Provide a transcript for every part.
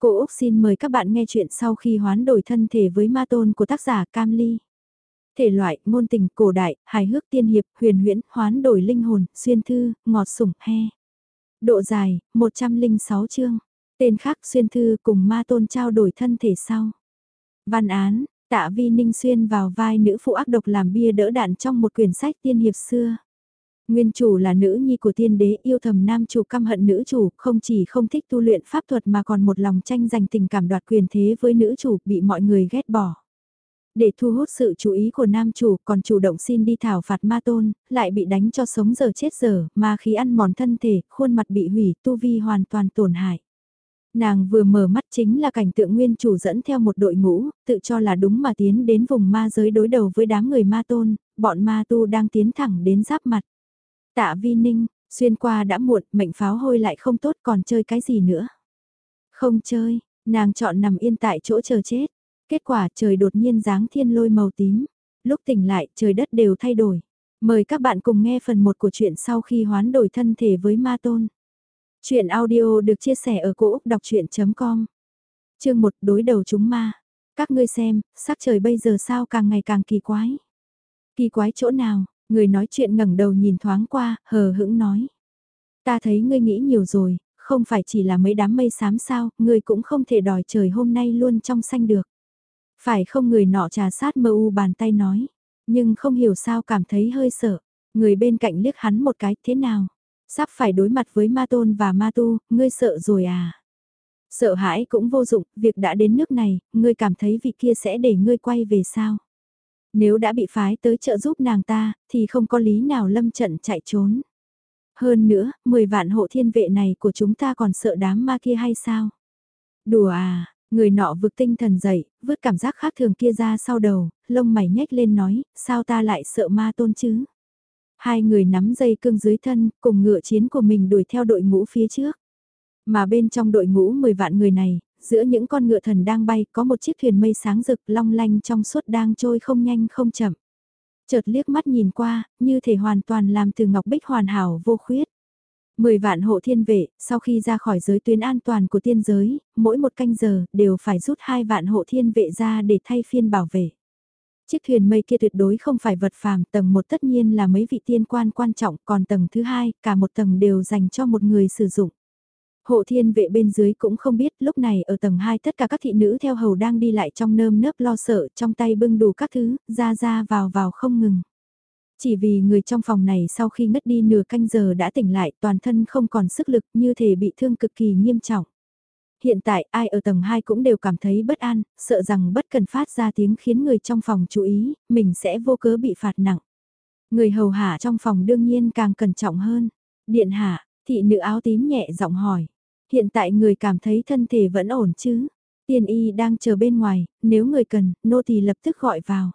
Cô Úc xin mời các bạn nghe chuyện sau khi hoán đổi thân thể với ma tôn của tác giả Cam Ly. Thể loại, Môn tình, cổ đại, hài hước tiên hiệp, huyền huyễn, hoán đổi linh hồn, xuyên thư, ngọt sủng, he. Độ dài, 106 chương. Tên khác xuyên thư cùng ma tôn trao đổi thân thể sau. Văn án, tạ vi ninh xuyên vào vai nữ phụ ác độc làm bia đỡ đạn trong một quyển sách tiên hiệp xưa. Nguyên chủ là nữ nhi của tiên đế yêu thầm nam chủ căm hận nữ chủ, không chỉ không thích tu luyện pháp thuật mà còn một lòng tranh giành tình cảm đoạt quyền thế với nữ chủ bị mọi người ghét bỏ. Để thu hút sự chú ý của nam chủ còn chủ động xin đi thảo phạt ma tôn, lại bị đánh cho sống giờ chết giờ, mà khí ăn mòn thân thể, khuôn mặt bị hủy, tu vi hoàn toàn tổn hại. Nàng vừa mở mắt chính là cảnh tượng nguyên chủ dẫn theo một đội ngũ, tự cho là đúng mà tiến đến vùng ma giới đối đầu với đám người ma tôn, bọn ma tu đang tiến thẳng đến giáp mặt. Tạ vi ninh, xuyên qua đã muộn, mệnh pháo hôi lại không tốt còn chơi cái gì nữa. Không chơi, nàng chọn nằm yên tại chỗ chờ chết. Kết quả trời đột nhiên dáng thiên lôi màu tím. Lúc tỉnh lại trời đất đều thay đổi. Mời các bạn cùng nghe phần 1 của chuyện sau khi hoán đổi thân thể với ma tôn. Chuyện audio được chia sẻ ở cỗ đọc chuyện.com Chương 1 đối đầu chúng ma. Các ngươi xem, sắc trời bây giờ sao càng ngày càng kỳ quái. Kỳ quái chỗ nào, Người nói chuyện ngẩng đầu nhìn thoáng qua, hờ hững nói. Ta thấy ngươi nghĩ nhiều rồi, không phải chỉ là mấy đám mây xám sao, ngươi cũng không thể đòi trời hôm nay luôn trong xanh được. Phải không người nọ trà sát mơ u bàn tay nói, nhưng không hiểu sao cảm thấy hơi sợ. Người bên cạnh liếc hắn một cái thế nào? Sắp phải đối mặt với ma tôn và ma tu, ngươi sợ rồi à? Sợ hãi cũng vô dụng, việc đã đến nước này, ngươi cảm thấy vị kia sẽ để ngươi quay về sao? Nếu đã bị phái tới trợ giúp nàng ta, thì không có lý nào lâm trận chạy trốn. Hơn nữa, 10 vạn hộ thiên vệ này của chúng ta còn sợ đám ma kia hay sao? Đùa à, người nọ vực tinh thần dậy, vứt cảm giác khác thường kia ra sau đầu, lông mày nhếch lên nói, sao ta lại sợ ma tôn chứ? Hai người nắm dây cương dưới thân, cùng ngựa chiến của mình đuổi theo đội ngũ phía trước. Mà bên trong đội ngũ 10 vạn người này, giữa những con ngựa thần đang bay có một chiếc thuyền mây sáng rực long lanh trong suốt đang trôi không nhanh không chậm. Chợt liếc mắt nhìn qua, như thể hoàn toàn làm từ ngọc bích hoàn hảo vô khuyết. Mười vạn hộ thiên vệ, sau khi ra khỏi giới tuyến an toàn của tiên giới, mỗi một canh giờ đều phải rút hai vạn hộ thiên vệ ra để thay phiên bảo vệ. Chiếc thuyền mây kia tuyệt đối không phải vật phàm, tầng một tất nhiên là mấy vị tiên quan quan trọng, còn tầng thứ hai, cả một tầng đều dành cho một người sử dụng. Hộ thiên vệ bên dưới cũng không biết lúc này ở tầng 2 tất cả các thị nữ theo hầu đang đi lại trong nơm nớp lo sợ trong tay bưng đủ các thứ, ra ra vào vào không ngừng. Chỉ vì người trong phòng này sau khi ngất đi nửa canh giờ đã tỉnh lại toàn thân không còn sức lực như thể bị thương cực kỳ nghiêm trọng. Hiện tại ai ở tầng 2 cũng đều cảm thấy bất an, sợ rằng bất cần phát ra tiếng khiến người trong phòng chú ý, mình sẽ vô cớ bị phạt nặng. Người hầu hạ trong phòng đương nhiên càng cẩn trọng hơn. Điện hạ, thị nữ áo tím nhẹ giọng hỏi. Hiện tại người cảm thấy thân thể vẫn ổn chứ? Tiên y đang chờ bên ngoài, nếu người cần, nô thì lập tức gọi vào.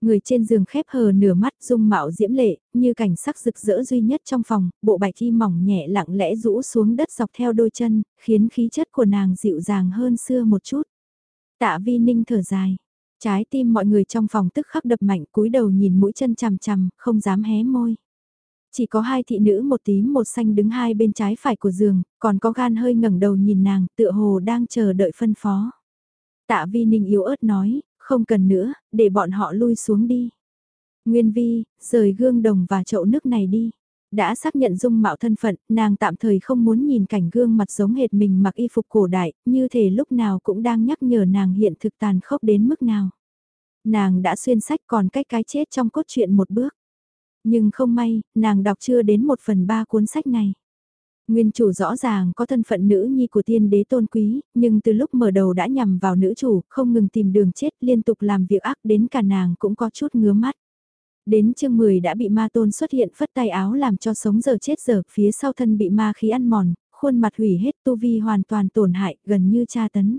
Người trên giường khép hờ nửa mắt dung mạo diễm lệ, như cảnh sắc rực rỡ duy nhất trong phòng, bộ bạch y mỏng nhẹ lặng lẽ rũ xuống đất dọc theo đôi chân, khiến khí chất của nàng dịu dàng hơn xưa một chút. Tạ vi ninh thở dài, trái tim mọi người trong phòng tức khắc đập mạnh cúi đầu nhìn mũi chân chằm chằm, không dám hé môi. Chỉ có hai thị nữ một tím một xanh đứng hai bên trái phải của giường, còn có gan hơi ngẩng đầu nhìn nàng, tựa hồ đang chờ đợi phân phó. Tạ vi ninh yếu ớt nói, không cần nữa, để bọn họ lui xuống đi. Nguyên vi, rời gương đồng và chậu nước này đi. Đã xác nhận dung mạo thân phận, nàng tạm thời không muốn nhìn cảnh gương mặt giống hệt mình mặc y phục cổ đại, như thể lúc nào cũng đang nhắc nhở nàng hiện thực tàn khốc đến mức nào. Nàng đã xuyên sách còn cách cái chết trong cốt truyện một bước. Nhưng không may, nàng đọc chưa đến một phần ba cuốn sách này. Nguyên chủ rõ ràng có thân phận nữ nhi của tiên đế tôn quý, nhưng từ lúc mở đầu đã nhằm vào nữ chủ, không ngừng tìm đường chết liên tục làm việc ác đến cả nàng cũng có chút ngứa mắt. Đến chương 10 đã bị ma tôn xuất hiện phất tay áo làm cho sống giờ chết giờ, phía sau thân bị ma khí ăn mòn, khuôn mặt hủy hết tu vi hoàn toàn tổn hại, gần như tra tấn.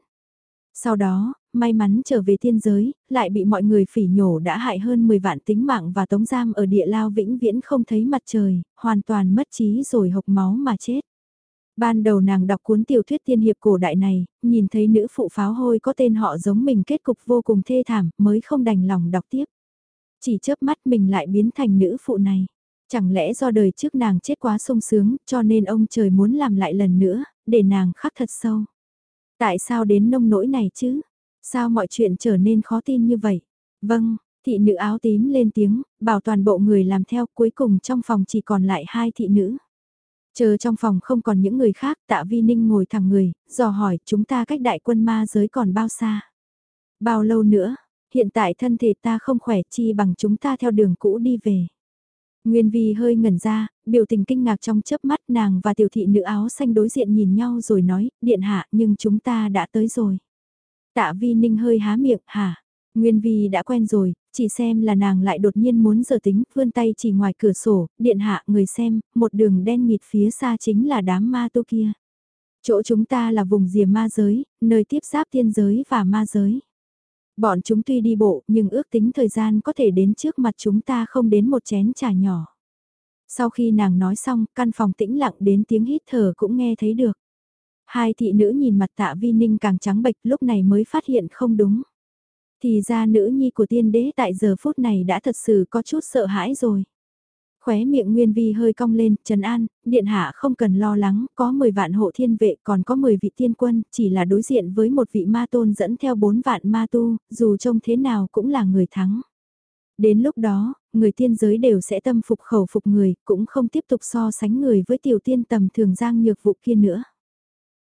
Sau đó, may mắn trở về thiên giới, lại bị mọi người phỉ nhổ đã hại hơn 10 vạn tính mạng và tống giam ở địa lao vĩnh viễn không thấy mặt trời, hoàn toàn mất trí rồi hộc máu mà chết. Ban đầu nàng đọc cuốn tiểu thuyết tiên hiệp cổ đại này, nhìn thấy nữ phụ pháo hôi có tên họ giống mình kết cục vô cùng thê thảm, mới không đành lòng đọc tiếp. Chỉ chớp mắt mình lại biến thành nữ phụ này. Chẳng lẽ do đời trước nàng chết quá sung sướng, cho nên ông trời muốn làm lại lần nữa, để nàng khắc thật sâu. Tại sao đến nông nỗi này chứ? Sao mọi chuyện trở nên khó tin như vậy? Vâng, thị nữ áo tím lên tiếng, bảo toàn bộ người làm theo cuối cùng trong phòng chỉ còn lại hai thị nữ. Chờ trong phòng không còn những người khác, tạ vi ninh ngồi thẳng người, dò hỏi chúng ta cách đại quân ma giới còn bao xa? Bao lâu nữa? Hiện tại thân thể ta không khỏe chi bằng chúng ta theo đường cũ đi về. Nguyên Vi hơi ngẩn ra, biểu tình kinh ngạc trong chớp mắt nàng và tiểu thị nữ áo xanh đối diện nhìn nhau rồi nói, điện hạ nhưng chúng ta đã tới rồi. Tạ Vi Ninh hơi há miệng, hả? Nguyên Vi đã quen rồi, chỉ xem là nàng lại đột nhiên muốn giờ tính, vươn tay chỉ ngoài cửa sổ, điện hạ người xem, một đường đen nghịt phía xa chính là đám ma tu kia. Chỗ chúng ta là vùng rìa ma giới, nơi tiếp giáp thiên giới và ma giới. Bọn chúng tuy đi bộ nhưng ước tính thời gian có thể đến trước mặt chúng ta không đến một chén trà nhỏ. Sau khi nàng nói xong, căn phòng tĩnh lặng đến tiếng hít thở cũng nghe thấy được. Hai thị nữ nhìn mặt tạ vi ninh càng trắng bệch lúc này mới phát hiện không đúng. Thì ra nữ nhi của tiên đế tại giờ phút này đã thật sự có chút sợ hãi rồi. Khóe miệng Nguyên Vi hơi cong lên, Trần An, điện hạ không cần lo lắng, có 10 vạn hộ thiên vệ còn có 10 vị tiên quân, chỉ là đối diện với một vị ma tôn dẫn theo 4 vạn ma tu, dù trông thế nào cũng là người thắng. Đến lúc đó, người tiên giới đều sẽ tâm phục khẩu phục người, cũng không tiếp tục so sánh người với tiểu tiên tầm thường Giang Nhược Vụ kia nữa.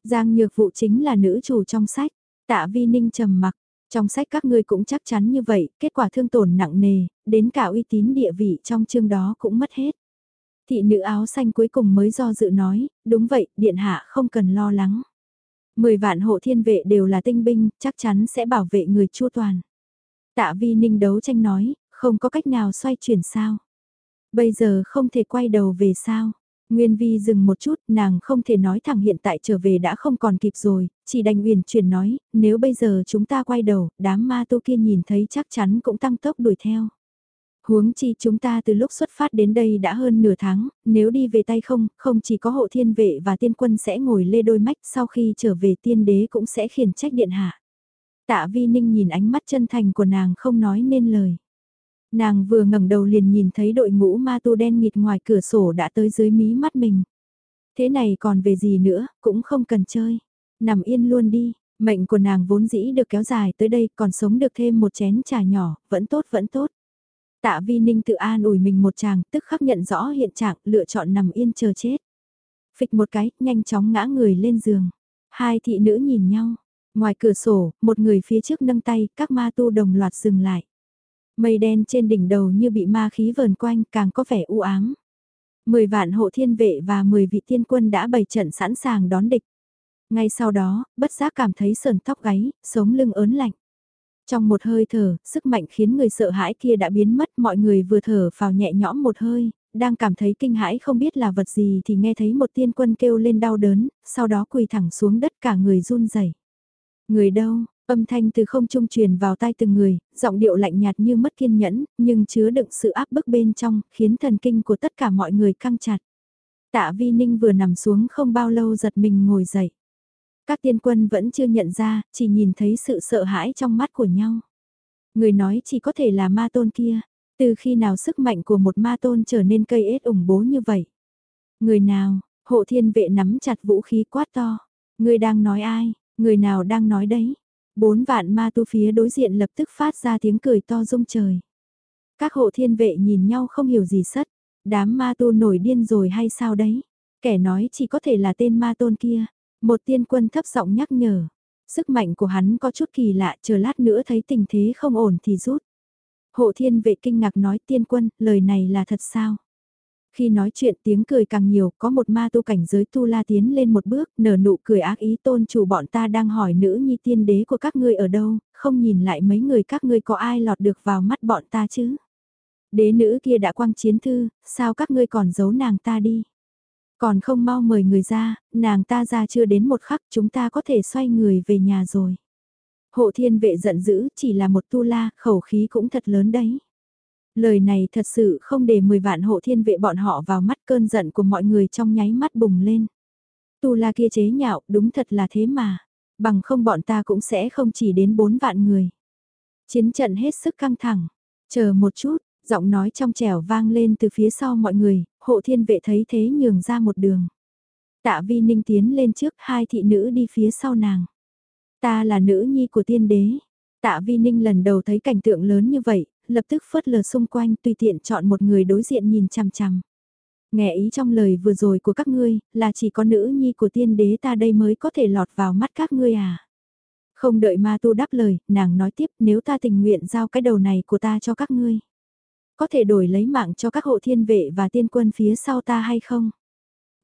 Giang Nhược Vụ chính là nữ chủ trong sách, tạ vi ninh trầm mặc, trong sách các ngươi cũng chắc chắn như vậy, kết quả thương tổn nặng nề, đến cả uy tín địa vị trong chương đó cũng mất hết. Thị nữ áo xanh cuối cùng mới do dự nói, đúng vậy, điện hạ không cần lo lắng. Mười vạn hộ thiên vệ đều là tinh binh, chắc chắn sẽ bảo vệ người chua toàn. Tạ vi ninh đấu tranh nói, không có cách nào xoay chuyển sao. Bây giờ không thể quay đầu về sao. Nguyên Vi dừng một chút, nàng không thể nói thẳng hiện tại trở về đã không còn kịp rồi, chỉ đành uyển chuyển nói, nếu bây giờ chúng ta quay đầu, đám ma tu kia nhìn thấy chắc chắn cũng tăng tốc đuổi theo. Huống chi chúng ta từ lúc xuất phát đến đây đã hơn nửa tháng, nếu đi về tay không, không chỉ có hộ thiên vệ và tiên quân sẽ ngồi lê đôi mách sau khi trở về tiên đế cũng sẽ khiển trách điện hạ. Tạ vi ninh nhìn ánh mắt chân thành của nàng không nói nên lời. Nàng vừa ngẩng đầu liền nhìn thấy đội ngũ ma tu đen nghịt ngoài cửa sổ đã tới dưới mí mắt mình. Thế này còn về gì nữa, cũng không cần chơi. Nằm yên luôn đi, mệnh của nàng vốn dĩ được kéo dài tới đây còn sống được thêm một chén trà nhỏ, vẫn tốt vẫn tốt. Tạ vi ninh tự an ủi mình một chàng, tức khắc nhận rõ hiện trạng, lựa chọn nằm yên chờ chết. Phịch một cái, nhanh chóng ngã người lên giường. Hai thị nữ nhìn nhau. Ngoài cửa sổ, một người phía trước nâng tay, các ma tu đồng loạt dừng lại. Mây đen trên đỉnh đầu như bị ma khí vờn quanh càng có vẻ u ám. Mười vạn hộ thiên vệ và mười vị tiên quân đã bày trận sẵn sàng đón địch. Ngay sau đó, bất giác cảm thấy sờn tóc gáy, sống lưng ớn lạnh. Trong một hơi thở, sức mạnh khiến người sợ hãi kia đã biến mất mọi người vừa thở vào nhẹ nhõm một hơi, đang cảm thấy kinh hãi không biết là vật gì thì nghe thấy một tiên quân kêu lên đau đớn, sau đó quỳ thẳng xuống đất cả người run rẩy. Người đâu, Âm thanh từ không trung truyền vào tai từng người, giọng điệu lạnh nhạt như mất kiên nhẫn, nhưng chứa đựng sự áp bức bên trong, khiến thần kinh của tất cả mọi người căng chặt. Tạ Vi Ninh vừa nằm xuống không bao lâu giật mình ngồi dậy. Các tiên quân vẫn chưa nhận ra, chỉ nhìn thấy sự sợ hãi trong mắt của nhau. Người nói chỉ có thể là ma tôn kia, từ khi nào sức mạnh của một ma tôn trở nên cây ết ủng bố như vậy. Người nào, hộ thiên vệ nắm chặt vũ khí quát to. Người đang nói ai, người nào đang nói đấy. Bốn vạn ma tu phía đối diện lập tức phát ra tiếng cười to rung trời. Các hộ thiên vệ nhìn nhau không hiểu gì sất, đám ma tu nổi điên rồi hay sao đấy. Kẻ nói chỉ có thể là tên ma tôn kia. Một tiên quân thấp giọng nhắc nhở. Sức mạnh của hắn có chút kỳ lạ chờ lát nữa thấy tình thế không ổn thì rút. Hộ thiên vệ kinh ngạc nói tiên quân, lời này là thật sao? Khi nói chuyện tiếng cười càng nhiều, có một ma tu cảnh giới tu la tiến lên một bước, nở nụ cười ác ý tôn chủ bọn ta đang hỏi nữ nhi tiên đế của các ngươi ở đâu, không nhìn lại mấy người các ngươi có ai lọt được vào mắt bọn ta chứ. Đế nữ kia đã quăng chiến thư, sao các ngươi còn giấu nàng ta đi. Còn không mau mời người ra, nàng ta ra chưa đến một khắc chúng ta có thể xoay người về nhà rồi. Hộ thiên vệ giận dữ chỉ là một tu la, khẩu khí cũng thật lớn đấy. Lời này thật sự không để 10 vạn hộ thiên vệ bọn họ vào mắt cơn giận của mọi người trong nháy mắt bùng lên. Tu la kia chế nhạo, đúng thật là thế mà. Bằng không bọn ta cũng sẽ không chỉ đến 4 vạn người. Chiến trận hết sức căng thẳng. Chờ một chút, giọng nói trong trẻo vang lên từ phía sau mọi người, hộ thiên vệ thấy thế nhường ra một đường. Tạ vi ninh tiến lên trước hai thị nữ đi phía sau nàng. Ta là nữ nhi của tiên đế. Tạ Vi Ninh lần đầu thấy cảnh tượng lớn như vậy, lập tức phớt lờ xung quanh tùy tiện chọn một người đối diện nhìn chằm chằm. Nghe ý trong lời vừa rồi của các ngươi, là chỉ có nữ nhi của tiên đế ta đây mới có thể lọt vào mắt các ngươi à. Không đợi ma tu đáp lời, nàng nói tiếp nếu ta tình nguyện giao cái đầu này của ta cho các ngươi. Có thể đổi lấy mạng cho các hộ thiên vệ và tiên quân phía sau ta hay không?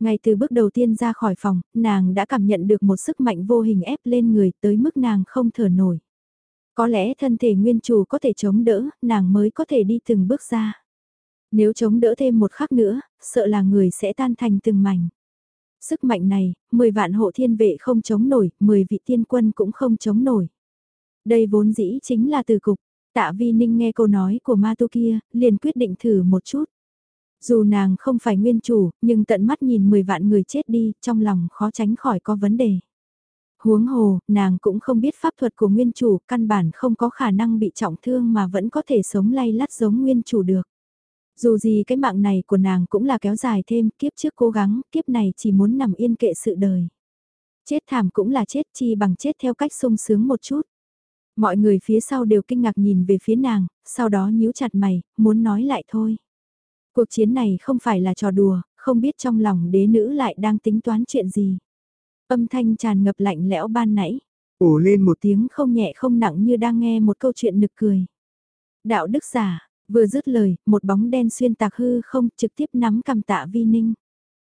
Ngay từ bước đầu tiên ra khỏi phòng, nàng đã cảm nhận được một sức mạnh vô hình ép lên người tới mức nàng không thở nổi. Có lẽ thân thể nguyên chủ có thể chống đỡ, nàng mới có thể đi từng bước ra. Nếu chống đỡ thêm một khắc nữa, sợ là người sẽ tan thành từng mảnh. Sức mạnh này, 10 vạn hộ thiên vệ không chống nổi, 10 vị tiên quân cũng không chống nổi. Đây vốn dĩ chính là từ cục. Tạ Vi Ninh nghe câu nói của ma tu kia, liền quyết định thử một chút. Dù nàng không phải nguyên chủ, nhưng tận mắt nhìn 10 vạn người chết đi, trong lòng khó tránh khỏi có vấn đề. Huống hồ, nàng cũng không biết pháp thuật của nguyên chủ, căn bản không có khả năng bị trọng thương mà vẫn có thể sống lay lắt giống nguyên chủ được. Dù gì cái mạng này của nàng cũng là kéo dài thêm, kiếp trước cố gắng, kiếp này chỉ muốn nằm yên kệ sự đời. Chết thảm cũng là chết chi bằng chết theo cách sung sướng một chút. Mọi người phía sau đều kinh ngạc nhìn về phía nàng, sau đó nhíu chặt mày, muốn nói lại thôi. Cuộc chiến này không phải là trò đùa, không biết trong lòng đế nữ lại đang tính toán chuyện gì. Âm thanh tràn ngập lạnh lẽo ban nãy. Ồ lên một tiếng không nhẹ không nặng như đang nghe một câu chuyện nực cười. Đạo đức giả, vừa dứt lời, một bóng đen xuyên tạc hư không trực tiếp nắm cầm tạ vi ninh.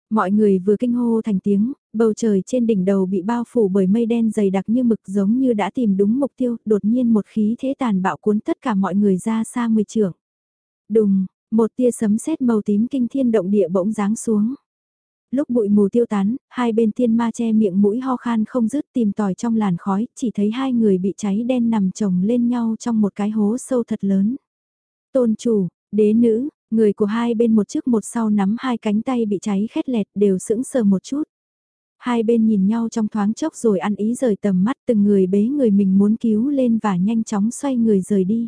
Mọi người vừa kinh hô thành tiếng, bầu trời trên đỉnh đầu bị bao phủ bởi mây đen dày đặc như mực giống như đã tìm đúng mục tiêu, đột nhiên một khí thế tàn bạo cuốn tất cả mọi người ra xa mười trưởng. Đùng, một tia sấm sét màu tím kinh thiên động địa bỗng giáng xuống. Lúc bụi mù tiêu tán, hai bên tiên ma che miệng mũi ho khan không dứt tìm tòi trong làn khói, chỉ thấy hai người bị cháy đen nằm chồng lên nhau trong một cái hố sâu thật lớn. Tôn chủ, đế nữ, người của hai bên một trước một sau nắm hai cánh tay bị cháy khét lẹt đều sững sờ một chút. Hai bên nhìn nhau trong thoáng chốc rồi ăn ý rời tầm mắt từng người bế người mình muốn cứu lên và nhanh chóng xoay người rời đi.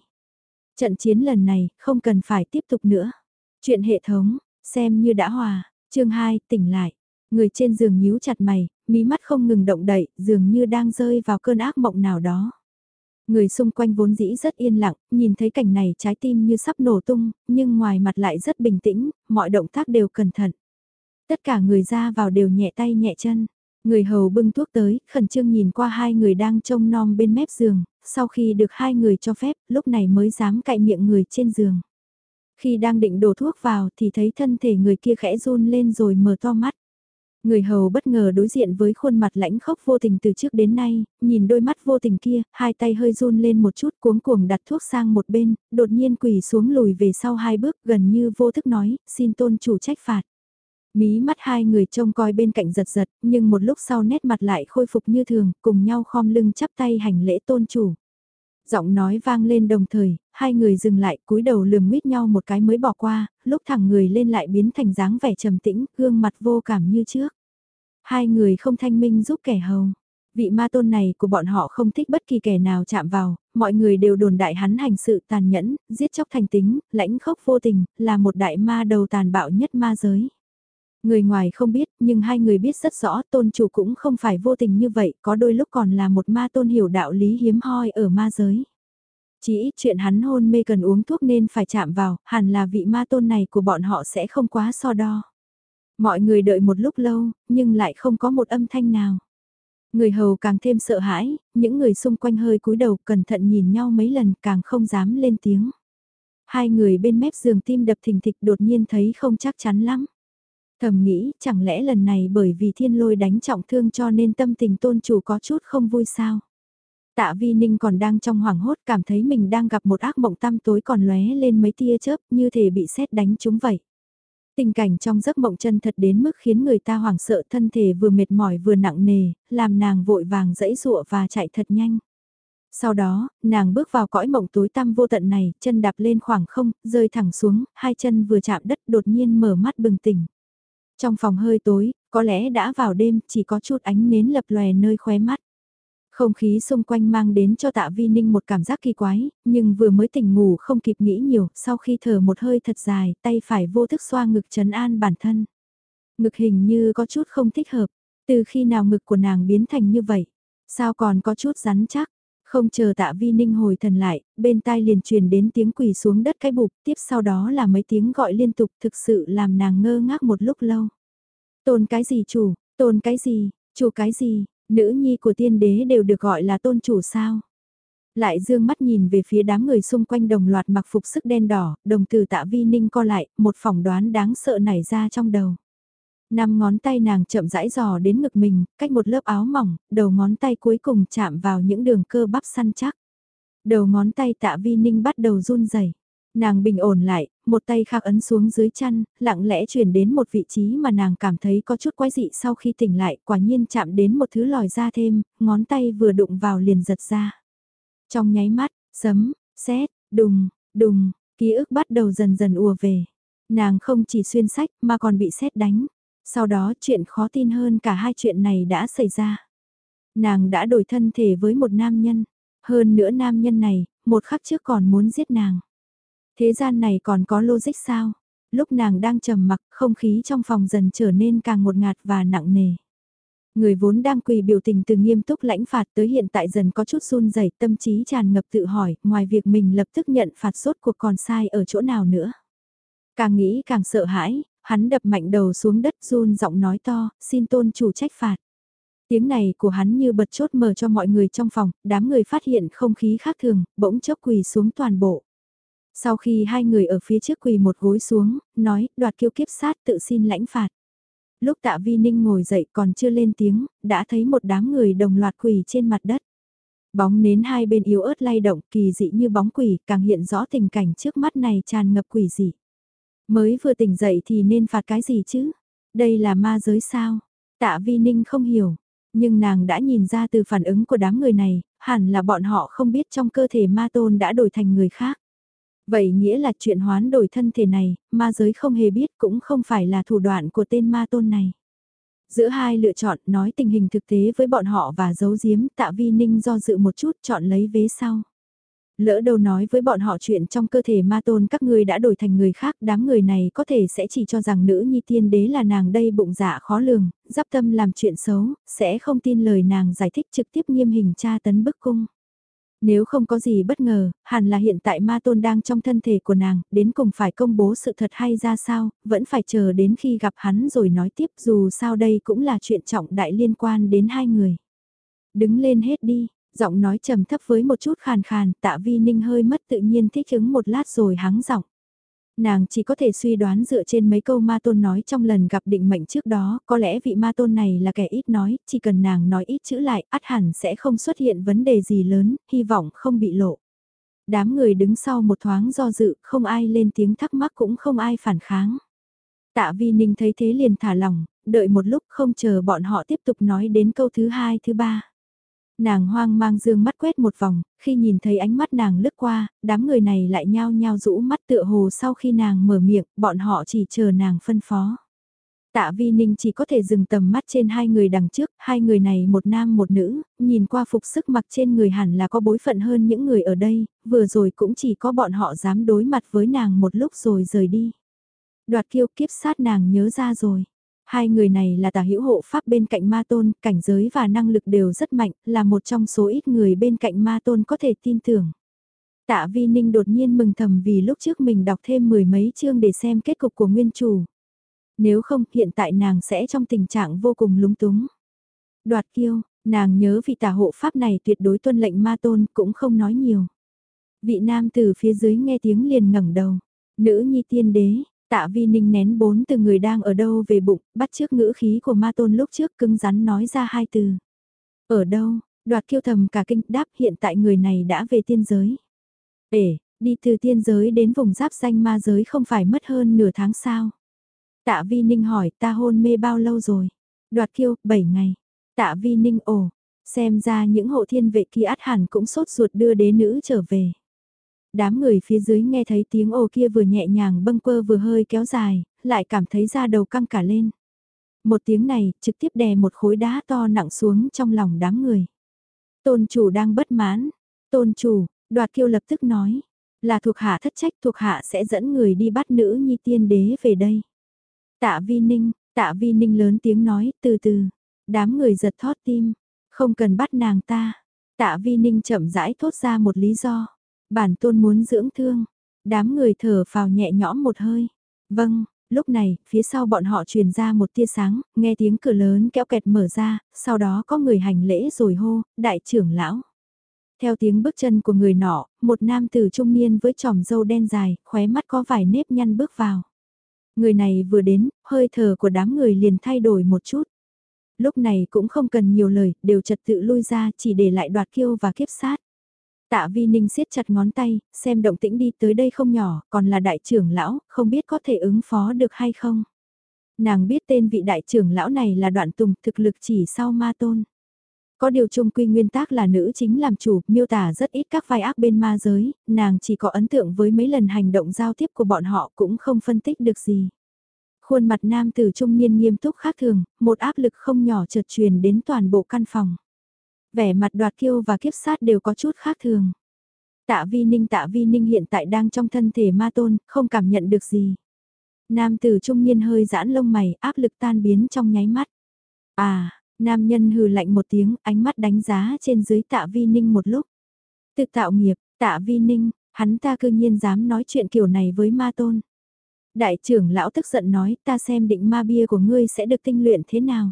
Trận chiến lần này không cần phải tiếp tục nữa. Chuyện hệ thống, xem như đã hòa chương 2, tỉnh lại. Người trên giường nhíu chặt mày, mí mắt không ngừng động đậy, dường như đang rơi vào cơn ác mộng nào đó. Người xung quanh vốn dĩ rất yên lặng, nhìn thấy cảnh này trái tim như sắp nổ tung, nhưng ngoài mặt lại rất bình tĩnh, mọi động tác đều cẩn thận. Tất cả người ra vào đều nhẹ tay nhẹ chân. Người hầu bưng thuốc tới, khẩn trương nhìn qua hai người đang trông nom bên mép giường, sau khi được hai người cho phép, lúc này mới dám cạy miệng người trên giường. Khi đang định đổ thuốc vào thì thấy thân thể người kia khẽ run lên rồi mở to mắt. Người hầu bất ngờ đối diện với khuôn mặt lãnh khốc vô tình từ trước đến nay, nhìn đôi mắt vô tình kia, hai tay hơi run lên một chút cuống cuồng đặt thuốc sang một bên, đột nhiên quỳ xuống lùi về sau hai bước gần như vô thức nói, xin tôn chủ trách phạt. Mí mắt hai người trông coi bên cạnh giật giật, nhưng một lúc sau nét mặt lại khôi phục như thường, cùng nhau khom lưng chắp tay hành lễ tôn chủ. Giọng nói vang lên đồng thời, hai người dừng lại cúi đầu lườm mít nhau một cái mới bỏ qua, lúc thẳng người lên lại biến thành dáng vẻ trầm tĩnh, gương mặt vô cảm như trước. Hai người không thanh minh giúp kẻ hầu. Vị ma tôn này của bọn họ không thích bất kỳ kẻ nào chạm vào, mọi người đều đồn đại hắn hành sự tàn nhẫn, giết chóc thành tính, lãnh khốc vô tình, là một đại ma đầu tàn bạo nhất ma giới. Người ngoài không biết, nhưng hai người biết rất rõ tôn chủ cũng không phải vô tình như vậy, có đôi lúc còn là một ma tôn hiểu đạo lý hiếm hoi ở ma giới. Chỉ ít chuyện hắn hôn mê cần uống thuốc nên phải chạm vào, hẳn là vị ma tôn này của bọn họ sẽ không quá so đo. Mọi người đợi một lúc lâu, nhưng lại không có một âm thanh nào. Người hầu càng thêm sợ hãi, những người xung quanh hơi cúi đầu cẩn thận nhìn nhau mấy lần càng không dám lên tiếng. Hai người bên mép giường tim đập thình thịch đột nhiên thấy không chắc chắn lắm. Thầm nghĩ, chẳng lẽ lần này bởi vì thiên lôi đánh trọng thương cho nên tâm tình tôn chủ có chút không vui sao? Tạ Vi Ninh còn đang trong hoảng hốt cảm thấy mình đang gặp một ác mộng tăm tối còn lóe lên mấy tia chớp như thể bị sét đánh chúng vậy. Tình cảnh trong giấc mộng chân thật đến mức khiến người ta hoảng sợ thân thể vừa mệt mỏi vừa nặng nề, làm nàng vội vàng dẫy dụa và chạy thật nhanh. Sau đó, nàng bước vào cõi mộng tối tăm vô tận này, chân đạp lên khoảng không, rơi thẳng xuống, hai chân vừa chạm đất đột nhiên mở mắt bừng tỉnh. Trong phòng hơi tối, có lẽ đã vào đêm, chỉ có chút ánh nến lập lòe nơi khóe mắt. Không khí xung quanh mang đến cho tạ vi ninh một cảm giác kỳ quái, nhưng vừa mới tỉnh ngủ không kịp nghĩ nhiều, sau khi thở một hơi thật dài, tay phải vô thức xoa ngực trấn an bản thân. Ngực hình như có chút không thích hợp, từ khi nào ngực của nàng biến thành như vậy. Sao còn có chút rắn chắc? Không chờ tạ vi ninh hồi thần lại, bên tai liền truyền đến tiếng quỳ xuống đất cái bục, tiếp sau đó là mấy tiếng gọi liên tục thực sự làm nàng ngơ ngác một lúc lâu. Tôn cái gì chủ, tôn cái gì, chủ cái gì, nữ nhi của tiên đế đều được gọi là tôn chủ sao? Lại dương mắt nhìn về phía đám người xung quanh đồng loạt mặc phục sức đen đỏ, đồng từ tạ vi ninh co lại, một phỏng đoán đáng sợ nảy ra trong đầu. Năm ngón tay nàng chậm rãi dò đến ngực mình, cách một lớp áo mỏng, đầu ngón tay cuối cùng chạm vào những đường cơ bắp săn chắc. Đầu ngón tay tạ vi ninh bắt đầu run rẩy Nàng bình ổn lại, một tay khác ấn xuống dưới chăn, lặng lẽ chuyển đến một vị trí mà nàng cảm thấy có chút quái dị sau khi tỉnh lại, quả nhiên chạm đến một thứ lòi ra thêm, ngón tay vừa đụng vào liền giật ra. Trong nháy mắt, sấm, sét, đùng, đùng, ký ức bắt đầu dần dần ùa về. Nàng không chỉ xuyên sách mà còn bị sét đánh. Sau đó chuyện khó tin hơn cả hai chuyện này đã xảy ra. Nàng đã đổi thân thể với một nam nhân. Hơn nữa nam nhân này, một khắc trước còn muốn giết nàng. Thế gian này còn có logic sao? Lúc nàng đang trầm mặc, không khí trong phòng dần trở nên càng một ngạt và nặng nề. Người vốn đang quỳ biểu tình từ nghiêm túc lãnh phạt tới hiện tại dần có chút run rẩy tâm trí tràn ngập tự hỏi, ngoài việc mình lập tức nhận phạt sốt cuộc còn sai ở chỗ nào nữa. Càng nghĩ càng sợ hãi, hắn đập mạnh đầu xuống đất run giọng nói to, xin tôn chủ trách phạt. Tiếng này của hắn như bật chốt mở cho mọi người trong phòng, đám người phát hiện không khí khác thường, bỗng chốc quỳ xuống toàn bộ. Sau khi hai người ở phía trước quỳ một gối xuống, nói, đoạt kiêu kiếp sát tự xin lãnh phạt. Lúc tạ vi ninh ngồi dậy còn chưa lên tiếng, đã thấy một đám người đồng loạt quỳ trên mặt đất. Bóng nến hai bên yếu ớt lay động kỳ dị như bóng quỷ, càng hiện rõ tình cảnh trước mắt này tràn ngập quỷ dị. Mới vừa tỉnh dậy thì nên phạt cái gì chứ? Đây là ma giới sao? Tạ vi ninh không hiểu, nhưng nàng đã nhìn ra từ phản ứng của đám người này, hẳn là bọn họ không biết trong cơ thể ma tôn đã đổi thành người khác. Vậy nghĩa là chuyện hoán đổi thân thể này, ma giới không hề biết cũng không phải là thủ đoạn của tên ma tôn này. Giữa hai lựa chọn nói tình hình thực tế với bọn họ và giấu giếm tạ vi ninh do dự một chút chọn lấy vế sau. Lỡ đâu nói với bọn họ chuyện trong cơ thể ma tôn các ngươi đã đổi thành người khác, đám người này có thể sẽ chỉ cho rằng nữ nhi tiên đế là nàng đây bụng dạ khó lường, giáp tâm làm chuyện xấu, sẽ không tin lời nàng giải thích trực tiếp nghiêm hình tra tấn bức cung. Nếu không có gì bất ngờ, hẳn là hiện tại ma tôn đang trong thân thể của nàng, đến cùng phải công bố sự thật hay ra sao, vẫn phải chờ đến khi gặp hắn rồi nói tiếp dù sao đây cũng là chuyện trọng đại liên quan đến hai người. Đứng lên hết đi, giọng nói trầm thấp với một chút khàn khàn, tạ vi ninh hơi mất tự nhiên thích ứng một lát rồi hắng giọng. Nàng chỉ có thể suy đoán dựa trên mấy câu ma tôn nói trong lần gặp định mệnh trước đó, có lẽ vị ma tôn này là kẻ ít nói, chỉ cần nàng nói ít chữ lại, át hẳn sẽ không xuất hiện vấn đề gì lớn, hy vọng không bị lộ. Đám người đứng sau một thoáng do dự, không ai lên tiếng thắc mắc cũng không ai phản kháng. Tạ Vi Ninh thấy thế liền thả lỏng, đợi một lúc không chờ bọn họ tiếp tục nói đến câu thứ hai thứ ba. Nàng hoang mang dương mắt quét một vòng, khi nhìn thấy ánh mắt nàng lướt qua, đám người này lại nhao nhao rũ mắt tựa hồ sau khi nàng mở miệng, bọn họ chỉ chờ nàng phân phó. Tạ Vi Ninh chỉ có thể dừng tầm mắt trên hai người đằng trước, hai người này một nam một nữ, nhìn qua phục sức mặc trên người hẳn là có bối phận hơn những người ở đây, vừa rồi cũng chỉ có bọn họ dám đối mặt với nàng một lúc rồi rời đi. Đoạt kiêu kiếp sát nàng nhớ ra rồi. Hai người này là tà hữu hộ pháp bên cạnh ma tôn, cảnh giới và năng lực đều rất mạnh, là một trong số ít người bên cạnh ma tôn có thể tin tưởng. Tạ Vi Ninh đột nhiên mừng thầm vì lúc trước mình đọc thêm mười mấy chương để xem kết cục của nguyên chủ. Nếu không, hiện tại nàng sẽ trong tình trạng vô cùng lúng túng. Đoạt kiêu, nàng nhớ vị tà hộ pháp này tuyệt đối tuân lệnh ma tôn cũng không nói nhiều. Vị nam từ phía dưới nghe tiếng liền ngẩng đầu. Nữ nhi tiên đế, Tạ Vi Ninh nén bốn từ người đang ở đâu về bụng, bắt trước ngữ khí của ma tôn lúc trước cứng rắn nói ra hai từ. Ở đâu, đoạt kiêu thầm cả kinh đáp hiện tại người này đã về tiên giới. Ể, đi từ tiên giới đến vùng giáp danh ma giới không phải mất hơn nửa tháng sao. Tạ Vi Ninh hỏi ta hôn mê bao lâu rồi? Đoạt kiêu, 7 ngày. Tạ Vi Ninh ồ, xem ra những hộ thiên vệ kia át hẳn cũng sốt ruột đưa đế nữ trở về đám người phía dưới nghe thấy tiếng ồ kia vừa nhẹ nhàng bâng quơ vừa hơi kéo dài, lại cảm thấy da đầu căng cả lên. Một tiếng này trực tiếp đè một khối đá to nặng xuống trong lòng đám người. Tôn chủ đang bất mãn. Tôn chủ, đoạt kiêu lập tức nói. Là thuộc hạ thất trách thuộc hạ sẽ dẫn người đi bắt nữ nhi tiên đế về đây. Tạ vi ninh, tạ vi ninh lớn tiếng nói từ từ. Đám người giật thót tim. Không cần bắt nàng ta. Tạ Vi Ninh chậm rãi thốt ra một lý do. Bản tôn muốn dưỡng thương. Đám người thở phào nhẹ nhõm một hơi. Vâng, lúc này, phía sau bọn họ truyền ra một tia sáng, nghe tiếng cửa lớn kéo kẹt mở ra, sau đó có người hành lễ rồi hô, đại trưởng lão. Theo tiếng bước chân của người nọ, một nam tử trung niên với tròm dâu đen dài, khóe mắt có vài nếp nhăn bước vào. Người này vừa đến, hơi thở của đám người liền thay đổi một chút. Lúc này cũng không cần nhiều lời, đều trật tự lui ra chỉ để lại đoạt kiêu và kiếp sát. Tạ Vi Ninh siết chặt ngón tay, xem động tĩnh đi tới đây không nhỏ, còn là đại trưởng lão, không biết có thể ứng phó được hay không. Nàng biết tên vị đại trưởng lão này là đoạn tùng thực lực chỉ sau ma tôn. Có điều chung quy nguyên tắc là nữ chính làm chủ, miêu tả rất ít các vai ác bên ma giới, nàng chỉ có ấn tượng với mấy lần hành động giao tiếp của bọn họ cũng không phân tích được gì. Khuôn mặt nam tử trung niên nghiêm túc khác thường, một áp lực không nhỏ chợt truyền đến toàn bộ căn phòng. Vẻ mặt đoạt kiêu và kiếp sát đều có chút khác thường. Tạ vi ninh tạ vi ninh hiện tại đang trong thân thể ma tôn, không cảm nhận được gì. Nam tử trung niên hơi giãn lông mày, áp lực tan biến trong nháy mắt. À, nam nhân hừ lạnh một tiếng, ánh mắt đánh giá trên dưới tạ vi ninh một lúc. Tự tạo nghiệp, tạ vi ninh, hắn ta cư nhiên dám nói chuyện kiểu này với ma tôn. Đại trưởng lão tức giận nói ta xem định ma bia của ngươi sẽ được tinh luyện thế nào.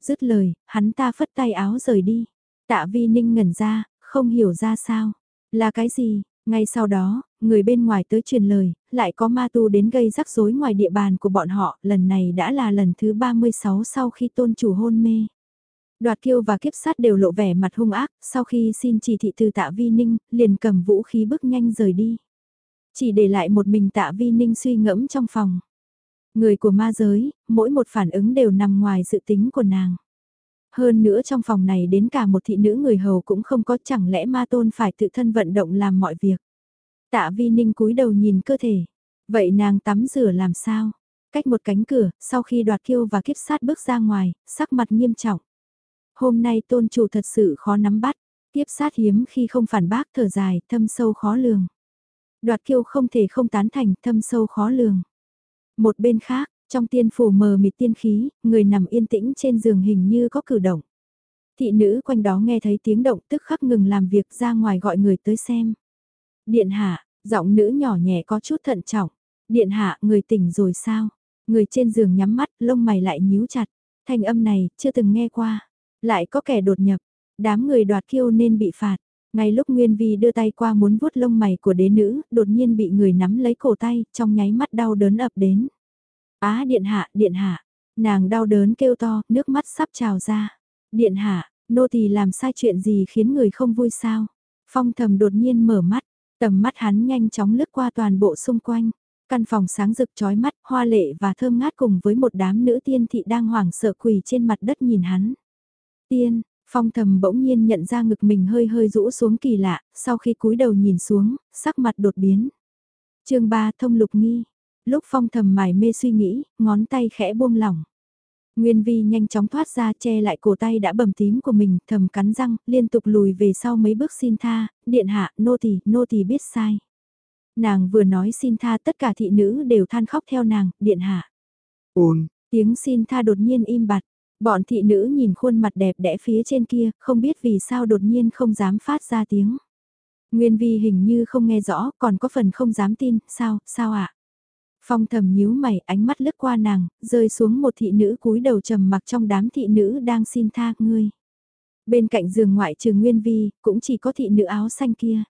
Dứt lời, hắn ta phất tay áo rời đi. Tạ vi ninh ngẩn ra, không hiểu ra sao. Là cái gì? Ngay sau đó, người bên ngoài tới truyền lời, lại có ma tu đến gây rắc rối ngoài địa bàn của bọn họ, lần này đã là lần thứ 36 sau khi tôn chủ hôn mê. Đoạt kiêu và kiếp sát đều lộ vẻ mặt hung ác, sau khi xin chỉ thị từ tạ vi ninh, liền cầm vũ khí bước nhanh rời đi. Chỉ để lại một mình tạ vi ninh suy ngẫm trong phòng. Người của ma giới, mỗi một phản ứng đều nằm ngoài dự tính của nàng. Hơn nữa trong phòng này đến cả một thị nữ người hầu cũng không có chẳng lẽ ma tôn phải tự thân vận động làm mọi việc. Tạ vi ninh cúi đầu nhìn cơ thể. Vậy nàng tắm rửa làm sao? Cách một cánh cửa, sau khi đoạt kiêu và kiếp sát bước ra ngoài, sắc mặt nghiêm trọng. Hôm nay tôn chủ thật sự khó nắm bắt, kiếp sát hiếm khi không phản bác thở dài, thâm sâu khó lường. Đoạt kiêu không thể không tán thành thâm sâu khó lường. Một bên khác, trong tiên phủ mờ mịt tiên khí, người nằm yên tĩnh trên giường hình như có cử động. Thị nữ quanh đó nghe thấy tiếng động tức khắc ngừng làm việc ra ngoài gọi người tới xem. Điện hạ, giọng nữ nhỏ nhẹ có chút thận trọng. Điện hạ, người tỉnh rồi sao? Người trên giường nhắm mắt, lông mày lại nhíu chặt. Thanh âm này, chưa từng nghe qua. Lại có kẻ đột nhập. Đám người đoạt kiêu nên bị phạt. Ngay lúc Nguyên Vi đưa tay qua muốn vuốt lông mày của đế nữ, đột nhiên bị người nắm lấy cổ tay, trong nháy mắt đau đớn ập đến. Á điện hạ, điện hạ. Nàng đau đớn kêu to, nước mắt sắp trào ra. Điện hạ, nô tỳ làm sai chuyện gì khiến người không vui sao? Phong thầm đột nhiên mở mắt, tầm mắt hắn nhanh chóng lướt qua toàn bộ xung quanh. Căn phòng sáng rực trói mắt, hoa lệ và thơm ngát cùng với một đám nữ tiên thị đang hoảng sợ quỳ trên mặt đất nhìn hắn. Tiên, phong thầm bỗng nhiên nhận ra ngực mình hơi hơi rũ xuống kỳ lạ, sau khi cúi đầu nhìn xuống, sắc mặt đột biến. chương 3 thông lục nghi, Lúc phong thầm mải mê suy nghĩ, ngón tay khẽ buông lỏng. Nguyên vi nhanh chóng thoát ra che lại cổ tay đã bầm tím của mình, thầm cắn răng, liên tục lùi về sau mấy bước xin tha, điện hạ, nô tỳ, nô tỳ biết sai. Nàng vừa nói xin tha tất cả thị nữ đều than khóc theo nàng, điện hạ. Ôn, tiếng xin tha đột nhiên im bặt, bọn thị nữ nhìn khuôn mặt đẹp đẽ phía trên kia, không biết vì sao đột nhiên không dám phát ra tiếng. Nguyên vi hình như không nghe rõ, còn có phần không dám tin, sao, sao ạ? Phong thầm nhíu mày ánh mắt lướt qua nàng, rơi xuống một thị nữ cúi đầu trầm mặc trong đám thị nữ đang xin tha ngươi. Bên cạnh giường ngoại trừ Nguyên Vi, cũng chỉ có thị nữ áo xanh kia.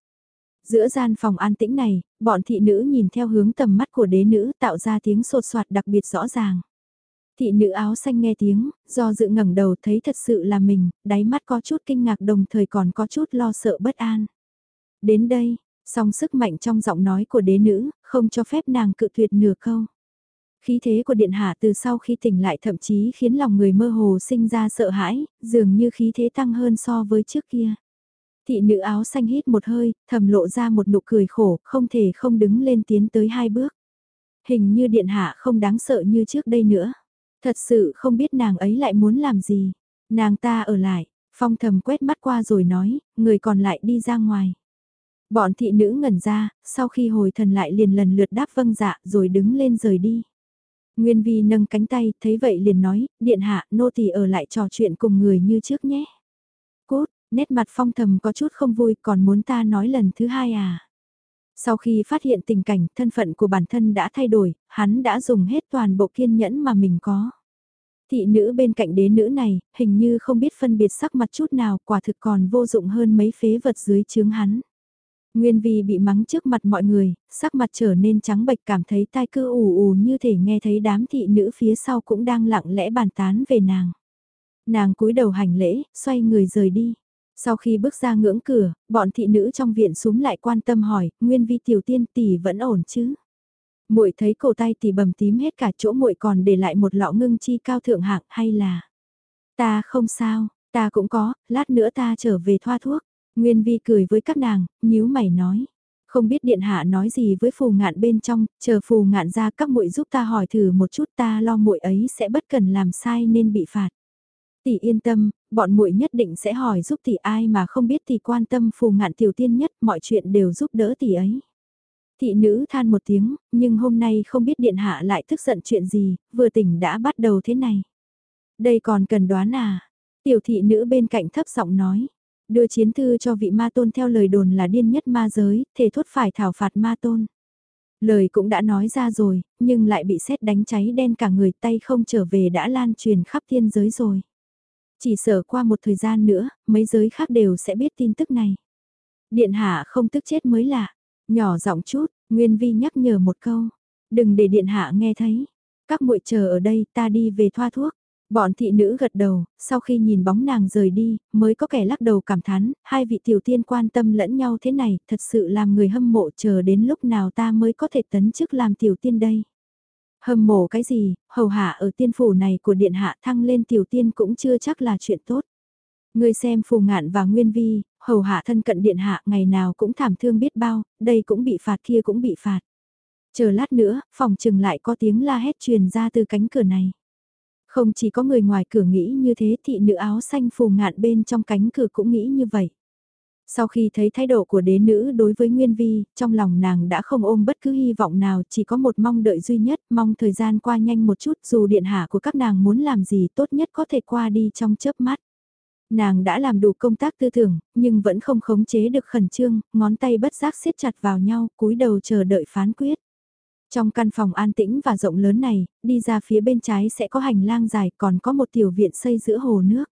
Giữa gian phòng an tĩnh này, bọn thị nữ nhìn theo hướng tầm mắt của đế nữ tạo ra tiếng sột soạt đặc biệt rõ ràng. Thị nữ áo xanh nghe tiếng, do dự ngẩng đầu thấy thật sự là mình, đáy mắt có chút kinh ngạc đồng thời còn có chút lo sợ bất an. Đến đây, song sức mạnh trong giọng nói của đế nữ, không cho phép nàng cự tuyệt nửa câu. Khí thế của điện hạ từ sau khi tỉnh lại thậm chí khiến lòng người mơ hồ sinh ra sợ hãi, dường như khí thế tăng hơn so với trước kia. Thị nữ áo xanh hít một hơi, thầm lộ ra một nụ cười khổ, không thể không đứng lên tiến tới hai bước. Hình như điện hạ không đáng sợ như trước đây nữa. Thật sự không biết nàng ấy lại muốn làm gì. Nàng ta ở lại, phong thầm quét mắt qua rồi nói, người còn lại đi ra ngoài. Bọn thị nữ ngẩn ra, sau khi hồi thần lại liền lần lượt đáp vâng dạ rồi đứng lên rời đi. Nguyên Vi nâng cánh tay, thấy vậy liền nói, điện hạ, nô tỳ ở lại trò chuyện cùng người như trước nhé. Nét mặt phong thầm có chút không vui còn muốn ta nói lần thứ hai à. Sau khi phát hiện tình cảnh thân phận của bản thân đã thay đổi, hắn đã dùng hết toàn bộ kiên nhẫn mà mình có. Thị nữ bên cạnh đế nữ này, hình như không biết phân biệt sắc mặt chút nào, quả thực còn vô dụng hơn mấy phế vật dưới chướng hắn. Nguyên Vi bị mắng trước mặt mọi người, sắc mặt trở nên trắng bệch cảm thấy tai cứ ù ù như thể nghe thấy đám thị nữ phía sau cũng đang lặng lẽ bàn tán về nàng. Nàng cúi đầu hành lễ, xoay người rời đi. Sau khi bước ra ngưỡng cửa, bọn thị nữ trong viện súm lại quan tâm hỏi, Nguyên Vi tiểu tiên tỷ vẫn ổn chứ? Muội thấy cổ tay tỷ bầm tím hết cả chỗ muội còn để lại một lọ ngưng chi cao thượng hạng hay là? Ta không sao, ta cũng có, lát nữa ta trở về thoa thuốc. Nguyên Vi cười với các nàng, nhíu mày nói. Không biết điện hạ nói gì với phù ngạn bên trong, chờ phù ngạn ra các muội giúp ta hỏi thử một chút ta lo muội ấy sẽ bất cần làm sai nên bị phạt. Tỷ yên tâm, bọn muội nhất định sẽ hỏi giúp tỷ ai mà không biết thì quan tâm phù ngạn tiểu tiên nhất, mọi chuyện đều giúp đỡ tỷ ấy. Thị nữ than một tiếng, nhưng hôm nay không biết điện hạ lại tức giận chuyện gì, vừa tỉnh đã bắt đầu thế này. Đây còn cần đoán à? Tiểu thị nữ bên cạnh thấp giọng nói. Đưa chiến thư cho vị ma tôn theo lời đồn là điên nhất ma giới, thể thốt phải thảo phạt ma tôn. Lời cũng đã nói ra rồi, nhưng lại bị xét đánh cháy đen cả người tay không trở về đã lan truyền khắp thiên giới rồi. Chỉ sợ qua một thời gian nữa, mấy giới khác đều sẽ biết tin tức này. Điện hạ không tức chết mới lạ. Nhỏ giọng chút, Nguyên Vi nhắc nhở một câu. Đừng để điện hạ nghe thấy. Các muội chờ ở đây ta đi về thoa thuốc. Bọn thị nữ gật đầu, sau khi nhìn bóng nàng rời đi, mới có kẻ lắc đầu cảm thán, hai vị tiểu tiên quan tâm lẫn nhau thế này, thật sự làm người hâm mộ chờ đến lúc nào ta mới có thể tấn chức làm tiểu tiên đây. Hâm mộ cái gì, hầu hạ ở tiên phủ này của điện hạ thăng lên tiểu tiên cũng chưa chắc là chuyện tốt. Người xem phù ngạn và nguyên vi, hầu hạ thân cận điện hạ ngày nào cũng thảm thương biết bao, đây cũng bị phạt kia cũng bị phạt. Chờ lát nữa, phòng trừng lại có tiếng la hét truyền ra từ cánh cửa này. Không chỉ có người ngoài cửa nghĩ như thế thị nữ áo xanh phù ngạn bên trong cánh cửa cũng nghĩ như vậy. Sau khi thấy thái độ của đế nữ đối với Nguyên Vi, trong lòng nàng đã không ôm bất cứ hy vọng nào, chỉ có một mong đợi duy nhất, mong thời gian qua nhanh một chút dù điện hạ của các nàng muốn làm gì tốt nhất có thể qua đi trong chớp mắt. Nàng đã làm đủ công tác tư tưởng, nhưng vẫn không khống chế được khẩn trương, ngón tay bất giác siết chặt vào nhau, cúi đầu chờ đợi phán quyết. Trong căn phòng an tĩnh và rộng lớn này, đi ra phía bên trái sẽ có hành lang dài còn có một tiểu viện xây giữa hồ nước.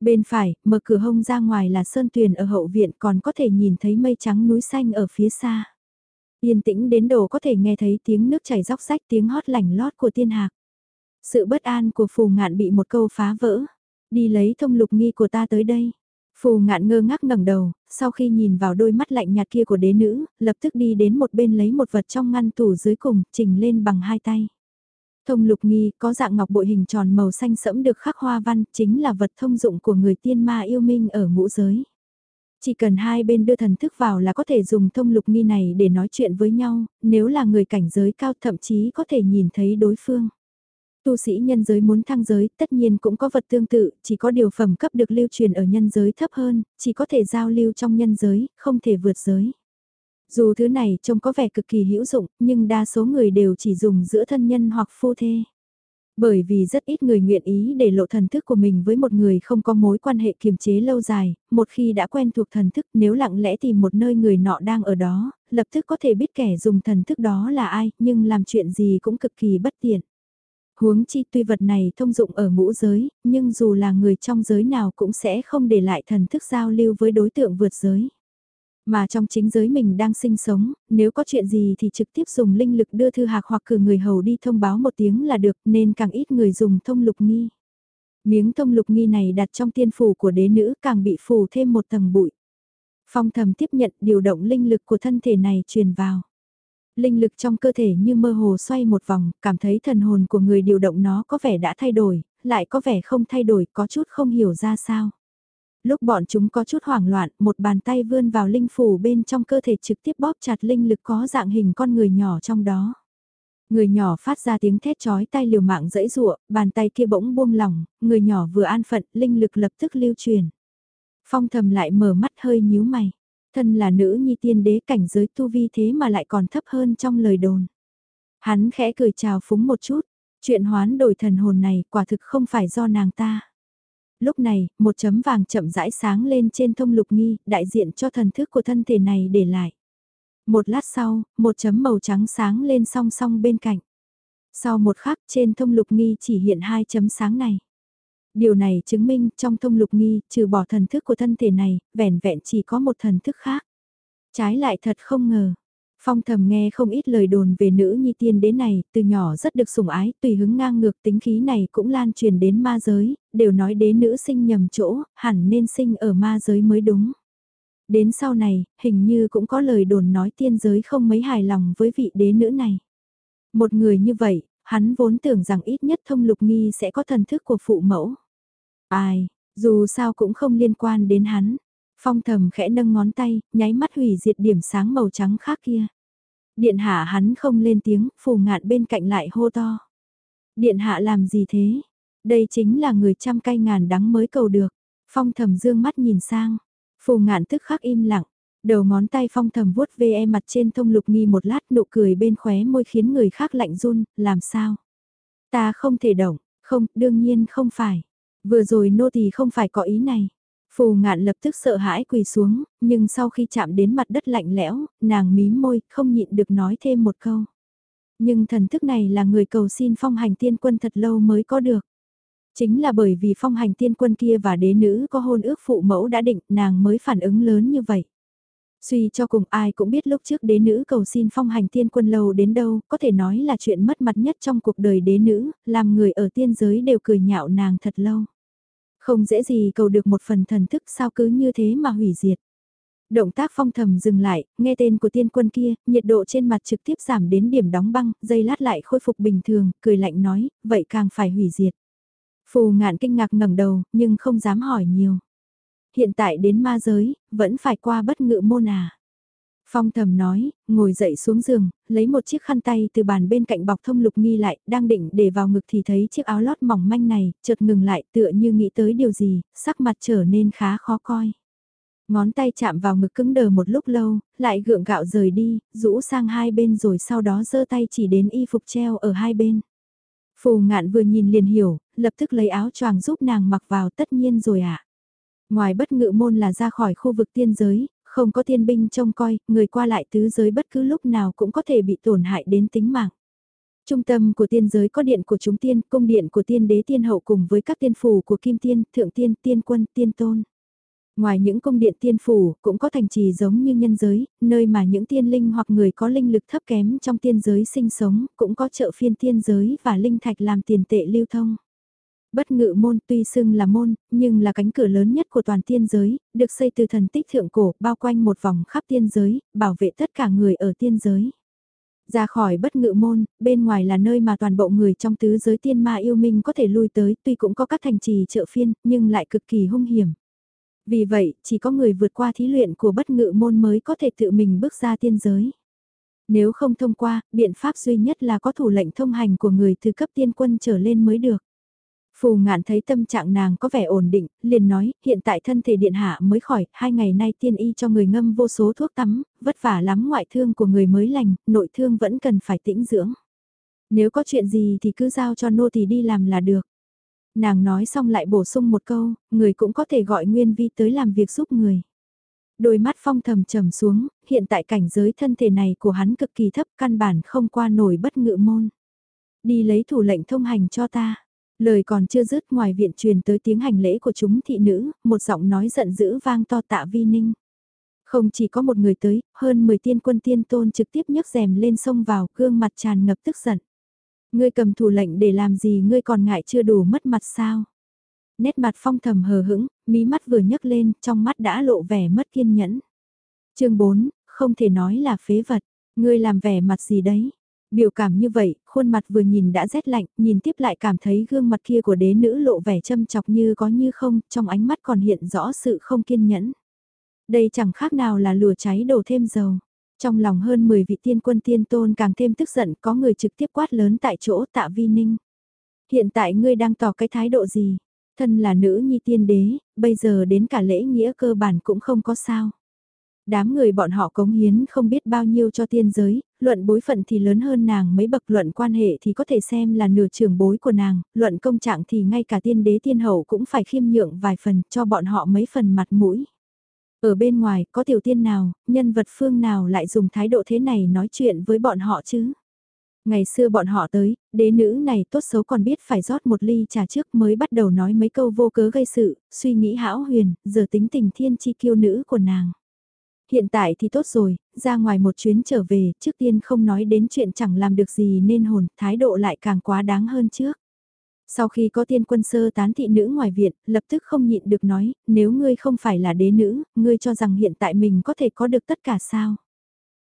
Bên phải, mở cửa hông ra ngoài là sơn tuyền ở hậu viện còn có thể nhìn thấy mây trắng núi xanh ở phía xa. Yên tĩnh đến độ có thể nghe thấy tiếng nước chảy róc rách tiếng hót lảnh lót của tiên hạc. Sự bất an của phù ngạn bị một câu phá vỡ. Đi lấy thông lục nghi của ta tới đây. Phù ngạn ngơ ngác ngẩng đầu, sau khi nhìn vào đôi mắt lạnh nhạt kia của đế nữ, lập tức đi đến một bên lấy một vật trong ngăn tủ dưới cùng, chỉnh lên bằng hai tay. Thông lục nghi có dạng ngọc bội hình tròn màu xanh sẫm được khắc hoa văn, chính là vật thông dụng của người tiên ma yêu minh ở ngũ giới. Chỉ cần hai bên đưa thần thức vào là có thể dùng thông lục nghi này để nói chuyện với nhau, nếu là người cảnh giới cao thậm chí có thể nhìn thấy đối phương. Tu sĩ nhân giới muốn thăng giới, tất nhiên cũng có vật tương tự, chỉ có điều phẩm cấp được lưu truyền ở nhân giới thấp hơn, chỉ có thể giao lưu trong nhân giới, không thể vượt giới. Dù thứ này trông có vẻ cực kỳ hữu dụng, nhưng đa số người đều chỉ dùng giữa thân nhân hoặc phu thê. Bởi vì rất ít người nguyện ý để lộ thần thức của mình với một người không có mối quan hệ kiềm chế lâu dài, một khi đã quen thuộc thần thức nếu lặng lẽ tìm một nơi người nọ đang ở đó, lập tức có thể biết kẻ dùng thần thức đó là ai, nhưng làm chuyện gì cũng cực kỳ bất tiện. Huống chi tuy vật này thông dụng ở ngũ giới, nhưng dù là người trong giới nào cũng sẽ không để lại thần thức giao lưu với đối tượng vượt giới. Mà trong chính giới mình đang sinh sống, nếu có chuyện gì thì trực tiếp dùng linh lực đưa thư hạc hoặc cử người hầu đi thông báo một tiếng là được nên càng ít người dùng thông lục nghi. Miếng thông lục nghi này đặt trong tiên phủ của đế nữ càng bị phủ thêm một tầng bụi. Phong thầm tiếp nhận điều động linh lực của thân thể này truyền vào linh lực trong cơ thể như mơ hồ xoay một vòng, cảm thấy thần hồn của người điều động nó có vẻ đã thay đổi, lại có vẻ không thay đổi, có chút không hiểu ra sao. Lúc bọn chúng có chút hoảng loạn, một bàn tay vươn vào linh phủ bên trong cơ thể trực tiếp bóp chặt linh lực có dạng hình con người nhỏ trong đó. Người nhỏ phát ra tiếng thét chói tay liều mạng dẫy rụa, bàn tay kia bỗng buông lỏng, người nhỏ vừa an phận, linh lực lập tức lưu truyền. Phong thầm lại mở mắt hơi nhíu mày. Thân là nữ nhi tiên đế cảnh giới tu vi thế mà lại còn thấp hơn trong lời đồn. Hắn khẽ cười chào phúng một chút, chuyện hoán đổi thần hồn này quả thực không phải do nàng ta. Lúc này, một chấm vàng chậm rãi sáng lên trên thông lục nghi, đại diện cho thần thức của thân thể này để lại. Một lát sau, một chấm màu trắng sáng lên song song bên cạnh. Sau một khắc trên thông lục nghi chỉ hiện hai chấm sáng này. Điều này chứng minh trong thông lục nghi, trừ bỏ thần thức của thân thể này, vẻn vẹn chỉ có một thần thức khác. Trái lại thật không ngờ. Phong thầm nghe không ít lời đồn về nữ nhi tiên đế này, từ nhỏ rất được sủng ái, tùy hứng ngang ngược tính khí này cũng lan truyền đến ma giới, đều nói đế nữ sinh nhầm chỗ, hẳn nên sinh ở ma giới mới đúng. Đến sau này, hình như cũng có lời đồn nói tiên giới không mấy hài lòng với vị đế nữ này. Một người như vậy, hắn vốn tưởng rằng ít nhất thông lục nghi sẽ có thần thức của phụ mẫu. Ai, dù sao cũng không liên quan đến hắn. Phong thầm khẽ nâng ngón tay, nháy mắt hủy diệt điểm sáng màu trắng khác kia. Điện hạ hắn không lên tiếng, phù ngạn bên cạnh lại hô to. Điện hạ làm gì thế? Đây chính là người trăm cay ngàn đắng mới cầu được. Phong thầm dương mắt nhìn sang. Phù ngạn tức khắc im lặng. Đầu ngón tay phong thầm vuốt ve e mặt trên thông lục nghi một lát nụ cười bên khóe môi khiến người khác lạnh run, làm sao? Ta không thể động, không, đương nhiên không phải. Vừa rồi nô tỳ không phải có ý này. Phù ngạn lập tức sợ hãi quỳ xuống, nhưng sau khi chạm đến mặt đất lạnh lẽo, nàng mím môi, không nhịn được nói thêm một câu. Nhưng thần thức này là người cầu xin phong hành tiên quân thật lâu mới có được. Chính là bởi vì phong hành tiên quân kia và đế nữ có hôn ước phụ mẫu đã định, nàng mới phản ứng lớn như vậy. Suy cho cùng ai cũng biết lúc trước đế nữ cầu xin phong hành tiên quân lâu đến đâu, có thể nói là chuyện mất mặt nhất trong cuộc đời đế nữ, làm người ở tiên giới đều cười nhạo nàng thật lâu. Không dễ gì cầu được một phần thần thức sao cứ như thế mà hủy diệt. Động tác phong thầm dừng lại, nghe tên của tiên quân kia, nhiệt độ trên mặt trực tiếp giảm đến điểm đóng băng, dây lát lại khôi phục bình thường, cười lạnh nói, vậy càng phải hủy diệt. Phù ngạn kinh ngạc ngẩng đầu, nhưng không dám hỏi nhiều. Hiện tại đến ma giới, vẫn phải qua bất ngự môn à. Phong thầm nói, ngồi dậy xuống giường, lấy một chiếc khăn tay từ bàn bên cạnh bọc thông lục nghi lại, đang định để vào ngực thì thấy chiếc áo lót mỏng manh này, chợt ngừng lại tựa như nghĩ tới điều gì, sắc mặt trở nên khá khó coi. Ngón tay chạm vào ngực cứng đờ một lúc lâu, lại gượng gạo rời đi, rũ sang hai bên rồi sau đó giơ tay chỉ đến y phục treo ở hai bên. Phù ngạn vừa nhìn liền hiểu, lập tức lấy áo choàng giúp nàng mặc vào tất nhiên rồi ạ. À. Ngoài bất ngự môn là ra khỏi khu vực tiên giới, không có tiên binh trông coi, người qua lại tứ giới bất cứ lúc nào cũng có thể bị tổn hại đến tính mạng. Trung tâm của tiên giới có điện của chúng tiên, cung điện của tiên đế tiên hậu cùng với các tiên phủ của kim tiên, thượng tiên, tiên quân, tiên tôn. Ngoài những cung điện tiên phủ, cũng có thành trì giống như nhân giới, nơi mà những tiên linh hoặc người có linh lực thấp kém trong tiên giới sinh sống, cũng có chợ phiên tiên giới và linh thạch làm tiền tệ lưu thông. Bất ngự môn tuy xưng là môn, nhưng là cánh cửa lớn nhất của toàn tiên giới, được xây từ thần tích thượng cổ, bao quanh một vòng khắp tiên giới, bảo vệ tất cả người ở tiên giới. Ra khỏi bất ngự môn, bên ngoài là nơi mà toàn bộ người trong tứ giới tiên ma yêu minh có thể lui tới, tuy cũng có các thành trì chợ phiên, nhưng lại cực kỳ hung hiểm. Vì vậy, chỉ có người vượt qua thí luyện của bất ngự môn mới có thể tự mình bước ra tiên giới. Nếu không thông qua, biện pháp duy nhất là có thủ lệnh thông hành của người từ cấp tiên quân trở lên mới được. Phù ngạn thấy tâm trạng nàng có vẻ ổn định, liền nói, hiện tại thân thể điện hạ mới khỏi, hai ngày nay tiên y cho người ngâm vô số thuốc tắm, vất vả lắm ngoại thương của người mới lành, nội thương vẫn cần phải tĩnh dưỡng. Nếu có chuyện gì thì cứ giao cho nô tỳ đi làm là được. Nàng nói xong lại bổ sung một câu, người cũng có thể gọi Nguyên Vi tới làm việc giúp người. Đôi mắt phong thầm trầm xuống, hiện tại cảnh giới thân thể này của hắn cực kỳ thấp căn bản không qua nổi bất ngự môn. Đi lấy thủ lệnh thông hành cho ta. Lời còn chưa dứt ngoài viện truyền tới tiếng hành lễ của chúng thị nữ, một giọng nói giận dữ vang to tạ vi ninh. Không chỉ có một người tới, hơn 10 tiên quân tiên tôn trực tiếp nhấc rèm lên sông vào, gương mặt tràn ngập tức giận. Ngươi cầm thủ lệnh để làm gì ngươi còn ngại chưa đủ mất mặt sao? Nét mặt phong thầm hờ hững, mí mắt vừa nhấc lên, trong mắt đã lộ vẻ mất kiên nhẫn. chương 4, không thể nói là phế vật, ngươi làm vẻ mặt gì đấy? Biểu cảm như vậy, khuôn mặt vừa nhìn đã rét lạnh, nhìn tiếp lại cảm thấy gương mặt kia của đế nữ lộ vẻ châm chọc như có như không, trong ánh mắt còn hiện rõ sự không kiên nhẫn. Đây chẳng khác nào là lửa cháy đổ thêm dầu. Trong lòng hơn 10 vị tiên quân tiên tôn càng thêm tức giận có người trực tiếp quát lớn tại chỗ tạ vi ninh. Hiện tại ngươi đang tỏ cái thái độ gì? Thân là nữ nhi tiên đế, bây giờ đến cả lễ nghĩa cơ bản cũng không có sao. Đám người bọn họ cống hiến không biết bao nhiêu cho tiên giới, luận bối phận thì lớn hơn nàng mấy bậc luận quan hệ thì có thể xem là nửa trưởng bối của nàng, luận công trạng thì ngay cả tiên đế tiên hậu cũng phải khiêm nhượng vài phần cho bọn họ mấy phần mặt mũi. Ở bên ngoài có tiểu tiên nào, nhân vật phương nào lại dùng thái độ thế này nói chuyện với bọn họ chứ? Ngày xưa bọn họ tới, đế nữ này tốt xấu còn biết phải rót một ly trà trước mới bắt đầu nói mấy câu vô cớ gây sự, suy nghĩ hão huyền, giờ tính tình thiên chi kiêu nữ của nàng. Hiện tại thì tốt rồi, ra ngoài một chuyến trở về, trước tiên không nói đến chuyện chẳng làm được gì nên hồn, thái độ lại càng quá đáng hơn trước. Sau khi có tiên quân sơ tán thị nữ ngoài viện, lập tức không nhịn được nói, nếu ngươi không phải là đế nữ, ngươi cho rằng hiện tại mình có thể có được tất cả sao?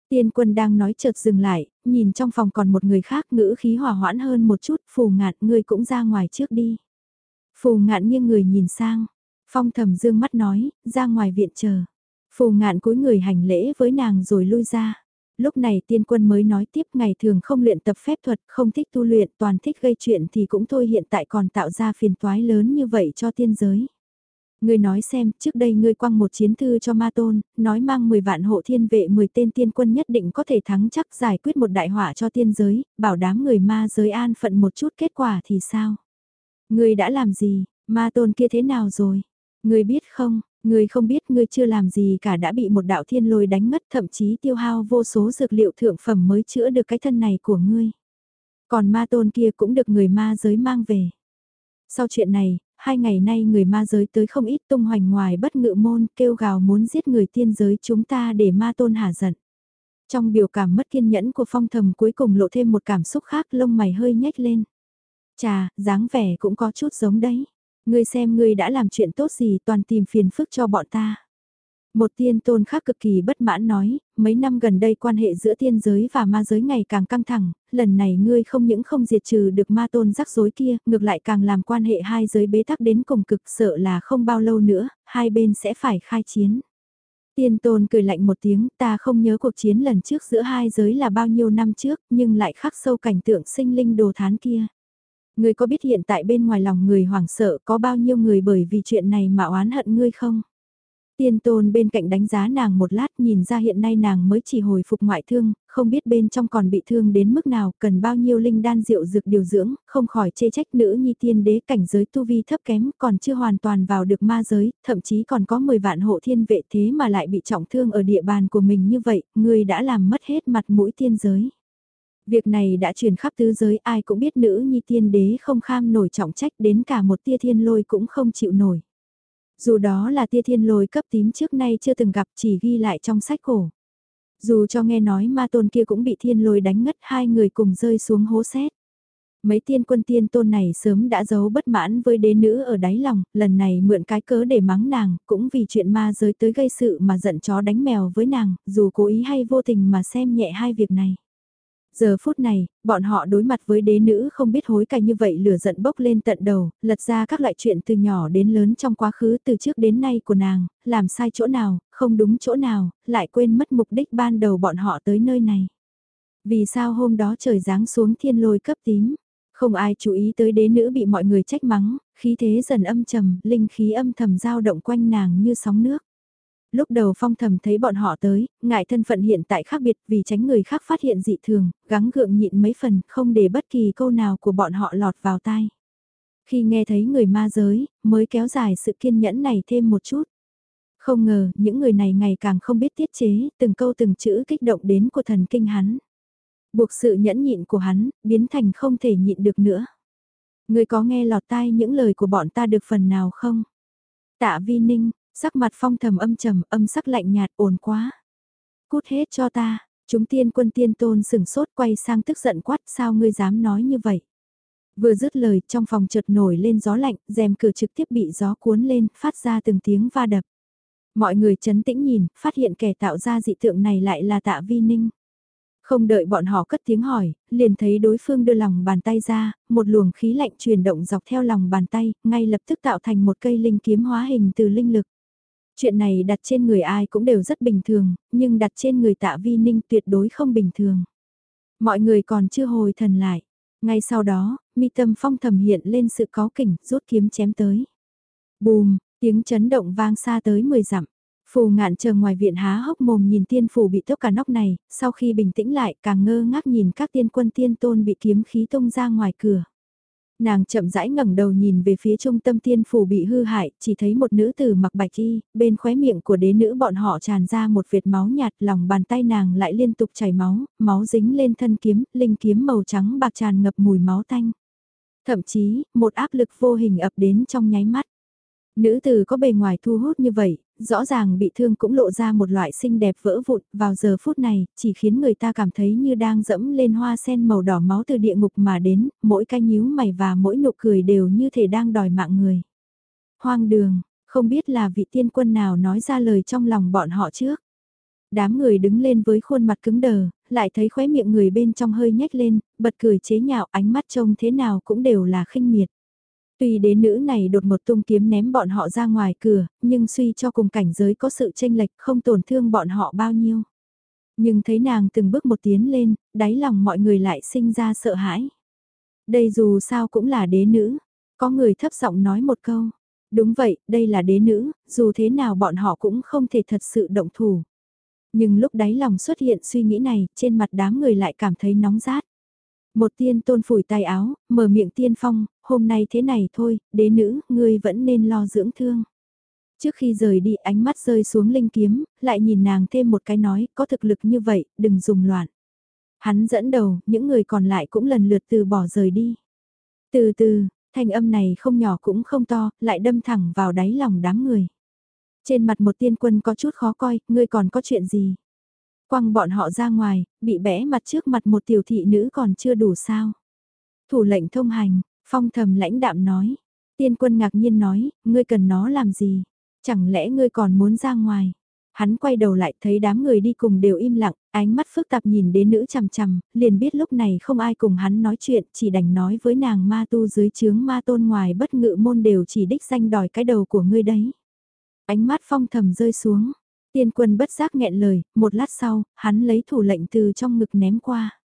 Tiên quân đang nói chợt dừng lại, nhìn trong phòng còn một người khác ngữ khí hòa hoãn hơn một chút, phù ngạn ngươi cũng ra ngoài trước đi. Phù ngạn nghiêng người nhìn sang, phong thầm dương mắt nói, ra ngoài viện chờ. Phù ngạn cúi người hành lễ với nàng rồi lui ra. Lúc này tiên quân mới nói tiếp ngày thường không luyện tập phép thuật, không thích tu luyện, toàn thích gây chuyện thì cũng thôi hiện tại còn tạo ra phiền toái lớn như vậy cho tiên giới. Ngươi nói xem, trước đây ngươi quăng một chiến thư cho ma tôn, nói mang 10 vạn hộ thiên vệ 10 tên tiên quân nhất định có thể thắng chắc giải quyết một đại hỏa cho tiên giới, bảo đám người ma giới an phận một chút kết quả thì sao? Ngươi đã làm gì, ma tôn kia thế nào rồi? Ngươi biết không, ngươi không biết ngươi chưa làm gì cả đã bị một đạo thiên lôi đánh mất thậm chí tiêu hao vô số dược liệu thượng phẩm mới chữa được cái thân này của ngươi. Còn ma tôn kia cũng được người ma giới mang về. Sau chuyện này, hai ngày nay người ma giới tới không ít tung hoành ngoài bất ngự môn kêu gào muốn giết người tiên giới chúng ta để ma tôn hả giận. Trong biểu cảm mất kiên nhẫn của phong thầm cuối cùng lộ thêm một cảm xúc khác lông mày hơi nhếch lên. Chà, dáng vẻ cũng có chút giống đấy. Ngươi xem ngươi đã làm chuyện tốt gì toàn tìm phiền phức cho bọn ta. Một tiên tôn khác cực kỳ bất mãn nói, mấy năm gần đây quan hệ giữa tiên giới và ma giới ngày càng căng thẳng, lần này ngươi không những không diệt trừ được ma tôn rắc rối kia, ngược lại càng làm quan hệ hai giới bế tắc đến cùng cực sợ là không bao lâu nữa, hai bên sẽ phải khai chiến. Tiên tôn cười lạnh một tiếng, ta không nhớ cuộc chiến lần trước giữa hai giới là bao nhiêu năm trước, nhưng lại khắc sâu cảnh tượng sinh linh đồ thán kia. Ngươi có biết hiện tại bên ngoài lòng người hoảng sợ có bao nhiêu người bởi vì chuyện này mà oán hận ngươi không? Tiên tôn bên cạnh đánh giá nàng một lát nhìn ra hiện nay nàng mới chỉ hồi phục ngoại thương, không biết bên trong còn bị thương đến mức nào, cần bao nhiêu linh đan rượu dược điều dưỡng, không khỏi chê trách nữ nhi tiên đế cảnh giới tu vi thấp kém, còn chưa hoàn toàn vào được ma giới, thậm chí còn có 10 vạn hộ thiên vệ thế mà lại bị trọng thương ở địa bàn của mình như vậy, người đã làm mất hết mặt mũi tiên giới. Việc này đã truyền khắp tứ giới ai cũng biết nữ nhi tiên đế không kham nổi trọng trách đến cả một tia thiên lôi cũng không chịu nổi. Dù đó là tia thiên lôi cấp tím trước nay chưa từng gặp chỉ ghi lại trong sách cổ. Dù cho nghe nói ma tôn kia cũng bị thiên lôi đánh ngất hai người cùng rơi xuống hố xét. Mấy tiên quân tiên tôn này sớm đã giấu bất mãn với đế nữ ở đáy lòng, lần này mượn cái cớ để mắng nàng, cũng vì chuyện ma giới tới gây sự mà giận chó đánh mèo với nàng, dù cố ý hay vô tình mà xem nhẹ hai việc này. Giờ phút này, bọn họ đối mặt với đế nữ không biết hối cải như vậy lửa giận bốc lên tận đầu, lật ra các loại chuyện từ nhỏ đến lớn trong quá khứ từ trước đến nay của nàng, làm sai chỗ nào, không đúng chỗ nào, lại quên mất mục đích ban đầu bọn họ tới nơi này. Vì sao hôm đó trời giáng xuống thiên lôi cấp tím, không ai chú ý tới đế nữ bị mọi người trách mắng, khí thế dần âm trầm, linh khí âm thầm dao động quanh nàng như sóng nước. Lúc đầu phong thầm thấy bọn họ tới, ngại thân phận hiện tại khác biệt vì tránh người khác phát hiện dị thường, gắng gượng nhịn mấy phần không để bất kỳ câu nào của bọn họ lọt vào tai. Khi nghe thấy người ma giới, mới kéo dài sự kiên nhẫn này thêm một chút. Không ngờ, những người này ngày càng không biết tiết chế, từng câu từng chữ kích động đến của thần kinh hắn. Buộc sự nhẫn nhịn của hắn, biến thành không thể nhịn được nữa. Người có nghe lọt tai những lời của bọn ta được phần nào không? Tạ Vi Ninh, Sắc mặt phong thầm âm trầm, âm sắc lạnh nhạt, ồn quá. Cút hết cho ta, chúng tiên quân tiên tôn sừng sốt quay sang tức giận quát sao ngươi dám nói như vậy. Vừa dứt lời trong phòng chợt nổi lên gió lạnh, rèm cửa trực tiếp bị gió cuốn lên, phát ra từng tiếng va đập. Mọi người chấn tĩnh nhìn, phát hiện kẻ tạo ra dị tượng này lại là tạ vi ninh. Không đợi bọn họ cất tiếng hỏi, liền thấy đối phương đưa lòng bàn tay ra, một luồng khí lạnh truyền động dọc theo lòng bàn tay, ngay lập tức tạo thành một cây linh kiếm hóa hình từ linh lực. Chuyện này đặt trên người ai cũng đều rất bình thường, nhưng đặt trên người tạ vi ninh tuyệt đối không bình thường. Mọi người còn chưa hồi thần lại. Ngay sau đó, mi tâm phong thầm hiện lên sự có kỉnh, rút kiếm chém tới. Bùm, tiếng chấn động vang xa tới 10 dặm. Phù ngạn chờ ngoài viện há hốc mồm nhìn tiên phù bị tốc cả nóc này, sau khi bình tĩnh lại càng ngơ ngác nhìn các tiên quân tiên tôn bị kiếm khí tung ra ngoài cửa. Nàng chậm rãi ngẩng đầu nhìn về phía trung tâm tiên phủ bị hư hại, chỉ thấy một nữ tử mặc bạch y, bên khóe miệng của đế nữ bọn họ tràn ra một vệt máu nhạt, lòng bàn tay nàng lại liên tục chảy máu, máu dính lên thân kiếm, linh kiếm màu trắng bạc tràn ngập mùi máu tanh. Thậm chí, một áp lực vô hình ập đến trong nháy mắt. Nữ tử có bề ngoài thu hút như vậy, rõ ràng bị thương cũng lộ ra một loại xinh đẹp vỡ vụn, vào giờ phút này, chỉ khiến người ta cảm thấy như đang dẫm lên hoa sen màu đỏ máu từ địa ngục mà đến, mỗi cái nhíu mày và mỗi nụ cười đều như thể đang đòi mạng người. Hoang đường, không biết là vị tiên quân nào nói ra lời trong lòng bọn họ trước. Đám người đứng lên với khuôn mặt cứng đờ, lại thấy khóe miệng người bên trong hơi nhếch lên, bật cười chế nhạo ánh mắt trông thế nào cũng đều là khinh miệt. Tuy đế nữ này đột một tung kiếm ném bọn họ ra ngoài cửa, nhưng suy cho cùng cảnh giới có sự tranh lệch không tổn thương bọn họ bao nhiêu. Nhưng thấy nàng từng bước một tiến lên, đáy lòng mọi người lại sinh ra sợ hãi. Đây dù sao cũng là đế nữ, có người thấp giọng nói một câu. Đúng vậy, đây là đế nữ, dù thế nào bọn họ cũng không thể thật sự động thủ. Nhưng lúc đáy lòng xuất hiện suy nghĩ này, trên mặt đám người lại cảm thấy nóng rát. Một tiên tôn phủi tay áo, mở miệng tiên phong, hôm nay thế này thôi, đế nữ, ngươi vẫn nên lo dưỡng thương. Trước khi rời đi ánh mắt rơi xuống linh kiếm, lại nhìn nàng thêm một cái nói, có thực lực như vậy, đừng dùng loạn. Hắn dẫn đầu, những người còn lại cũng lần lượt từ bỏ rời đi. Từ từ, thanh âm này không nhỏ cũng không to, lại đâm thẳng vào đáy lòng đám người. Trên mặt một tiên quân có chút khó coi, ngươi còn có chuyện gì? Quăng bọn họ ra ngoài, bị bẽ mặt trước mặt một tiểu thị nữ còn chưa đủ sao. Thủ lệnh thông hành, phong thầm lãnh đạm nói. Tiên quân ngạc nhiên nói, ngươi cần nó làm gì? Chẳng lẽ ngươi còn muốn ra ngoài? Hắn quay đầu lại thấy đám người đi cùng đều im lặng, ánh mắt phức tạp nhìn đến nữ chằm chằm, liền biết lúc này không ai cùng hắn nói chuyện, chỉ đành nói với nàng ma tu dưới chướng ma tôn ngoài bất ngự môn đều chỉ đích danh đòi cái đầu của ngươi đấy. Ánh mắt phong thầm rơi xuống, Tiên quân bất giác nghẹn lời, một lát sau, hắn lấy thủ lệnh từ trong ngực ném qua.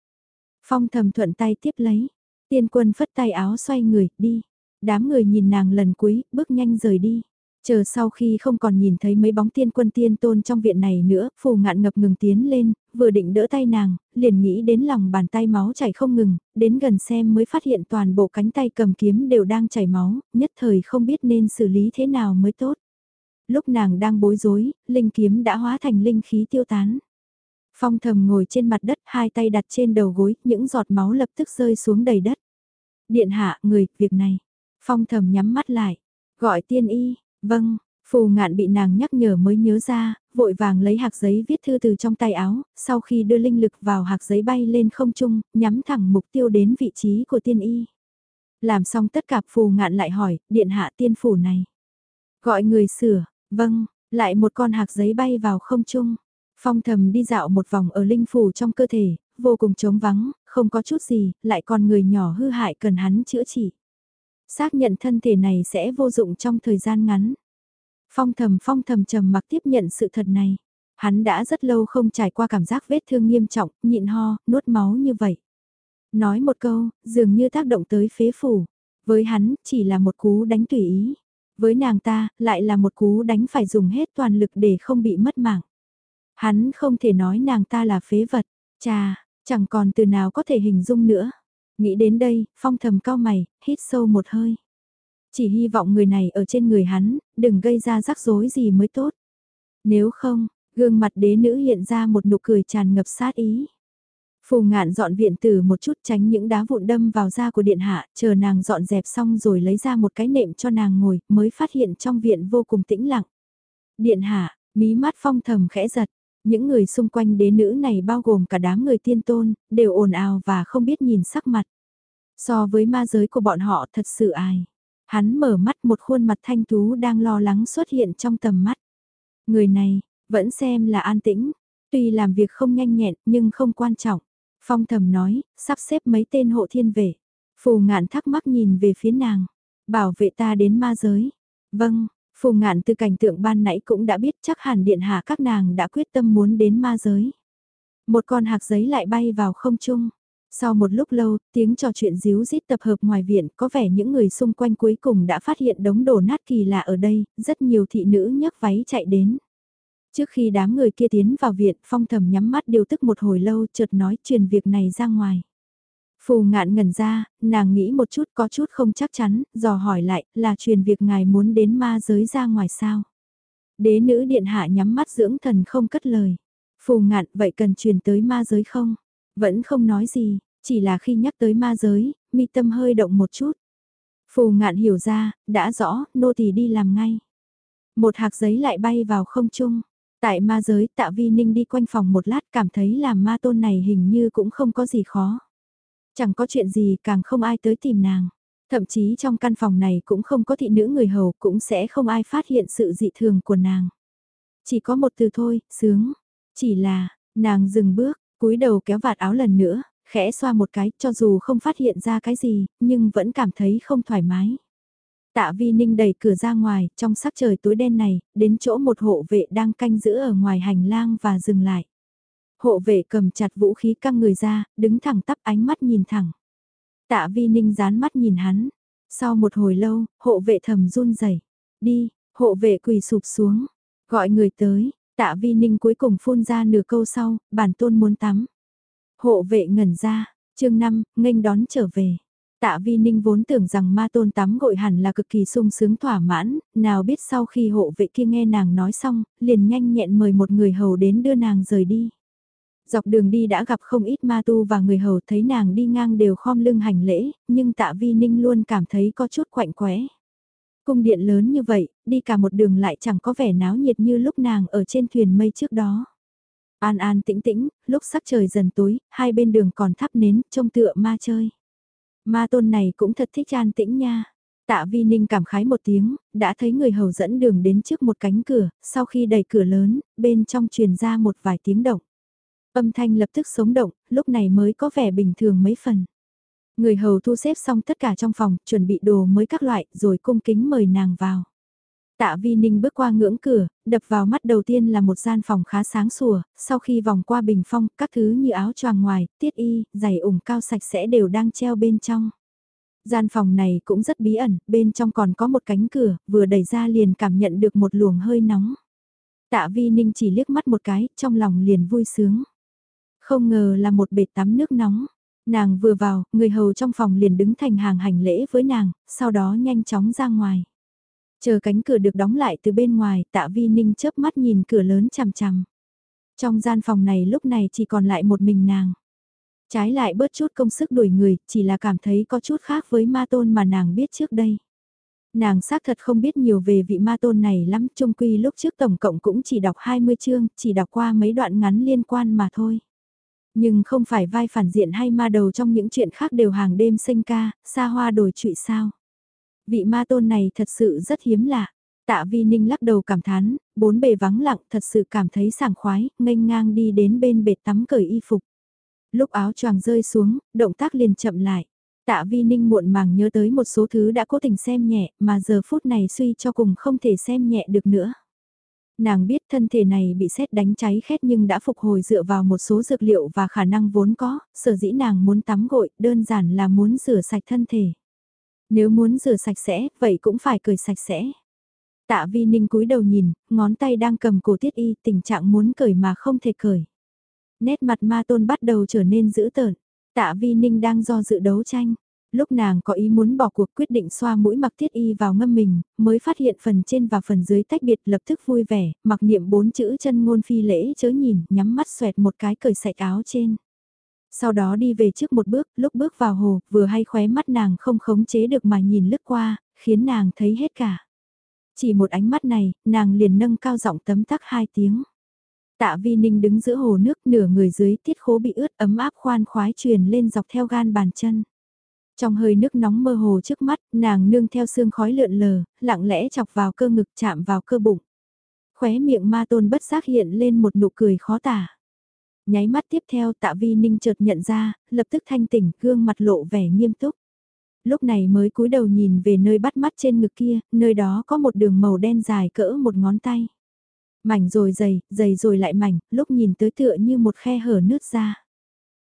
Phong thầm thuận tay tiếp lấy. Tiên quân phất tay áo xoay người, đi. Đám người nhìn nàng lần cuối, bước nhanh rời đi. Chờ sau khi không còn nhìn thấy mấy bóng tiên quân tiên tôn trong viện này nữa, phù ngạn ngập ngừng tiến lên, vừa định đỡ tay nàng, liền nghĩ đến lòng bàn tay máu chảy không ngừng, đến gần xem mới phát hiện toàn bộ cánh tay cầm kiếm đều đang chảy máu, nhất thời không biết nên xử lý thế nào mới tốt lúc nàng đang bối rối, linh kiếm đã hóa thành linh khí tiêu tán. Phong thầm ngồi trên mặt đất, hai tay đặt trên đầu gối, những giọt máu lập tức rơi xuống đầy đất. Điện hạ, người, việc này. Phong thầm nhắm mắt lại, gọi tiên y, vâng, phù ngạn bị nàng nhắc nhở mới nhớ ra, vội vàng lấy hạc giấy viết thư từ trong tay áo, sau khi đưa linh lực vào hạc giấy bay lên không trung, nhắm thẳng mục tiêu đến vị trí của tiên y. Làm xong tất cả phù ngạn lại hỏi, điện hạ tiên phủ này. Gọi người sửa, Vâng, lại một con hạc giấy bay vào không trung. Phong thầm đi dạo một vòng ở linh phủ trong cơ thể, vô cùng trống vắng, không có chút gì, lại còn người nhỏ hư hại cần hắn chữa trị. Xác nhận thân thể này sẽ vô dụng trong thời gian ngắn. Phong thầm phong thầm trầm mặc tiếp nhận sự thật này. Hắn đã rất lâu không trải qua cảm giác vết thương nghiêm trọng, nhịn ho, nuốt máu như vậy. Nói một câu, dường như tác động tới phế phủ. Với hắn, chỉ là một cú đánh tùy ý. Với nàng ta, lại là một cú đánh phải dùng hết toàn lực để không bị mất mạng. Hắn không thể nói nàng ta là phế vật, cha, chẳng còn từ nào có thể hình dung nữa. Nghĩ đến đây, phong thầm cao mày, hít sâu một hơi. Chỉ hy vọng người này ở trên người hắn, đừng gây ra rắc rối gì mới tốt. Nếu không, gương mặt đế nữ hiện ra một nụ cười tràn ngập sát ý. Phù ngạn dọn viện từ một chút tránh những đá vụn đâm vào da của điện hạ, chờ nàng dọn dẹp xong rồi lấy ra một cái nệm cho nàng ngồi, mới phát hiện trong viện vô cùng tĩnh lặng. Điện hạ, mí mắt phong thầm khẽ giật, những người xung quanh đế nữ này bao gồm cả đám người tiên tôn, đều ồn ào và không biết nhìn sắc mặt. So với ma giới của bọn họ thật sự ai. Hắn mở mắt một khuôn mặt thanh tú đang lo lắng xuất hiện trong tầm mắt. Người này, vẫn xem là an tĩnh, tuy làm việc không nhanh nhẹn nhưng không quan trọng. Phong thầm nói, sắp xếp mấy tên hộ thiên vệ. Phù ngạn thắc mắc nhìn về phía nàng. Bảo vệ ta đến ma giới. Vâng, phù ngạn từ cảnh tượng ban nãy cũng đã biết chắc hẳn điện hạ các nàng đã quyết tâm muốn đến ma giới. Một con hạc giấy lại bay vào không trung. Sau một lúc lâu, tiếng trò chuyện díu dít tập hợp ngoài viện, có vẻ những người xung quanh cuối cùng đã phát hiện đống đổ nát kỳ lạ ở đây, rất nhiều thị nữ nhấc váy chạy đến. Trước khi đám người kia tiến vào viện, phong thầm nhắm mắt điều tức một hồi lâu chợt nói truyền việc này ra ngoài. Phù ngạn ngẩn ra, nàng nghĩ một chút có chút không chắc chắn, dò hỏi lại, là truyền việc ngài muốn đến ma giới ra ngoài sao? Đế nữ điện hạ nhắm mắt dưỡng thần không cất lời. Phù ngạn vậy cần truyền tới ma giới không? Vẫn không nói gì, chỉ là khi nhắc tới ma giới, mi tâm hơi động một chút. Phù ngạn hiểu ra, đã rõ, nô tỳ đi làm ngay. Một hạc giấy lại bay vào không trung. Tại ma giới tạ vi ninh đi quanh phòng một lát cảm thấy làm ma tôn này hình như cũng không có gì khó. Chẳng có chuyện gì càng không ai tới tìm nàng. Thậm chí trong căn phòng này cũng không có thị nữ người hầu cũng sẽ không ai phát hiện sự dị thường của nàng. Chỉ có một từ thôi, sướng. Chỉ là, nàng dừng bước, cúi đầu kéo vạt áo lần nữa, khẽ xoa một cái cho dù không phát hiện ra cái gì, nhưng vẫn cảm thấy không thoải mái. Tạ Vi Ninh đẩy cửa ra ngoài, trong sắc trời tối đen này, đến chỗ một hộ vệ đang canh giữ ở ngoài hành lang và dừng lại. Hộ vệ cầm chặt vũ khí căng người ra, đứng thẳng tắp ánh mắt nhìn thẳng. Tạ Vi Ninh dán mắt nhìn hắn. Sau một hồi lâu, hộ vệ thầm run rẩy Đi, hộ vệ quỳ sụp xuống. Gọi người tới, tạ Vi Ninh cuối cùng phun ra nửa câu sau, bản tôn muốn tắm. Hộ vệ ngẩn ra, chương 5, nghênh đón trở về. Tạ Vi Ninh vốn tưởng rằng ma tôn tắm gội hẳn là cực kỳ sung sướng thỏa mãn, nào biết sau khi hộ vệ kia nghe nàng nói xong, liền nhanh nhẹn mời một người hầu đến đưa nàng rời đi. Dọc đường đi đã gặp không ít ma tu và người hầu thấy nàng đi ngang đều khom lưng hành lễ, nhưng tạ Vi Ninh luôn cảm thấy có chút quạnh quẽ. Cung điện lớn như vậy, đi cả một đường lại chẳng có vẻ náo nhiệt như lúc nàng ở trên thuyền mây trước đó. An an tĩnh tĩnh, lúc sắc trời dần tối, hai bên đường còn thắp nến, trông tựa ma chơi. Ma tôn này cũng thật thích an tĩnh nha. Tạ Vi Ninh cảm khái một tiếng, đã thấy người hầu dẫn đường đến trước một cánh cửa, sau khi đẩy cửa lớn, bên trong truyền ra một vài tiếng động. Âm thanh lập tức sống động, lúc này mới có vẻ bình thường mấy phần. Người hầu thu xếp xong tất cả trong phòng, chuẩn bị đồ mới các loại, rồi cung kính mời nàng vào. Tạ Vi Ninh bước qua ngưỡng cửa, đập vào mắt đầu tiên là một gian phòng khá sáng sủa, sau khi vòng qua bình phong, các thứ như áo choàng ngoài, tiết y, giày ủng cao sạch sẽ đều đang treo bên trong. Gian phòng này cũng rất bí ẩn, bên trong còn có một cánh cửa, vừa đẩy ra liền cảm nhận được một luồng hơi nóng. Tạ Vi Ninh chỉ liếc mắt một cái, trong lòng liền vui sướng. Không ngờ là một bể tắm nước nóng. Nàng vừa vào, người hầu trong phòng liền đứng thành hàng hành lễ với nàng, sau đó nhanh chóng ra ngoài. Chờ cánh cửa được đóng lại từ bên ngoài, tạ vi ninh chớp mắt nhìn cửa lớn chằm chằm. Trong gian phòng này lúc này chỉ còn lại một mình nàng. Trái lại bớt chút công sức đuổi người, chỉ là cảm thấy có chút khác với ma tôn mà nàng biết trước đây. Nàng xác thật không biết nhiều về vị ma tôn này lắm, trung quy lúc trước tổng cộng cũng chỉ đọc 20 chương, chỉ đọc qua mấy đoạn ngắn liên quan mà thôi. Nhưng không phải vai phản diện hay ma đầu trong những chuyện khác đều hàng đêm sinh ca, xa hoa đổi trụy sao. Vị ma tôn này thật sự rất hiếm lạ. Tạ Vi Ninh lắc đầu cảm thán, bốn bề vắng lặng thật sự cảm thấy sảng khoái, nghênh ngang đi đến bên bệt tắm cởi y phục. Lúc áo choàng rơi xuống, động tác liền chậm lại. Tạ Vi Ninh muộn màng nhớ tới một số thứ đã cố tình xem nhẹ mà giờ phút này suy cho cùng không thể xem nhẹ được nữa. Nàng biết thân thể này bị xét đánh cháy khét nhưng đã phục hồi dựa vào một số dược liệu và khả năng vốn có, sở dĩ nàng muốn tắm gội, đơn giản là muốn rửa sạch thân thể. Nếu muốn rửa sạch sẽ, vậy cũng phải cười sạch sẽ. Tạ vi ninh cúi đầu nhìn, ngón tay đang cầm cổ tiết y, tình trạng muốn cởi mà không thể cởi. Nét mặt ma tôn bắt đầu trở nên dữ tợn. Tạ vi ninh đang do dự đấu tranh. Lúc nàng có ý muốn bỏ cuộc quyết định xoa mũi mặc tiết y vào ngâm mình, mới phát hiện phần trên và phần dưới tách biệt lập tức vui vẻ, mặc niệm bốn chữ chân ngôn phi lễ chớ nhìn, nhắm mắt xoẹt một cái cởi sạch áo trên. Sau đó đi về trước một bước, lúc bước vào hồ, vừa hay khóe mắt nàng không khống chế được mà nhìn lướt qua, khiến nàng thấy hết cả. Chỉ một ánh mắt này, nàng liền nâng cao giọng tấm tắc hai tiếng. Tạ Vi Ninh đứng giữa hồ nước nửa người dưới tiết khố bị ướt ấm áp khoan khoái truyền lên dọc theo gan bàn chân. Trong hơi nước nóng mơ hồ trước mắt, nàng nương theo xương khói lượn lờ, lặng lẽ chọc vào cơ ngực chạm vào cơ bụng. Khóe miệng ma tôn bất giác hiện lên một nụ cười khó tả. Nháy mắt tiếp theo tạ vi ninh chợt nhận ra, lập tức thanh tỉnh, gương mặt lộ vẻ nghiêm túc. Lúc này mới cúi đầu nhìn về nơi bắt mắt trên ngực kia, nơi đó có một đường màu đen dài cỡ một ngón tay. Mảnh rồi dày, dày rồi lại mảnh, lúc nhìn tới tựa như một khe hở nước ra.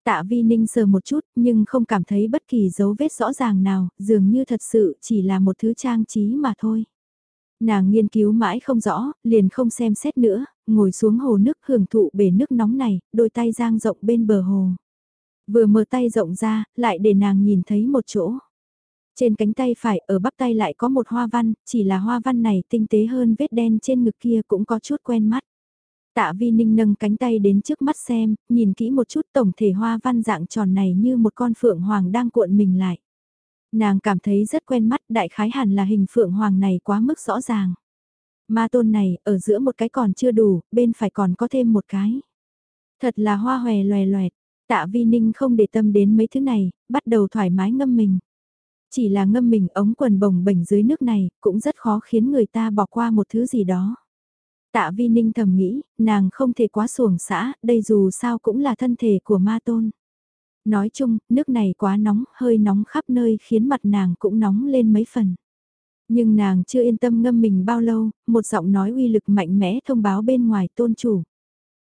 Tạ vi ninh sờ một chút nhưng không cảm thấy bất kỳ dấu vết rõ ràng nào, dường như thật sự chỉ là một thứ trang trí mà thôi. Nàng nghiên cứu mãi không rõ, liền không xem xét nữa, ngồi xuống hồ nước hưởng thụ bể nước nóng này, đôi tay giang rộng bên bờ hồ. Vừa mở tay rộng ra, lại để nàng nhìn thấy một chỗ. Trên cánh tay phải ở bắp tay lại có một hoa văn, chỉ là hoa văn này tinh tế hơn vết đen trên ngực kia cũng có chút quen mắt. Tạ Vi Ninh nâng cánh tay đến trước mắt xem, nhìn kỹ một chút tổng thể hoa văn dạng tròn này như một con phượng hoàng đang cuộn mình lại. Nàng cảm thấy rất quen mắt, đại khái hẳn là hình phượng hoàng này quá mức rõ ràng. Ma tôn này, ở giữa một cái còn chưa đủ, bên phải còn có thêm một cái. Thật là hoa hòe loè loẹt, tạ vi ninh không để tâm đến mấy thứ này, bắt đầu thoải mái ngâm mình. Chỉ là ngâm mình ống quần bồng bềnh dưới nước này, cũng rất khó khiến người ta bỏ qua một thứ gì đó. Tạ vi ninh thầm nghĩ, nàng không thể quá xuồng xã, đây dù sao cũng là thân thể của ma tôn. Nói chung, nước này quá nóng, hơi nóng khắp nơi khiến mặt nàng cũng nóng lên mấy phần. Nhưng nàng chưa yên tâm ngâm mình bao lâu, một giọng nói uy lực mạnh mẽ thông báo bên ngoài tôn chủ.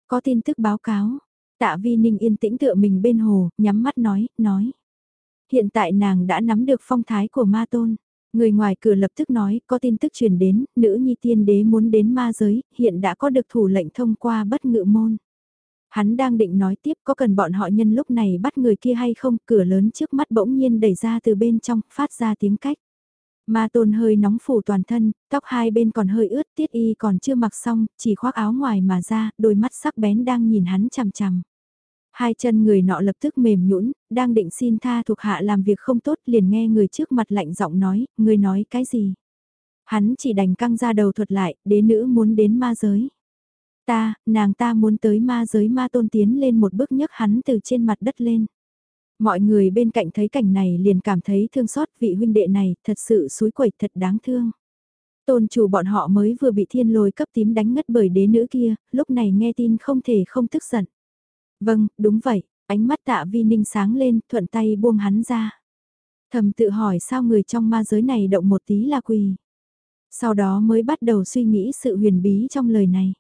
Có tin tức báo cáo, tạ vi ninh yên tĩnh tựa mình bên hồ, nhắm mắt nói, nói. Hiện tại nàng đã nắm được phong thái của ma tôn. Người ngoài cửa lập tức nói, có tin tức truyền đến, nữ nhi tiên đế muốn đến ma giới, hiện đã có được thủ lệnh thông qua bất ngự môn. Hắn đang định nói tiếp có cần bọn họ nhân lúc này bắt người kia hay không, cửa lớn trước mắt bỗng nhiên đẩy ra từ bên trong, phát ra tiếng cách. Ma tôn hơi nóng phủ toàn thân, tóc hai bên còn hơi ướt, tiết y còn chưa mặc xong, chỉ khoác áo ngoài mà ra, đôi mắt sắc bén đang nhìn hắn chằm chằm. Hai chân người nọ lập tức mềm nhũn, đang định xin tha thuộc hạ làm việc không tốt liền nghe người trước mặt lạnh giọng nói, người nói cái gì? Hắn chỉ đành căng ra đầu thuật lại, đế nữ muốn đến ma giới. Ta, nàng ta muốn tới ma giới ma tôn tiến lên một bước nhấc hắn từ trên mặt đất lên. Mọi người bên cạnh thấy cảnh này liền cảm thấy thương xót vị huynh đệ này, thật sự suối quẩy thật đáng thương. Tôn chủ bọn họ mới vừa bị thiên lôi cấp tím đánh ngất bởi đế nữ kia, lúc này nghe tin không thể không tức giận. Vâng, đúng vậy, ánh mắt tạ vi ninh sáng lên, thuận tay buông hắn ra. Thầm tự hỏi sao người trong ma giới này động một tí là quỳ. Sau đó mới bắt đầu suy nghĩ sự huyền bí trong lời này.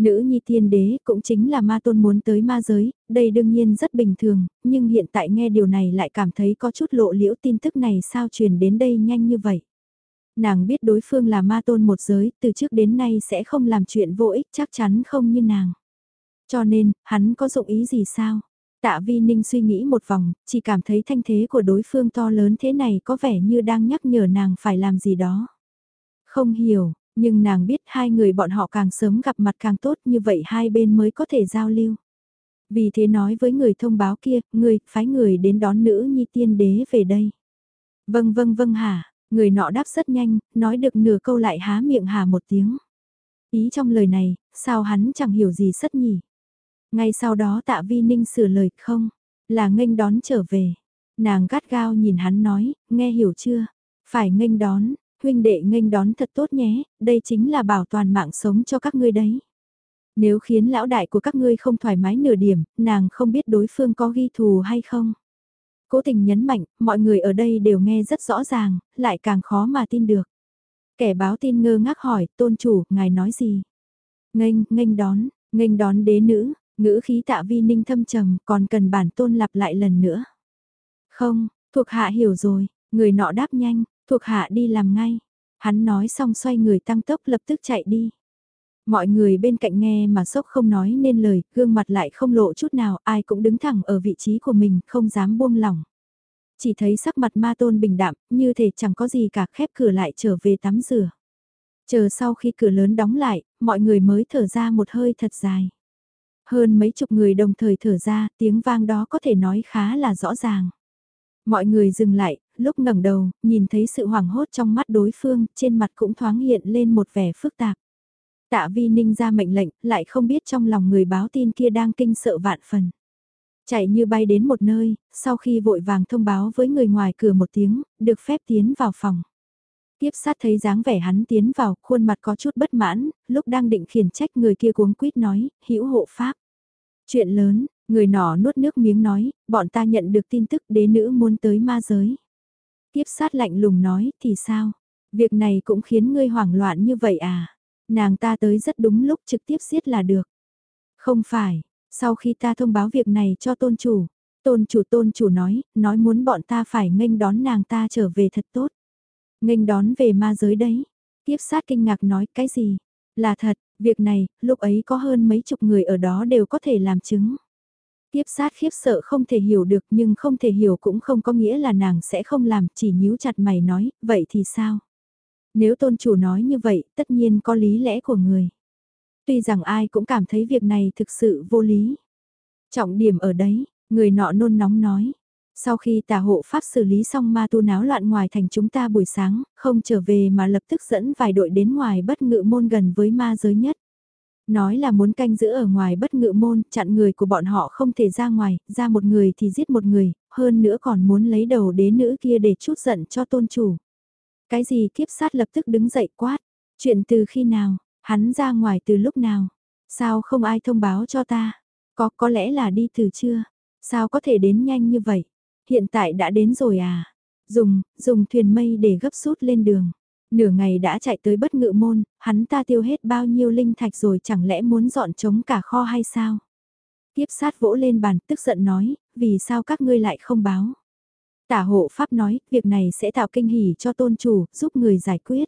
Nữ nhi tiên đế cũng chính là ma tôn muốn tới ma giới, đây đương nhiên rất bình thường, nhưng hiện tại nghe điều này lại cảm thấy có chút lộ liễu tin tức này sao truyền đến đây nhanh như vậy. Nàng biết đối phương là ma tôn một giới, từ trước đến nay sẽ không làm chuyện vô ích chắc chắn không như nàng. Cho nên, hắn có dụng ý gì sao? Tạ Vi Ninh suy nghĩ một vòng, chỉ cảm thấy thanh thế của đối phương to lớn thế này có vẻ như đang nhắc nhở nàng phải làm gì đó. Không hiểu, nhưng nàng biết hai người bọn họ càng sớm gặp mặt càng tốt như vậy hai bên mới có thể giao lưu. Vì thế nói với người thông báo kia, người, phái người đến đón nữ nhi tiên đế về đây. Vâng vâng vâng hả, người nọ đáp rất nhanh, nói được nửa câu lại há miệng hà một tiếng. Ý trong lời này, sao hắn chẳng hiểu gì sất nhỉ? Ngay sau đó tạ vi ninh sửa lời không, là nghênh đón trở về. Nàng gắt gao nhìn hắn nói, nghe hiểu chưa? Phải nghênh đón, huynh đệ nghênh đón thật tốt nhé, đây chính là bảo toàn mạng sống cho các ngươi đấy. Nếu khiến lão đại của các ngươi không thoải mái nửa điểm, nàng không biết đối phương có ghi thù hay không. Cố tình nhấn mạnh, mọi người ở đây đều nghe rất rõ ràng, lại càng khó mà tin được. Kẻ báo tin ngơ ngác hỏi, tôn chủ, ngài nói gì? Nghênh, nghênh đón, nghênh đón đế nữ, ngữ khí tạ vi ninh thâm trầm, còn cần bản tôn lặp lại lần nữa. Không, thuộc hạ hiểu rồi, người nọ đáp nhanh, Thuộc hạ đi làm ngay. Hắn nói xong xoay người tăng tốc lập tức chạy đi. Mọi người bên cạnh nghe mà sốc không nói nên lời, gương mặt lại không lộ chút nào, ai cũng đứng thẳng ở vị trí của mình, không dám buông lỏng. Chỉ thấy sắc mặt ma tôn bình đạm, như thể chẳng có gì cả khép cửa lại trở về tắm rửa. Chờ sau khi cửa lớn đóng lại, mọi người mới thở ra một hơi thật dài. Hơn mấy chục người đồng thời thở ra, tiếng vang đó có thể nói khá là rõ ràng. Mọi người dừng lại, lúc ngẩng đầu, nhìn thấy sự hoảng hốt trong mắt đối phương, trên mặt cũng thoáng hiện lên một vẻ phức tạp. Tạ vi ninh ra mệnh lệnh, lại không biết trong lòng người báo tin kia đang kinh sợ vạn phần. Chạy như bay đến một nơi, sau khi vội vàng thông báo với người ngoài cửa một tiếng, được phép tiến vào phòng. Tiếp sát thấy dáng vẻ hắn tiến vào, khuôn mặt có chút bất mãn, lúc đang định khiển trách người kia cuống quýt nói, hữu hộ pháp. Chuyện lớn, người nọ nuốt nước miếng nói, bọn ta nhận được tin tức đế nữ muốn tới ma giới. Tiếp sát lạnh lùng nói, thì sao? Việc này cũng khiến ngươi hoảng loạn như vậy à? Nàng ta tới rất đúng lúc trực tiếp giết là được. Không phải, sau khi ta thông báo việc này cho tôn chủ, tôn chủ tôn chủ nói, nói muốn bọn ta phải nghênh đón nàng ta trở về thật tốt. Nghênh đón về ma giới đấy. Tiếp sát kinh ngạc nói cái gì? Là thật, Việc này, lúc ấy có hơn mấy chục người ở đó đều có thể làm chứng. Tiếp sát khiếp sợ không thể hiểu được nhưng không thể hiểu cũng không có nghĩa là nàng sẽ không làm, chỉ nhíu chặt mày nói, vậy thì sao? Nếu tôn chủ nói như vậy, tất nhiên có lý lẽ của người. Tuy rằng ai cũng cảm thấy việc này thực sự vô lý. Trọng điểm ở đấy, người nọ nôn nóng nói. Sau khi tà hộ pháp xử lý xong ma tu náo loạn ngoài thành chúng ta buổi sáng, không trở về mà lập tức dẫn vài đội đến ngoài bất ngự môn gần với ma giới nhất. Nói là muốn canh giữ ở ngoài bất ngự môn, chặn người của bọn họ không thể ra ngoài, ra một người thì giết một người, hơn nữa còn muốn lấy đầu đế nữ kia để chút giận cho tôn chủ. Cái gì kiếp sát lập tức đứng dậy quát, chuyện từ khi nào, hắn ra ngoài từ lúc nào, sao không ai thông báo cho ta, có có lẽ là đi từ chưa, sao có thể đến nhanh như vậy, hiện tại đã đến rồi à, dùng, dùng thuyền mây để gấp rút lên đường. Nửa ngày đã chạy tới bất ngự môn, hắn ta tiêu hết bao nhiêu linh thạch rồi chẳng lẽ muốn dọn trống cả kho hay sao? Tiếp sát vỗ lên bàn tức giận nói, vì sao các ngươi lại không báo? Tả hộ pháp nói, việc này sẽ tạo kinh hỉ cho tôn chủ, giúp người giải quyết.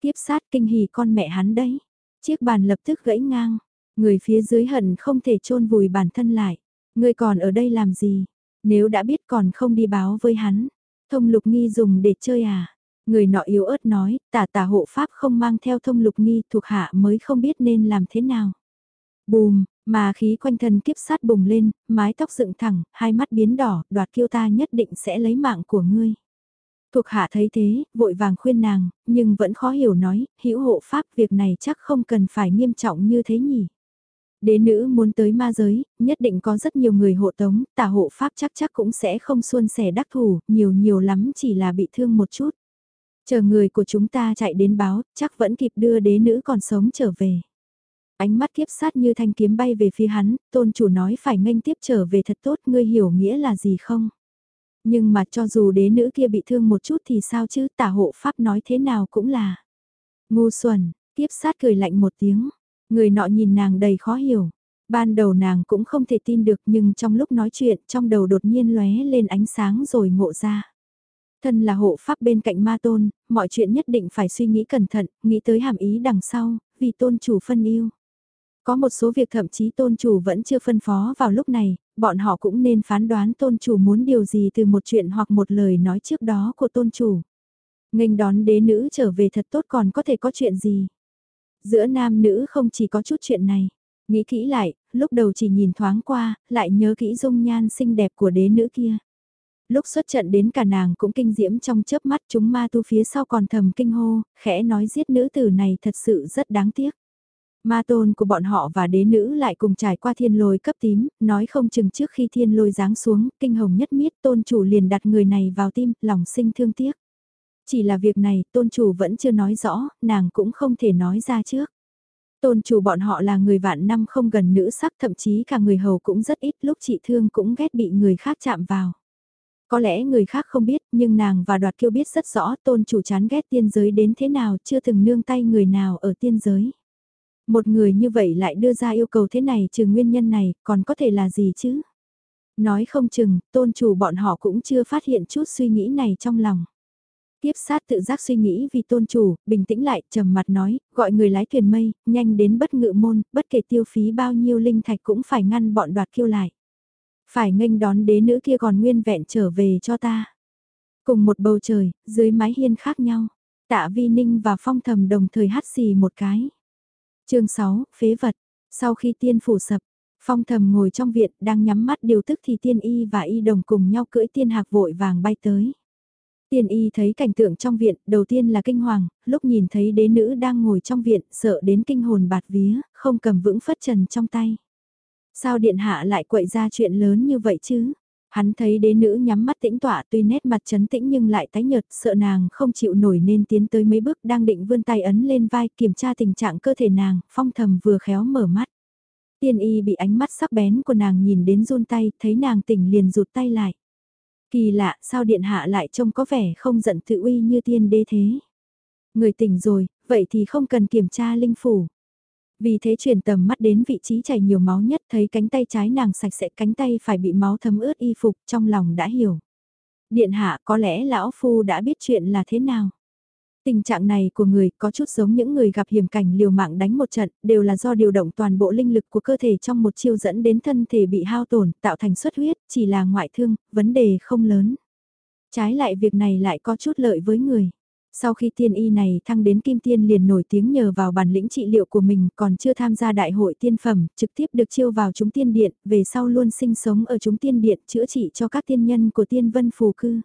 Tiếp sát kinh hỉ con mẹ hắn đấy. Chiếc bàn lập tức gãy ngang. Người phía dưới hận không thể chôn vùi bản thân lại. Người còn ở đây làm gì? Nếu đã biết còn không đi báo với hắn. Thông lục nghi dùng để chơi à? Người nọ yếu ớt nói, tả tả hộ pháp không mang theo thông lục nghi thuộc hạ mới không biết nên làm thế nào. Bùm, mà khí quanh thân kiếp sát bùng lên, mái tóc dựng thẳng, hai mắt biến đỏ, đoạt kiêu ta nhất định sẽ lấy mạng của ngươi. Thuộc hạ thấy thế, vội vàng khuyên nàng, nhưng vẫn khó hiểu nói, hữu hộ pháp việc này chắc không cần phải nghiêm trọng như thế nhỉ. Đế nữ muốn tới ma giới, nhất định có rất nhiều người hộ tống, tả hộ pháp chắc chắc cũng sẽ không xuân sẻ đắc thủ, nhiều nhiều lắm chỉ là bị thương một chút. Chờ người của chúng ta chạy đến báo, chắc vẫn kịp đưa đế nữ còn sống trở về. Ánh mắt kiếp sát như thanh kiếm bay về phía hắn, tôn chủ nói phải nghênh tiếp trở về thật tốt, ngươi hiểu nghĩa là gì không? Nhưng mà cho dù đế nữ kia bị thương một chút thì sao chứ, tả hộ pháp nói thế nào cũng là. Ngu xuẩn, tiếp sát cười lạnh một tiếng, người nọ nhìn nàng đầy khó hiểu. Ban đầu nàng cũng không thể tin được nhưng trong lúc nói chuyện trong đầu đột nhiên lóe lên ánh sáng rồi ngộ ra. Thân là hộ pháp bên cạnh ma tôn, mọi chuyện nhất định phải suy nghĩ cẩn thận, nghĩ tới hàm ý đằng sau, vì tôn chủ phân yêu. Có một số việc thậm chí tôn chủ vẫn chưa phân phó vào lúc này, bọn họ cũng nên phán đoán tôn chủ muốn điều gì từ một chuyện hoặc một lời nói trước đó của tôn chủ. nghênh đón đế nữ trở về thật tốt còn có thể có chuyện gì. Giữa nam nữ không chỉ có chút chuyện này. Nghĩ kỹ lại, lúc đầu chỉ nhìn thoáng qua, lại nhớ kỹ dung nhan xinh đẹp của đế nữ kia lúc xuất trận đến cả nàng cũng kinh diễm trong chớp mắt chúng ma tu phía sau còn thầm kinh hô, khẽ nói giết nữ tử này thật sự rất đáng tiếc. Ma tôn của bọn họ và đế nữ lại cùng trải qua thiên lôi cấp tím, nói không chừng trước khi thiên lôi giáng xuống, kinh hồng nhất miết tôn chủ liền đặt người này vào tim, lòng sinh thương tiếc. Chỉ là việc này tôn chủ vẫn chưa nói rõ, nàng cũng không thể nói ra trước. Tôn chủ bọn họ là người vạn năm không gần nữ sắc thậm chí cả người hầu cũng rất ít lúc chị thương cũng ghét bị người khác chạm vào. Có lẽ người khác không biết, nhưng nàng và đoạt kiêu biết rất rõ tôn chủ chán ghét tiên giới đến thế nào chưa từng nương tay người nào ở tiên giới. Một người như vậy lại đưa ra yêu cầu thế này trừ nguyên nhân này, còn có thể là gì chứ? Nói không chừng, tôn chủ bọn họ cũng chưa phát hiện chút suy nghĩ này trong lòng. Tiếp sát tự giác suy nghĩ vì tôn chủ, bình tĩnh lại, trầm mặt nói, gọi người lái thuyền mây, nhanh đến bất ngự môn, bất kể tiêu phí bao nhiêu linh thạch cũng phải ngăn bọn đoạt kiêu lại. Phải nghênh đón đế nữ kia còn nguyên vẹn trở về cho ta. Cùng một bầu trời, dưới mái hiên khác nhau, tạ vi ninh và phong thầm đồng thời hát xì một cái. chương 6, phế vật. Sau khi tiên phủ sập, phong thầm ngồi trong viện đang nhắm mắt điều tức thì tiên y và y đồng cùng nhau cưỡi tiên hạc vội vàng bay tới. Tiên y thấy cảnh tượng trong viện, đầu tiên là kinh hoàng, lúc nhìn thấy đế nữ đang ngồi trong viện, sợ đến kinh hồn bạt vía, không cầm vững phất trần trong tay. Sao điện hạ lại quậy ra chuyện lớn như vậy chứ? Hắn thấy đế nữ nhắm mắt tĩnh tọa tuy nét mặt chấn tĩnh nhưng lại tái nhợt sợ nàng không chịu nổi nên tiến tới mấy bước đang định vươn tay ấn lên vai kiểm tra tình trạng cơ thể nàng, phong thầm vừa khéo mở mắt. Tiên y bị ánh mắt sắc bén của nàng nhìn đến run tay, thấy nàng tỉnh liền rụt tay lại. Kỳ lạ, sao điện hạ lại trông có vẻ không giận tự uy như tiên đế thế? Người tỉnh rồi, vậy thì không cần kiểm tra linh phủ. Vì thế chuyển tầm mắt đến vị trí chảy nhiều máu nhất thấy cánh tay trái nàng sạch sẽ cánh tay phải bị máu thấm ướt y phục trong lòng đã hiểu. Điện hạ có lẽ lão phu đã biết chuyện là thế nào. Tình trạng này của người có chút giống những người gặp hiểm cảnh liều mạng đánh một trận, đều là do điều động toàn bộ linh lực của cơ thể trong một chiêu dẫn đến thân thể bị hao tổn, tạo thành xuất huyết, chỉ là ngoại thương, vấn đề không lớn. Trái lại việc này lại có chút lợi với người. Sau khi tiên y này thăng đến kim tiên liền nổi tiếng nhờ vào bản lĩnh trị liệu của mình còn chưa tham gia đại hội tiên phẩm, trực tiếp được chiêu vào chúng tiên điện, về sau luôn sinh sống ở chúng tiên điện chữa trị cho các tiên nhân của tiên vân phù cư.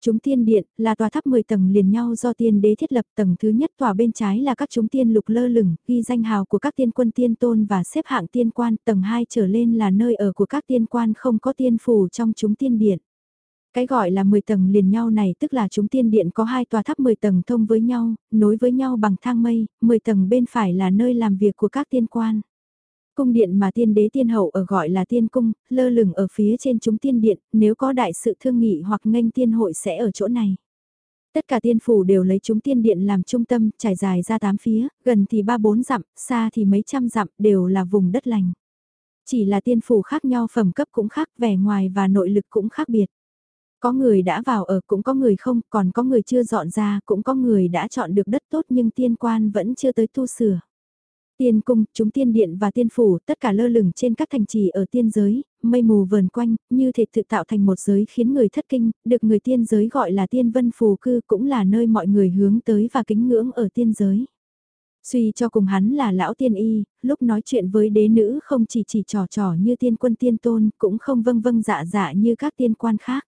Chúng tiên điện là tòa tháp 10 tầng liền nhau do tiên đế thiết lập tầng thứ nhất tòa bên trái là các chúng tiên lục lơ lửng, ghi danh hào của các tiên quân tiên tôn và xếp hạng tiên quan, tầng 2 trở lên là nơi ở của các tiên quan không có tiên phù trong chúng tiên điện. Cái gọi là 10 tầng liền nhau này tức là chúng tiên điện có hai tòa tháp 10 tầng thông với nhau, nối với nhau bằng thang mây, 10 tầng bên phải là nơi làm việc của các tiên quan. Cung điện mà tiên đế tiên hậu ở gọi là tiên cung, lơ lửng ở phía trên chúng tiên điện, nếu có đại sự thương nghị hoặc nghênh tiên hội sẽ ở chỗ này. Tất cả tiên phủ đều lấy chúng tiên điện làm trung tâm, trải dài ra tám phía, gần thì ba bốn dặm, xa thì mấy trăm dặm, đều là vùng đất lành. Chỉ là tiên phủ khác nhau phẩm cấp cũng khác, vẻ ngoài và nội lực cũng khác biệt. Có người đã vào ở cũng có người không, còn có người chưa dọn ra, cũng có người đã chọn được đất tốt nhưng tiên quan vẫn chưa tới tu sửa. Tiên cung, chúng tiên điện và tiên phủ, tất cả lơ lửng trên các thành trì ở tiên giới, mây mù vờn quanh, như thể tự tạo thành một giới khiến người thất kinh, được người tiên giới gọi là tiên vân phù cư cũng là nơi mọi người hướng tới và kính ngưỡng ở tiên giới. Suy cho cùng hắn là lão tiên y, lúc nói chuyện với đế nữ không chỉ chỉ trò trò như tiên quân tiên tôn, cũng không vâng vâng dạ dạ như các tiên quan khác.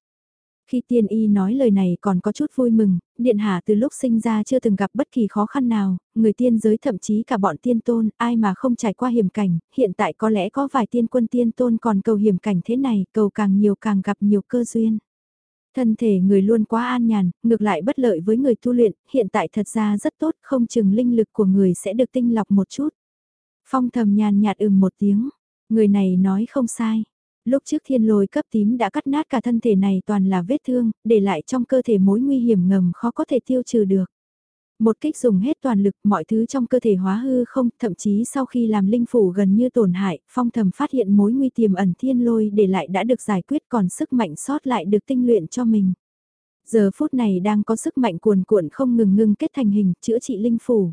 Khi tiên y nói lời này còn có chút vui mừng, điện hạ từ lúc sinh ra chưa từng gặp bất kỳ khó khăn nào, người tiên giới thậm chí cả bọn tiên tôn, ai mà không trải qua hiểm cảnh, hiện tại có lẽ có vài tiên quân tiên tôn còn cầu hiểm cảnh thế này, cầu càng nhiều càng gặp nhiều cơ duyên. Thân thể người luôn quá an nhàn, ngược lại bất lợi với người tu luyện, hiện tại thật ra rất tốt, không chừng linh lực của người sẽ được tinh lọc một chút. Phong thầm nhàn nhạt ừm một tiếng, người này nói không sai. Lúc trước thiên lôi cấp tím đã cắt nát cả thân thể này toàn là vết thương, để lại trong cơ thể mối nguy hiểm ngầm khó có thể tiêu trừ được. Một kích dùng hết toàn lực, mọi thứ trong cơ thể hóa hư không, thậm chí sau khi làm linh phủ gần như tổn hại, phong thầm phát hiện mối nguy tiềm ẩn thiên lôi để lại đã được giải quyết còn sức mạnh sót lại được tinh luyện cho mình. Giờ phút này đang có sức mạnh cuồn cuộn không ngừng ngưng kết thành hình, chữa trị linh phủ.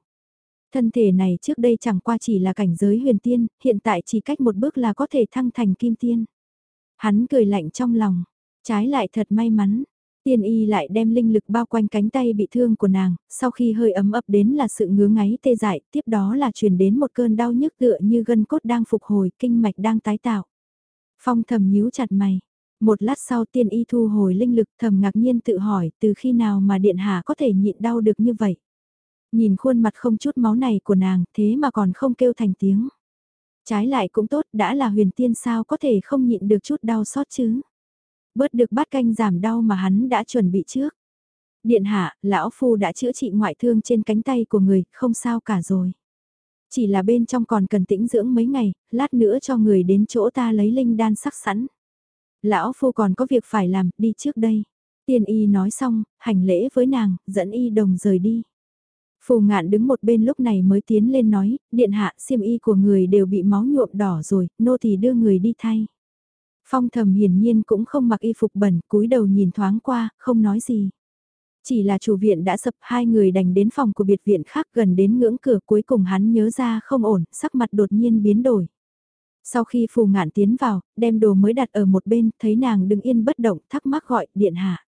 Thân thể này trước đây chẳng qua chỉ là cảnh giới huyền tiên, hiện tại chỉ cách một bước là có thể thăng thành kim tiên. Hắn cười lạnh trong lòng, trái lại thật may mắn. Tiên y lại đem linh lực bao quanh cánh tay bị thương của nàng, sau khi hơi ấm ấp đến là sự ngứa ngáy tê dại, tiếp đó là truyền đến một cơn đau nhức tựa như gân cốt đang phục hồi, kinh mạch đang tái tạo. Phong thầm nhíu chặt mày. Một lát sau tiên y thu hồi linh lực thầm ngạc nhiên tự hỏi từ khi nào mà điện hạ có thể nhịn đau được như vậy. Nhìn khuôn mặt không chút máu này của nàng thế mà còn không kêu thành tiếng. Trái lại cũng tốt, đã là huyền tiên sao có thể không nhịn được chút đau xót chứ. Bớt được bát canh giảm đau mà hắn đã chuẩn bị trước. Điện hạ, lão phu đã chữa trị ngoại thương trên cánh tay của người, không sao cả rồi. Chỉ là bên trong còn cần tĩnh dưỡng mấy ngày, lát nữa cho người đến chỗ ta lấy linh đan sắc sẵn. Lão phu còn có việc phải làm, đi trước đây. Tiên y nói xong, hành lễ với nàng, dẫn y đồng rời đi. Phù ngạn đứng một bên lúc này mới tiến lên nói, điện hạ xiêm y của người đều bị máu nhuộm đỏ rồi, nô thì đưa người đi thay. Phong thầm hiển nhiên cũng không mặc y phục bẩn, cúi đầu nhìn thoáng qua, không nói gì. Chỉ là chủ viện đã sập hai người đành đến phòng của biệt viện khác gần đến ngưỡng cửa cuối cùng hắn nhớ ra không ổn, sắc mặt đột nhiên biến đổi. Sau khi phù ngạn tiến vào, đem đồ mới đặt ở một bên, thấy nàng đứng yên bất động, thắc mắc gọi, điện hạ.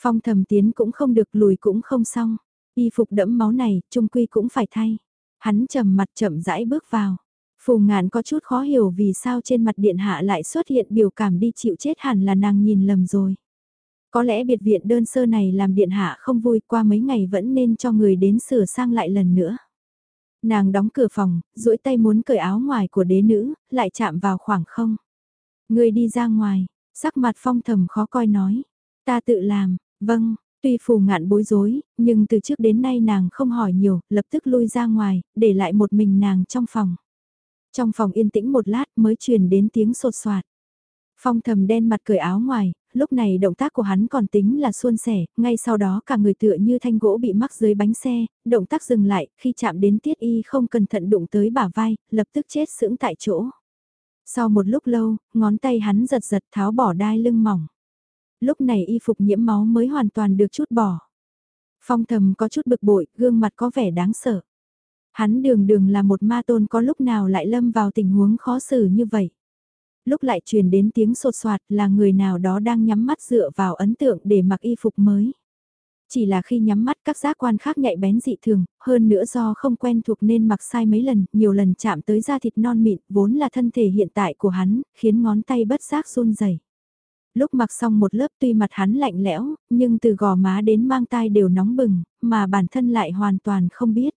Phong thầm tiến cũng không được lùi cũng không xong. Y phục đẫm máu này, trung quy cũng phải thay. Hắn trầm mặt chậm rãi bước vào. Phù ngạn có chút khó hiểu vì sao trên mặt điện hạ lại xuất hiện biểu cảm đi chịu chết hẳn là nàng nhìn lầm rồi. Có lẽ biệt viện đơn sơ này làm điện hạ không vui qua mấy ngày vẫn nên cho người đến sửa sang lại lần nữa. Nàng đóng cửa phòng, duỗi tay muốn cởi áo ngoài của đế nữ, lại chạm vào khoảng không. Người đi ra ngoài, sắc mặt phong thầm khó coi nói. Ta tự làm, vâng, Tuy phù ngạn bối rối, nhưng từ trước đến nay nàng không hỏi nhiều, lập tức lui ra ngoài, để lại một mình nàng trong phòng. Trong phòng yên tĩnh một lát mới truyền đến tiếng sột soạt. Phong thầm đen mặt cởi áo ngoài, lúc này động tác của hắn còn tính là suôn sẻ, ngay sau đó cả người tựa như thanh gỗ bị mắc dưới bánh xe, động tác dừng lại, khi chạm đến tiết y không cẩn thận đụng tới bả vai, lập tức chết sững tại chỗ. Sau một lúc lâu, ngón tay hắn giật giật tháo bỏ đai lưng mỏng lúc này y phục nhiễm máu mới hoàn toàn được chút bỏ. Phong thầm có chút bực bội, gương mặt có vẻ đáng sợ. Hắn đường đường là một ma tôn có lúc nào lại lâm vào tình huống khó xử như vậy. Lúc lại truyền đến tiếng sột soạt là người nào đó đang nhắm mắt dựa vào ấn tượng để mặc y phục mới. Chỉ là khi nhắm mắt các giác quan khác nhạy bén dị thường, hơn nữa do không quen thuộc nên mặc sai mấy lần, nhiều lần chạm tới da thịt non mịn, vốn là thân thể hiện tại của hắn, khiến ngón tay bất giác run rẩy. Lúc mặc xong một lớp tuy mặt hắn lạnh lẽo, nhưng từ gò má đến mang tai đều nóng bừng, mà bản thân lại hoàn toàn không biết.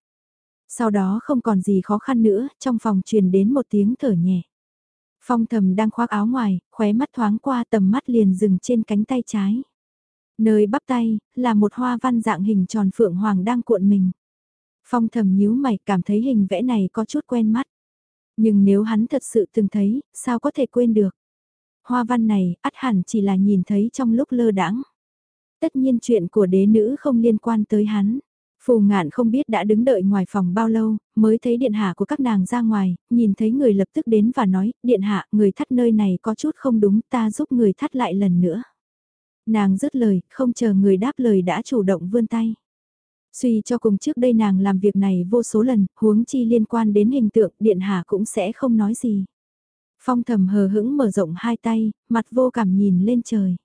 Sau đó không còn gì khó khăn nữa, trong phòng truyền đến một tiếng thở nhẹ. Phong thầm đang khoác áo ngoài, khóe mắt thoáng qua tầm mắt liền dừng trên cánh tay trái. Nơi bắp tay, là một hoa văn dạng hình tròn phượng hoàng đang cuộn mình. Phong thầm nhíu mày cảm thấy hình vẽ này có chút quen mắt. Nhưng nếu hắn thật sự từng thấy, sao có thể quên được. Hoa văn này, ắt hẳn chỉ là nhìn thấy trong lúc lơ đãng. Tất nhiên chuyện của đế nữ không liên quan tới hắn. Phù ngạn không biết đã đứng đợi ngoài phòng bao lâu, mới thấy điện hạ của các nàng ra ngoài, nhìn thấy người lập tức đến và nói, điện hạ, người thắt nơi này có chút không đúng, ta giúp người thắt lại lần nữa. Nàng dứt lời, không chờ người đáp lời đã chủ động vươn tay. Suy cho cùng trước đây nàng làm việc này vô số lần, huống chi liên quan đến hình tượng, điện hạ cũng sẽ không nói gì. Phong thầm hờ hững mở rộng hai tay, mặt vô cảm nhìn lên trời.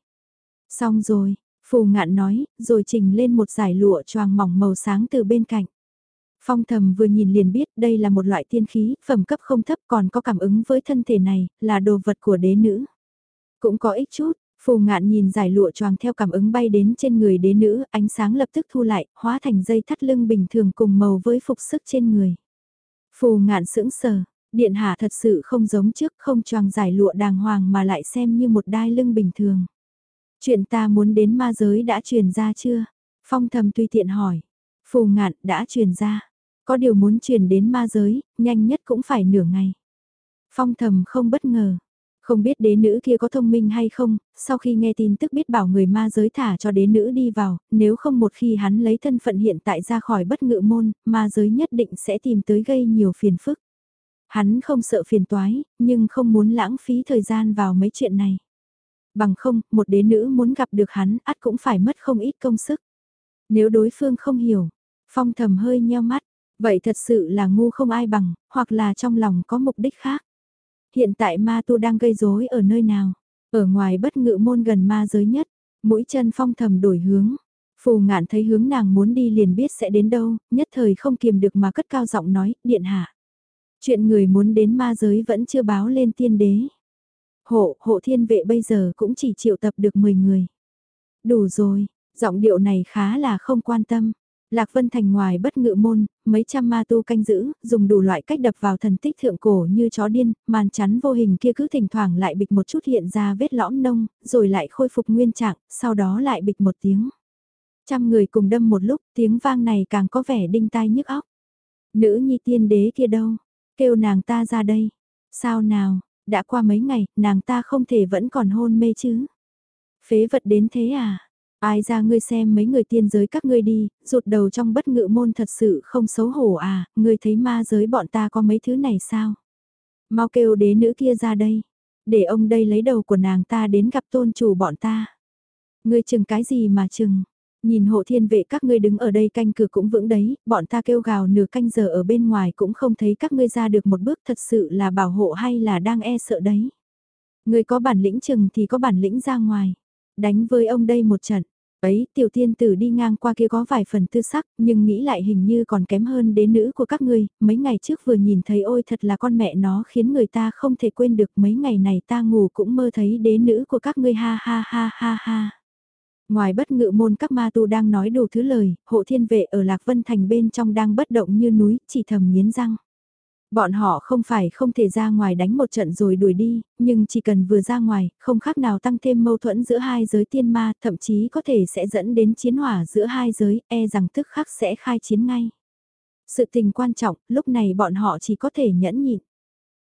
Xong rồi, phù ngạn nói, rồi trình lên một giải lụa choàng mỏng màu sáng từ bên cạnh. Phong thầm vừa nhìn liền biết đây là một loại tiên khí, phẩm cấp không thấp còn có cảm ứng với thân thể này, là đồ vật của đế nữ. Cũng có ích chút, phù ngạn nhìn giải lụa choàng theo cảm ứng bay đến trên người đế nữ, ánh sáng lập tức thu lại, hóa thành dây thắt lưng bình thường cùng màu với phục sức trên người. Phù ngạn sững sờ, điện hạ thật sự không giống trước không choàng giải lụa đàng hoàng mà lại xem như một đai lưng bình thường. Chuyện ta muốn đến ma giới đã truyền ra chưa? Phong thầm tùy tiện hỏi. Phù ngạn đã truyền ra. Có điều muốn truyền đến ma giới, nhanh nhất cũng phải nửa ngày. Phong thầm không bất ngờ. Không biết đế nữ kia có thông minh hay không, sau khi nghe tin tức biết bảo người ma giới thả cho đế nữ đi vào, nếu không một khi hắn lấy thân phận hiện tại ra khỏi bất ngự môn, ma giới nhất định sẽ tìm tới gây nhiều phiền phức. Hắn không sợ phiền toái, nhưng không muốn lãng phí thời gian vào mấy chuyện này. Bằng không, một đế nữ muốn gặp được hắn, ắt cũng phải mất không ít công sức. Nếu đối phương không hiểu, phong thầm hơi nheo mắt, vậy thật sự là ngu không ai bằng, hoặc là trong lòng có mục đích khác. Hiện tại ma tu đang gây rối ở nơi nào? Ở ngoài bất ngự môn gần ma giới nhất, mũi chân phong thầm đổi hướng. Phù ngạn thấy hướng nàng muốn đi liền biết sẽ đến đâu, nhất thời không kiềm được mà cất cao giọng nói, điện hạ. Chuyện người muốn đến ma giới vẫn chưa báo lên tiên đế. Hộ, hộ thiên vệ bây giờ cũng chỉ triệu tập được 10 người. Đủ rồi, giọng điệu này khá là không quan tâm. Lạc Vân Thành ngoài bất ngự môn, mấy trăm ma tu canh giữ, dùng đủ loại cách đập vào thần tích thượng cổ như chó điên, màn chắn vô hình kia cứ thỉnh thoảng lại bịch một chút hiện ra vết lõm nông, rồi lại khôi phục nguyên trạng, sau đó lại bịch một tiếng. Trăm người cùng đâm một lúc, tiếng vang này càng có vẻ đinh tai nhức óc. Nữ nhi tiên đế kia đâu? Kêu nàng ta ra đây. Sao nào, đã qua mấy ngày, nàng ta không thể vẫn còn hôn mê chứ? Phế vật đến thế à? Ai ra ngươi xem mấy người tiên giới các ngươi đi, rụt đầu trong bất ngự môn thật sự không xấu hổ à, ngươi thấy ma giới bọn ta có mấy thứ này sao? Mau kêu đế nữ kia ra đây, để ông đây lấy đầu của nàng ta đến gặp tôn chủ bọn ta. Ngươi chừng cái gì mà chừng? Nhìn hộ thiên vệ các ngươi đứng ở đây canh cửa cũng vững đấy, bọn ta kêu gào nửa canh giờ ở bên ngoài cũng không thấy các ngươi ra được một bước thật sự là bảo hộ hay là đang e sợ đấy. người có bản lĩnh chừng thì có bản lĩnh ra ngoài đánh với ông đây một trận. Ấy, tiểu tiên tử đi ngang qua kia có vài phần tư sắc, nhưng nghĩ lại hình như còn kém hơn đế nữ của các ngươi, mấy ngày trước vừa nhìn thấy ôi thật là con mẹ nó khiến người ta không thể quên được mấy ngày này ta ngủ cũng mơ thấy đế nữ của các ngươi ha ha ha ha ha. Ngoài bất ngự môn các ma tu đang nói đủ thứ lời, hộ thiên vệ ở Lạc Vân Thành bên trong đang bất động như núi, chỉ thầm nghiến răng. Bọn họ không phải không thể ra ngoài đánh một trận rồi đuổi đi, nhưng chỉ cần vừa ra ngoài, không khác nào tăng thêm mâu thuẫn giữa hai giới tiên ma, thậm chí có thể sẽ dẫn đến chiến hỏa giữa hai giới, e rằng tức khắc sẽ khai chiến ngay. Sự tình quan trọng, lúc này bọn họ chỉ có thể nhẫn nhịn.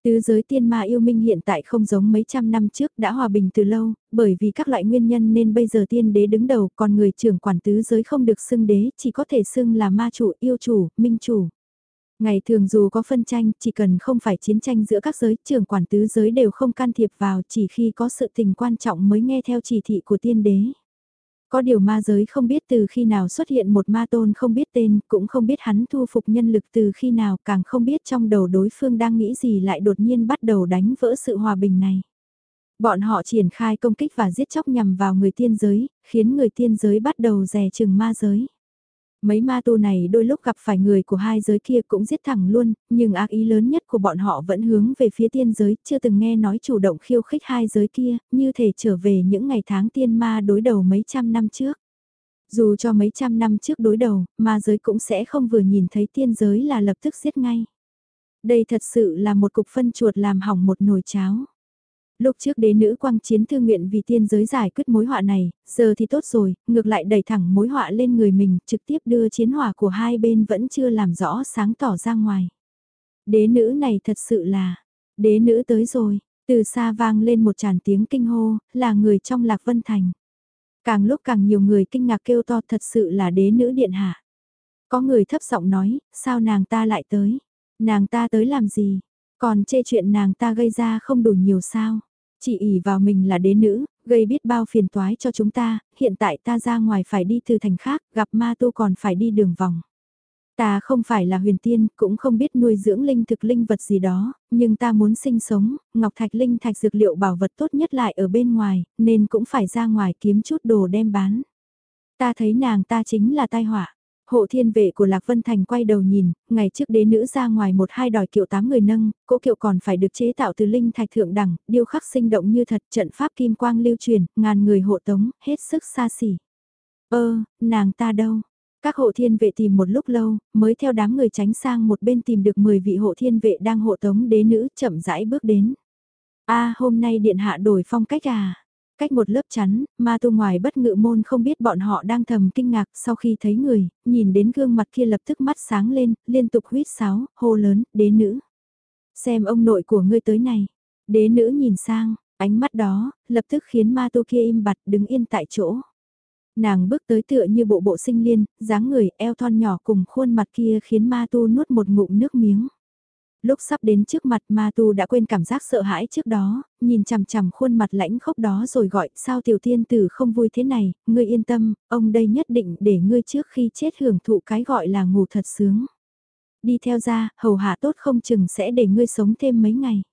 Tứ giới tiên ma yêu minh hiện tại không giống mấy trăm năm trước đã hòa bình từ lâu, bởi vì các loại nguyên nhân nên bây giờ tiên đế đứng đầu còn người trưởng quản tứ giới không được xưng đế, chỉ có thể xưng là ma chủ, yêu chủ, minh chủ. Ngày thường dù có phân tranh, chỉ cần không phải chiến tranh giữa các giới, trưởng quản tứ giới đều không can thiệp vào chỉ khi có sự tình quan trọng mới nghe theo chỉ thị của tiên đế. Có điều ma giới không biết từ khi nào xuất hiện một ma tôn không biết tên, cũng không biết hắn thu phục nhân lực từ khi nào, càng không biết trong đầu đối phương đang nghĩ gì lại đột nhiên bắt đầu đánh vỡ sự hòa bình này. Bọn họ triển khai công kích và giết chóc nhằm vào người tiên giới, khiến người tiên giới bắt đầu rè chừng ma giới. Mấy ma tu này đôi lúc gặp phải người của hai giới kia cũng giết thẳng luôn, nhưng ác ý lớn nhất của bọn họ vẫn hướng về phía tiên giới, chưa từng nghe nói chủ động khiêu khích hai giới kia, như thể trở về những ngày tháng tiên ma đối đầu mấy trăm năm trước. Dù cho mấy trăm năm trước đối đầu, ma giới cũng sẽ không vừa nhìn thấy tiên giới là lập tức giết ngay. Đây thật sự là một cục phân chuột làm hỏng một nồi cháo. Lúc trước đế nữ quang chiến thư nguyện vì tiên giới giải quyết mối họa này, giờ thì tốt rồi, ngược lại đẩy thẳng mối họa lên người mình, trực tiếp đưa chiến hỏa của hai bên vẫn chưa làm rõ sáng tỏ ra ngoài. Đế nữ này thật sự là, đế nữ tới rồi, từ xa vang lên một tràn tiếng kinh hô, là người trong Lạc Vân Thành. Càng lúc càng nhiều người kinh ngạc kêu to thật sự là đế nữ điện hạ. Có người thấp giọng nói, sao nàng ta lại tới? Nàng ta tới làm gì? Còn chê chuyện nàng ta gây ra không đủ nhiều sao. Chỉ ỉ vào mình là đế nữ, gây biết bao phiền toái cho chúng ta, hiện tại ta ra ngoài phải đi từ thành khác, gặp ma tu còn phải đi đường vòng. Ta không phải là huyền tiên, cũng không biết nuôi dưỡng linh thực linh vật gì đó, nhưng ta muốn sinh sống, ngọc thạch linh thạch dược liệu bảo vật tốt nhất lại ở bên ngoài, nên cũng phải ra ngoài kiếm chút đồ đem bán. Ta thấy nàng ta chính là tai họa. Hộ thiên vệ của Lạc Vân Thành quay đầu nhìn, ngày trước đế nữ ra ngoài một hai đòi kiệu tám người nâng, cỗ kiệu còn phải được chế tạo từ linh thạch thượng đẳng, điêu khắc sinh động như thật, trận pháp kim quang lưu truyền, ngàn người hộ tống, hết sức xa xỉ. Ơ, nàng ta đâu? Các hộ thiên vệ tìm một lúc lâu, mới theo đám người tránh sang một bên tìm được 10 vị hộ thiên vệ đang hộ tống đế nữ chậm rãi bước đến. a hôm nay điện hạ đổi phong cách à? Cách một lớp chắn, ma tu ngoài bất ngự môn không biết bọn họ đang thầm kinh ngạc sau khi thấy người, nhìn đến gương mặt kia lập tức mắt sáng lên, liên tục huyết sáo, hô lớn, đế nữ. Xem ông nội của ngươi tới này. Đế nữ nhìn sang, ánh mắt đó, lập tức khiến ma tu kia im bặt đứng yên tại chỗ. Nàng bước tới tựa như bộ bộ sinh liên, dáng người eo thon nhỏ cùng khuôn mặt kia khiến ma tu nuốt một ngụm nước miếng. Lúc sắp đến trước mặt ma tu đã quên cảm giác sợ hãi trước đó, nhìn chằm chằm khuôn mặt lãnh khốc đó rồi gọi, sao tiểu tiên tử không vui thế này, ngươi yên tâm, ông đây nhất định để ngươi trước khi chết hưởng thụ cái gọi là ngủ thật sướng. Đi theo ra, hầu hạ tốt không chừng sẽ để ngươi sống thêm mấy ngày.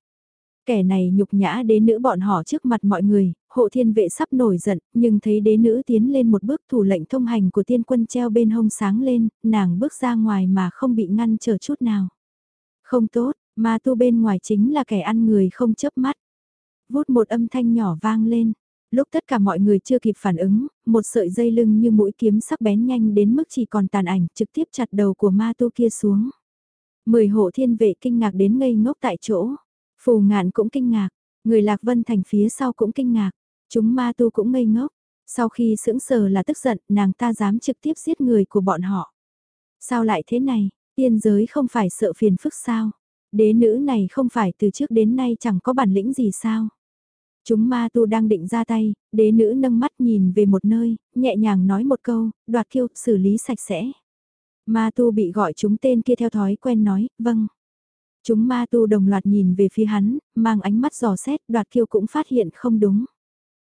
Kẻ này nhục nhã đế nữ bọn họ trước mặt mọi người, hộ thiên vệ sắp nổi giận, nhưng thấy đế nữ tiến lên một bước thủ lệnh thông hành của tiên quân treo bên hông sáng lên, nàng bước ra ngoài mà không bị ngăn trở chút nào. Không tốt, ma tu bên ngoài chính là kẻ ăn người không chớp mắt. Vút một âm thanh nhỏ vang lên. Lúc tất cả mọi người chưa kịp phản ứng, một sợi dây lưng như mũi kiếm sắc bén nhanh đến mức chỉ còn tàn ảnh trực tiếp chặt đầu của ma tu kia xuống. Mười hộ thiên vệ kinh ngạc đến ngây ngốc tại chỗ. Phù ngạn cũng kinh ngạc, người lạc vân thành phía sau cũng kinh ngạc. Chúng ma tu cũng ngây ngốc. Sau khi sững sờ là tức giận, nàng ta dám trực tiếp giết người của bọn họ. Sao lại thế này, Tiên giới không phải sợ phiền phức sao? Đế nữ này không phải từ trước đến nay chẳng có bản lĩnh gì sao? Chúng ma tu đang định ra tay, đế nữ nâng mắt nhìn về một nơi, nhẹ nhàng nói một câu, đoạt kiêu, xử lý sạch sẽ. Ma tu bị gọi chúng tên kia theo thói quen nói, vâng. Chúng ma tu đồng loạt nhìn về phía hắn, mang ánh mắt giò xét, đoạt kiêu cũng phát hiện không đúng.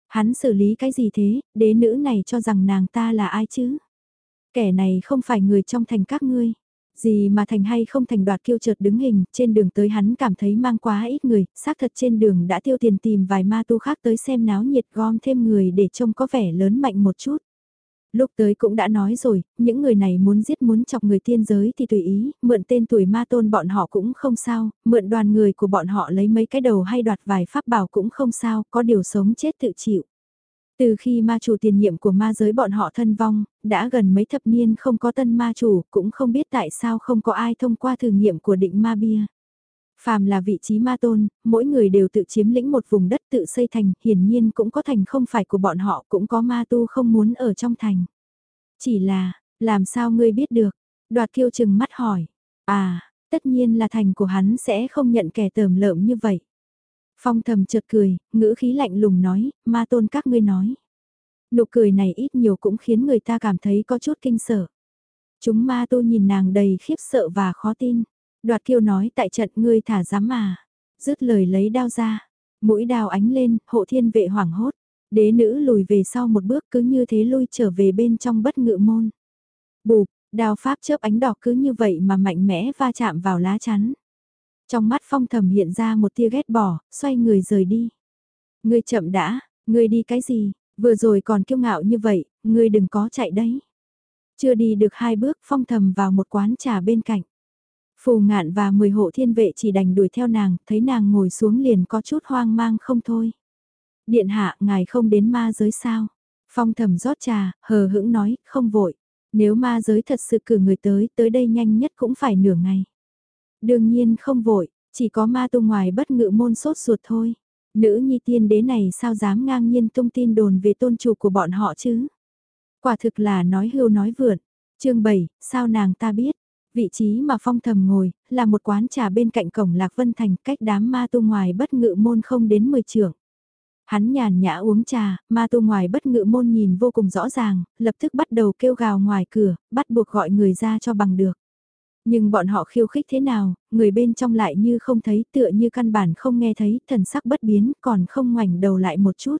Hắn xử lý cái gì thế, đế nữ này cho rằng nàng ta là ai chứ? Kẻ này không phải người trong thành các ngươi. Gì mà thành hay không thành đoạt kiêu chợt đứng hình, trên đường tới hắn cảm thấy mang quá ít người, xác thật trên đường đã tiêu tiền tìm vài ma tu khác tới xem náo nhiệt gom thêm người để trông có vẻ lớn mạnh một chút. Lúc tới cũng đã nói rồi, những người này muốn giết muốn chọc người tiên giới thì tùy ý, mượn tên tuổi ma tôn bọn họ cũng không sao, mượn đoàn người của bọn họ lấy mấy cái đầu hay đoạt vài pháp bảo cũng không sao, có điều sống chết tự chịu. Từ khi ma chủ tiền nhiệm của ma giới bọn họ thân vong, đã gần mấy thập niên không có tân ma chủ, cũng không biết tại sao không có ai thông qua thử nghiệm của định ma bia. Phàm là vị trí ma tôn, mỗi người đều tự chiếm lĩnh một vùng đất tự xây thành, hiển nhiên cũng có thành không phải của bọn họ, cũng có ma tu không muốn ở trong thành. Chỉ là, làm sao ngươi biết được? Đoạt kiêu chừng mắt hỏi. À, tất nhiên là thành của hắn sẽ không nhận kẻ tờm lợm như vậy. Phong thầm chợt cười, ngữ khí lạnh lùng nói, ma tôn các ngươi nói. Nụ cười này ít nhiều cũng khiến người ta cảm thấy có chút kinh sợ. Chúng ma tu nhìn nàng đầy khiếp sợ và khó tin. Đoạt kiêu nói tại trận ngươi thả dám mà. Dứt lời lấy đao ra. Mũi đao ánh lên, hộ thiên vệ hoảng hốt. Đế nữ lùi về sau một bước cứ như thế lui trở về bên trong bất ngự môn. Bụp, đao pháp chớp ánh đỏ cứ như vậy mà mạnh mẽ va chạm vào lá chắn. Trong mắt phong thầm hiện ra một tia ghét bỏ, xoay người rời đi. Ngươi chậm đã, ngươi đi cái gì, vừa rồi còn kiêu ngạo như vậy, ngươi đừng có chạy đấy. Chưa đi được hai bước phong thầm vào một quán trà bên cạnh. Phù ngạn và mười hộ thiên vệ chỉ đành đuổi theo nàng, thấy nàng ngồi xuống liền có chút hoang mang không thôi. Điện hạ, ngài không đến ma giới sao? Phong thầm rót trà, hờ hững nói, không vội. Nếu ma giới thật sự cử người tới, tới đây nhanh nhất cũng phải nửa ngày. Đương nhiên không vội, chỉ có ma tu ngoài bất ngự môn sốt ruột thôi. Nữ nhi tiên đế này sao dám ngang nhiên tung tin đồn về tôn chủ của bọn họ chứ? Quả thực là nói hưu nói vượn. chương 7, sao nàng ta biết? Vị trí mà phong thầm ngồi, là một quán trà bên cạnh cổng Lạc Vân Thành cách đám ma tu ngoài bất ngự môn không đến 10 trưởng. Hắn nhàn nhã uống trà, ma tu ngoài bất ngự môn nhìn vô cùng rõ ràng, lập tức bắt đầu kêu gào ngoài cửa, bắt buộc gọi người ra cho bằng được. Nhưng bọn họ khiêu khích thế nào, người bên trong lại như không thấy tựa như căn bản không nghe thấy, thần sắc bất biến, còn không ngoảnh đầu lại một chút.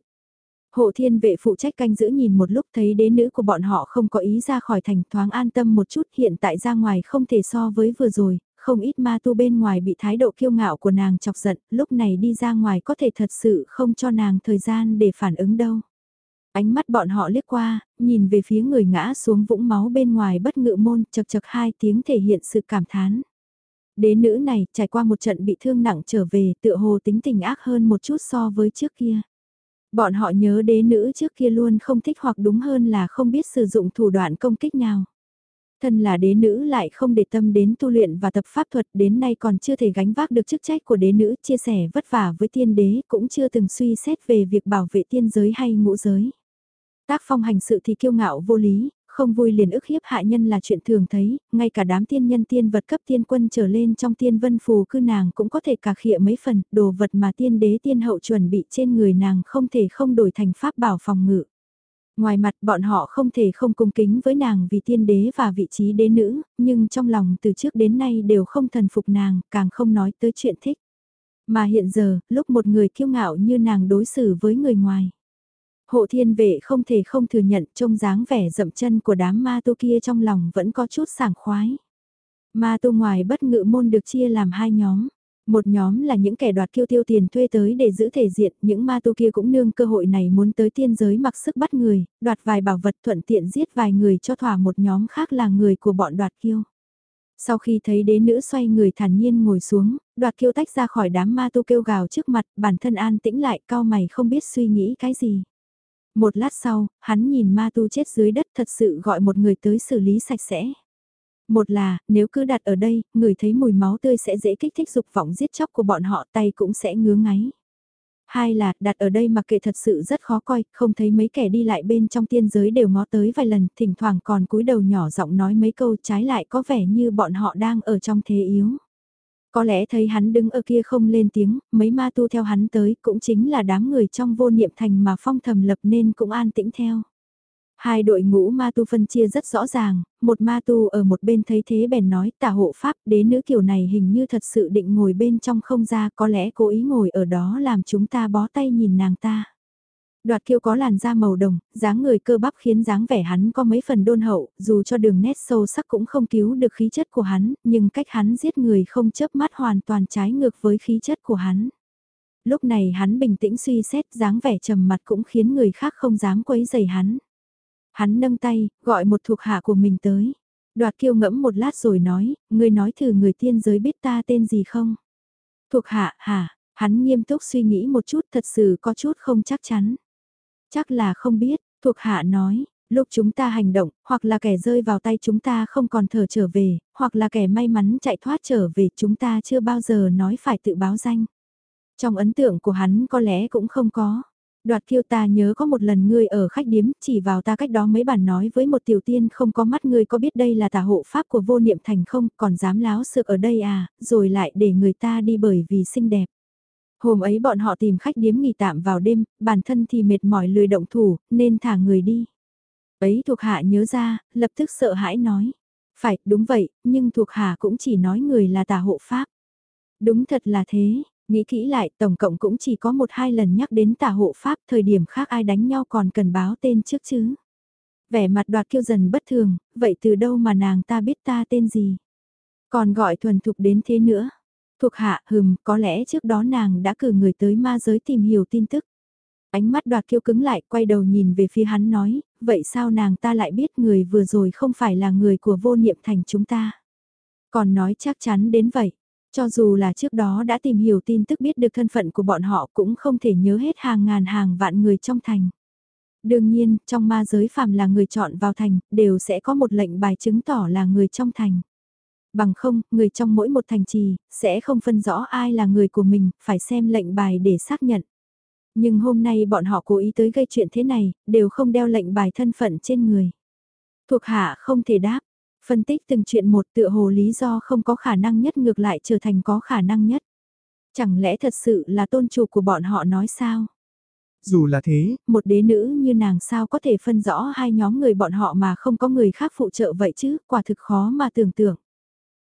Hộ thiên vệ phụ trách canh giữ nhìn một lúc thấy đế nữ của bọn họ không có ý ra khỏi thành thoáng an tâm một chút hiện tại ra ngoài không thể so với vừa rồi, không ít ma tu bên ngoài bị thái độ kiêu ngạo của nàng chọc giận, lúc này đi ra ngoài có thể thật sự không cho nàng thời gian để phản ứng đâu. Ánh mắt bọn họ liếc qua, nhìn về phía người ngã xuống vũng máu bên ngoài bất ngự môn chật chật hai tiếng thể hiện sự cảm thán. Đế nữ này trải qua một trận bị thương nặng trở về tựa hồ tính tình ác hơn một chút so với trước kia. Bọn họ nhớ đế nữ trước kia luôn không thích hoặc đúng hơn là không biết sử dụng thủ đoạn công kích nào. Thân là đế nữ lại không để tâm đến tu luyện và tập pháp thuật đến nay còn chưa thể gánh vác được chức trách của đế nữ chia sẻ vất vả với tiên đế cũng chưa từng suy xét về việc bảo vệ tiên giới hay ngũ giới. Tác phong hành sự thì kiêu ngạo vô lý, không vui liền ức hiếp hạ nhân là chuyện thường thấy, ngay cả đám tiên nhân tiên vật cấp tiên quân trở lên trong tiên vân phù cư nàng cũng có thể cà khịa mấy phần, đồ vật mà tiên đế tiên hậu chuẩn bị trên người nàng không thể không đổi thành pháp bảo phòng ngự. Ngoài mặt bọn họ không thể không cung kính với nàng vì tiên đế và vị trí đế nữ, nhưng trong lòng từ trước đến nay đều không thần phục nàng, càng không nói tới chuyện thích. Mà hiện giờ, lúc một người kiêu ngạo như nàng đối xử với người ngoài. Hộ thiên vệ không thể không thừa nhận trông dáng vẻ dậm chân của đám ma tu kia trong lòng vẫn có chút sảng khoái. Ma tu ngoài bất ngự môn được chia làm hai nhóm. Một nhóm là những kẻ đoạt kiêu tiêu tiền thuê tới để giữ thể diện, những ma tu kia cũng nương cơ hội này muốn tới tiên giới mặc sức bắt người, đoạt vài bảo vật thuận tiện giết vài người cho thỏa một nhóm khác là người của bọn đoạt kiêu. Sau khi thấy đế nữ xoay người thản nhiên ngồi xuống, đoạt kiêu tách ra khỏi đám ma tu kêu gào trước mặt, bản thân an tĩnh lại cao mày không biết suy nghĩ cái gì. Một lát sau, hắn nhìn ma tu chết dưới đất thật sự gọi một người tới xử lý sạch sẽ. Một là, nếu cứ đặt ở đây, người thấy mùi máu tươi sẽ dễ kích thích dục vọng giết chóc của bọn họ tay cũng sẽ ngứa ngáy. Hai là, đặt ở đây mặc kệ thật sự rất khó coi, không thấy mấy kẻ đi lại bên trong tiên giới đều ngó tới vài lần, thỉnh thoảng còn cúi đầu nhỏ giọng nói mấy câu trái lại có vẻ như bọn họ đang ở trong thế yếu. Có lẽ thấy hắn đứng ở kia không lên tiếng, mấy ma tu theo hắn tới cũng chính là đám người trong vô niệm thành mà phong thầm lập nên cũng an tĩnh theo. Hai đội ngũ ma tu phân chia rất rõ ràng, một ma tu ở một bên thấy thế bèn nói tả hộ pháp đế nữ kiểu này hình như thật sự định ngồi bên trong không ra có lẽ cố ý ngồi ở đó làm chúng ta bó tay nhìn nàng ta. Đoạt kiêu có làn da màu đồng, dáng người cơ bắp khiến dáng vẻ hắn có mấy phần đôn hậu, dù cho đường nét sâu sắc cũng không cứu được khí chất của hắn, nhưng cách hắn giết người không chớp mắt hoàn toàn trái ngược với khí chất của hắn. Lúc này hắn bình tĩnh suy xét dáng vẻ trầm mặt cũng khiến người khác không dám quấy giày hắn. Hắn nâng tay, gọi một thuộc hạ của mình tới. Đoạt kiêu ngẫm một lát rồi nói, người nói thử người tiên giới biết ta tên gì không? Thuộc hạ, hả? Hắn nghiêm túc suy nghĩ một chút thật sự có chút không chắc chắn. Chắc là không biết, thuộc hạ nói, lúc chúng ta hành động, hoặc là kẻ rơi vào tay chúng ta không còn thở trở về, hoặc là kẻ may mắn chạy thoát trở về chúng ta chưa bao giờ nói phải tự báo danh. Trong ấn tượng của hắn có lẽ cũng không có. Đoạt kiêu ta nhớ có một lần ngươi ở khách điếm chỉ vào ta cách đó mấy bản nói với một tiểu tiên không có mắt ngươi có biết đây là tà hộ pháp của vô niệm thành không còn dám láo sược ở đây à, rồi lại để người ta đi bởi vì xinh đẹp. Hôm ấy bọn họ tìm khách điếm nghỉ tạm vào đêm, bản thân thì mệt mỏi lười động thủ, nên thả người đi. Ấy thuộc hạ nhớ ra, lập tức sợ hãi nói. Phải, đúng vậy, nhưng thuộc hạ cũng chỉ nói người là tà hộ pháp. Đúng thật là thế, Nghĩ kỹ lại, tổng cộng cũng chỉ có một hai lần nhắc đến tà hộ pháp, thời điểm khác ai đánh nhau còn cần báo tên trước chứ. Vẻ mặt đoạt kiêu dần bất thường, vậy từ đâu mà nàng ta biết ta tên gì? Còn gọi thuần thục đến thế nữa. Thuộc hạ hừm, có lẽ trước đó nàng đã cử người tới ma giới tìm hiểu tin tức. Ánh mắt đoạt kiêu cứng lại, quay đầu nhìn về phía hắn nói, vậy sao nàng ta lại biết người vừa rồi không phải là người của vô niệm thành chúng ta? Còn nói chắc chắn đến vậy. Cho dù là trước đó đã tìm hiểu tin tức biết được thân phận của bọn họ cũng không thể nhớ hết hàng ngàn hàng vạn người trong thành. Đương nhiên, trong ma giới phàm là người chọn vào thành, đều sẽ có một lệnh bài chứng tỏ là người trong thành. Bằng không, người trong mỗi một thành trì, sẽ không phân rõ ai là người của mình, phải xem lệnh bài để xác nhận. Nhưng hôm nay bọn họ cố ý tới gây chuyện thế này, đều không đeo lệnh bài thân phận trên người. Thuộc hạ không thể đáp, phân tích từng chuyện một tựa hồ lý do không có khả năng nhất ngược lại trở thành có khả năng nhất. Chẳng lẽ thật sự là tôn chủ của bọn họ nói sao? Dù là thế, một đế nữ như nàng sao có thể phân rõ hai nhóm người bọn họ mà không có người khác phụ trợ vậy chứ, quả thực khó mà tưởng tượng.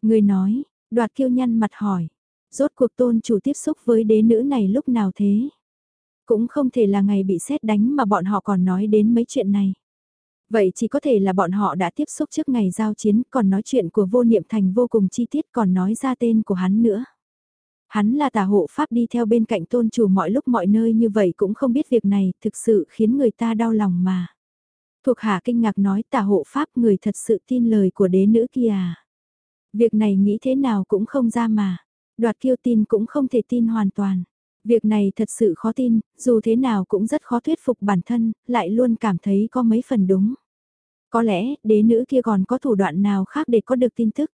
Người nói, đoạt kiêu nhăn mặt hỏi, rốt cuộc tôn chủ tiếp xúc với đế nữ này lúc nào thế? Cũng không thể là ngày bị xét đánh mà bọn họ còn nói đến mấy chuyện này. Vậy chỉ có thể là bọn họ đã tiếp xúc trước ngày giao chiến còn nói chuyện của vô niệm thành vô cùng chi tiết còn nói ra tên của hắn nữa. Hắn là tà hộ pháp đi theo bên cạnh tôn chủ mọi lúc mọi nơi như vậy cũng không biết việc này thực sự khiến người ta đau lòng mà. Thuộc hạ kinh ngạc nói tà hộ pháp người thật sự tin lời của đế nữ kia à. Việc này nghĩ thế nào cũng không ra mà. Đoạt kiêu tin cũng không thể tin hoàn toàn. Việc này thật sự khó tin, dù thế nào cũng rất khó thuyết phục bản thân, lại luôn cảm thấy có mấy phần đúng. Có lẽ, đế nữ kia còn có thủ đoạn nào khác để có được tin tức.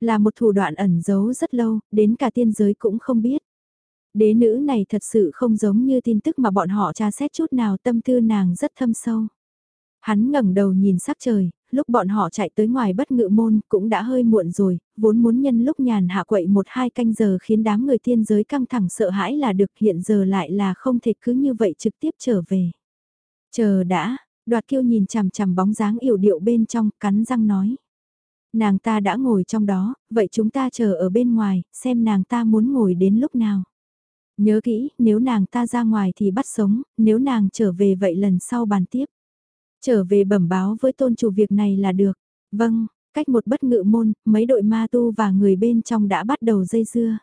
Là một thủ đoạn ẩn giấu rất lâu, đến cả tiên giới cũng không biết. Đế nữ này thật sự không giống như tin tức mà bọn họ tra xét chút nào tâm tư nàng rất thâm sâu. Hắn ngẩng đầu nhìn sắc trời, lúc bọn họ chạy tới ngoài bất ngự môn cũng đã hơi muộn rồi, vốn muốn nhân lúc nhàn hạ quậy một hai canh giờ khiến đám người thiên giới căng thẳng sợ hãi là được hiện giờ lại là không thể cứ như vậy trực tiếp trở về. Chờ đã, đoạt kiêu nhìn chằm chằm bóng dáng yểu điệu bên trong, cắn răng nói. Nàng ta đã ngồi trong đó, vậy chúng ta chờ ở bên ngoài, xem nàng ta muốn ngồi đến lúc nào. Nhớ kỹ, nếu nàng ta ra ngoài thì bắt sống, nếu nàng trở về vậy lần sau bàn tiếp. Trở về bẩm báo với tôn chủ việc này là được. Vâng, cách một bất ngự môn, mấy đội ma tu và người bên trong đã bắt đầu dây dưa.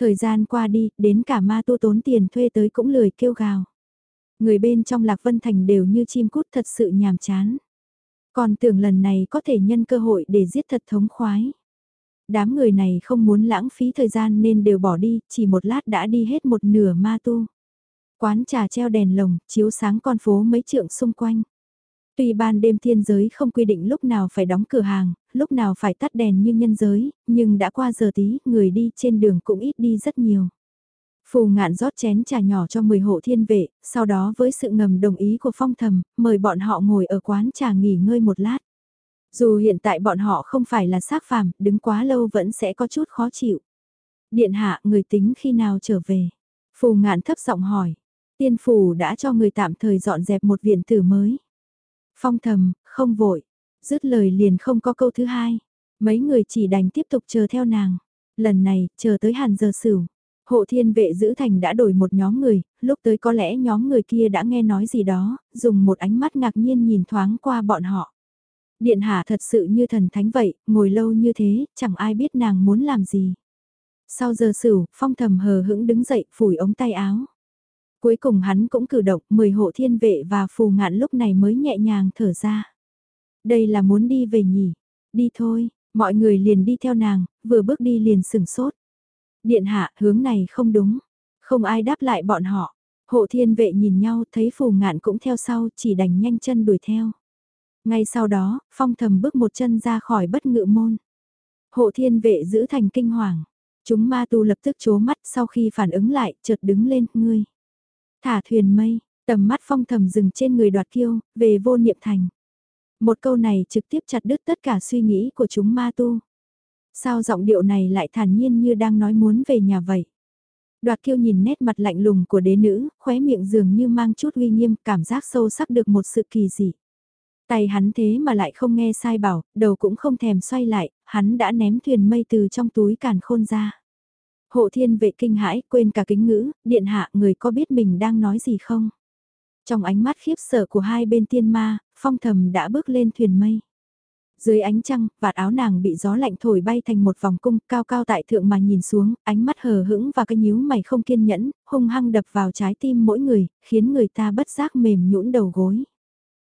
Thời gian qua đi, đến cả ma tu tốn tiền thuê tới cũng lười kêu gào. Người bên trong Lạc Vân Thành đều như chim cút thật sự nhàm chán. Còn tưởng lần này có thể nhân cơ hội để giết thật thống khoái. Đám người này không muốn lãng phí thời gian nên đều bỏ đi, chỉ một lát đã đi hết một nửa ma tu. Quán trà treo đèn lồng, chiếu sáng con phố mấy trượng xung quanh. Tuy ban đêm thiên giới không quy định lúc nào phải đóng cửa hàng, lúc nào phải tắt đèn như nhân giới, nhưng đã qua giờ tí, người đi trên đường cũng ít đi rất nhiều. Phù ngạn rót chén trà nhỏ cho 10 hộ thiên vệ, sau đó với sự ngầm đồng ý của phong thầm, mời bọn họ ngồi ở quán trà nghỉ ngơi một lát. Dù hiện tại bọn họ không phải là xác phàm, đứng quá lâu vẫn sẽ có chút khó chịu. Điện hạ người tính khi nào trở về? Phù ngạn thấp giọng hỏi. Tiên phủ đã cho người tạm thời dọn dẹp một viện tử mới. Phong thầm, không vội. Dứt lời liền không có câu thứ hai. Mấy người chỉ đành tiếp tục chờ theo nàng. Lần này, chờ tới hàn giờ sửu. Hộ thiên vệ giữ thành đã đổi một nhóm người, lúc tới có lẽ nhóm người kia đã nghe nói gì đó, dùng một ánh mắt ngạc nhiên nhìn thoáng qua bọn họ. Điện hạ thật sự như thần thánh vậy, ngồi lâu như thế, chẳng ai biết nàng muốn làm gì. Sau giờ sửu, phong thầm hờ hững đứng dậy, phủi ống tay áo. Cuối cùng hắn cũng cử động, mười hộ thiên vệ và phù ngạn lúc này mới nhẹ nhàng thở ra. Đây là muốn đi về nhỉ, đi thôi, mọi người liền đi theo nàng, vừa bước đi liền sừng sốt. Điện hạ, hướng này không đúng. Không ai đáp lại bọn họ. Hộ thiên vệ nhìn nhau thấy phù ngạn cũng theo sau chỉ đành nhanh chân đuổi theo. Ngay sau đó, phong thầm bước một chân ra khỏi bất ngự môn. Hộ thiên vệ giữ thành kinh hoàng. Chúng ma tu lập tức chố mắt sau khi phản ứng lại, chợt đứng lên, ngươi. Thả thuyền mây, tầm mắt phong thầm dừng trên người đoạt kiêu, về vô niệm thành. Một câu này trực tiếp chặt đứt tất cả suy nghĩ của chúng ma tu. Sao giọng điệu này lại thản nhiên như đang nói muốn về nhà vậy? Đoạt kiêu nhìn nét mặt lạnh lùng của đế nữ, khóe miệng dường như mang chút uy nghiêm, cảm giác sâu sắc được một sự kỳ dị. Tay hắn thế mà lại không nghe sai bảo, đầu cũng không thèm xoay lại, hắn đã ném thuyền mây từ trong túi càn khôn ra. Hộ thiên vệ kinh hãi, quên cả kính ngữ, điện hạ người có biết mình đang nói gì không? Trong ánh mắt khiếp sợ của hai bên tiên ma, phong thầm đã bước lên thuyền mây. Dưới ánh trăng, vạt áo nàng bị gió lạnh thổi bay thành một vòng cung cao cao tại thượng mà nhìn xuống, ánh mắt hờ hững và cái nhíu mày không kiên nhẫn, hung hăng đập vào trái tim mỗi người, khiến người ta bất giác mềm nhũn đầu gối.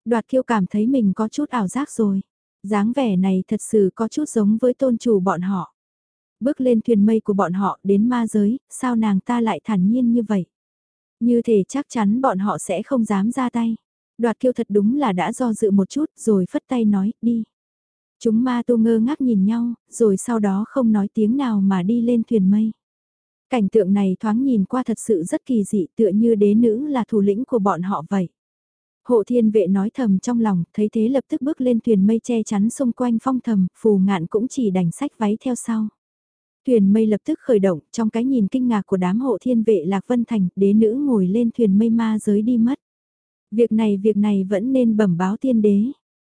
Đoạt kiêu cảm thấy mình có chút ảo giác rồi. dáng vẻ này thật sự có chút giống với tôn chủ bọn họ. Bước lên thuyền mây của bọn họ đến ma giới, sao nàng ta lại thản nhiên như vậy? Như thể chắc chắn bọn họ sẽ không dám ra tay. Đoạt kiêu thật đúng là đã do dự một chút rồi phất tay nói, đi. Chúng ma tu ngơ ngác nhìn nhau, rồi sau đó không nói tiếng nào mà đi lên thuyền mây. Cảnh tượng này thoáng nhìn qua thật sự rất kỳ dị tựa như đế nữ là thủ lĩnh của bọn họ vậy. Hộ thiên vệ nói thầm trong lòng, thấy thế lập tức bước lên thuyền mây che chắn xung quanh phong thầm, phù ngạn cũng chỉ đành sách váy theo sau. Thuyền mây lập tức khởi động, trong cái nhìn kinh ngạc của đám hộ thiên vệ Lạc Vân Thành, đế nữ ngồi lên thuyền mây ma giới đi mất. Việc này việc này vẫn nên bẩm báo tiên đế.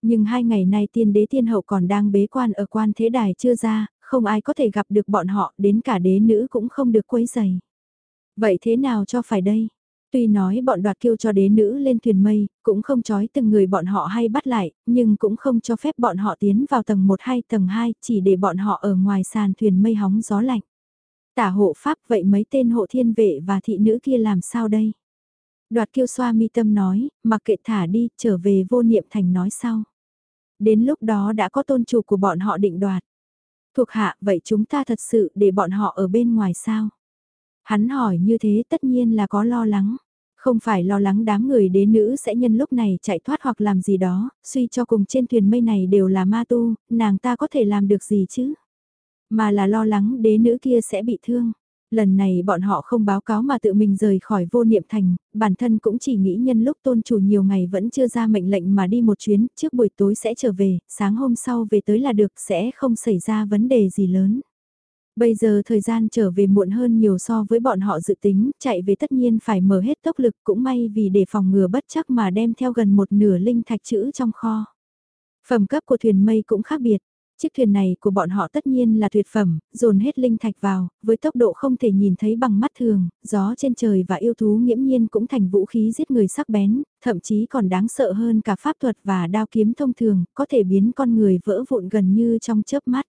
Nhưng hai ngày nay tiên đế tiên hậu còn đang bế quan ở quan thế đài chưa ra, không ai có thể gặp được bọn họ, đến cả đế nữ cũng không được quấy giày. Vậy thế nào cho phải đây? Tuy nói bọn đoạt kiêu cho đế nữ lên thuyền mây, cũng không trói từng người bọn họ hay bắt lại, nhưng cũng không cho phép bọn họ tiến vào tầng 1 hay tầng 2, chỉ để bọn họ ở ngoài sàn thuyền mây hóng gió lạnh. Tả hộ pháp vậy mấy tên hộ thiên vệ và thị nữ kia làm sao đây? Đoạt kiêu xoa mi tâm nói, mặc kệ thả đi, trở về vô niệm thành nói sau. Đến lúc đó đã có tôn chủ của bọn họ định đoạt. Thuộc hạ, vậy chúng ta thật sự để bọn họ ở bên ngoài sao? Hắn hỏi như thế tất nhiên là có lo lắng. Không phải lo lắng đám người đế nữ sẽ nhân lúc này chạy thoát hoặc làm gì đó, suy cho cùng trên thuyền mây này đều là ma tu, nàng ta có thể làm được gì chứ? Mà là lo lắng đế nữ kia sẽ bị thương. Lần này bọn họ không báo cáo mà tự mình rời khỏi vô niệm thành, bản thân cũng chỉ nghĩ nhân lúc tôn chủ nhiều ngày vẫn chưa ra mệnh lệnh mà đi một chuyến, trước buổi tối sẽ trở về, sáng hôm sau về tới là được sẽ không xảy ra vấn đề gì lớn. Bây giờ thời gian trở về muộn hơn nhiều so với bọn họ dự tính, chạy về tất nhiên phải mở hết tốc lực cũng may vì để phòng ngừa bất chắc mà đem theo gần một nửa linh thạch chữ trong kho. Phẩm cấp của thuyền mây cũng khác biệt. Chiếc thuyền này của bọn họ tất nhiên là tuyệt phẩm, dồn hết linh thạch vào, với tốc độ không thể nhìn thấy bằng mắt thường, gió trên trời và yêu thú nghiễm nhiên cũng thành vũ khí giết người sắc bén, thậm chí còn đáng sợ hơn cả pháp thuật và đao kiếm thông thường, có thể biến con người vỡ vụn gần như trong chớp mắt.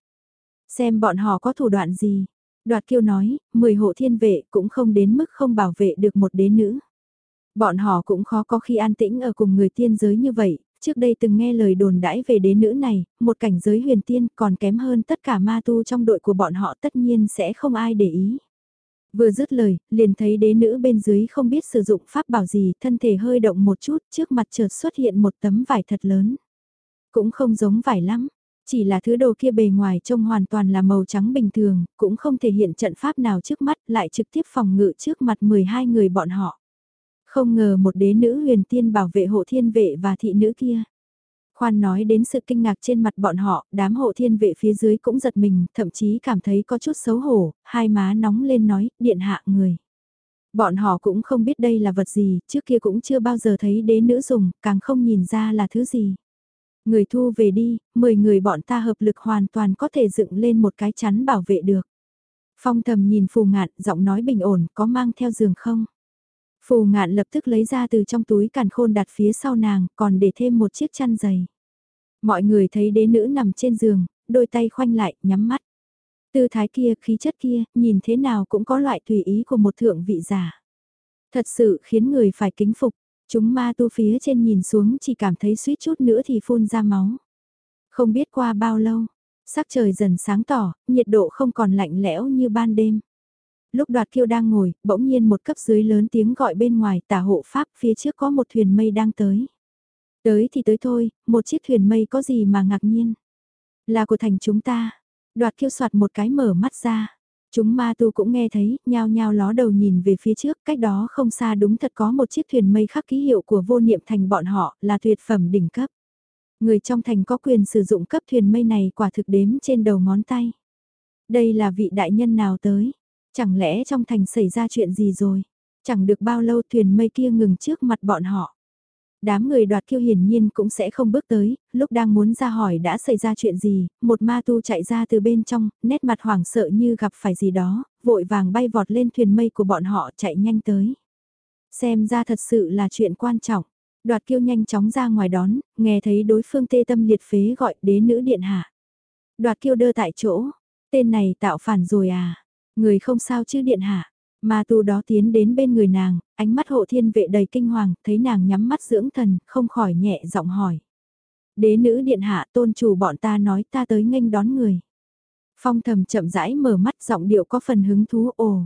Xem bọn họ có thủ đoạn gì. Đoạt kiêu nói, 10 hộ thiên vệ cũng không đến mức không bảo vệ được một đế nữ. Bọn họ cũng khó có khi an tĩnh ở cùng người tiên giới như vậy, trước đây từng nghe lời đồn đãi về đế nữ này, một cảnh giới huyền tiên còn kém hơn tất cả ma tu trong đội của bọn họ tất nhiên sẽ không ai để ý. Vừa dứt lời, liền thấy đế nữ bên dưới không biết sử dụng pháp bảo gì, thân thể hơi động một chút, trước mặt chợt xuất hiện một tấm vải thật lớn. Cũng không giống vải lắm, chỉ là thứ đồ kia bề ngoài trông hoàn toàn là màu trắng bình thường, cũng không thể hiện trận pháp nào trước mắt, lại trực tiếp phòng ngự trước mặt 12 người bọn họ. Không ngờ một đế nữ huyền tiên bảo vệ hộ thiên vệ và thị nữ kia. Khoan nói đến sự kinh ngạc trên mặt bọn họ, đám hộ thiên vệ phía dưới cũng giật mình, thậm chí cảm thấy có chút xấu hổ, hai má nóng lên nói, điện hạ người. Bọn họ cũng không biết đây là vật gì, trước kia cũng chưa bao giờ thấy đế nữ dùng, càng không nhìn ra là thứ gì. Người thu về đi, 10 người bọn ta hợp lực hoàn toàn có thể dựng lên một cái chắn bảo vệ được. Phong thầm nhìn phù ngạn, giọng nói bình ổn, có mang theo giường không? Phù ngạn lập tức lấy ra từ trong túi càn khôn đặt phía sau nàng, còn để thêm một chiếc chăn dày. Mọi người thấy đế nữ nằm trên giường, đôi tay khoanh lại, nhắm mắt. Tư thái kia, khí chất kia, nhìn thế nào cũng có loại tùy ý của một thượng vị giả. Thật sự khiến người phải kính phục, chúng ma tu phía trên nhìn xuống chỉ cảm thấy suýt chút nữa thì phun ra máu. Không biết qua bao lâu, sắc trời dần sáng tỏ, nhiệt độ không còn lạnh lẽo như ban đêm lúc đoạt kiêu đang ngồi, bỗng nhiên một cấp dưới lớn tiếng gọi bên ngoài tả hộ pháp phía trước có một thuyền mây đang tới. Tới thì tới thôi, một chiếc thuyền mây có gì mà ngạc nhiên. Là của thành chúng ta. Đoạt kiêu soạt một cái mở mắt ra. Chúng ma tu cũng nghe thấy, nhao nhao ló đầu nhìn về phía trước, cách đó không xa đúng thật có một chiếc thuyền mây khắc ký hiệu của vô niệm thành bọn họ, là tuyệt phẩm đỉnh cấp. Người trong thành có quyền sử dụng cấp thuyền mây này quả thực đếm trên đầu ngón tay. Đây là vị đại nhân nào tới? Chẳng lẽ trong thành xảy ra chuyện gì rồi? Chẳng được bao lâu thuyền mây kia ngừng trước mặt bọn họ. Đám người đoạt kiêu hiển nhiên cũng sẽ không bước tới, lúc đang muốn ra hỏi đã xảy ra chuyện gì, một ma tu chạy ra từ bên trong, nét mặt hoảng sợ như gặp phải gì đó, vội vàng bay vọt lên thuyền mây của bọn họ chạy nhanh tới. Xem ra thật sự là chuyện quan trọng. Đoạt kiêu nhanh chóng ra ngoài đón, nghe thấy đối phương tê tâm liệt phế gọi đế nữ điện hạ. Đoạt kiêu đơ tại chỗ, tên này tạo phản rồi à, người không sao chứ điện hạ. Ma tu đó tiến đến bên người nàng, ánh mắt hộ thiên vệ đầy kinh hoàng, thấy nàng nhắm mắt dưỡng thần, không khỏi nhẹ giọng hỏi. Đế nữ điện hạ tôn chủ bọn ta nói ta tới nghênh đón người. Phong thầm chậm rãi mở mắt giọng điệu có phần hứng thú ồ.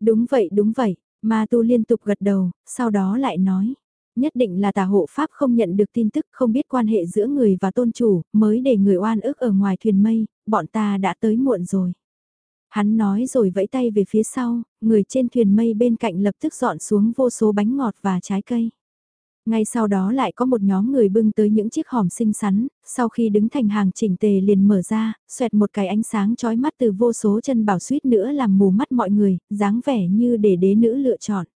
Đúng vậy đúng vậy, ma tu liên tục gật đầu, sau đó lại nói. Nhất định là tà hộ pháp không nhận được tin tức không biết quan hệ giữa người và tôn chủ, mới để người oan ức ở ngoài thuyền mây, bọn ta đã tới muộn rồi. Hắn nói rồi vẫy tay về phía sau, người trên thuyền mây bên cạnh lập tức dọn xuống vô số bánh ngọt và trái cây. Ngay sau đó lại có một nhóm người bưng tới những chiếc hòm xinh xắn, sau khi đứng thành hàng chỉnh tề liền mở ra, xoẹt một cái ánh sáng chói mắt từ vô số chân bảo suýt nữa làm mù mắt mọi người, dáng vẻ như để đế nữ lựa chọn.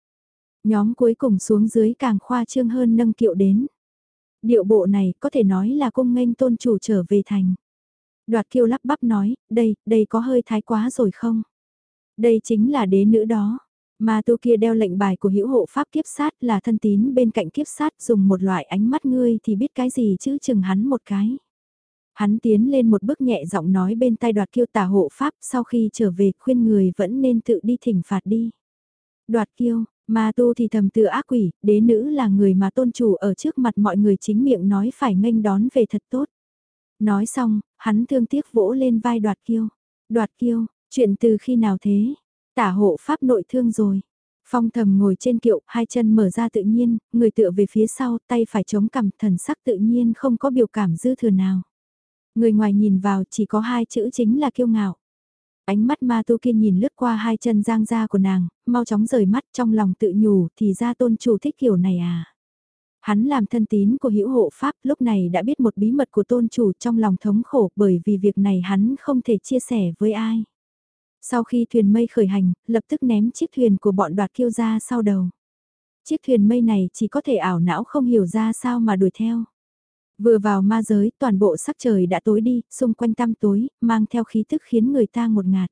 Nhóm cuối cùng xuống dưới càng khoa trương hơn nâng kiệu đến. Điệu bộ này có thể nói là cung nghênh tôn chủ trở về thành. Đoạt kiêu lắp bắp nói, đây, đây có hơi thái quá rồi không? Đây chính là đế nữ đó. Mà tu kia đeo lệnh bài của hữu hộ pháp kiếp sát là thân tín bên cạnh kiếp sát dùng một loại ánh mắt ngươi thì biết cái gì chứ chừng hắn một cái. Hắn tiến lên một bước nhẹ giọng nói bên tai đoạt kiêu tả hộ pháp sau khi trở về khuyên người vẫn nên tự đi thỉnh phạt đi. Đoạt kiêu, mà tu thì thầm tự ác quỷ, đế nữ là người mà tôn chủ ở trước mặt mọi người chính miệng nói phải nghênh đón về thật tốt. Nói xong, hắn thương tiếc vỗ lên vai đoạt kiêu. Đoạt kiêu, chuyện từ khi nào thế? Tả hộ pháp nội thương rồi. Phong thầm ngồi trên kiệu, hai chân mở ra tự nhiên, người tựa về phía sau, tay phải chống cằm, thần sắc tự nhiên không có biểu cảm dư thừa nào. Người ngoài nhìn vào chỉ có hai chữ chính là kiêu ngạo. Ánh mắt ma tu kia nhìn lướt qua hai chân giang ra của nàng, mau chóng rời mắt trong lòng tự nhủ thì ra tôn chủ thích kiểu này à. Hắn làm thân tín của hữu hộ Pháp lúc này đã biết một bí mật của tôn chủ trong lòng thống khổ bởi vì việc này hắn không thể chia sẻ với ai. Sau khi thuyền mây khởi hành, lập tức ném chiếc thuyền của bọn đoạt kiêu ra sau đầu. Chiếc thuyền mây này chỉ có thể ảo não không hiểu ra sao mà đuổi theo. Vừa vào ma giới, toàn bộ sắc trời đã tối đi, xung quanh tăm tối, mang theo khí tức khiến người ta ngột ngạt.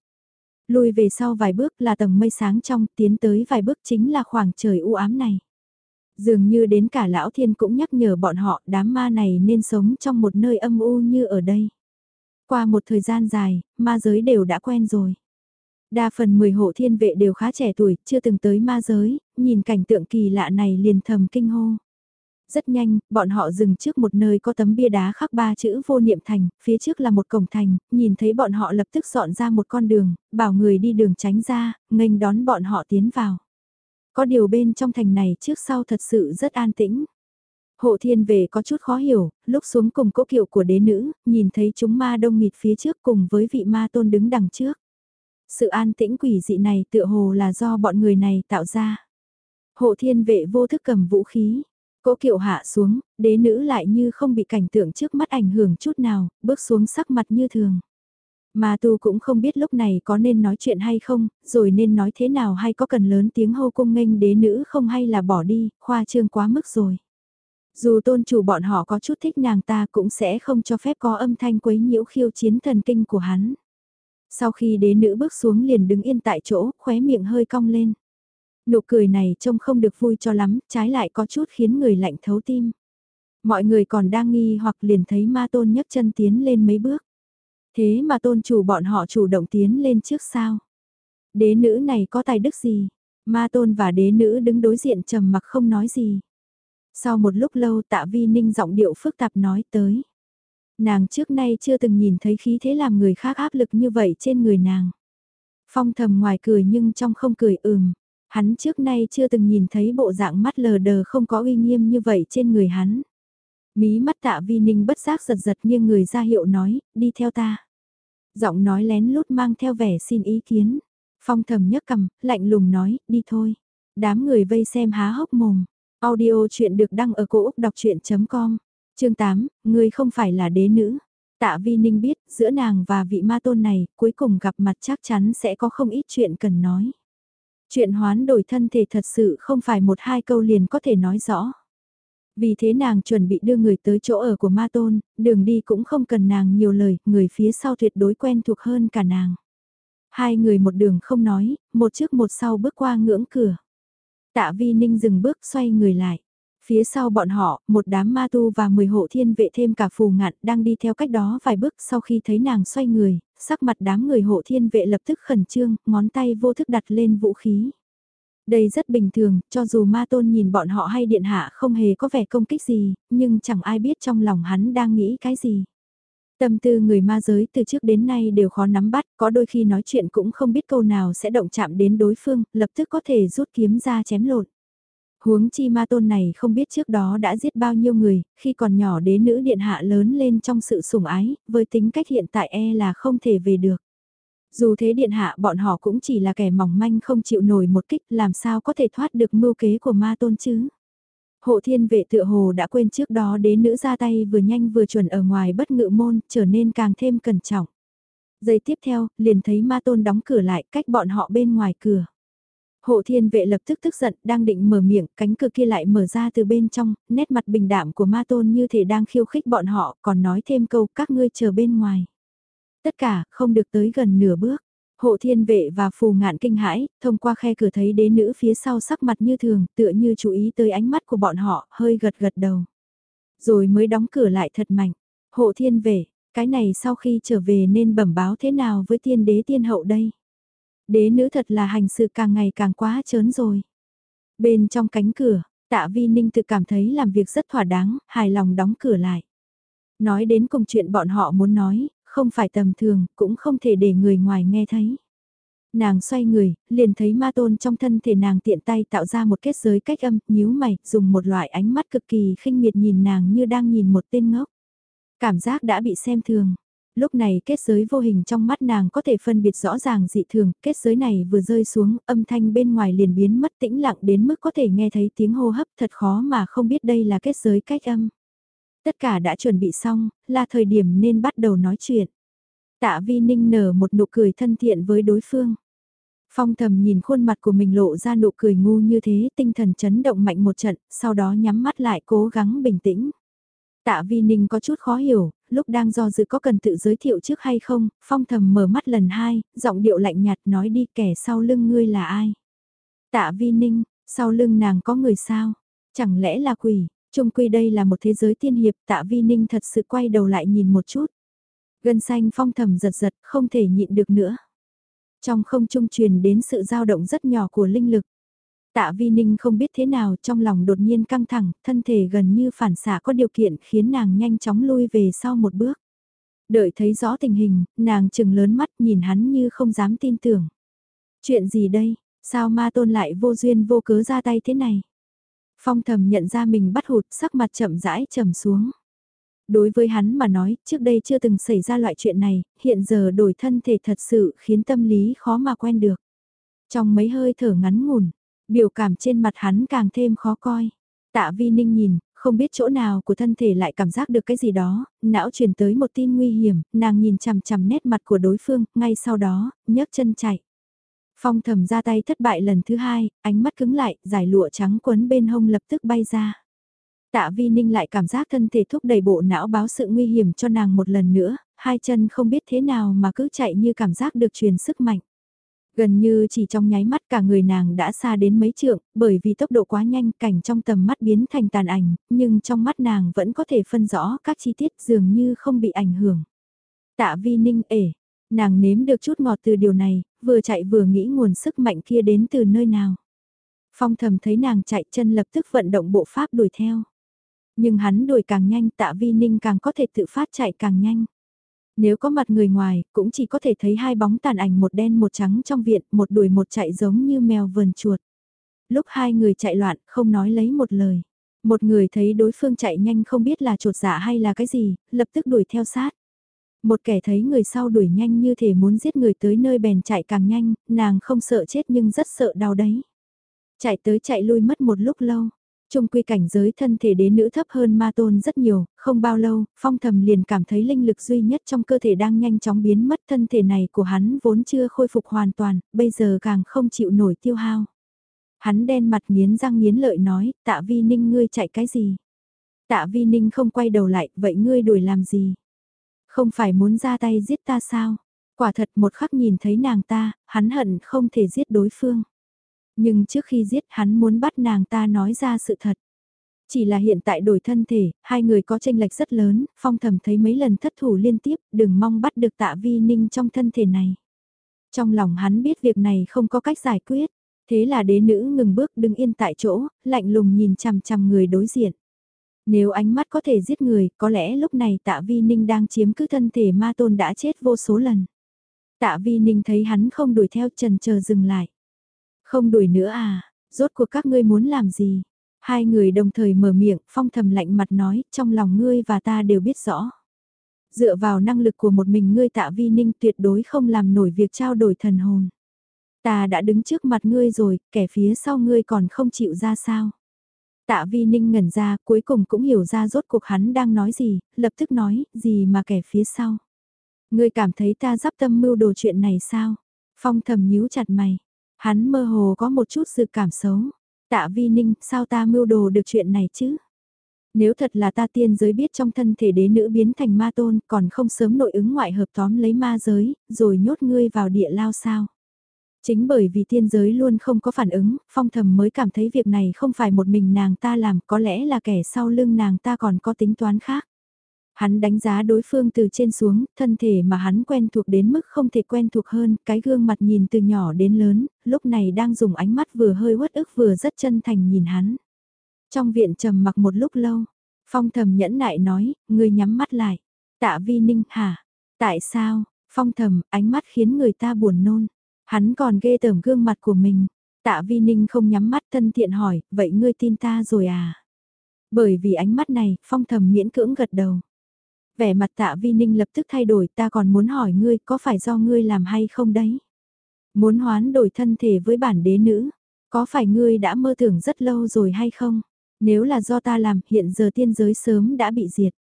Lùi về sau vài bước là tầng mây sáng trong, tiến tới vài bước chính là khoảng trời u ám này. Dường như đến cả lão thiên cũng nhắc nhở bọn họ đám ma này nên sống trong một nơi âm u như ở đây. Qua một thời gian dài, ma giới đều đã quen rồi. Đa phần 10 hộ thiên vệ đều khá trẻ tuổi, chưa từng tới ma giới, nhìn cảnh tượng kỳ lạ này liền thầm kinh hô. Rất nhanh, bọn họ dừng trước một nơi có tấm bia đá khắc ba chữ vô niệm thành, phía trước là một cổng thành, nhìn thấy bọn họ lập tức dọn ra một con đường, bảo người đi đường tránh ra, nghênh đón bọn họ tiến vào. Có điều bên trong thành này trước sau thật sự rất an tĩnh. Hộ thiên về có chút khó hiểu, lúc xuống cùng cỗ kiệu của đế nữ, nhìn thấy chúng ma đông nghịt phía trước cùng với vị ma tôn đứng đằng trước. Sự an tĩnh quỷ dị này tựa hồ là do bọn người này tạo ra. Hộ thiên vệ vô thức cầm vũ khí. Cỗ kiệu hạ xuống, đế nữ lại như không bị cảnh tượng trước mắt ảnh hưởng chút nào, bước xuống sắc mặt như thường. Mà tu cũng không biết lúc này có nên nói chuyện hay không, rồi nên nói thế nào hay có cần lớn tiếng hô cung nghênh đế nữ không hay là bỏ đi, khoa trương quá mức rồi. Dù tôn chủ bọn họ có chút thích nàng ta cũng sẽ không cho phép có âm thanh quấy nhiễu khiêu chiến thần kinh của hắn. Sau khi đế nữ bước xuống liền đứng yên tại chỗ, khóe miệng hơi cong lên. Nụ cười này trông không được vui cho lắm, trái lại có chút khiến người lạnh thấu tim. Mọi người còn đang nghi hoặc liền thấy ma tôn nhấc chân tiến lên mấy bước. Thế mà tôn chủ bọn họ chủ động tiến lên trước sao? Đế nữ này có tài đức gì? Ma tôn và đế nữ đứng đối diện trầm mặc không nói gì. Sau một lúc lâu tạ vi ninh giọng điệu phức tạp nói tới. Nàng trước nay chưa từng nhìn thấy khí thế làm người khác áp lực như vậy trên người nàng. Phong thầm ngoài cười nhưng trong không cười ừm. Hắn trước nay chưa từng nhìn thấy bộ dạng mắt lờ đờ không có uy nghiêm như vậy trên người hắn. Mí mắt tạ vi ninh bất giác giật giật nghiêng người ra hiệu nói, đi theo ta. Giọng nói lén lút mang theo vẻ xin ý kiến. Phong thầm nhấc cầm, lạnh lùng nói, đi thôi. Đám người vây xem há hốc mồm. Audio chuyện được đăng ở cổ Úc đọc chuyện.com chương 8, ngươi không phải là đế nữ. Tạ Vi Ninh biết, giữa nàng và vị ma tôn này, cuối cùng gặp mặt chắc chắn sẽ có không ít chuyện cần nói. Chuyện hoán đổi thân thể thật sự không phải một hai câu liền có thể nói rõ. Vì thế nàng chuẩn bị đưa người tới chỗ ở của ma tôn, đường đi cũng không cần nàng nhiều lời, người phía sau tuyệt đối quen thuộc hơn cả nàng. Hai người một đường không nói, một trước một sau bước qua ngưỡng cửa. Tạ vi ninh dừng bước xoay người lại. Phía sau bọn họ, một đám ma tu và 10 hộ thiên vệ thêm cả phù ngạn đang đi theo cách đó vài bước sau khi thấy nàng xoay người, sắc mặt đám người hộ thiên vệ lập tức khẩn trương, ngón tay vô thức đặt lên vũ khí. Đây rất bình thường, cho dù ma tôn nhìn bọn họ hay điện hạ không hề có vẻ công kích gì, nhưng chẳng ai biết trong lòng hắn đang nghĩ cái gì. Tâm tư người ma giới từ trước đến nay đều khó nắm bắt, có đôi khi nói chuyện cũng không biết câu nào sẽ động chạm đến đối phương, lập tức có thể rút kiếm ra chém lột. Huống chi ma tôn này không biết trước đó đã giết bao nhiêu người, khi còn nhỏ đế nữ điện hạ lớn lên trong sự sủng ái, với tính cách hiện tại e là không thể về được. Dù thế điện hạ bọn họ cũng chỉ là kẻ mỏng manh không chịu nổi một kích làm sao có thể thoát được mưu kế của ma tôn chứ. Hộ thiên vệ tựa hồ đã quên trước đó đế nữ ra tay vừa nhanh vừa chuẩn ở ngoài bất ngự môn trở nên càng thêm cẩn trọng. Giây tiếp theo, liền thấy ma tôn đóng cửa lại cách bọn họ bên ngoài cửa. Hộ thiên vệ lập tức tức giận, đang định mở miệng, cánh cửa kia lại mở ra từ bên trong, nét mặt bình đạm của ma tôn như thể đang khiêu khích bọn họ, còn nói thêm câu các ngươi chờ bên ngoài. Tất cả, không được tới gần nửa bước. Hộ thiên vệ và phù ngạn kinh hãi, thông qua khe cửa thấy đế nữ phía sau sắc mặt như thường, tựa như chú ý tới ánh mắt của bọn họ, hơi gật gật đầu. Rồi mới đóng cửa lại thật mạnh. Hộ thiên vệ, cái này sau khi trở về nên bẩm báo thế nào với tiên đế tiên hậu đây? Đế nữ thật là hành sự càng ngày càng quá chớn rồi. Bên trong cánh cửa, tạ vi ninh tự cảm thấy làm việc rất thỏa đáng, hài lòng đóng cửa lại. Nói đến cùng chuyện bọn họ muốn nói, không phải tầm thường, cũng không thể để người ngoài nghe thấy. Nàng xoay người, liền thấy ma tôn trong thân thể nàng tiện tay tạo ra một kết giới cách âm, nhíu mày, dùng một loại ánh mắt cực kỳ khinh miệt nhìn nàng như đang nhìn một tên ngốc. Cảm giác đã bị xem thường. Lúc này kết giới vô hình trong mắt nàng có thể phân biệt rõ ràng dị thường, kết giới này vừa rơi xuống, âm thanh bên ngoài liền biến mất tĩnh lặng đến mức có thể nghe thấy tiếng hô hấp thật khó mà không biết đây là kết giới cách âm. Tất cả đã chuẩn bị xong, là thời điểm nên bắt đầu nói chuyện. Tạ Vi Ninh nở một nụ cười thân thiện với đối phương. Phong thầm nhìn khuôn mặt của mình lộ ra nụ cười ngu như thế, tinh thần chấn động mạnh một trận, sau đó nhắm mắt lại cố gắng bình tĩnh. Tạ Vi Ninh có chút khó hiểu, lúc đang do dự có cần tự giới thiệu trước hay không, phong thầm mở mắt lần hai, giọng điệu lạnh nhạt nói đi kẻ sau lưng ngươi là ai. Tạ Vi Ninh, sau lưng nàng có người sao? Chẳng lẽ là quỷ? Chung quy đây là một thế giới tiên hiệp, tạ vi ninh thật sự quay đầu lại nhìn một chút. Gân xanh phong thầm giật giật, không thể nhịn được nữa. Trong không trung truyền đến sự dao động rất nhỏ của linh lực. Tạ vi ninh không biết thế nào trong lòng đột nhiên căng thẳng, thân thể gần như phản xạ có điều kiện khiến nàng nhanh chóng lui về sau một bước. Đợi thấy rõ tình hình, nàng chừng lớn mắt nhìn hắn như không dám tin tưởng. Chuyện gì đây, sao ma tôn lại vô duyên vô cớ ra tay thế này? Phong thầm nhận ra mình bắt hụt sắc mặt chậm rãi trầm xuống. Đối với hắn mà nói, trước đây chưa từng xảy ra loại chuyện này, hiện giờ đổi thân thể thật sự khiến tâm lý khó mà quen được. Trong mấy hơi thở ngắn ngủn, biểu cảm trên mặt hắn càng thêm khó coi. Tạ vi ninh nhìn, không biết chỗ nào của thân thể lại cảm giác được cái gì đó, não truyền tới một tin nguy hiểm, nàng nhìn chằm chằm nét mặt của đối phương, ngay sau đó, nhấc chân chạy. Phong thầm ra tay thất bại lần thứ hai, ánh mắt cứng lại, giải lụa trắng quấn bên hông lập tức bay ra. Tạ vi ninh lại cảm giác thân thể thúc đẩy bộ não báo sự nguy hiểm cho nàng một lần nữa, hai chân không biết thế nào mà cứ chạy như cảm giác được truyền sức mạnh. Gần như chỉ trong nháy mắt cả người nàng đã xa đến mấy trượng, bởi vì tốc độ quá nhanh cảnh trong tầm mắt biến thành tàn ảnh, nhưng trong mắt nàng vẫn có thể phân rõ các chi tiết dường như không bị ảnh hưởng. Tạ vi ninh ể, nàng nếm được chút ngọt từ điều này, vừa chạy vừa nghĩ nguồn sức mạnh kia đến từ nơi nào. Phong thầm thấy nàng chạy chân lập tức vận động bộ pháp đuổi theo. Nhưng hắn đuổi càng nhanh tạ vi ninh càng có thể tự phát chạy càng nhanh. Nếu có mặt người ngoài, cũng chỉ có thể thấy hai bóng tàn ảnh một đen một trắng trong viện, một đuổi một chạy giống như mèo vườn chuột. Lúc hai người chạy loạn, không nói lấy một lời. Một người thấy đối phương chạy nhanh không biết là chuột dạ hay là cái gì, lập tức đuổi theo sát. Một kẻ thấy người sau đuổi nhanh như thể muốn giết người tới nơi bèn chạy càng nhanh, nàng không sợ chết nhưng rất sợ đau đấy. Chạy tới chạy lui mất một lúc lâu. Trung quy cảnh giới thân thể đế nữ thấp hơn ma tôn rất nhiều, không bao lâu, phong thầm liền cảm thấy linh lực duy nhất trong cơ thể đang nhanh chóng biến mất thân thể này của hắn vốn chưa khôi phục hoàn toàn, bây giờ càng không chịu nổi tiêu hao. Hắn đen mặt nghiến răng nghiến lợi nói, tạ vi ninh ngươi chạy cái gì? Tạ Vi Ninh không quay đầu lại, vậy ngươi đuổi làm gì? Không phải muốn ra tay giết ta sao? Quả thật một khắc nhìn thấy nàng ta, hắn hận không thể giết đối phương. Nhưng trước khi giết hắn muốn bắt nàng ta nói ra sự thật. Chỉ là hiện tại đổi thân thể, hai người có tranh lệch rất lớn, phong thầm thấy mấy lần thất thủ liên tiếp, đừng mong bắt được tạ vi ninh trong thân thể này. Trong lòng hắn biết việc này không có cách giải quyết, thế là đế nữ ngừng bước đứng yên tại chỗ, lạnh lùng nhìn chằm chằm người đối diện. Nếu ánh mắt có thể giết người, có lẽ lúc này tạ vi ninh đang chiếm cứ thân thể ma tôn đã chết vô số lần. Tạ vi ninh thấy hắn không đuổi theo trần chờ dừng lại. Không đuổi nữa à, rốt cuộc các ngươi muốn làm gì? Hai người đồng thời mở miệng, phong thầm lạnh mặt nói, trong lòng ngươi và ta đều biết rõ. Dựa vào năng lực của một mình ngươi tạ vi ninh tuyệt đối không làm nổi việc trao đổi thần hồn. Ta đã đứng trước mặt ngươi rồi, kẻ phía sau ngươi còn không chịu ra sao. Tạ vi ninh ngẩn ra, cuối cùng cũng hiểu ra rốt cuộc hắn đang nói gì, lập tức nói, gì mà kẻ phía sau. Ngươi cảm thấy ta dắp tâm mưu đồ chuyện này sao? Phong thầm nhíu chặt mày. Hắn mơ hồ có một chút sự cảm xấu. Tạ vi ninh, sao ta mưu đồ được chuyện này chứ? Nếu thật là ta tiên giới biết trong thân thể đế nữ biến thành ma tôn còn không sớm nội ứng ngoại hợp tóm lấy ma giới, rồi nhốt ngươi vào địa lao sao? Chính bởi vì tiên giới luôn không có phản ứng, phong thầm mới cảm thấy việc này không phải một mình nàng ta làm, có lẽ là kẻ sau lưng nàng ta còn có tính toán khác. Hắn đánh giá đối phương từ trên xuống, thân thể mà hắn quen thuộc đến mức không thể quen thuộc hơn, cái gương mặt nhìn từ nhỏ đến lớn, lúc này đang dùng ánh mắt vừa hơi uất ức vừa rất chân thành nhìn hắn. Trong viện trầm mặc một lúc lâu, phong thầm nhẫn nại nói, người nhắm mắt lại. Tạ vi ninh hả? Tại sao? Phong thầm, ánh mắt khiến người ta buồn nôn. Hắn còn ghê tởm gương mặt của mình. Tạ vi ninh không nhắm mắt thân thiện hỏi, vậy ngươi tin ta rồi à? Bởi vì ánh mắt này, phong thầm miễn cưỡng gật đầu vẻ mặt tạ vi ninh lập tức thay đổi ta còn muốn hỏi ngươi có phải do ngươi làm hay không đấy. Muốn hoán đổi thân thể với bản đế nữ, có phải ngươi đã mơ tưởng rất lâu rồi hay không? Nếu là do ta làm hiện giờ tiên giới sớm đã bị diệt.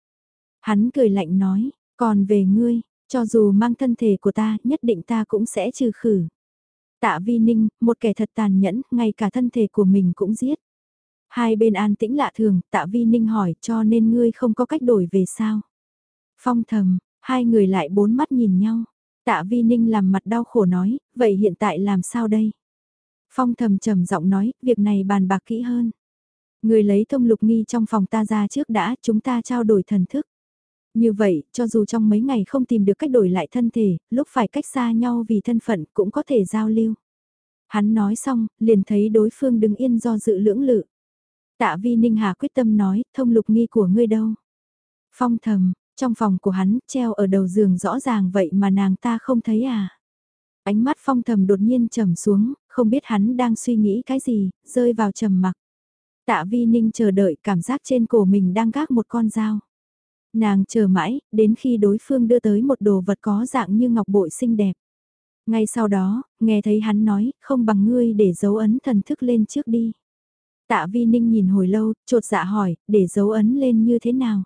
Hắn cười lạnh nói, còn về ngươi, cho dù mang thân thể của ta nhất định ta cũng sẽ trừ khử. Tạ vi ninh, một kẻ thật tàn nhẫn, ngay cả thân thể của mình cũng giết. Hai bên an tĩnh lạ thường, tạ vi ninh hỏi cho nên ngươi không có cách đổi về sao. Phong thầm, hai người lại bốn mắt nhìn nhau. Tạ Vi Ninh làm mặt đau khổ nói, vậy hiện tại làm sao đây? Phong thầm trầm giọng nói, việc này bàn bạc kỹ hơn. Người lấy thông lục nghi trong phòng ta ra trước đã, chúng ta trao đổi thần thức. Như vậy, cho dù trong mấy ngày không tìm được cách đổi lại thân thể, lúc phải cách xa nhau vì thân phận cũng có thể giao lưu. Hắn nói xong, liền thấy đối phương đứng yên do dự lưỡng lự. Tạ Vi Ninh Hà quyết tâm nói, thông lục nghi của ngươi đâu? Phong thầm, trong phòng của hắn, treo ở đầu giường rõ ràng vậy mà nàng ta không thấy à. Ánh mắt phong thầm đột nhiên trầm xuống, không biết hắn đang suy nghĩ cái gì, rơi vào trầm mặc. Tạ vi ninh chờ đợi cảm giác trên cổ mình đang gác một con dao. Nàng chờ mãi, đến khi đối phương đưa tới một đồ vật có dạng như ngọc bội xinh đẹp. Ngay sau đó, nghe thấy hắn nói, không bằng ngươi để dấu ấn thần thức lên trước đi. Tạ vi ninh nhìn hồi lâu, trột dạ hỏi, để dấu ấn lên như thế nào?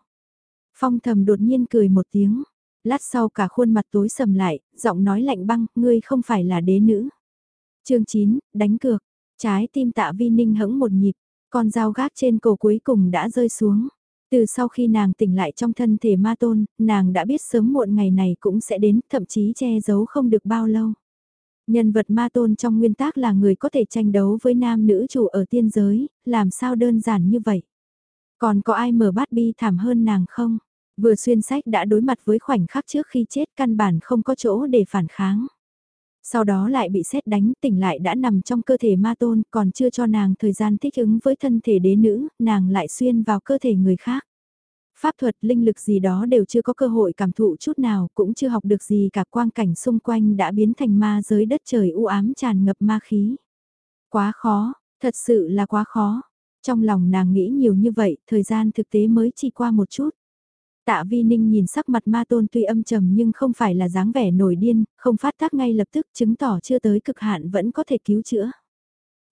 Phong thầm đột nhiên cười một tiếng. Lát sau cả khuôn mặt tối sầm lại, giọng nói lạnh băng, ngươi không phải là đế nữ. chương 9, đánh cược. Trái tim tạ vi ninh hững một nhịp, con dao gác trên cổ cuối cùng đã rơi xuống. Từ sau khi nàng tỉnh lại trong thân thể ma tôn, nàng đã biết sớm muộn ngày này cũng sẽ đến, thậm chí che giấu không được bao lâu. Nhân vật ma tôn trong nguyên tác là người có thể tranh đấu với nam nữ chủ ở tiên giới, làm sao đơn giản như vậy? Còn có ai mở bát bi thảm hơn nàng không? Vừa xuyên sách đã đối mặt với khoảnh khắc trước khi chết căn bản không có chỗ để phản kháng. Sau đó lại bị xét đánh tỉnh lại đã nằm trong cơ thể ma tôn còn chưa cho nàng thời gian thích ứng với thân thể đế nữ, nàng lại xuyên vào cơ thể người khác. Pháp thuật linh lực gì đó đều chưa có cơ hội cảm thụ chút nào cũng chưa học được gì cả quang cảnh xung quanh đã biến thành ma giới đất trời u ám tràn ngập ma khí. Quá khó, thật sự là quá khó. Trong lòng nàng nghĩ nhiều như vậy, thời gian thực tế mới chỉ qua một chút. Tạ Vi Ninh nhìn sắc mặt ma tôn tuy âm trầm nhưng không phải là dáng vẻ nổi điên, không phát tác ngay lập tức chứng tỏ chưa tới cực hạn vẫn có thể cứu chữa.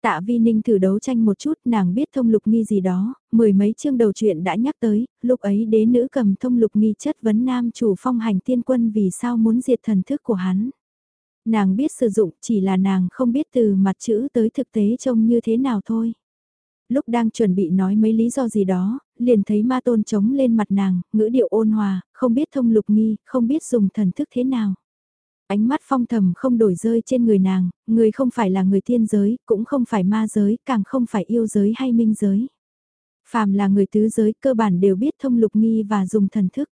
Tạ Vi Ninh thử đấu tranh một chút nàng biết thông lục nghi gì đó, mười mấy chương đầu chuyện đã nhắc tới, lúc ấy đế nữ cầm thông lục nghi chất vấn nam chủ phong hành tiên quân vì sao muốn diệt thần thức của hắn. Nàng biết sử dụng chỉ là nàng không biết từ mặt chữ tới thực tế trông như thế nào thôi. Lúc đang chuẩn bị nói mấy lý do gì đó, liền thấy ma tôn trống lên mặt nàng, ngữ điệu ôn hòa, không biết thông lục nghi, không biết dùng thần thức thế nào. Ánh mắt phong thầm không đổi rơi trên người nàng, người không phải là người thiên giới, cũng không phải ma giới, càng không phải yêu giới hay minh giới. Phàm là người tứ giới cơ bản đều biết thông lục nghi và dùng thần thức.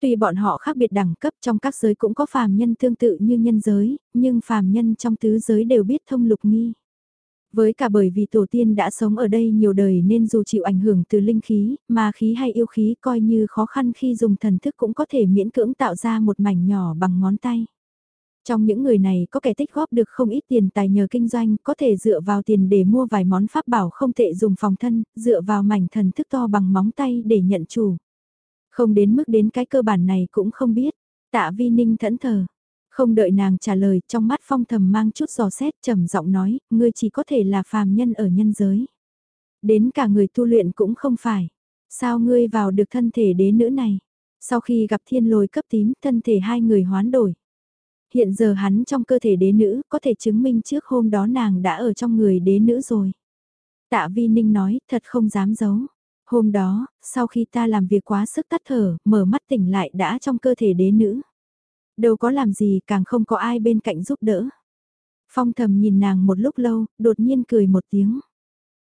Tuy bọn họ khác biệt đẳng cấp trong các giới cũng có phàm nhân tương tự như nhân giới, nhưng phàm nhân trong tứ giới đều biết thông lục nghi. Với cả bởi vì tổ tiên đã sống ở đây nhiều đời nên dù chịu ảnh hưởng từ linh khí, ma khí hay yêu khí coi như khó khăn khi dùng thần thức cũng có thể miễn cưỡng tạo ra một mảnh nhỏ bằng ngón tay. Trong những người này có kẻ tích góp được không ít tiền tài nhờ kinh doanh, có thể dựa vào tiền để mua vài món pháp bảo không tệ dùng phòng thân, dựa vào mảnh thần thức to bằng móng tay để nhận chủ. Không đến mức đến cái cơ bản này cũng không biết. Tạ vi ninh thẫn thờ. Không đợi nàng trả lời, trong mắt phong thầm mang chút giò xét trầm giọng nói, ngươi chỉ có thể là phàm nhân ở nhân giới. Đến cả người tu luyện cũng không phải. Sao ngươi vào được thân thể đế nữ này? Sau khi gặp thiên lôi cấp tím, thân thể hai người hoán đổi. Hiện giờ hắn trong cơ thể đế nữ, có thể chứng minh trước hôm đó nàng đã ở trong người đế nữ rồi. Tạ Vi Ninh nói, thật không dám giấu. Hôm đó, sau khi ta làm việc quá sức tắt thở, mở mắt tỉnh lại đã trong cơ thể đế nữ. Đâu có làm gì càng không có ai bên cạnh giúp đỡ. Phong thầm nhìn nàng một lúc lâu, đột nhiên cười một tiếng.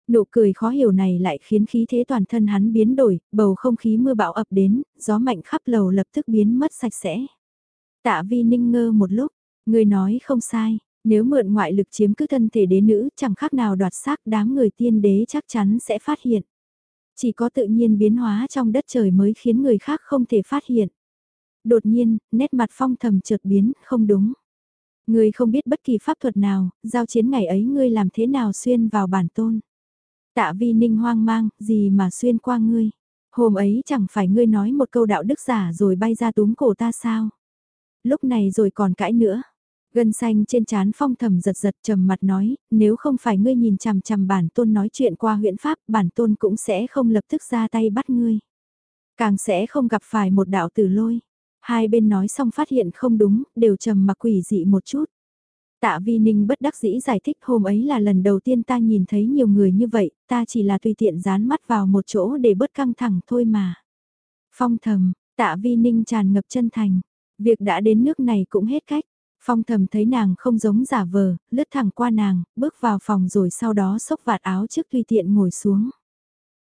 Nụ cười khó hiểu này lại khiến khí thế toàn thân hắn biến đổi, bầu không khí mưa bão ập đến, gió mạnh khắp lầu lập tức biến mất sạch sẽ. Tạ vi ninh ngơ một lúc, người nói không sai, nếu mượn ngoại lực chiếm cứ thân thể đế nữ chẳng khác nào đoạt xác đám người tiên đế chắc chắn sẽ phát hiện. Chỉ có tự nhiên biến hóa trong đất trời mới khiến người khác không thể phát hiện. Đột nhiên, nét mặt phong thầm chợt biến, không đúng. Ngươi không biết bất kỳ pháp thuật nào, giao chiến ngày ấy ngươi làm thế nào xuyên vào bản tôn. Tạ vi ninh hoang mang, gì mà xuyên qua ngươi. Hôm ấy chẳng phải ngươi nói một câu đạo đức giả rồi bay ra túm cổ ta sao. Lúc này rồi còn cãi nữa. Gân xanh trên trán phong thầm giật giật trầm mặt nói, nếu không phải ngươi nhìn chằm chằm bản tôn nói chuyện qua huyện pháp, bản tôn cũng sẽ không lập tức ra tay bắt ngươi. Càng sẽ không gặp phải một đạo tử lôi. Hai bên nói xong phát hiện không đúng, đều trầm mặc quỷ dị một chút. Tạ Vi Ninh bất đắc dĩ giải thích hôm ấy là lần đầu tiên ta nhìn thấy nhiều người như vậy, ta chỉ là tùy tiện dán mắt vào một chỗ để bớt căng thẳng thôi mà. Phong thầm, tạ Vi Ninh tràn ngập chân thành, việc đã đến nước này cũng hết cách. Phong thầm thấy nàng không giống giả vờ, lướt thẳng qua nàng, bước vào phòng rồi sau đó xốc vạt áo trước tùy tiện ngồi xuống.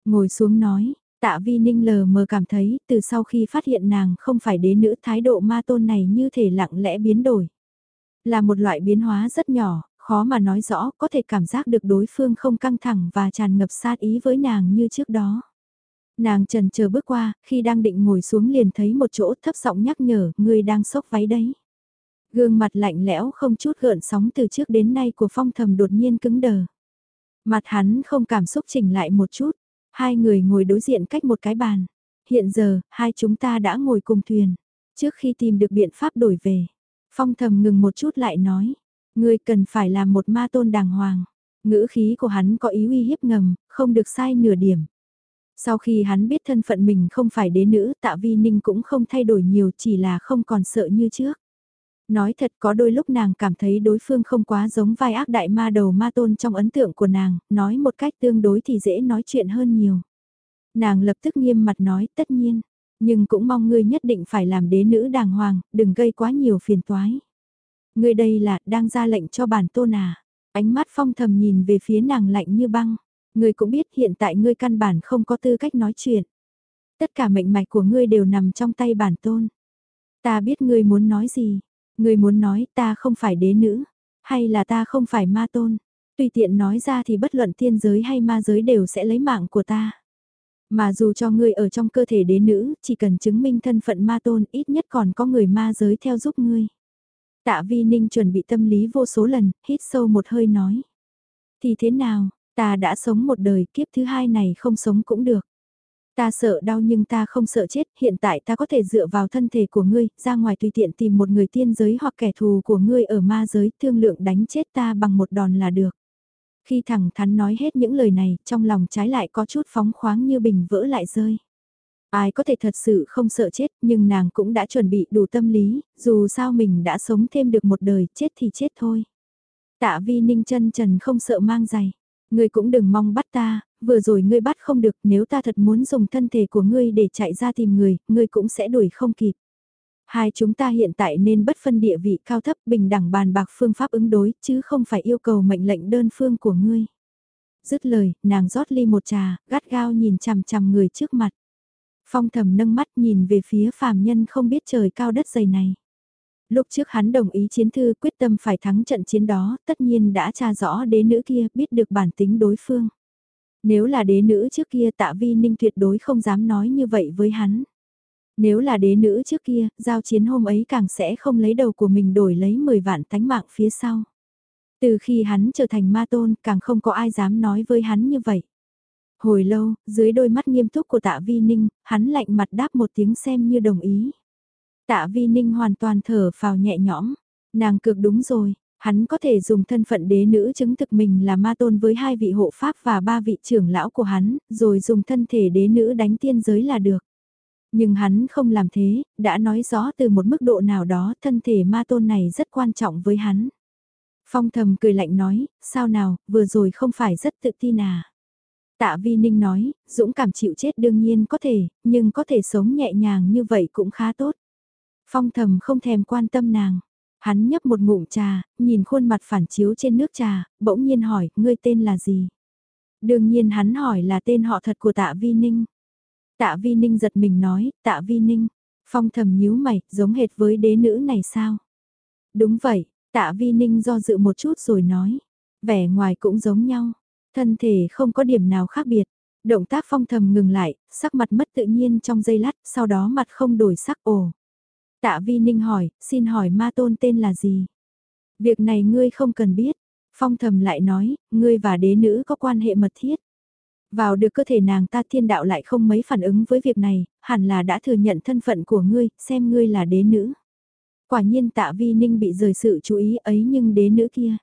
Ngồi xuống nói, tạ vi ninh lờ mờ cảm thấy từ sau khi phát hiện nàng không phải đế nữ thái độ ma tôn này như thể lặng lẽ biến đổi. Là một loại biến hóa rất nhỏ, khó mà nói rõ, có thể cảm giác được đối phương không căng thẳng và tràn ngập sát ý với nàng như trước đó. Nàng trần chờ bước qua, khi đang định ngồi xuống liền thấy một chỗ thấp giọng nhắc nhở, người đang sốc váy đấy. Gương mặt lạnh lẽo không chút gợn sóng từ trước đến nay của phong thầm đột nhiên cứng đờ. Mặt hắn không cảm xúc chỉnh lại một chút, hai người ngồi đối diện cách một cái bàn. Hiện giờ, hai chúng ta đã ngồi cùng thuyền. Trước khi tìm được biện pháp đổi về, phong thầm ngừng một chút lại nói, ngươi cần phải làm một ma tôn đàng hoàng. Ngữ khí của hắn có ý uy hiếp ngầm, không được sai nửa điểm. Sau khi hắn biết thân phận mình không phải đế nữ, tạ vi ninh cũng không thay đổi nhiều chỉ là không còn sợ như trước. Nói thật có đôi lúc nàng cảm thấy đối phương không quá giống vai ác đại ma đầu ma tôn trong ấn tượng của nàng, nói một cách tương đối thì dễ nói chuyện hơn nhiều. Nàng lập tức nghiêm mặt nói tất nhiên, nhưng cũng mong ngươi nhất định phải làm đế nữ đàng hoàng, đừng gây quá nhiều phiền toái. Ngươi đây là đang ra lệnh cho bản tôn à, ánh mắt phong thầm nhìn về phía nàng lạnh như băng, ngươi cũng biết hiện tại ngươi căn bản không có tư cách nói chuyện. Tất cả mệnh mạch của ngươi đều nằm trong tay bản tôn. Ta biết ngươi muốn nói gì, Người muốn nói ta không phải đế nữ, hay là ta không phải ma tôn, tùy tiện nói ra thì bất luận thiên giới hay ma giới đều sẽ lấy mạng của ta. Mà dù cho ngươi ở trong cơ thể đế nữ, chỉ cần chứng minh thân phận ma tôn ít nhất còn có người ma giới theo giúp ngươi. Tạ vi ninh chuẩn bị tâm lý vô số lần, hít sâu một hơi nói. Thì thế nào, ta đã sống một đời kiếp thứ hai này không sống cũng được. Ta sợ đau nhưng ta không sợ chết, hiện tại ta có thể dựa vào thân thể của ngươi, ra ngoài tùy tiện tìm một người tiên giới hoặc kẻ thù của ngươi ở ma giới, thương lượng đánh chết ta bằng một đòn là được. Khi thẳng thắn nói hết những lời này, trong lòng trái lại có chút phóng khoáng như bình vỡ lại rơi. Ai có thể thật sự không sợ chết, nhưng nàng cũng đã chuẩn bị đủ tâm lý, dù sao mình đã sống thêm được một đời, chết thì chết thôi. Tạ vi ninh chân trần không sợ mang giày. Ngươi cũng đừng mong bắt ta, vừa rồi ngươi bắt không được, nếu ta thật muốn dùng thân thể của ngươi để chạy ra tìm người, ngươi cũng sẽ đuổi không kịp. Hai chúng ta hiện tại nên bất phân địa vị cao thấp bình đẳng bàn bạc phương pháp ứng đối, chứ không phải yêu cầu mệnh lệnh đơn phương của ngươi. Dứt lời, nàng rót ly một trà, gắt gao nhìn chằm chằm người trước mặt. Phong thầm nâng mắt nhìn về phía phàm nhân không biết trời cao đất dày này. Lúc trước hắn đồng ý chiến thư quyết tâm phải thắng trận chiến đó, tất nhiên đã tra rõ đế nữ kia biết được bản tính đối phương. Nếu là đế nữ trước kia tạ vi ninh tuyệt đối không dám nói như vậy với hắn. Nếu là đế nữ trước kia, giao chiến hôm ấy càng sẽ không lấy đầu của mình đổi lấy 10 vạn tánh mạng phía sau. Từ khi hắn trở thành ma tôn, càng không có ai dám nói với hắn như vậy. Hồi lâu, dưới đôi mắt nghiêm túc của tạ vi ninh, hắn lạnh mặt đáp một tiếng xem như đồng ý. Tạ vi ninh hoàn toàn thở phào nhẹ nhõm, nàng cực đúng rồi, hắn có thể dùng thân phận đế nữ chứng thực mình là ma tôn với hai vị hộ pháp và ba vị trưởng lão của hắn, rồi dùng thân thể đế nữ đánh tiên giới là được. Nhưng hắn không làm thế, đã nói rõ từ một mức độ nào đó thân thể ma tôn này rất quan trọng với hắn. Phong thầm cười lạnh nói, sao nào, vừa rồi không phải rất tự tin à. Tạ Vi Ninh nói, dũng cảm chịu chết đương nhiên có thể, nhưng có thể sống nhẹ nhàng như vậy cũng khá tốt. Phong thầm không thèm quan tâm nàng. Hắn nhấp một ngụm trà, nhìn khuôn mặt phản chiếu trên nước trà, bỗng nhiên hỏi, ngươi tên là gì? Đương nhiên hắn hỏi là tên họ thật của tạ Vi Ninh. Tạ Vi Ninh giật mình nói, tạ Vi Ninh. Phong thầm nhíu mày, giống hệt với đế nữ này sao? Đúng vậy, tạ Vi Ninh do dự một chút rồi nói. Vẻ ngoài cũng giống nhau. Thân thể không có điểm nào khác biệt. Động tác phong thầm ngừng lại, sắc mặt mất tự nhiên trong giây lát, sau đó mặt không đổi sắc ồ. Tạ Vi Ninh hỏi, xin hỏi ma tôn tên là gì? Việc này ngươi không cần biết. Phong thầm lại nói, ngươi và đế nữ có quan hệ mật thiết. Vào được cơ thể nàng ta thiên đạo lại không mấy phản ứng với việc này, hẳn là đã thừa nhận thân phận của ngươi, xem ngươi là đế nữ. Quả nhiên tạ vi ninh bị rời sự chú ý ấy nhưng đế nữ kia.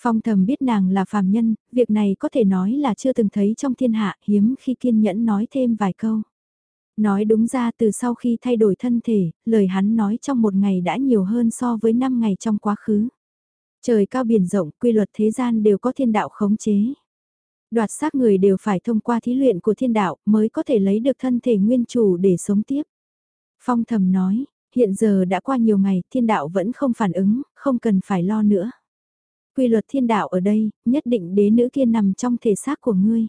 Phong thầm biết nàng là phàm nhân, việc này có thể nói là chưa từng thấy trong thiên hạ hiếm khi kiên nhẫn nói thêm vài câu. Nói đúng ra từ sau khi thay đổi thân thể, lời hắn nói trong một ngày đã nhiều hơn so với năm ngày trong quá khứ. Trời cao biển rộng, quy luật thế gian đều có thiên đạo khống chế. Đoạt xác người đều phải thông qua thí luyện của thiên đạo mới có thể lấy được thân thể nguyên chủ để sống tiếp. Phong thầm nói, hiện giờ đã qua nhiều ngày thiên đạo vẫn không phản ứng, không cần phải lo nữa. Quy luật thiên đạo ở đây, nhất định đế nữ kia nằm trong thể xác của ngươi.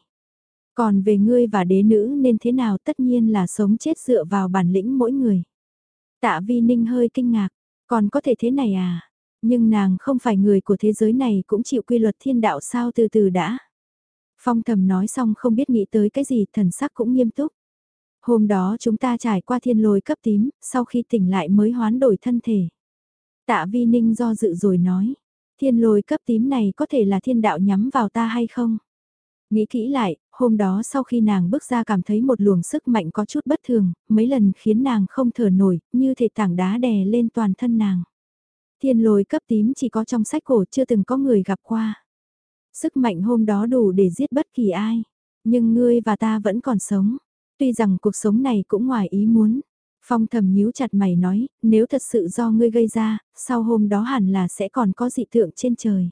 Còn về ngươi và đế nữ nên thế nào tất nhiên là sống chết dựa vào bản lĩnh mỗi người. Tạ vi ninh hơi kinh ngạc, còn có thể thế này à? Nhưng nàng không phải người của thế giới này cũng chịu quy luật thiên đạo sao từ từ đã. Phong thầm nói xong không biết nghĩ tới cái gì thần sắc cũng nghiêm túc. Hôm đó chúng ta trải qua thiên lôi cấp tím, sau khi tỉnh lại mới hoán đổi thân thể. Tạ vi ninh do dự rồi nói, thiên lôi cấp tím này có thể là thiên đạo nhắm vào ta hay không? Nghĩ kỹ lại, hôm đó sau khi nàng bước ra cảm thấy một luồng sức mạnh có chút bất thường, mấy lần khiến nàng không thở nổi, như thể tảng đá đè lên toàn thân nàng. Thiên lôi cấp tím chỉ có trong sách cổ chưa từng có người gặp qua. Sức mạnh hôm đó đủ để giết bất kỳ ai. Nhưng ngươi và ta vẫn còn sống. Tuy rằng cuộc sống này cũng ngoài ý muốn. Phong thầm nhíu chặt mày nói, nếu thật sự do ngươi gây ra, sau hôm đó hẳn là sẽ còn có dị tượng trên trời.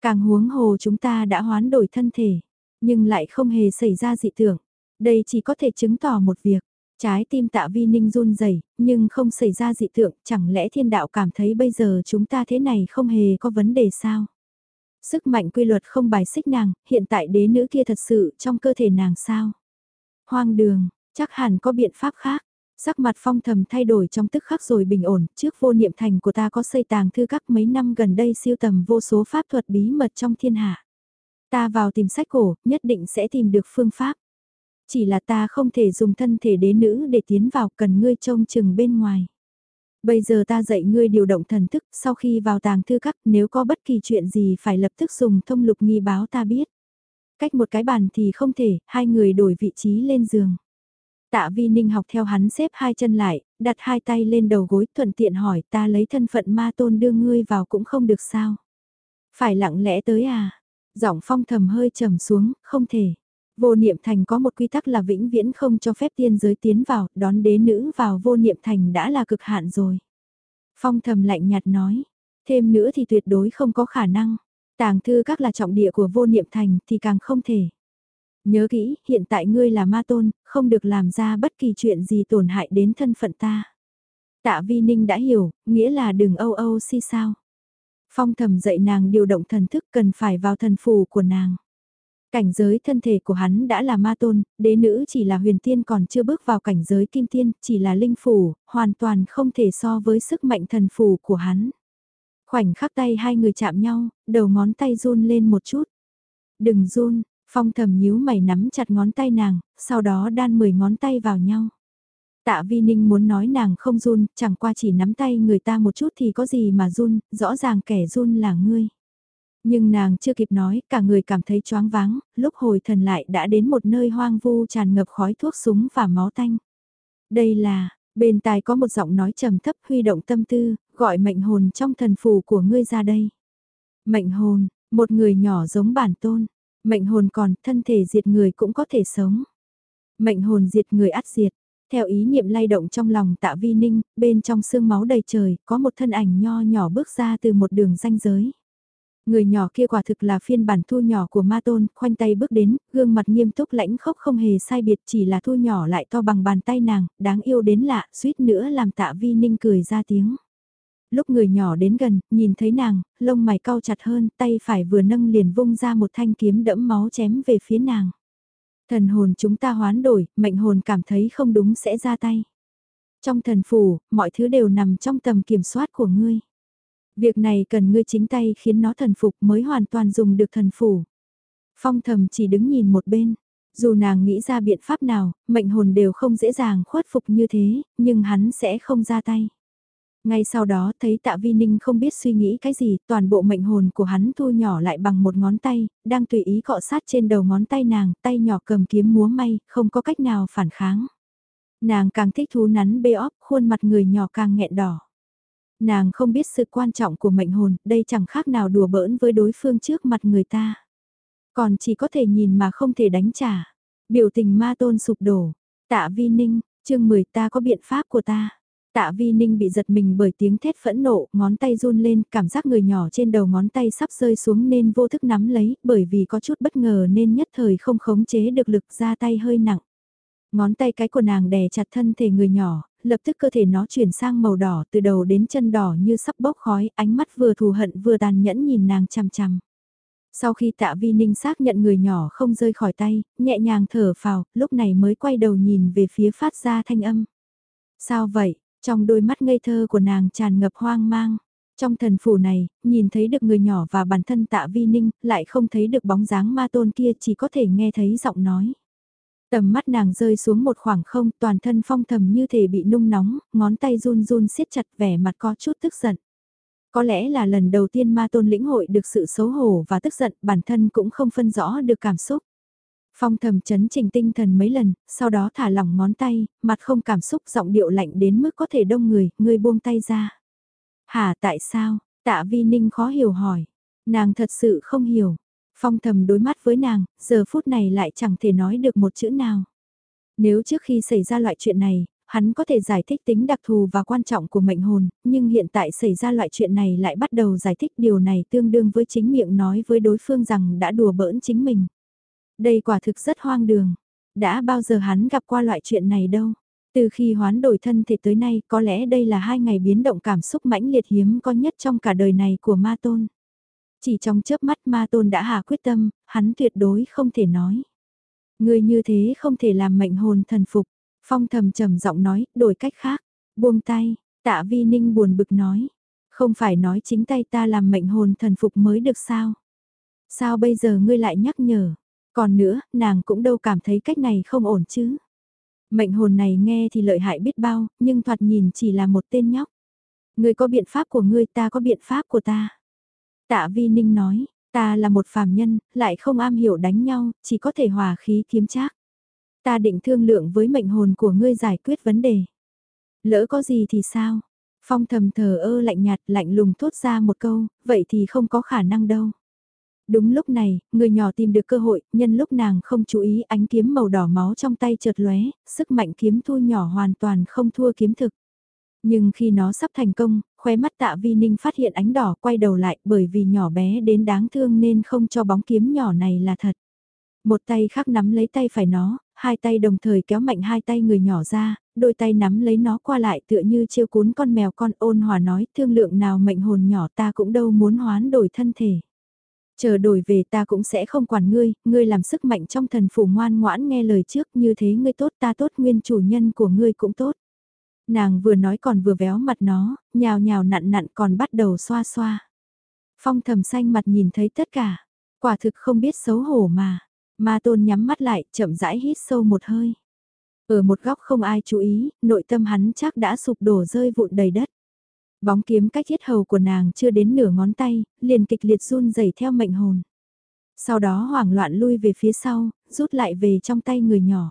Càng huống hồ chúng ta đã hoán đổi thân thể, nhưng lại không hề xảy ra dị tưởng Đây chỉ có thể chứng tỏ một việc. Trái tim tạ vi ninh run rẩy nhưng không xảy ra dị tượng, chẳng lẽ thiên đạo cảm thấy bây giờ chúng ta thế này không hề có vấn đề sao? Sức mạnh quy luật không bài xích nàng, hiện tại đế nữ kia thật sự trong cơ thể nàng sao? Hoang đường, chắc hẳn có biện pháp khác. Sắc mặt phong thầm thay đổi trong tức khắc rồi bình ổn, trước vô niệm thành của ta có xây tàng thư các mấy năm gần đây siêu tầm vô số pháp thuật bí mật trong thiên hạ. Ta vào tìm sách cổ, nhất định sẽ tìm được phương pháp. Chỉ là ta không thể dùng thân thể đế nữ để tiến vào, cần ngươi trông chừng bên ngoài. Bây giờ ta dạy ngươi điều động thần thức, sau khi vào tàng thư các nếu có bất kỳ chuyện gì phải lập tức dùng thông lục nghi báo ta biết. Cách một cái bàn thì không thể, hai người đổi vị trí lên giường. Tạ Vi Ninh học theo hắn xếp hai chân lại, đặt hai tay lên đầu gối thuận tiện hỏi ta lấy thân phận ma tôn đưa ngươi vào cũng không được sao. Phải lặng lẽ tới à? Giọng phong thầm hơi trầm xuống, không thể. Vô niệm thành có một quy tắc là vĩnh viễn không cho phép tiên giới tiến vào, đón đế nữ vào vô niệm thành đã là cực hạn rồi. Phong thầm lạnh nhạt nói, thêm nữa thì tuyệt đối không có khả năng. Tàng thư các là trọng địa của vô niệm thành thì càng không thể. Nhớ kỹ, hiện tại ngươi là ma tôn, không được làm ra bất kỳ chuyện gì tổn hại đến thân phận ta. Tạ Vi Ninh đã hiểu, nghĩa là đừng âu âu si sao. Phong thầm dạy nàng điều động thần thức cần phải vào thần phù của nàng. Cảnh giới thân thể của hắn đã là ma tôn, đế nữ chỉ là huyền tiên còn chưa bước vào cảnh giới kim tiên, chỉ là linh phủ, hoàn toàn không thể so với sức mạnh thần phù của hắn. Khoảnh khắc tay hai người chạm nhau, đầu ngón tay run lên một chút. Đừng run, phong thầm nhíu mày nắm chặt ngón tay nàng, sau đó đan mười ngón tay vào nhau. Tạ Vi Ninh muốn nói nàng không run, chẳng qua chỉ nắm tay người ta một chút thì có gì mà run, rõ ràng kẻ run là ngươi. Nhưng nàng chưa kịp nói, cả người cảm thấy choáng váng, lúc hồi thần lại đã đến một nơi hoang vu tràn ngập khói thuốc súng và máu tanh. Đây là, bên tai có một giọng nói trầm thấp huy động tâm tư, gọi mệnh hồn trong thần phù của ngươi ra đây. Mệnh hồn, một người nhỏ giống bản tôn, mệnh hồn còn thân thể diệt người cũng có thể sống. Mệnh hồn diệt người ắt diệt, theo ý niệm lay động trong lòng tạ vi ninh, bên trong sương máu đầy trời, có một thân ảnh nho nhỏ bước ra từ một đường ranh giới. Người nhỏ kia quả thực là phiên bản thu nhỏ của ma tôn, khoanh tay bước đến, gương mặt nghiêm túc lãnh khốc không hề sai biệt chỉ là thu nhỏ lại to bằng bàn tay nàng, đáng yêu đến lạ, suýt nữa làm tạ vi ninh cười ra tiếng. Lúc người nhỏ đến gần, nhìn thấy nàng, lông mày cau chặt hơn, tay phải vừa nâng liền vung ra một thanh kiếm đẫm máu chém về phía nàng. Thần hồn chúng ta hoán đổi, mệnh hồn cảm thấy không đúng sẽ ra tay. Trong thần phủ, mọi thứ đều nằm trong tầm kiểm soát của ngươi. Việc này cần ngươi chính tay khiến nó thần phục mới hoàn toàn dùng được thần phủ. Phong thầm chỉ đứng nhìn một bên. Dù nàng nghĩ ra biện pháp nào, mệnh hồn đều không dễ dàng khuất phục như thế, nhưng hắn sẽ không ra tay. Ngay sau đó thấy tạ vi ninh không biết suy nghĩ cái gì, toàn bộ mệnh hồn của hắn thu nhỏ lại bằng một ngón tay, đang tùy ý cọ sát trên đầu ngón tay nàng, tay nhỏ cầm kiếm múa may, không có cách nào phản kháng. Nàng càng thích thú nắn bê óp, khuôn mặt người nhỏ càng nghẹn đỏ. Nàng không biết sự quan trọng của mệnh hồn, đây chẳng khác nào đùa bỡn với đối phương trước mặt người ta. Còn chỉ có thể nhìn mà không thể đánh trả. Biểu tình ma tôn sụp đổ. Tạ vi ninh, chương 10 ta có biện pháp của ta. Tạ Vi Ninh bị giật mình bởi tiếng thét phẫn nộ, ngón tay run lên, cảm giác người nhỏ trên đầu ngón tay sắp rơi xuống nên vô thức nắm lấy, bởi vì có chút bất ngờ nên nhất thời không khống chế được lực ra tay hơi nặng. Ngón tay cái của nàng đè chặt thân thể người nhỏ, lập tức cơ thể nó chuyển sang màu đỏ từ đầu đến chân đỏ như sắp bốc khói, ánh mắt vừa thù hận vừa tàn nhẫn nhìn nàng chằm chằm. Sau khi tạ vi ninh xác nhận người nhỏ không rơi khỏi tay, nhẹ nhàng thở phào, lúc này mới quay đầu nhìn về phía phát ra thanh âm. Sao vậy, trong đôi mắt ngây thơ của nàng tràn ngập hoang mang. Trong thần phủ này, nhìn thấy được người nhỏ và bản thân tạ vi ninh, lại không thấy được bóng dáng ma tôn kia chỉ có thể nghe thấy giọng nói. Tầm mắt nàng rơi xuống một khoảng không, toàn thân phong thầm như thể bị nung nóng, ngón tay run run siết chặt vẻ mặt có chút tức giận. Có lẽ là lần đầu tiên ma tôn lĩnh hội được sự xấu hổ và tức giận, bản thân cũng không phân rõ được cảm xúc. Phong thầm chấn trình tinh thần mấy lần, sau đó thả lỏng ngón tay, mặt không cảm xúc giọng điệu lạnh đến mức có thể đông người, người buông tay ra. Hả tại sao? Tạ vi ninh khó hiểu hỏi. Nàng thật sự không hiểu. Phong thầm đối mắt với nàng, giờ phút này lại chẳng thể nói được một chữ nào. Nếu trước khi xảy ra loại chuyện này, hắn có thể giải thích tính đặc thù và quan trọng của mệnh hồn, nhưng hiện tại xảy ra loại chuyện này lại bắt đầu giải thích điều này tương đương với chính miệng nói với đối phương rằng đã đùa bỡn chính mình. Đây quả thực rất hoang đường. Đã bao giờ hắn gặp qua loại chuyện này đâu. Từ khi hoán đổi thân thể tới nay có lẽ đây là hai ngày biến động cảm xúc mãnh liệt hiếm có nhất trong cả đời này của ma tôn. Chỉ trong chớp mắt ma tôn đã hạ quyết tâm, hắn tuyệt đối không thể nói. Người như thế không thể làm mệnh hồn thần phục. Phong thầm trầm giọng nói, đổi cách khác. Buông tay, tạ vi ninh buồn bực nói. Không phải nói chính tay ta làm mệnh hồn thần phục mới được sao? Sao bây giờ ngươi lại nhắc nhở? Còn nữa, nàng cũng đâu cảm thấy cách này không ổn chứ. Mệnh hồn này nghe thì lợi hại biết bao, nhưng thoạt nhìn chỉ là một tên nhóc. Ngươi có biện pháp của ngươi ta có biện pháp của ta. Tạ Vi Ninh nói, ta là một phàm nhân, lại không am hiểu đánh nhau, chỉ có thể hòa khí kiếm trác. Ta định thương lượng với mệnh hồn của ngươi giải quyết vấn đề. Lỡ có gì thì sao? Phong thầm thờ ơ lạnh nhạt lạnh lùng thốt ra một câu, vậy thì không có khả năng đâu. Đúng lúc này, người nhỏ tìm được cơ hội, nhân lúc nàng không chú ý ánh kiếm màu đỏ máu trong tay chợt lóe, sức mạnh kiếm thu nhỏ hoàn toàn không thua kiếm thực. Nhưng khi nó sắp thành công, khóe mắt tạ vi ninh phát hiện ánh đỏ quay đầu lại bởi vì nhỏ bé đến đáng thương nên không cho bóng kiếm nhỏ này là thật. Một tay khác nắm lấy tay phải nó, hai tay đồng thời kéo mạnh hai tay người nhỏ ra, đôi tay nắm lấy nó qua lại tựa như chiêu cuốn con mèo con ôn hòa nói thương lượng nào mệnh hồn nhỏ ta cũng đâu muốn hoán đổi thân thể. Chờ đổi về ta cũng sẽ không quản ngươi, ngươi làm sức mạnh trong thần phủ ngoan ngoãn nghe lời trước như thế ngươi tốt ta tốt nguyên chủ nhân của ngươi cũng tốt. Nàng vừa nói còn vừa véo mặt nó, nhào nhào nặn nặn còn bắt đầu xoa xoa. Phong thầm xanh mặt nhìn thấy tất cả, quả thực không biết xấu hổ mà. Ma tôn nhắm mắt lại, chậm rãi hít sâu một hơi. Ở một góc không ai chú ý, nội tâm hắn chắc đã sụp đổ rơi vụn đầy đất. Bóng kiếm cách thiết hầu của nàng chưa đến nửa ngón tay, liền kịch liệt run rẩy theo mệnh hồn. Sau đó hoảng loạn lui về phía sau, rút lại về trong tay người nhỏ.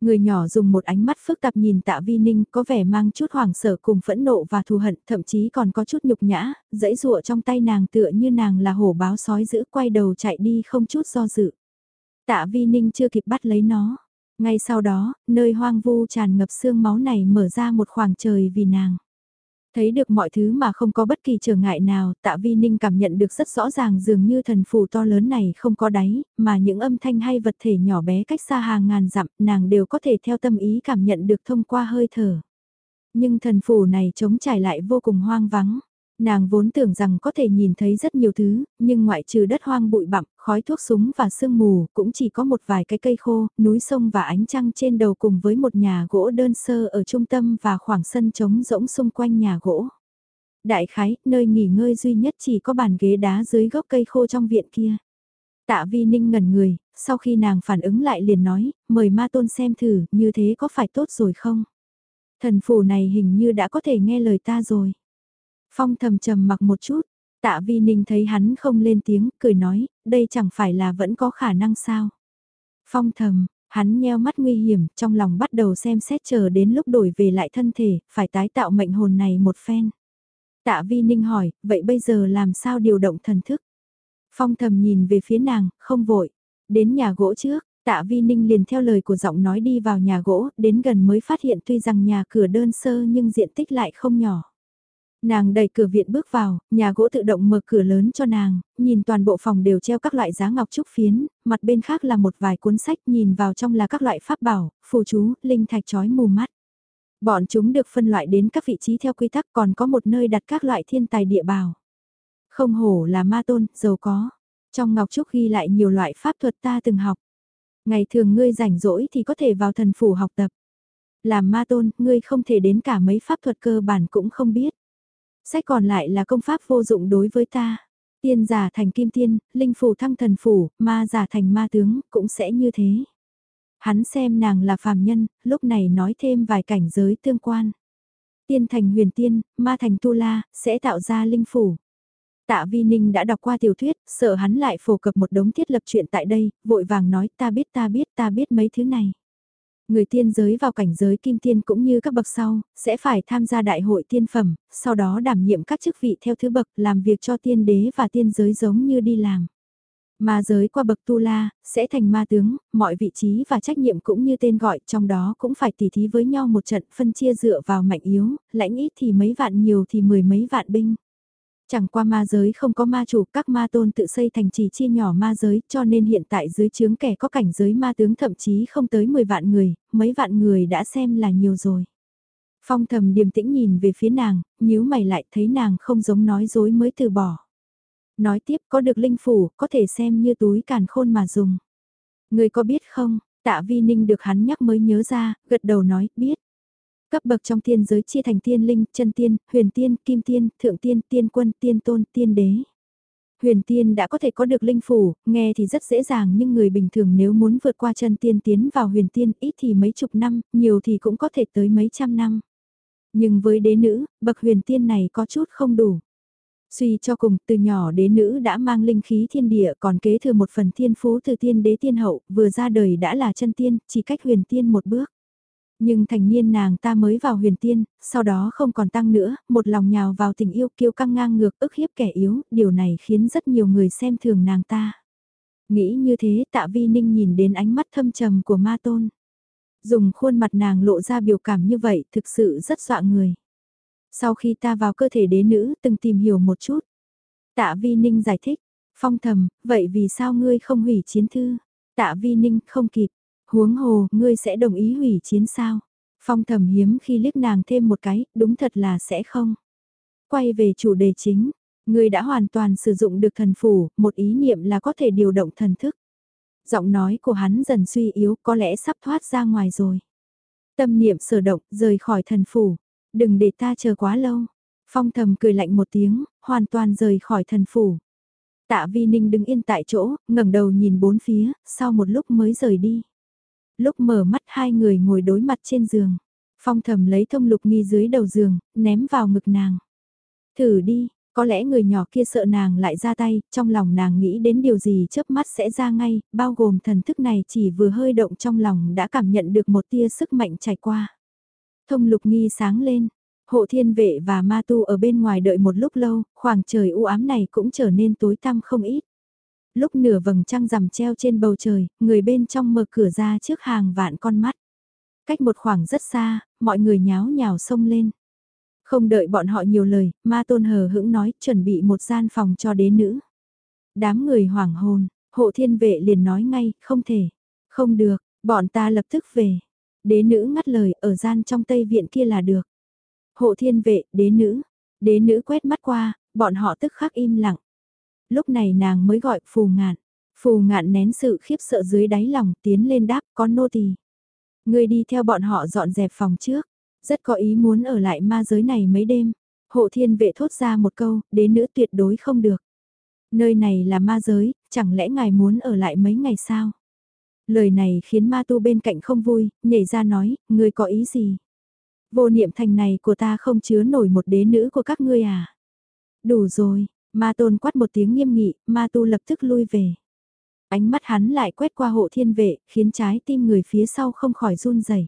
Người nhỏ dùng một ánh mắt phức tạp nhìn tạ vi ninh có vẻ mang chút hoảng sợ cùng phẫn nộ và thù hận, thậm chí còn có chút nhục nhã, dãy rụa trong tay nàng tựa như nàng là hổ báo sói giữ quay đầu chạy đi không chút do dự. Tạ vi ninh chưa kịp bắt lấy nó. Ngay sau đó, nơi hoang vu tràn ngập xương máu này mở ra một khoảng trời vì nàng. Thấy được mọi thứ mà không có bất kỳ trở ngại nào, tạ vi ninh cảm nhận được rất rõ ràng dường như thần phù to lớn này không có đáy, mà những âm thanh hay vật thể nhỏ bé cách xa hàng ngàn dặm, nàng đều có thể theo tâm ý cảm nhận được thông qua hơi thở. Nhưng thần phù này trống trải lại vô cùng hoang vắng. Nàng vốn tưởng rằng có thể nhìn thấy rất nhiều thứ, nhưng ngoại trừ đất hoang bụi bặm, khói thuốc súng và sương mù, cũng chỉ có một vài cái cây khô, núi sông và ánh trăng trên đầu cùng với một nhà gỗ đơn sơ ở trung tâm và khoảng sân trống rỗng xung quanh nhà gỗ. Đại khái, nơi nghỉ ngơi duy nhất chỉ có bàn ghế đá dưới gốc cây khô trong viện kia. Tạ vi ninh ngẩn người, sau khi nàng phản ứng lại liền nói, mời ma tôn xem thử, như thế có phải tốt rồi không? Thần phù này hình như đã có thể nghe lời ta rồi. Phong thầm trầm mặc một chút, tạ vi ninh thấy hắn không lên tiếng, cười nói, đây chẳng phải là vẫn có khả năng sao. Phong thầm, hắn nheo mắt nguy hiểm, trong lòng bắt đầu xem xét chờ đến lúc đổi về lại thân thể, phải tái tạo mệnh hồn này một phen. Tạ vi ninh hỏi, vậy bây giờ làm sao điều động thần thức? Phong thầm nhìn về phía nàng, không vội. Đến nhà gỗ trước, tạ vi ninh liền theo lời của giọng nói đi vào nhà gỗ, đến gần mới phát hiện tuy rằng nhà cửa đơn sơ nhưng diện tích lại không nhỏ. Nàng đẩy cửa viện bước vào, nhà gỗ tự động mở cửa lớn cho nàng, nhìn toàn bộ phòng đều treo các loại giá ngọc trúc phiến, mặt bên khác là một vài cuốn sách nhìn vào trong là các loại pháp bảo, phù chú, linh thạch chói mù mắt. Bọn chúng được phân loại đến các vị trí theo quy tắc còn có một nơi đặt các loại thiên tài địa bảo. Không hổ là ma tôn, giàu có. Trong ngọc trúc ghi lại nhiều loại pháp thuật ta từng học. Ngày thường ngươi rảnh rỗi thì có thể vào thần phủ học tập. Làm ma tôn, ngươi không thể đến cả mấy pháp thuật cơ bản cũng không biết. Sách còn lại là công pháp vô dụng đối với ta. Tiên giả thành kim tiên, linh phù thăng thần phủ, ma giả thành ma tướng, cũng sẽ như thế. Hắn xem nàng là phàm nhân, lúc này nói thêm vài cảnh giới tương quan. Tiên thành huyền tiên, ma thành tu la, sẽ tạo ra linh phủ. Tạ Vi Ninh đã đọc qua tiểu thuyết, sợ hắn lại phổ cập một đống thiết lập chuyện tại đây, vội vàng nói ta biết ta biết ta biết mấy thứ này. Người tiên giới vào cảnh giới kim tiên cũng như các bậc sau, sẽ phải tham gia đại hội tiên phẩm, sau đó đảm nhiệm các chức vị theo thứ bậc làm việc cho tiên đế và tiên giới giống như đi làm. Ma giới qua bậc tu la, sẽ thành ma tướng, mọi vị trí và trách nhiệm cũng như tên gọi, trong đó cũng phải tỉ thí với nhau một trận phân chia dựa vào mạnh yếu, lãnh ít thì mấy vạn nhiều thì mười mấy vạn binh. Chẳng qua ma giới không có ma chủ, các ma tôn tự xây thành trì chia nhỏ ma giới, cho nên hiện tại dưới chướng kẻ có cảnh giới ma tướng thậm chí không tới 10 vạn người, mấy vạn người đã xem là nhiều rồi. Phong thầm điềm tĩnh nhìn về phía nàng, nhíu mày lại thấy nàng không giống nói dối mới từ bỏ. Nói tiếp có được linh phủ, có thể xem như túi càn khôn mà dùng. Người có biết không, tạ vi ninh được hắn nhắc mới nhớ ra, gật đầu nói, biết. Cấp bậc trong tiên giới chia thành tiên linh, chân tiên, huyền tiên, kim tiên, thượng tiên, tiên quân, tiên tôn, tiên đế. Huyền tiên đã có thể có được linh phủ, nghe thì rất dễ dàng nhưng người bình thường nếu muốn vượt qua chân tiên tiến vào huyền tiên ít thì mấy chục năm, nhiều thì cũng có thể tới mấy trăm năm. Nhưng với đế nữ, bậc huyền tiên này có chút không đủ. Suy cho cùng, từ nhỏ đế nữ đã mang linh khí thiên địa còn kế thừa một phần thiên phú từ tiên đế tiên hậu, vừa ra đời đã là chân tiên, chỉ cách huyền tiên một bước. Nhưng thành niên nàng ta mới vào huyền tiên, sau đó không còn tăng nữa, một lòng nhào vào tình yêu kiêu căng ngang ngược ức hiếp kẻ yếu, điều này khiến rất nhiều người xem thường nàng ta. Nghĩ như thế tạ vi ninh nhìn đến ánh mắt thâm trầm của ma tôn. Dùng khuôn mặt nàng lộ ra biểu cảm như vậy thực sự rất dọa người. Sau khi ta vào cơ thể đế nữ từng tìm hiểu một chút. Tạ vi ninh giải thích, phong thầm, vậy vì sao ngươi không hủy chiến thư? Tạ Vi Ninh không kịp, huống hồ, ngươi sẽ đồng ý hủy chiến sao? Phong thầm hiếm khi liếc nàng thêm một cái, đúng thật là sẽ không. Quay về chủ đề chính, ngươi đã hoàn toàn sử dụng được thần phủ, một ý niệm là có thể điều động thần thức. Giọng nói của hắn dần suy yếu có lẽ sắp thoát ra ngoài rồi. Tâm niệm sở động, rời khỏi thần phủ. Đừng để ta chờ quá lâu. Phong thầm cười lạnh một tiếng, hoàn toàn rời khỏi thần phủ. Tạ Vi Ninh đứng yên tại chỗ, ngẩng đầu nhìn bốn phía, sau một lúc mới rời đi. Lúc mở mắt hai người ngồi đối mặt trên giường. Phong thầm lấy thông lục nghi dưới đầu giường, ném vào ngực nàng. Thử đi, có lẽ người nhỏ kia sợ nàng lại ra tay, trong lòng nàng nghĩ đến điều gì chớp mắt sẽ ra ngay, bao gồm thần thức này chỉ vừa hơi động trong lòng đã cảm nhận được một tia sức mạnh trải qua. Thông lục nghi sáng lên, hộ thiên vệ và ma tu ở bên ngoài đợi một lúc lâu, khoảng trời u ám này cũng trở nên tối tăm không ít. Lúc nửa vầng trăng rằm treo trên bầu trời, người bên trong mở cửa ra trước hàng vạn con mắt. Cách một khoảng rất xa, mọi người nháo nhào xông lên. Không đợi bọn họ nhiều lời, ma tôn hờ hững nói chuẩn bị một gian phòng cho đế nữ. Đám người hoảng hồn, hộ thiên vệ liền nói ngay, không thể, không được, bọn ta lập tức về. Đế nữ ngắt lời, ở gian trong tây viện kia là được. Hộ thiên vệ, đế nữ, đế nữ quét mắt qua, bọn họ tức khắc im lặng. Lúc này nàng mới gọi phù ngạn, phù ngạn nén sự khiếp sợ dưới đáy lòng tiến lên đáp có nô tỳ. Người đi theo bọn họ dọn dẹp phòng trước, rất có ý muốn ở lại ma giới này mấy đêm. Hộ thiên vệ thốt ra một câu, đế nữ tuyệt đối không được. Nơi này là ma giới, chẳng lẽ ngài muốn ở lại mấy ngày sao? Lời này khiến ma tu bên cạnh không vui, nhảy ra nói, ngươi có ý gì? Vô niệm thành này của ta không chứa nổi một đế nữ của các ngươi à? Đủ rồi, ma tôn quát một tiếng nghiêm nghị, ma tu lập tức lui về. Ánh mắt hắn lại quét qua hộ thiên vệ, khiến trái tim người phía sau không khỏi run rẩy.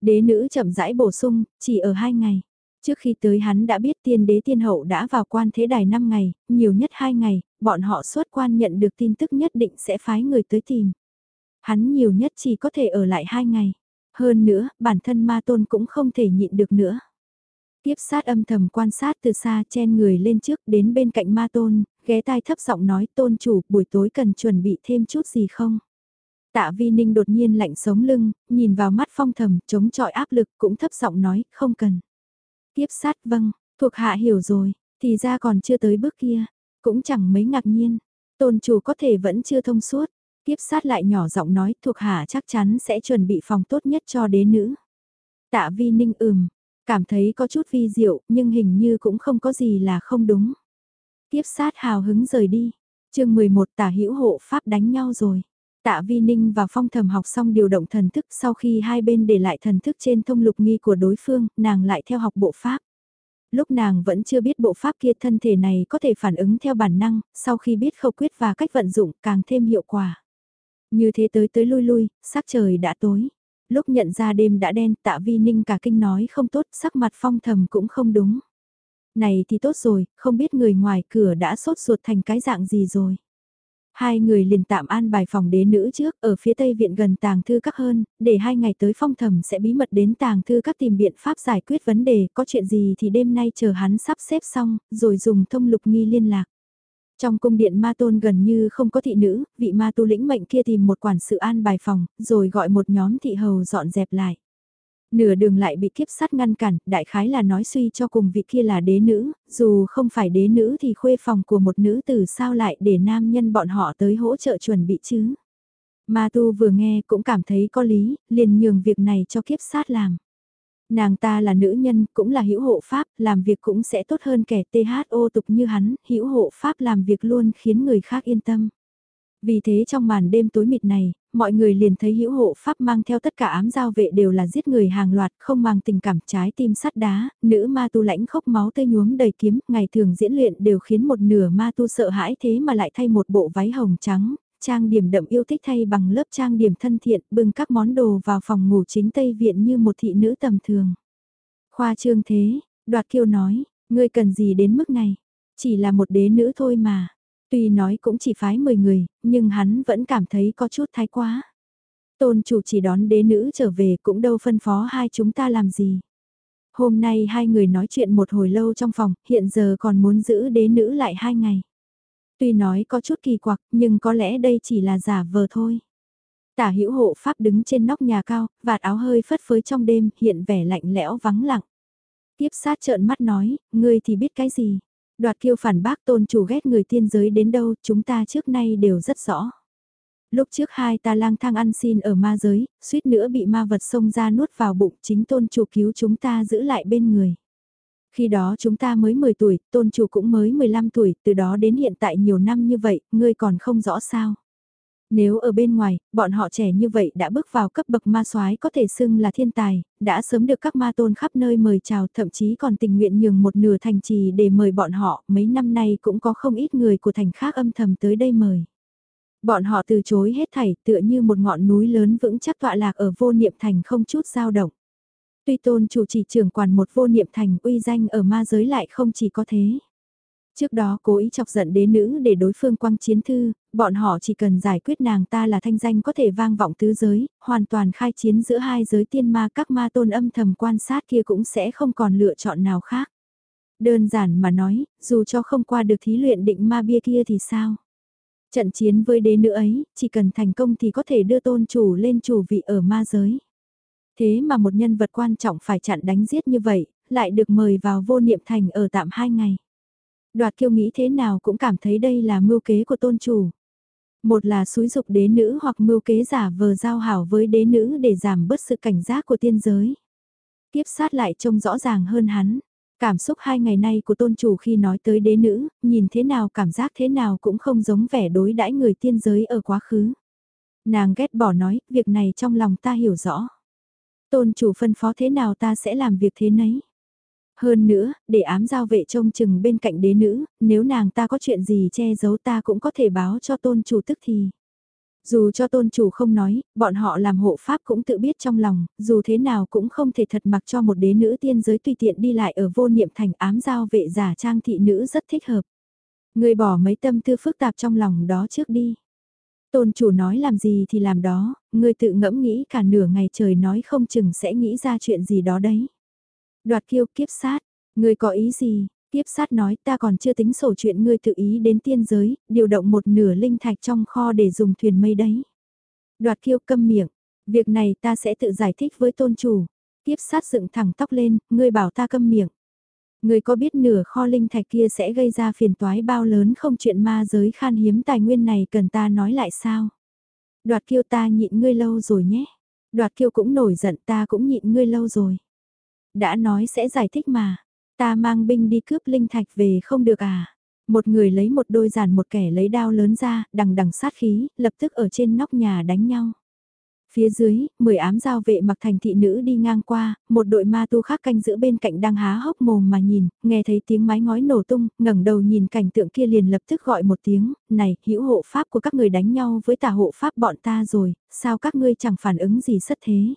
Đế nữ chậm rãi bổ sung, chỉ ở hai ngày. Trước khi tới hắn đã biết tiên đế tiên hậu đã vào quan thế đài 5 ngày, nhiều nhất 2 ngày, bọn họ xuất quan nhận được tin tức nhất định sẽ phái người tới tìm. Hắn nhiều nhất chỉ có thể ở lại 2 ngày. Hơn nữa, bản thân ma tôn cũng không thể nhịn được nữa. Tiếp sát âm thầm quan sát từ xa chen người lên trước đến bên cạnh ma tôn, ghé tai thấp giọng nói tôn chủ buổi tối cần chuẩn bị thêm chút gì không? Tạ Vi Ninh đột nhiên lạnh sống lưng, nhìn vào mắt phong thầm, chống chọi áp lực cũng thấp giọng nói, không cần. Tiếp sát vâng, thuộc hạ hiểu rồi, thì ra còn chưa tới bước kia, cũng chẳng mấy ngạc nhiên. Tôn chủ có thể vẫn chưa thông suốt, tiếp sát lại nhỏ giọng nói thuộc hạ chắc chắn sẽ chuẩn bị phòng tốt nhất cho đế nữ. Tạ Vi Ninh ừm, cảm thấy có chút vi diệu nhưng hình như cũng không có gì là không đúng. Tiếp sát hào hứng rời đi, chương 11 tả hữu hộ pháp đánh nhau rồi. Tạ Vi Ninh và Phong Thầm học xong điều động thần thức sau khi hai bên để lại thần thức trên thông lục nghi của đối phương, nàng lại theo học bộ pháp. Lúc nàng vẫn chưa biết bộ pháp kia thân thể này có thể phản ứng theo bản năng, sau khi biết khâu quyết và cách vận dụng càng thêm hiệu quả. Như thế tới tới lui lui, sắc trời đã tối. Lúc nhận ra đêm đã đen tạ vi ninh cả kinh nói không tốt, sắc mặt phong thầm cũng không đúng. Này thì tốt rồi, không biết người ngoài cửa đã sốt ruột thành cái dạng gì rồi. Hai người liền tạm an bài phòng đế nữ trước ở phía tây viện gần tàng thư các hơn, để hai ngày tới phong thầm sẽ bí mật đến tàng thư các tìm biện pháp giải quyết vấn đề, có chuyện gì thì đêm nay chờ hắn sắp xếp xong, rồi dùng thông lục nghi liên lạc. Trong cung điện ma tôn gần như không có thị nữ, vị ma tu lĩnh mệnh kia tìm một quản sự an bài phòng, rồi gọi một nhóm thị hầu dọn dẹp lại. Nửa đường lại bị kiếp sát ngăn cản, đại khái là nói suy cho cùng vị kia là đế nữ, dù không phải đế nữ thì khuê phòng của một nữ tử sao lại để nam nhân bọn họ tới hỗ trợ chuẩn bị chứ. Ma tu vừa nghe cũng cảm thấy có lý, liền nhường việc này cho kiếp sát làm. Nàng ta là nữ nhân, cũng là hữu hộ pháp, làm việc cũng sẽ tốt hơn kẻ THO tục như hắn, hữu hộ pháp làm việc luôn khiến người khác yên tâm. Vì thế trong màn đêm tối mịt này, mọi người liền thấy hữu hộ pháp mang theo tất cả ám giao vệ đều là giết người hàng loạt, không mang tình cảm trái tim sắt đá, nữ ma tu lãnh khốc máu tươi nhuốm đầy kiếm, ngày thường diễn luyện đều khiến một nửa ma tu sợ hãi thế mà lại thay một bộ váy hồng trắng, trang điểm đậm yêu thích thay bằng lớp trang điểm thân thiện, bưng các món đồ vào phòng ngủ chính Tây Viện như một thị nữ tầm thường. Khoa trương thế, đoạt kiêu nói, ngươi cần gì đến mức này, chỉ là một đế nữ thôi mà. Tuy nói cũng chỉ phái 10 người, nhưng hắn vẫn cảm thấy có chút thái quá. Tôn chủ chỉ đón đế nữ trở về cũng đâu phân phó hai chúng ta làm gì. Hôm nay hai người nói chuyện một hồi lâu trong phòng, hiện giờ còn muốn giữ đế nữ lại hai ngày. Tuy nói có chút kỳ quặc, nhưng có lẽ đây chỉ là giả vờ thôi. Tả hữu hộ pháp đứng trên nóc nhà cao, vạt áo hơi phất phới trong đêm, hiện vẻ lạnh lẽo vắng lặng. Tiếp sát trợn mắt nói, ngươi thì biết cái gì. Đoạt kiêu phản bác tôn chủ ghét người tiên giới đến đâu, chúng ta trước nay đều rất rõ. Lúc trước hai ta lang thang ăn xin ở ma giới, suýt nữa bị ma vật xông ra nuốt vào bụng chính tôn chủ cứu chúng ta giữ lại bên người. Khi đó chúng ta mới 10 tuổi, tôn chủ cũng mới 15 tuổi, từ đó đến hiện tại nhiều năm như vậy, ngươi còn không rõ sao. Nếu ở bên ngoài, bọn họ trẻ như vậy đã bước vào cấp bậc ma soái có thể xưng là thiên tài, đã sớm được các ma tôn khắp nơi mời chào thậm chí còn tình nguyện nhường một nửa thành trì để mời bọn họ, mấy năm nay cũng có không ít người của thành khác âm thầm tới đây mời. Bọn họ từ chối hết thảy tựa như một ngọn núi lớn vững chắc tọa lạc ở vô niệm thành không chút dao động. Tuy tôn chủ chỉ trưởng quản một vô niệm thành uy danh ở ma giới lại không chỉ có thế. Trước đó cố ý chọc giận đế nữ để đối phương quăng chiến thư, bọn họ chỉ cần giải quyết nàng ta là thanh danh có thể vang vọng tứ giới, hoàn toàn khai chiến giữa hai giới tiên ma các ma tôn âm thầm quan sát kia cũng sẽ không còn lựa chọn nào khác. Đơn giản mà nói, dù cho không qua được thí luyện định ma bia kia thì sao? Trận chiến với đế nữ ấy, chỉ cần thành công thì có thể đưa tôn chủ lên chủ vị ở ma giới. Thế mà một nhân vật quan trọng phải chặn đánh giết như vậy, lại được mời vào vô niệm thành ở tạm hai ngày. Đoạt kiêu nghĩ thế nào cũng cảm thấy đây là mưu kế của tôn chủ. Một là xúi dục đế nữ hoặc mưu kế giả vờ giao hảo với đế nữ để giảm bớt sự cảnh giác của tiên giới. Tiếp sát lại trông rõ ràng hơn hắn. Cảm xúc hai ngày nay của tôn chủ khi nói tới đế nữ, nhìn thế nào cảm giác thế nào cũng không giống vẻ đối đãi người tiên giới ở quá khứ. Nàng ghét bỏ nói, việc này trong lòng ta hiểu rõ. Tôn chủ phân phó thế nào ta sẽ làm việc thế nấy. Hơn nữa, để ám giao vệ trông chừng bên cạnh đế nữ, nếu nàng ta có chuyện gì che giấu ta cũng có thể báo cho tôn chủ tức thì. Dù cho tôn chủ không nói, bọn họ làm hộ pháp cũng tự biết trong lòng, dù thế nào cũng không thể thật mặc cho một đế nữ tiên giới tùy tiện đi lại ở vô niệm thành ám giao vệ giả trang thị nữ rất thích hợp. Người bỏ mấy tâm tư phức tạp trong lòng đó trước đi. Tôn chủ nói làm gì thì làm đó, ngươi tự ngẫm nghĩ cả nửa ngày trời nói không chừng sẽ nghĩ ra chuyện gì đó đấy. Đoạt kiêu kiếp sát, ngươi có ý gì? Kiếp sát nói ta còn chưa tính sổ chuyện ngươi tự ý đến tiên giới, điều động một nửa linh thạch trong kho để dùng thuyền mây đấy. Đoạt kiêu câm miệng, việc này ta sẽ tự giải thích với tôn chủ. Kiếp sát dựng thẳng tóc lên, ngươi bảo ta câm miệng người có biết nửa kho linh thạch kia sẽ gây ra phiền toái bao lớn không chuyện ma giới khan hiếm tài nguyên này cần ta nói lại sao? Đoạt kiêu ta nhịn ngươi lâu rồi nhé. Đoạt kiêu cũng nổi giận ta cũng nhịn ngươi lâu rồi. Đã nói sẽ giải thích mà. Ta mang binh đi cướp linh thạch về không được à? Một người lấy một đôi giản một kẻ lấy đao lớn ra, đằng đằng sát khí, lập tức ở trên nóc nhà đánh nhau. Phía dưới, mười ám giao vệ mặc thành thị nữ đi ngang qua, một đội ma tu khác canh giữ bên cạnh đang há hốc mồm mà nhìn, nghe thấy tiếng mái ngói nổ tung, ngẩng đầu nhìn cảnh tượng kia liền lập tức gọi một tiếng, này, hữu hộ pháp của các người đánh nhau với tà hộ pháp bọn ta rồi, sao các ngươi chẳng phản ứng gì sất thế.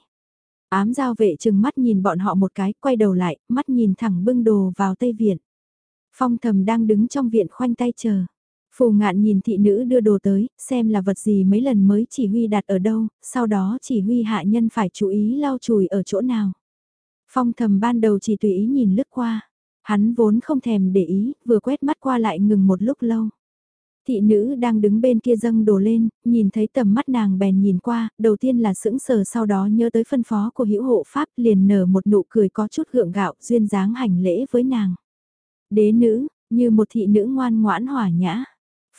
Ám giao vệ chừng mắt nhìn bọn họ một cái, quay đầu lại, mắt nhìn thẳng bưng đồ vào Tây Viện. Phong thầm đang đứng trong viện khoanh tay chờ. Phù ngạn nhìn thị nữ đưa đồ tới, xem là vật gì mấy lần mới chỉ huy đặt ở đâu, sau đó chỉ huy hạ nhân phải chú ý lau chùi ở chỗ nào. Phong thầm ban đầu chỉ tùy ý nhìn lướt qua. Hắn vốn không thèm để ý, vừa quét mắt qua lại ngừng một lúc lâu. Thị nữ đang đứng bên kia dâng đồ lên, nhìn thấy tầm mắt nàng bèn nhìn qua, đầu tiên là sững sờ sau đó nhớ tới phân phó của hữu hộ pháp liền nở một nụ cười có chút gượng gạo duyên dáng hành lễ với nàng. Đế nữ, như một thị nữ ngoan ngoãn hỏa nhã.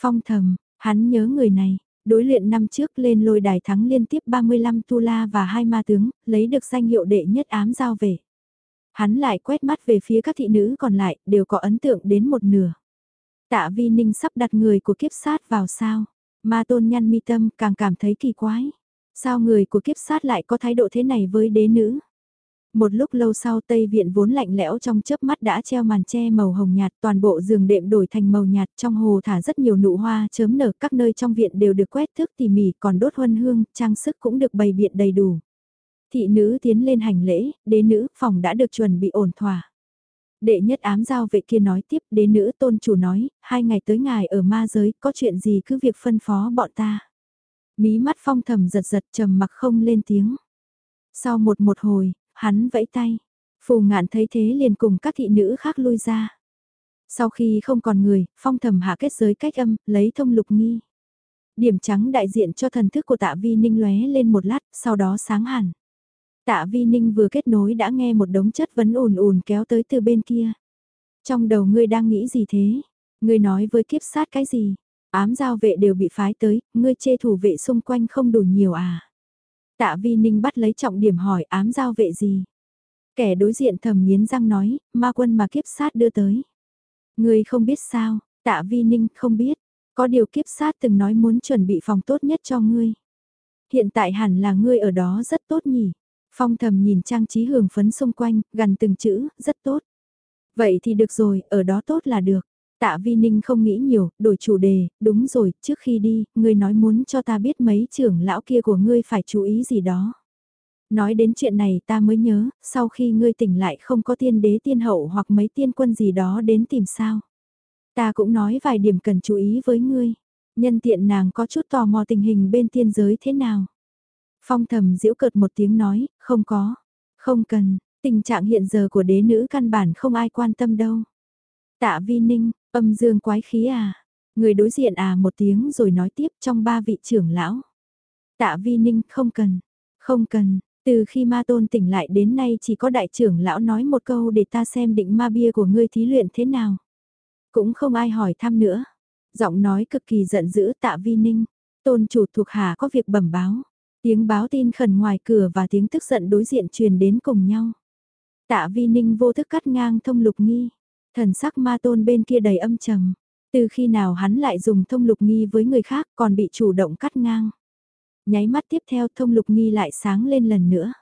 Phong thầm, hắn nhớ người này, đối luyện năm trước lên lôi đài thắng liên tiếp 35 tu la và hai ma tướng, lấy được danh hiệu đệ nhất ám giao về. Hắn lại quét mắt về phía các thị nữ còn lại, đều có ấn tượng đến một nửa. Tạ Vi Ninh sắp đặt người của kiếp sát vào sao? Ma tôn nhăn mi tâm càng cảm thấy kỳ quái. Sao người của kiếp sát lại có thái độ thế này với đế nữ? Một lúc lâu sau Tây Viện vốn lạnh lẽo trong chớp mắt đã treo màn che màu hồng nhạt toàn bộ giường đệm đổi thành màu nhạt trong hồ thả rất nhiều nụ hoa chớm nở các nơi trong viện đều được quét thước tỉ mỉ còn đốt huân hương, trang sức cũng được bày biện đầy đủ. Thị nữ tiến lên hành lễ, đế nữ, phòng đã được chuẩn bị ổn thỏa. Đệ nhất ám giao vệ kia nói tiếp đế nữ tôn chủ nói, hai ngày tới ngài ở ma giới, có chuyện gì cứ việc phân phó bọn ta. Mí mắt phong thầm giật giật trầm mặc không lên tiếng. Sau một một hồi, hắn vẫy tay. Phù ngạn thấy thế liền cùng các thị nữ khác lui ra. Sau khi không còn người, phong thầm hạ kết giới cách âm, lấy thông lục nghi. Điểm trắng đại diện cho thần thức của tạ vi ninh lóe lên một lát, sau đó sáng hẳn. Tạ vi ninh vừa kết nối đã nghe một đống chất vấn ồn ồn kéo tới từ bên kia. Trong đầu ngươi đang nghĩ gì thế? Ngươi nói với kiếp sát cái gì? Ám giao vệ đều bị phái tới, ngươi chê thủ vệ xung quanh không đủ nhiều à? Tạ vi ninh bắt lấy trọng điểm hỏi ám giao vệ gì? Kẻ đối diện thầm nghiến răng nói, ma quân mà kiếp sát đưa tới. Ngươi không biết sao, tạ vi ninh không biết, có điều kiếp sát từng nói muốn chuẩn bị phòng tốt nhất cho ngươi. Hiện tại hẳn là ngươi ở đó rất tốt nhỉ. Phong thầm nhìn trang trí hưởng phấn xung quanh, gần từng chữ, rất tốt. Vậy thì được rồi, ở đó tốt là được. Tạ Vi Ninh không nghĩ nhiều, đổi chủ đề, đúng rồi, trước khi đi, ngươi nói muốn cho ta biết mấy trưởng lão kia của ngươi phải chú ý gì đó. Nói đến chuyện này ta mới nhớ, sau khi ngươi tỉnh lại không có tiên đế tiên hậu hoặc mấy tiên quân gì đó đến tìm sao. Ta cũng nói vài điểm cần chú ý với ngươi. Nhân tiện nàng có chút tò mò tình hình bên tiên giới thế nào. Phong thầm diễu cợt một tiếng nói, không có, không cần, tình trạng hiện giờ của đế nữ căn bản không ai quan tâm đâu. Tạ vi ninh, âm dương quái khí à, người đối diện à một tiếng rồi nói tiếp trong ba vị trưởng lão. Tạ vi ninh không cần, không cần, từ khi ma tôn tỉnh lại đến nay chỉ có đại trưởng lão nói một câu để ta xem định ma bia của ngươi thí luyện thế nào. Cũng không ai hỏi thăm nữa. Giọng nói cực kỳ giận dữ tạ vi ninh. Tôn chủ thuộc hạ có việc bẩm báo. Tiếng báo tin khẩn ngoài cửa và tiếng tức giận đối diện truyền đến cùng nhau. Tạ vi ninh vô thức cắt ngang thông lục nghi. Thần sắc ma tôn bên kia đầy âm trầm. Từ khi nào hắn lại dùng thông lục nghi với người khác còn bị chủ động cắt ngang. Nháy mắt tiếp theo thông lục nghi lại sáng lên lần nữa.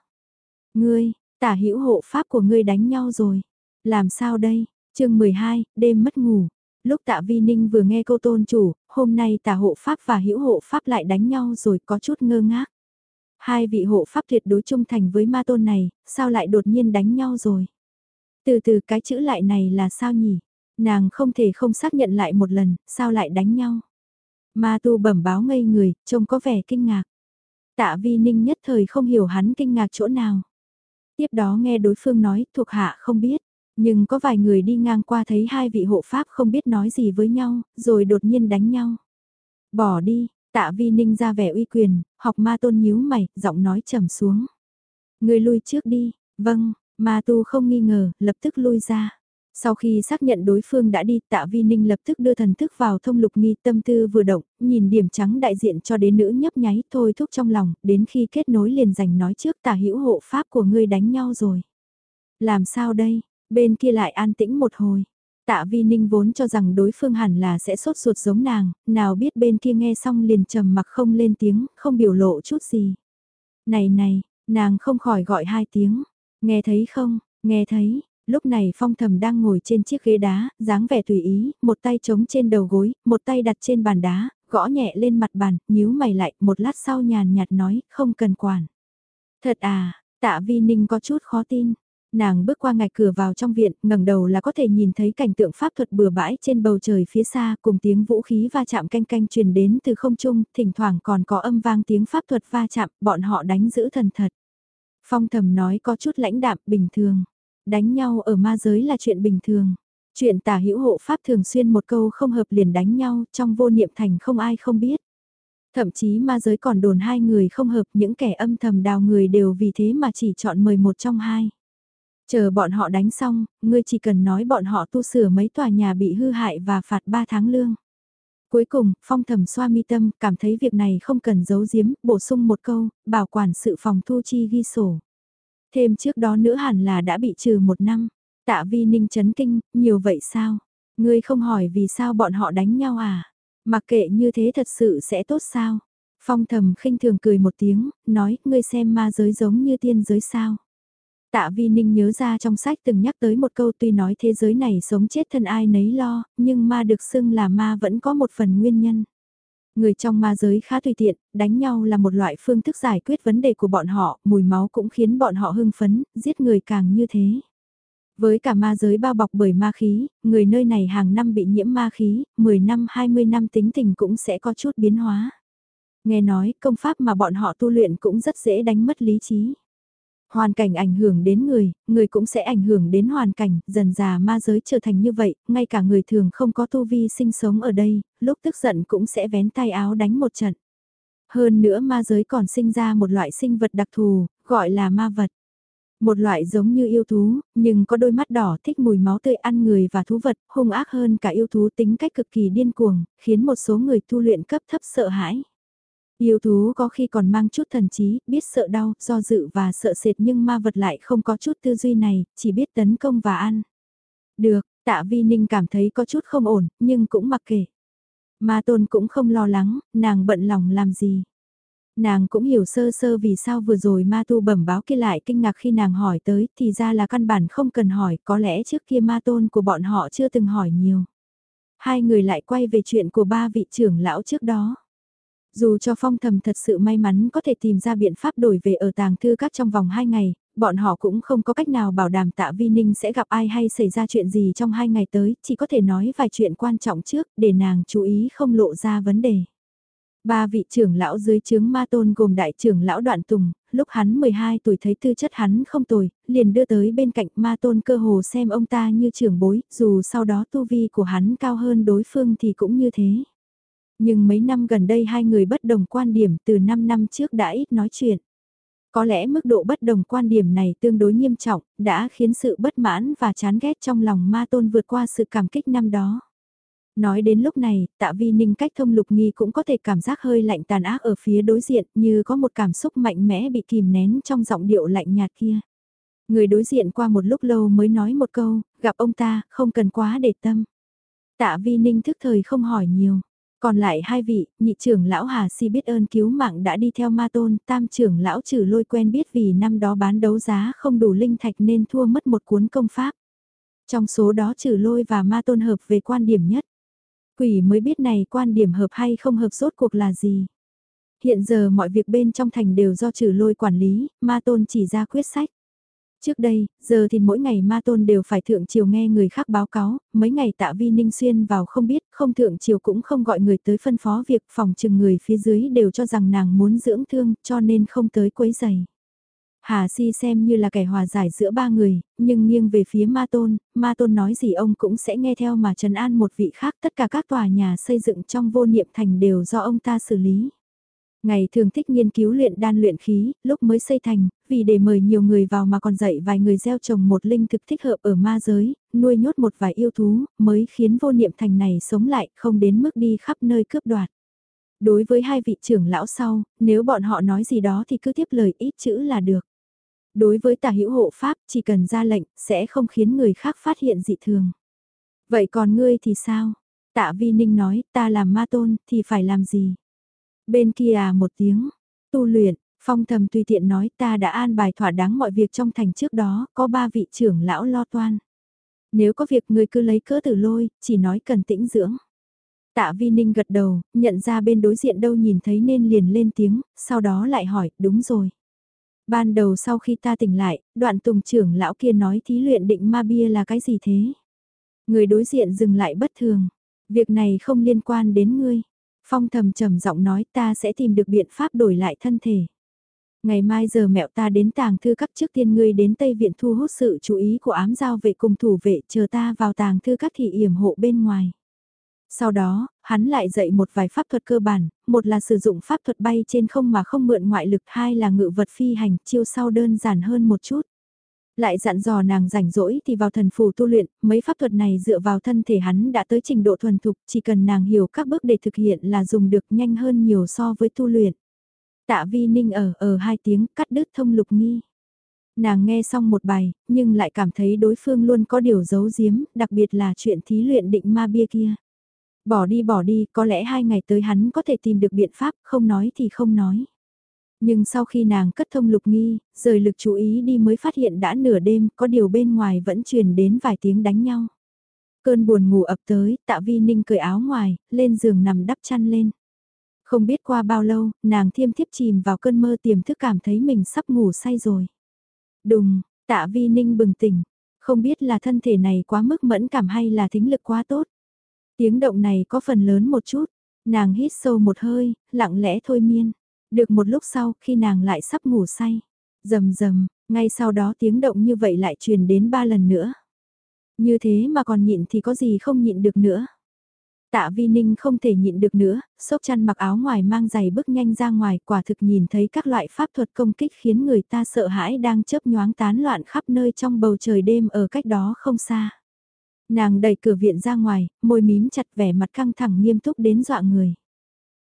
Ngươi, tả hữu hộ pháp của ngươi đánh nhau rồi. Làm sao đây? chương 12, đêm mất ngủ. Lúc tạ vi ninh vừa nghe câu tôn chủ, hôm nay tả hộ pháp và hữu hộ pháp lại đánh nhau rồi có chút ngơ ngác. Hai vị hộ pháp tuyệt đối trung thành với ma tôn này, sao lại đột nhiên đánh nhau rồi? Từ từ cái chữ lại này là sao nhỉ? Nàng không thể không xác nhận lại một lần, sao lại đánh nhau? Ma tu bẩm báo ngây người, trông có vẻ kinh ngạc. Tạ vi ninh nhất thời không hiểu hắn kinh ngạc chỗ nào. Tiếp đó nghe đối phương nói thuộc hạ không biết. Nhưng có vài người đi ngang qua thấy hai vị hộ pháp không biết nói gì với nhau, rồi đột nhiên đánh nhau. Bỏ đi, tạ vi ninh ra vẻ uy quyền, học ma tôn nhíu mày, giọng nói trầm xuống. Người lui trước đi, vâng, ma tu không nghi ngờ, lập tức lui ra. Sau khi xác nhận đối phương đã đi, tạ vi ninh lập tức đưa thần thức vào thông lục nghi tâm tư vừa động, nhìn điểm trắng đại diện cho đế nữ nhấp nháy thôi thúc trong lòng, đến khi kết nối liền giành nói trước tả hữu hộ pháp của ngươi đánh nhau rồi. Làm sao đây, Bên kia lại an tĩnh một hồi. Tạ Vi Ninh vốn cho rằng đối phương hẳn là sẽ sốt ruột giống nàng, nào biết bên kia nghe xong liền trầm mặc không lên tiếng, không biểu lộ chút gì. Này này, nàng không khỏi gọi hai tiếng, nghe thấy không, nghe thấy, lúc này phong thầm đang ngồi trên chiếc ghế đá, dáng vẻ tùy ý, một tay chống trên đầu gối, một tay đặt trên bàn đá, gõ nhẹ lên mặt bàn, nhíu mày lại, một lát sau nhàn nhạt nói, không cần quản. Thật à, tạ vi ninh có chút khó tin, Nàng bước qua ngạch cửa vào trong viện, ngẩng đầu là có thể nhìn thấy cảnh tượng pháp thuật bừa bãi trên bầu trời phía xa cùng tiếng vũ khí va chạm canh canh truyền đến từ không trung, thỉnh thoảng còn có âm vang tiếng pháp thuật va chạm, bọn họ đánh giữ thần thật. Phong thầm nói có chút lãnh đạm bình thường. Đánh nhau ở ma giới là chuyện bình thường. Chuyện tả hữu hộ pháp thường xuyên một câu không hợp liền đánh nhau trong vô niệm thành không ai không biết. Thậm chí ma giới còn đồn hai người không hợp những kẻ âm thầm đào người đều vì thế mà chỉ chọn mời một trong hai. Chờ bọn họ đánh xong, ngươi chỉ cần nói bọn họ tu sửa mấy tòa nhà bị hư hại và phạt 3 tháng lương. Cuối cùng, phong thầm xoa mi tâm, cảm thấy việc này không cần giấu giếm, bổ sung một câu, bảo quản sự phòng thu chi ghi sổ. Thêm trước đó nữa hẳn là đã bị trừ một năm. Tạ vi ninh chấn kinh, nhiều vậy sao? Ngươi không hỏi vì sao bọn họ đánh nhau à? Mặc kệ như thế thật sự sẽ tốt sao? Phong thầm khinh thường cười một tiếng, nói, ngươi xem ma giới giống như tiên giới sao? Tạ Vi Ninh nhớ ra trong sách từng nhắc tới một câu tuy nói thế giới này sống chết thân ai nấy lo, nhưng ma được xưng là ma vẫn có một phần nguyên nhân. Người trong ma giới khá tùy tiện, đánh nhau là một loại phương thức giải quyết vấn đề của bọn họ, mùi máu cũng khiến bọn họ hưng phấn, giết người càng như thế. Với cả ma giới bao bọc bởi ma khí, người nơi này hàng năm bị nhiễm ma khí, 10 năm 20 năm tính tình cũng sẽ có chút biến hóa. Nghe nói công pháp mà bọn họ tu luyện cũng rất dễ đánh mất lý trí. Hoàn cảnh ảnh hưởng đến người, người cũng sẽ ảnh hưởng đến hoàn cảnh, dần già ma giới trở thành như vậy, ngay cả người thường không có tu vi sinh sống ở đây, lúc tức giận cũng sẽ vén tay áo đánh một trận. Hơn nữa ma giới còn sinh ra một loại sinh vật đặc thù, gọi là ma vật. Một loại giống như yêu thú, nhưng có đôi mắt đỏ thích mùi máu tươi ăn người và thú vật, hung ác hơn cả yêu thú tính cách cực kỳ điên cuồng, khiến một số người tu luyện cấp thấp sợ hãi. Yêu thú có khi còn mang chút thần trí, biết sợ đau, do dự và sợ sệt nhưng ma vật lại không có chút tư duy này, chỉ biết tấn công và ăn. Được, tạ vi ninh cảm thấy có chút không ổn, nhưng cũng mặc kệ. Ma tôn cũng không lo lắng, nàng bận lòng làm gì. Nàng cũng hiểu sơ sơ vì sao vừa rồi ma tu bẩm báo kia lại kinh ngạc khi nàng hỏi tới thì ra là căn bản không cần hỏi có lẽ trước kia ma tôn của bọn họ chưa từng hỏi nhiều. Hai người lại quay về chuyện của ba vị trưởng lão trước đó. Dù cho phong thầm thật sự may mắn có thể tìm ra biện pháp đổi về ở tàng thư các trong vòng 2 ngày, bọn họ cũng không có cách nào bảo đảm tạ vi ninh sẽ gặp ai hay xảy ra chuyện gì trong hai ngày tới, chỉ có thể nói vài chuyện quan trọng trước để nàng chú ý không lộ ra vấn đề. Ba vị trưởng lão dưới chướng ma tôn gồm đại trưởng lão đoạn tùng, lúc hắn 12 tuổi thấy tư chất hắn không tồi, liền đưa tới bên cạnh ma tôn cơ hồ xem ông ta như trưởng bối, dù sau đó tu vi của hắn cao hơn đối phương thì cũng như thế. Nhưng mấy năm gần đây hai người bất đồng quan điểm từ 5 năm trước đã ít nói chuyện. Có lẽ mức độ bất đồng quan điểm này tương đối nghiêm trọng, đã khiến sự bất mãn và chán ghét trong lòng ma tôn vượt qua sự cảm kích năm đó. Nói đến lúc này, tạ vi ninh cách thông lục nghi cũng có thể cảm giác hơi lạnh tàn ác ở phía đối diện như có một cảm xúc mạnh mẽ bị kìm nén trong giọng điệu lạnh nhạt kia. Người đối diện qua một lúc lâu mới nói một câu, gặp ông ta, không cần quá để tâm. Tạ vi ninh thức thời không hỏi nhiều. Còn lại hai vị, nhị trưởng lão Hà Si biết ơn cứu mạng đã đi theo ma tôn, tam trưởng lão trừ lôi quen biết vì năm đó bán đấu giá không đủ linh thạch nên thua mất một cuốn công pháp. Trong số đó trừ lôi và ma tôn hợp về quan điểm nhất. Quỷ mới biết này quan điểm hợp hay không hợp rốt cuộc là gì. Hiện giờ mọi việc bên trong thành đều do trừ lôi quản lý, ma tôn chỉ ra quyết sách. Trước đây, giờ thì mỗi ngày ma tôn đều phải thượng triều nghe người khác báo cáo, mấy ngày tạ vi ninh xuyên vào không biết, không thượng triều cũng không gọi người tới phân phó việc phòng trừng người phía dưới đều cho rằng nàng muốn dưỡng thương cho nên không tới quấy giày. Hà Si xem như là kẻ hòa giải giữa ba người, nhưng nghiêng về phía Ma Tôn, Ma Tôn nói gì ông cũng sẽ nghe theo mà trần an một vị khác tất cả các tòa nhà xây dựng trong vô niệm thành đều do ông ta xử lý. Ngày thường thích nghiên cứu luyện đan luyện khí, lúc mới xây thành, vì để mời nhiều người vào mà còn dạy vài người gieo trồng một linh thực thích hợp ở ma giới, nuôi nhốt một vài yêu thú, mới khiến vô niệm thành này sống lại, không đến mức đi khắp nơi cướp đoạt. Đối với hai vị trưởng lão sau, nếu bọn họ nói gì đó thì cứ tiếp lời ít chữ là được. Đối với tà hữu hộ pháp, chỉ cần ra lệnh, sẽ không khiến người khác phát hiện dị thường. Vậy còn ngươi thì sao? Tạ Vi Ninh nói, ta làm ma tôn, thì phải làm gì? Bên kia à một tiếng, tu luyện, phong thầm tùy tiện nói ta đã an bài thỏa đáng mọi việc trong thành trước đó, có ba vị trưởng lão lo toan. Nếu có việc người cứ lấy cỡ tử lôi, chỉ nói cần tĩnh dưỡng. Tạ Vi Ninh gật đầu, nhận ra bên đối diện đâu nhìn thấy nên liền lên tiếng, sau đó lại hỏi, đúng rồi. Ban đầu sau khi ta tỉnh lại, đoạn tùng trưởng lão kia nói thí luyện định ma bia là cái gì thế? Người đối diện dừng lại bất thường. Việc này không liên quan đến ngươi. Phong thầm trầm giọng nói ta sẽ tìm được biện pháp đổi lại thân thể. Ngày mai giờ mẹo ta đến tàng thư các trước tiên ngươi đến Tây Viện thu hút sự chú ý của ám giao vệ cùng thủ vệ chờ ta vào tàng thư các thị yểm hộ bên ngoài. Sau đó, hắn lại dạy một vài pháp thuật cơ bản, một là sử dụng pháp thuật bay trên không mà không mượn ngoại lực, hai là ngự vật phi hành, chiêu sau đơn giản hơn một chút. Lại dặn dò nàng rảnh rỗi thì vào thần phù tu luyện, mấy pháp thuật này dựa vào thân thể hắn đã tới trình độ thuần thục, chỉ cần nàng hiểu các bước để thực hiện là dùng được nhanh hơn nhiều so với tu luyện. Tạ vi ninh ở ở hai tiếng cắt đứt thông lục nghi. Nàng nghe xong một bài, nhưng lại cảm thấy đối phương luôn có điều giấu giếm, đặc biệt là chuyện thí luyện định ma bia kia. Bỏ đi bỏ đi, có lẽ hai ngày tới hắn có thể tìm được biện pháp, không nói thì không nói. Nhưng sau khi nàng cất thông lục nghi, rời lực chú ý đi mới phát hiện đã nửa đêm, có điều bên ngoài vẫn truyền đến vài tiếng đánh nhau. Cơn buồn ngủ ập tới, tạ vi ninh cởi áo ngoài, lên giường nằm đắp chăn lên. Không biết qua bao lâu, nàng thiêm thiếp chìm vào cơn mơ tiềm thức cảm thấy mình sắp ngủ say rồi. Đùng, tạ vi ninh bừng tỉnh, không biết là thân thể này quá mức mẫn cảm hay là thính lực quá tốt. Tiếng động này có phần lớn một chút, nàng hít sâu một hơi, lặng lẽ thôi miên. Được một lúc sau, khi nàng lại sắp ngủ say, rầm rầm, Ngay sau đó tiếng động như vậy lại truyền đến ba lần nữa. Như thế mà còn nhịn thì có gì không nhịn được nữa. Tạ Vi Ninh không thể nhịn được nữa, sốc chăn mặc áo ngoài mang giày bước nhanh ra ngoài quả thực nhìn thấy các loại pháp thuật công kích khiến người ta sợ hãi đang chớp nhoáng tán loạn khắp nơi trong bầu trời đêm ở cách đó không xa. Nàng đẩy cửa viện ra ngoài, môi mím chặt vẻ mặt căng thẳng nghiêm túc đến dọa người.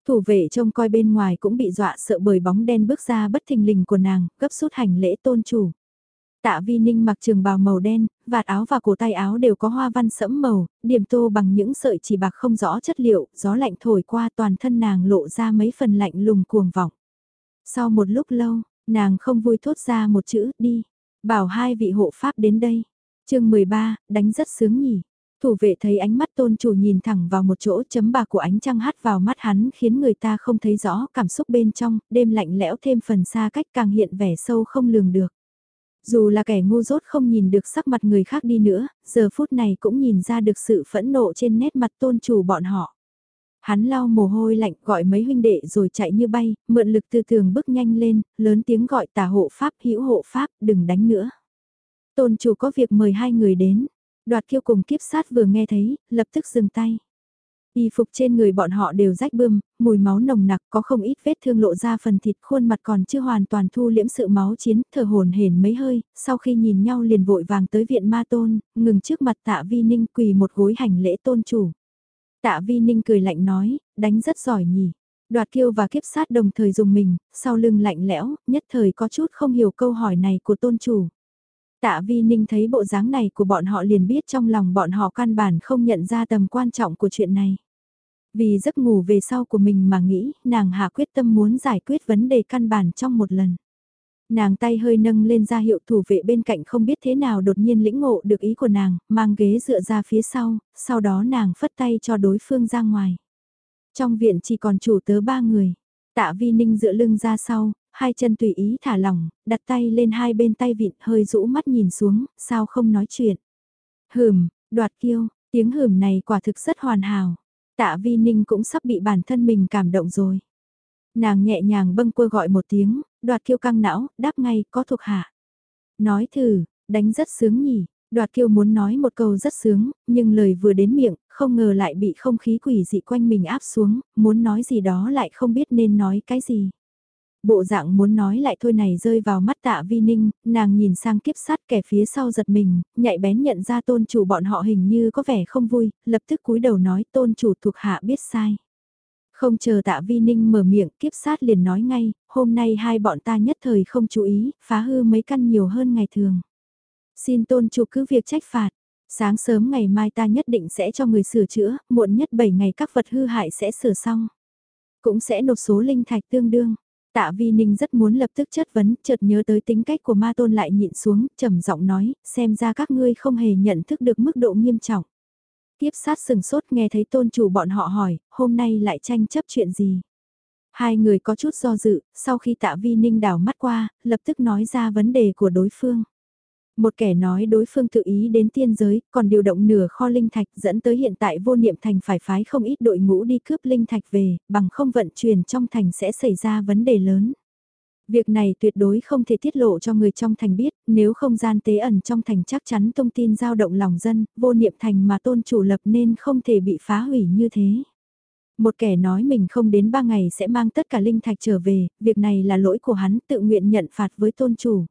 Thủ vệ trông coi bên ngoài cũng bị dọa sợ bởi bóng đen bước ra bất thình lình của nàng, gấp rút hành lễ tôn chủ. Tạ Vi Ninh mặc trường bào màu đen, vạt áo và cổ tay áo đều có hoa văn sẫm màu, điểm tô bằng những sợi chỉ bạc không rõ chất liệu, gió lạnh thổi qua toàn thân nàng lộ ra mấy phần lạnh lùng cuồng vọng. Sau một lúc lâu, nàng không vui thốt ra một chữ, đi, bảo hai vị hộ pháp đến đây. chương 13, đánh rất sướng nhỉ. Thủ vệ thấy ánh mắt tôn chủ nhìn thẳng vào một chỗ chấm bạc của ánh trăng hát vào mắt hắn khiến người ta không thấy rõ cảm xúc bên trong, đêm lạnh lẽo thêm phần xa cách càng hiện vẻ sâu không lường được. Dù là kẻ ngu dốt không nhìn được sắc mặt người khác đi nữa, giờ phút này cũng nhìn ra được sự phẫn nộ trên nét mặt tôn chủ bọn họ. Hắn lau mồ hôi lạnh gọi mấy huynh đệ rồi chạy như bay, mượn lực từ tường bước nhanh lên, lớn tiếng gọi tà hộ pháp hữu hộ pháp, đừng đánh nữa. Tôn chủ có việc mời hai người đến, đoạt kiêu cùng kiếp sát vừa nghe thấy, lập tức dừng tay. Y phục trên người bọn họ đều rách bươm, mùi máu nồng nặc có không ít vết thương lộ ra phần thịt khuôn mặt còn chưa hoàn toàn thu liễm sự máu chiến, thở hồn hển mấy hơi, sau khi nhìn nhau liền vội vàng tới viện ma tôn, ngừng trước mặt tạ vi ninh quỳ một gối hành lễ tôn chủ. Tạ vi ninh cười lạnh nói, đánh rất giỏi nhỉ. Đoạt kiêu và kiếp sát đồng thời dùng mình, sau lưng lạnh lẽo, nhất thời có chút không hiểu câu hỏi này của tôn chủ. Tạ Vi Ninh thấy bộ dáng này của bọn họ liền biết trong lòng bọn họ căn bản không nhận ra tầm quan trọng của chuyện này. Vì giấc ngủ về sau của mình mà nghĩ, nàng hạ quyết tâm muốn giải quyết vấn đề căn bản trong một lần. Nàng tay hơi nâng lên ra hiệu thủ vệ bên cạnh không biết thế nào đột nhiên lĩnh ngộ được ý của nàng, mang ghế dựa ra phía sau, sau đó nàng phất tay cho đối phương ra ngoài. Trong viện chỉ còn chủ tớ ba người. Tạ Vi Ninh dựa lưng ra sau, hai chân tùy ý thả lỏng, đặt tay lên hai bên tay vịn hơi rũ mắt nhìn xuống, sao không nói chuyện. Hừm, đoạt kiêu, tiếng hừm này quả thực rất hoàn hảo. Tạ Vi Ninh cũng sắp bị bản thân mình cảm động rồi. Nàng nhẹ nhàng bâng quơ gọi một tiếng, đoạt kiêu căng não, đáp ngay, có thuộc hạ. Nói thử, đánh rất sướng nhỉ, đoạt kiêu muốn nói một câu rất sướng, nhưng lời vừa đến miệng, không ngờ lại bị không khí quỷ dị quanh mình áp xuống, muốn nói gì đó lại không biết nên nói cái gì. Bộ dạng muốn nói lại thôi này rơi vào mắt tạ vi ninh, nàng nhìn sang kiếp sát kẻ phía sau giật mình, nhạy bén nhận ra tôn chủ bọn họ hình như có vẻ không vui, lập tức cúi đầu nói tôn chủ thuộc hạ biết sai. Không chờ tạ vi ninh mở miệng kiếp sát liền nói ngay, hôm nay hai bọn ta nhất thời không chú ý, phá hư mấy căn nhiều hơn ngày thường. Xin tôn chủ cứ việc trách phạt, sáng sớm ngày mai ta nhất định sẽ cho người sửa chữa, muộn nhất 7 ngày các vật hư hại sẽ sửa xong. Cũng sẽ nộp số linh thạch tương đương. Tạ Vi Ninh rất muốn lập tức chất vấn, chợt nhớ tới tính cách của ma tôn lại nhịn xuống, trầm giọng nói, xem ra các ngươi không hề nhận thức được mức độ nghiêm trọng. Tiếp sát sừng sốt nghe thấy tôn chủ bọn họ hỏi, hôm nay lại tranh chấp chuyện gì? Hai người có chút do dự, sau khi tạ vi ninh đảo mắt qua, lập tức nói ra vấn đề của đối phương. Một kẻ nói đối phương tự ý đến tiên giới, còn điều động nửa kho linh thạch dẫn tới hiện tại vô niệm thành phải phái không ít đội ngũ đi cướp linh thạch về, bằng không vận chuyển trong thành sẽ xảy ra vấn đề lớn. Việc này tuyệt đối không thể tiết lộ cho người trong thành biết, nếu không gian tế ẩn trong thành chắc chắn thông tin giao động lòng dân, vô niệm thành mà tôn chủ lập nên không thể bị phá hủy như thế. Một kẻ nói mình không đến ba ngày sẽ mang tất cả linh thạch trở về, việc này là lỗi của hắn tự nguyện nhận phạt với tôn chủ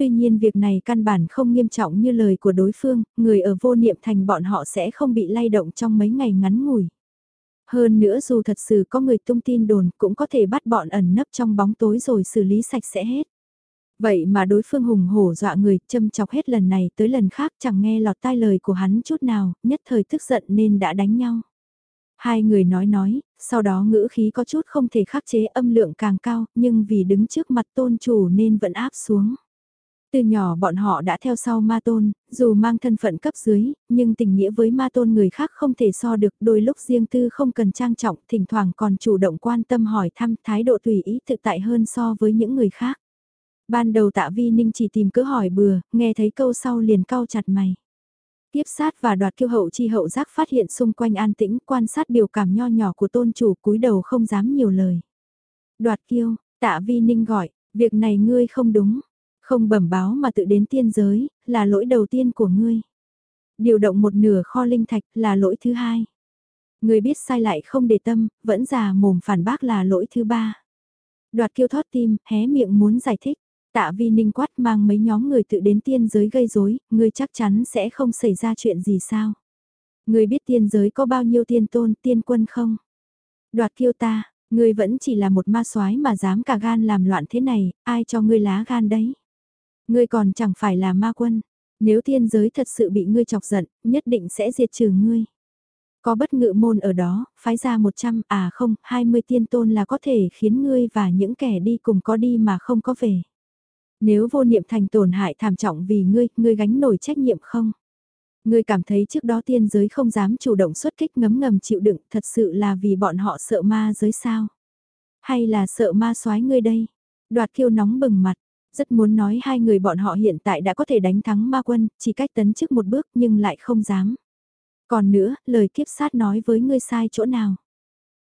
tuy nhiên việc này căn bản không nghiêm trọng như lời của đối phương, người ở vô niệm thành bọn họ sẽ không bị lay động trong mấy ngày ngắn ngủi. Hơn nữa dù thật sự có người tung tin đồn cũng có thể bắt bọn ẩn nấp trong bóng tối rồi xử lý sạch sẽ hết. Vậy mà đối phương hùng hổ dọa người châm chọc hết lần này tới lần khác chẳng nghe lọt tai lời của hắn chút nào, nhất thời tức giận nên đã đánh nhau. Hai người nói nói, sau đó ngữ khí có chút không thể khắc chế âm lượng càng cao, nhưng vì đứng trước mặt tôn chủ nên vẫn áp xuống. Từ nhỏ bọn họ đã theo sau ma tôn, dù mang thân phận cấp dưới, nhưng tình nghĩa với ma tôn người khác không thể so được đôi lúc riêng tư không cần trang trọng, thỉnh thoảng còn chủ động quan tâm hỏi thăm thái độ tùy ý thực tại hơn so với những người khác. Ban đầu tạ vi ninh chỉ tìm cứ hỏi bừa, nghe thấy câu sau liền cau chặt mày. Tiếp sát và đoạt kiêu hậu chi hậu giác phát hiện xung quanh an tĩnh quan sát biểu cảm nho nhỏ của tôn chủ cúi đầu không dám nhiều lời. Đoạt kiêu, tạ vi ninh gọi, việc này ngươi không đúng, không bẩm báo mà tự đến tiên giới, là lỗi đầu tiên của ngươi. Điều động một nửa kho linh thạch là lỗi thứ hai. Ngươi biết sai lại không để tâm, vẫn già mồm phản bác là lỗi thứ ba. Đoạt kiêu thoát tim, hé miệng muốn giải thích. Tạ vi ninh quát mang mấy nhóm người tự đến tiên giới gây rối, ngươi chắc chắn sẽ không xảy ra chuyện gì sao. Ngươi biết tiên giới có bao nhiêu tiên tôn, tiên quân không? Đoạt kiêu ta, ngươi vẫn chỉ là một ma soái mà dám cả gan làm loạn thế này, ai cho ngươi lá gan đấy? Ngươi còn chẳng phải là ma quân, nếu thiên giới thật sự bị ngươi chọc giận, nhất định sẽ diệt trừ ngươi. Có bất ngự môn ở đó, phái ra 100, à không, 20 tiên tôn là có thể khiến ngươi và những kẻ đi cùng có đi mà không có về. Nếu vô niệm thành tổn hại thảm trọng vì ngươi, ngươi gánh nổi trách nhiệm không? Ngươi cảm thấy trước đó tiên giới không dám chủ động xuất kích ngấm ngầm chịu đựng, thật sự là vì bọn họ sợ ma giới sao? Hay là sợ ma soái ngươi đây? Đoạt kiêu nóng bừng mặt, rất muốn nói hai người bọn họ hiện tại đã có thể đánh thắng ma quân, chỉ cách tấn trước một bước nhưng lại không dám. Còn nữa, lời kiếp sát nói với ngươi sai chỗ nào?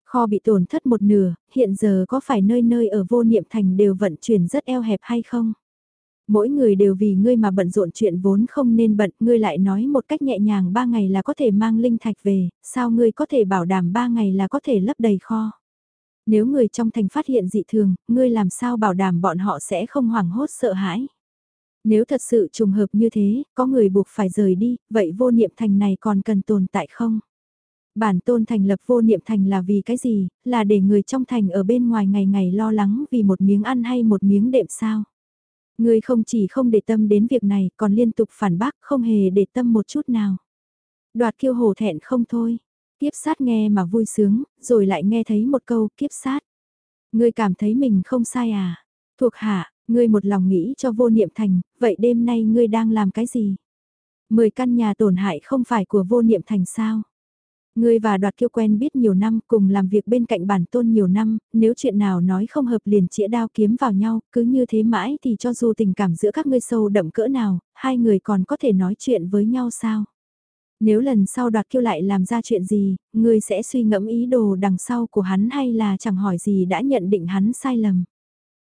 Kho bị tổn thất một nửa, hiện giờ có phải nơi nơi ở vô niệm thành đều vận chuyển rất eo hẹp hay không? Mỗi người đều vì ngươi mà bận rộn chuyện vốn không nên bận, ngươi lại nói một cách nhẹ nhàng ba ngày là có thể mang linh thạch về, sao ngươi có thể bảo đảm ba ngày là có thể lấp đầy kho? Nếu người trong thành phát hiện dị thường, ngươi làm sao bảo đảm bọn họ sẽ không hoảng hốt sợ hãi? Nếu thật sự trùng hợp như thế, có người buộc phải rời đi, vậy vô niệm thành này còn cần tồn tại không? Bản tôn thành lập vô niệm thành là vì cái gì, là để người trong thành ở bên ngoài ngày ngày lo lắng vì một miếng ăn hay một miếng đệm sao? Người không chỉ không để tâm đến việc này còn liên tục phản bác không hề để tâm một chút nào. Đoạt kiêu hổ thẹn không thôi. Kiếp sát nghe mà vui sướng, rồi lại nghe thấy một câu kiếp sát. Ngươi cảm thấy mình không sai à? Thuộc hạ, ngươi một lòng nghĩ cho vô niệm thành, vậy đêm nay ngươi đang làm cái gì? Mười căn nhà tổn hại không phải của vô niệm thành sao? Ngươi và đoạt kiêu quen biết nhiều năm cùng làm việc bên cạnh bản tôn nhiều năm, nếu chuyện nào nói không hợp liền chĩa đao kiếm vào nhau, cứ như thế mãi thì cho dù tình cảm giữa các ngươi sâu đậm cỡ nào, hai người còn có thể nói chuyện với nhau sao? Nếu lần sau đoạt kiêu lại làm ra chuyện gì, ngươi sẽ suy ngẫm ý đồ đằng sau của hắn hay là chẳng hỏi gì đã nhận định hắn sai lầm.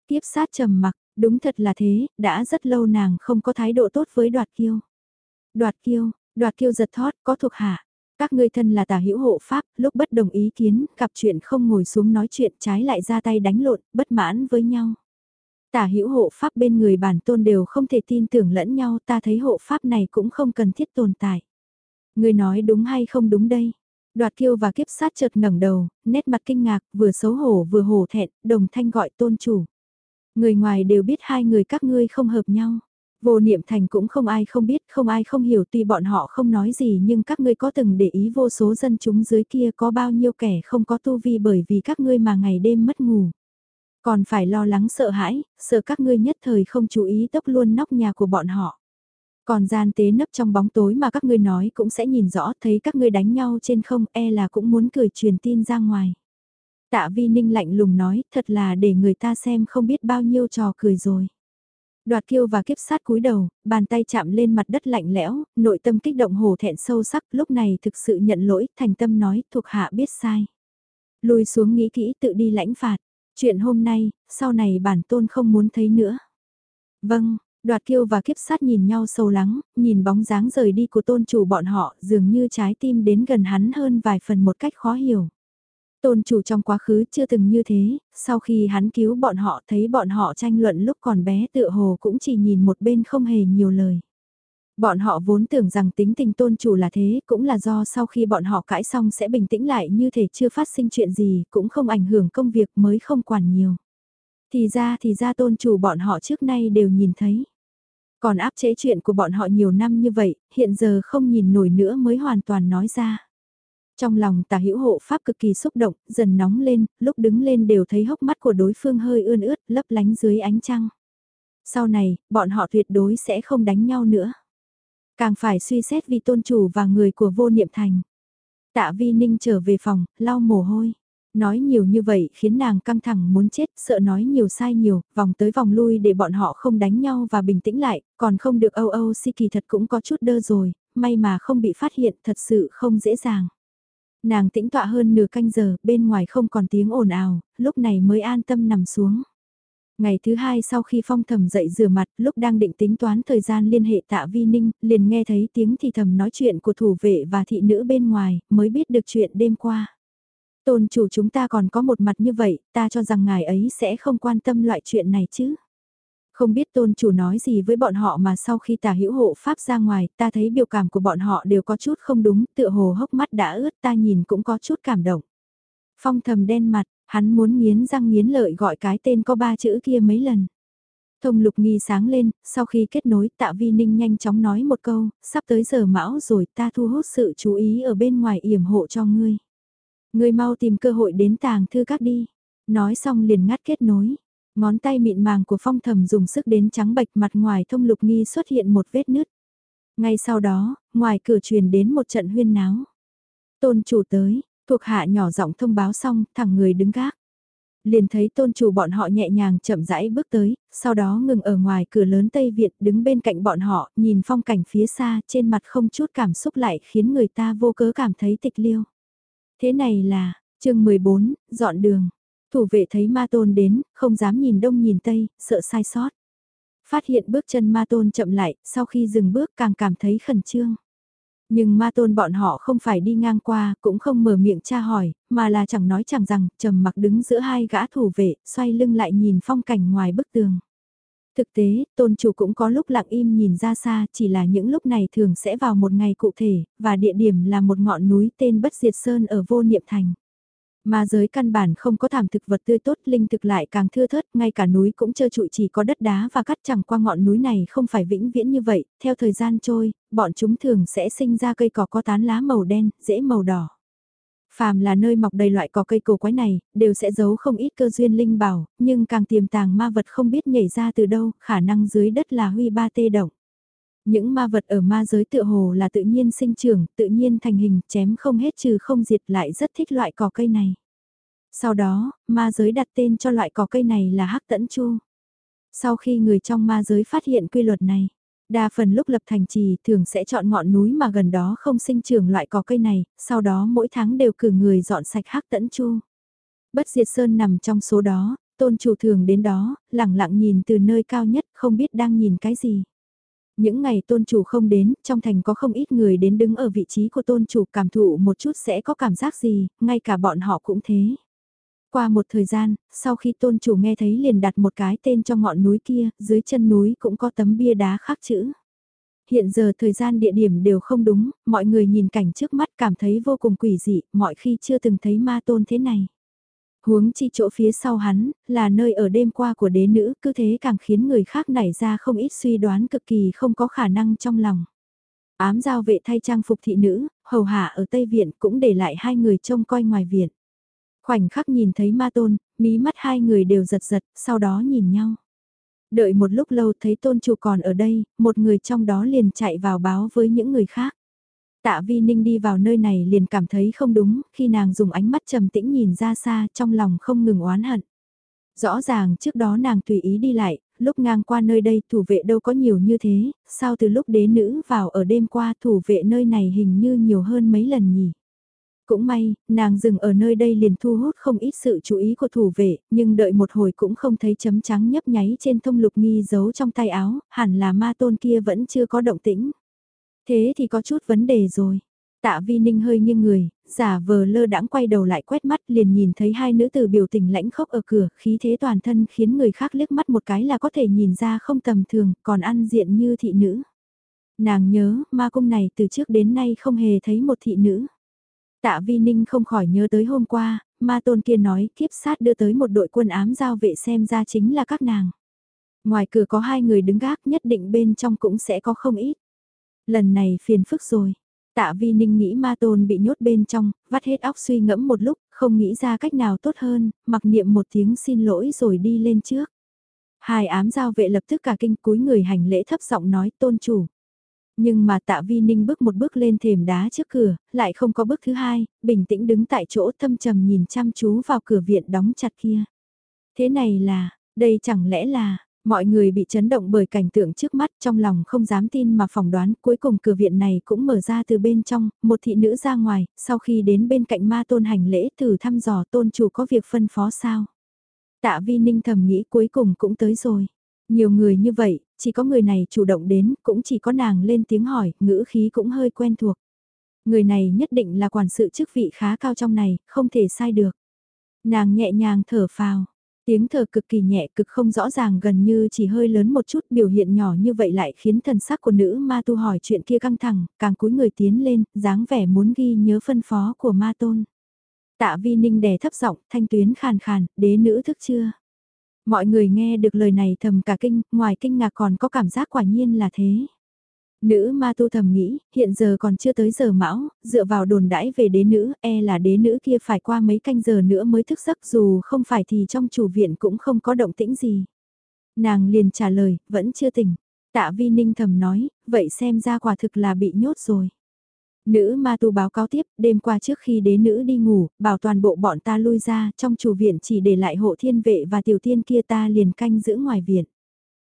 Tiếp sát trầm mặc, đúng thật là thế, đã rất lâu nàng không có thái độ tốt với đoạt kiêu. Đoạt kiêu, đoạt kiêu giật thót, có thuộc hạ. Các ngươi thân là tà hữu hộ pháp, lúc bất đồng ý kiến, gặp chuyện không ngồi xuống nói chuyện trái lại ra tay đánh lộn, bất mãn với nhau. Tả hữu hộ pháp bên người bản tôn đều không thể tin tưởng lẫn nhau ta thấy hộ pháp này cũng không cần thiết tồn tại. Người nói đúng hay không đúng đây? Đoạt kiêu và kiếp sát chợt ngẩng đầu, nét mặt kinh ngạc, vừa xấu hổ vừa hổ thẹn, đồng thanh gọi tôn chủ. Người ngoài đều biết hai người các ngươi không hợp nhau. Vô niệm thành cũng không ai không biết, không ai không hiểu tuy bọn họ không nói gì nhưng các ngươi có từng để ý vô số dân chúng dưới kia có bao nhiêu kẻ không có tu vi bởi vì các ngươi mà ngày đêm mất ngủ. Còn phải lo lắng sợ hãi, sợ các ngươi nhất thời không chú ý tốc luôn nóc nhà của bọn họ. Còn gian tế nấp trong bóng tối mà các ngươi nói cũng sẽ nhìn rõ thấy các ngươi đánh nhau trên không e là cũng muốn cười truyền tin ra ngoài. Tạ vi ninh lạnh lùng nói thật là để người ta xem không biết bao nhiêu trò cười rồi. Đoạt kiêu và kiếp sát cúi đầu, bàn tay chạm lên mặt đất lạnh lẽo, nội tâm kích động hổ thẹn sâu sắc, lúc này thực sự nhận lỗi, thành tâm nói, thuộc hạ biết sai. Lùi xuống nghĩ kỹ tự đi lãnh phạt, chuyện hôm nay, sau này bản tôn không muốn thấy nữa. Vâng, đoạt kiêu và kiếp sát nhìn nhau sâu lắng, nhìn bóng dáng rời đi của tôn chủ bọn họ dường như trái tim đến gần hắn hơn vài phần một cách khó hiểu. Tôn chủ trong quá khứ chưa từng như thế, sau khi hắn cứu bọn họ thấy bọn họ tranh luận lúc còn bé tựa hồ cũng chỉ nhìn một bên không hề nhiều lời. Bọn họ vốn tưởng rằng tính tình tôn chủ là thế, cũng là do sau khi bọn họ cãi xong sẽ bình tĩnh lại như thể chưa phát sinh chuyện gì, cũng không ảnh hưởng công việc mới không quản nhiều. Thì ra thì ra tôn chủ bọn họ trước nay đều nhìn thấy. Còn áp chế chuyện của bọn họ nhiều năm như vậy, hiện giờ không nhìn nổi nữa mới hoàn toàn nói ra. Trong lòng tà hữu hộ pháp cực kỳ xúc động, dần nóng lên, lúc đứng lên đều thấy hốc mắt của đối phương hơi ươn ướt, lấp lánh dưới ánh trăng. Sau này, bọn họ tuyệt đối sẽ không đánh nhau nữa. Càng phải suy xét vì tôn chủ và người của vô niệm thành. Tạ vi ninh trở về phòng, lau mồ hôi. Nói nhiều như vậy khiến nàng căng thẳng muốn chết, sợ nói nhiều sai nhiều, vòng tới vòng lui để bọn họ không đánh nhau và bình tĩnh lại, còn không được âu âu si kỳ thật cũng có chút đơ rồi, may mà không bị phát hiện thật sự không dễ dàng. Nàng tĩnh tọa hơn nửa canh giờ, bên ngoài không còn tiếng ồn ào, lúc này mới an tâm nằm xuống. Ngày thứ hai sau khi phong thầm dậy rửa mặt, lúc đang định tính toán thời gian liên hệ tạ vi ninh, liền nghe thấy tiếng thì thầm nói chuyện của thủ vệ và thị nữ bên ngoài, mới biết được chuyện đêm qua. Tôn chủ chúng ta còn có một mặt như vậy, ta cho rằng ngài ấy sẽ không quan tâm loại chuyện này chứ. Không biết tôn chủ nói gì với bọn họ mà sau khi tả hữu hộ pháp ra ngoài, ta thấy biểu cảm của bọn họ đều có chút không đúng, tựa hồ hốc mắt đã ướt ta nhìn cũng có chút cảm động. Phong thầm đen mặt, hắn muốn nghiến răng nghiến lợi gọi cái tên có ba chữ kia mấy lần. Thông lục nghi sáng lên, sau khi kết nối tạ vi ninh nhanh chóng nói một câu, sắp tới giờ mão rồi ta thu hút sự chú ý ở bên ngoài yểm hộ cho ngươi. Ngươi mau tìm cơ hội đến tàng thư các đi. Nói xong liền ngắt kết nối. Ngón tay mịn màng của phong thầm dùng sức đến trắng bạch mặt ngoài thông lục nghi xuất hiện một vết nứt. Ngay sau đó, ngoài cửa truyền đến một trận huyên náo. Tôn chủ tới, thuộc hạ nhỏ giọng thông báo xong, thẳng người đứng gác. Liền thấy tôn chủ bọn họ nhẹ nhàng chậm rãi bước tới, sau đó ngừng ở ngoài cửa lớn Tây viện đứng bên cạnh bọn họ, nhìn phong cảnh phía xa, trên mặt không chút cảm xúc lại khiến người ta vô cớ cảm thấy tịch liêu. Thế này là, chương 14, dọn đường. Thủ vệ thấy ma tôn đến, không dám nhìn đông nhìn tây, sợ sai sót. Phát hiện bước chân ma tôn chậm lại, sau khi dừng bước càng cảm thấy khẩn trương. Nhưng ma tôn bọn họ không phải đi ngang qua, cũng không mở miệng tra hỏi, mà là chẳng nói chẳng rằng, trầm mặc đứng giữa hai gã thủ vệ, xoay lưng lại nhìn phong cảnh ngoài bức tường. Thực tế, tôn chủ cũng có lúc lặng im nhìn ra xa, chỉ là những lúc này thường sẽ vào một ngày cụ thể, và địa điểm là một ngọn núi tên Bất Diệt Sơn ở vô niệm thành. Mà giới căn bản không có thảm thực vật tươi tốt, linh thực lại càng thưa thớt, ngay cả núi cũng trơ trụi chỉ có đất đá và cắt chẳng qua ngọn núi này không phải vĩnh viễn như vậy, theo thời gian trôi, bọn chúng thường sẽ sinh ra cây cỏ có tán lá màu đen, dễ màu đỏ. Phàm là nơi mọc đầy loại cỏ cây cổ quái này, đều sẽ giấu không ít cơ duyên linh bảo, nhưng càng tiềm tàng ma vật không biết nhảy ra từ đâu, khả năng dưới đất là huy ba tê động. Những ma vật ở ma giới tự hồ là tự nhiên sinh trưởng, tự nhiên thành hình, chém không hết trừ không diệt lại rất thích loại cỏ cây này. Sau đó, ma giới đặt tên cho loại cỏ cây này là hắc tẫn chu. Sau khi người trong ma giới phát hiện quy luật này, đa phần lúc lập thành trì thường sẽ chọn ngọn núi mà gần đó không sinh trưởng loại cỏ cây này, sau đó mỗi tháng đều cử người dọn sạch hắc tẫn chu. Bất diệt sơn nằm trong số đó, tôn chủ thường đến đó, lặng lặng nhìn từ nơi cao nhất không biết đang nhìn cái gì. Những ngày tôn chủ không đến, trong thành có không ít người đến đứng ở vị trí của tôn chủ cảm thụ một chút sẽ có cảm giác gì, ngay cả bọn họ cũng thế. Qua một thời gian, sau khi tôn chủ nghe thấy liền đặt một cái tên cho ngọn núi kia, dưới chân núi cũng có tấm bia đá khắc chữ. Hiện giờ thời gian địa điểm đều không đúng, mọi người nhìn cảnh trước mắt cảm thấy vô cùng quỷ dị, mọi khi chưa từng thấy ma tôn thế này. Huống chi chỗ phía sau hắn, là nơi ở đêm qua của đế nữ, cứ thế càng khiến người khác nảy ra không ít suy đoán cực kỳ không có khả năng trong lòng. Ám giao vệ thay trang phục thị nữ, hầu hạ ở Tây Viện cũng để lại hai người trông coi ngoài viện. Khoảnh khắc nhìn thấy ma tôn, mí mắt hai người đều giật giật, sau đó nhìn nhau. Đợi một lúc lâu thấy tôn chủ còn ở đây, một người trong đó liền chạy vào báo với những người khác. Tạ Vi Ninh đi vào nơi này liền cảm thấy không đúng, khi nàng dùng ánh mắt trầm tĩnh nhìn ra xa trong lòng không ngừng oán hận. Rõ ràng trước đó nàng tùy ý đi lại, lúc ngang qua nơi đây thủ vệ đâu có nhiều như thế, sao từ lúc đế nữ vào ở đêm qua thủ vệ nơi này hình như nhiều hơn mấy lần nhỉ. Cũng may, nàng dừng ở nơi đây liền thu hút không ít sự chú ý của thủ vệ, nhưng đợi một hồi cũng không thấy chấm trắng nhấp nháy trên thông lục nghi giấu trong tay áo, hẳn là ma tôn kia vẫn chưa có động tĩnh. Thế thì có chút vấn đề rồi. Tạ Vi Ninh hơi nghiêng người, giả vờ lơ đãng quay đầu lại quét mắt liền nhìn thấy hai nữ tử biểu tình lãnh khốc ở cửa, khí thế toàn thân khiến người khác liếc mắt một cái là có thể nhìn ra không tầm thường, còn ăn diện như thị nữ. Nàng nhớ, ma cung này từ trước đến nay không hề thấy một thị nữ. Tạ Vi Ninh không khỏi nhớ tới hôm qua, ma tôn kia nói kiếp sát đưa tới một đội quân ám giao vệ xem ra chính là các nàng. Ngoài cửa có hai người đứng gác nhất định bên trong cũng sẽ có không ít. Lần này phiền phức rồi. Tạ Vi Ninh nghĩ ma tôn bị nhốt bên trong, vắt hết óc suy ngẫm một lúc, không nghĩ ra cách nào tốt hơn, mặc niệm một tiếng xin lỗi rồi đi lên trước. Hai ám giao vệ lập tức cả kinh cúi người hành lễ thấp giọng nói tôn chủ. Nhưng mà tạ vi ninh bước một bước lên thềm đá trước cửa, lại không có bước thứ hai, bình tĩnh đứng tại chỗ thâm trầm nhìn chăm chú vào cửa viện đóng chặt kia. Thế này là, đây chẳng lẽ là, Mọi người bị chấn động bởi cảnh tượng trước mắt trong lòng không dám tin mà phỏng đoán cuối cùng cửa viện này cũng mở ra từ bên trong, một thị nữ ra ngoài, sau khi đến bên cạnh ma tôn hành lễ từ thăm dò tôn chủ có việc phân phó sao. Tạ vi ninh thầm nghĩ cuối cùng cũng tới rồi. Nhiều người như vậy, chỉ có người này chủ động đến, cũng chỉ có nàng lên tiếng hỏi, ngữ khí cũng hơi quen thuộc. Người này nhất định là quản sự chức vị khá cao trong này, không thể sai được. Nàng nhẹ nhàng thở phào, tiếng thở cực kỳ nhẹ cực không rõ ràng gần như chỉ hơi lớn một chút biểu hiện nhỏ như vậy lại khiến thần sắc của nữ ma tu hỏi chuyện kia căng thẳng, càng cúi người tiến lên, dáng vẻ muốn ghi nhớ phân phó của ma tôn. Tạ vi ninh đè thấp giọng, thanh tuyến khàn khàn, đế nữ thức chưa? Mọi người nghe được lời này thầm cả kinh, ngoài kinh ngạc còn có cảm giác quả nhiên là thế. Nữ ma tu thầm nghĩ, hiện giờ còn chưa tới giờ mão, dựa vào đồn đãi về đế nữ, e là đế nữ kia phải qua mấy canh giờ nữa mới thức giấc dù không phải thì trong chủ viện cũng không có động tĩnh gì. Nàng liền trả lời, vẫn chưa tỉnh. Tạ vi ninh thầm nói, vậy xem ra quả thực là bị nhốt rồi. Nữ ma tu báo cáo tiếp, đêm qua trước khi đế nữ đi ngủ, bảo toàn bộ bọn ta lui ra, trong chủ viện chỉ để lại hộ thiên vệ và tiểu tiên kia ta liền canh giữ ngoài viện.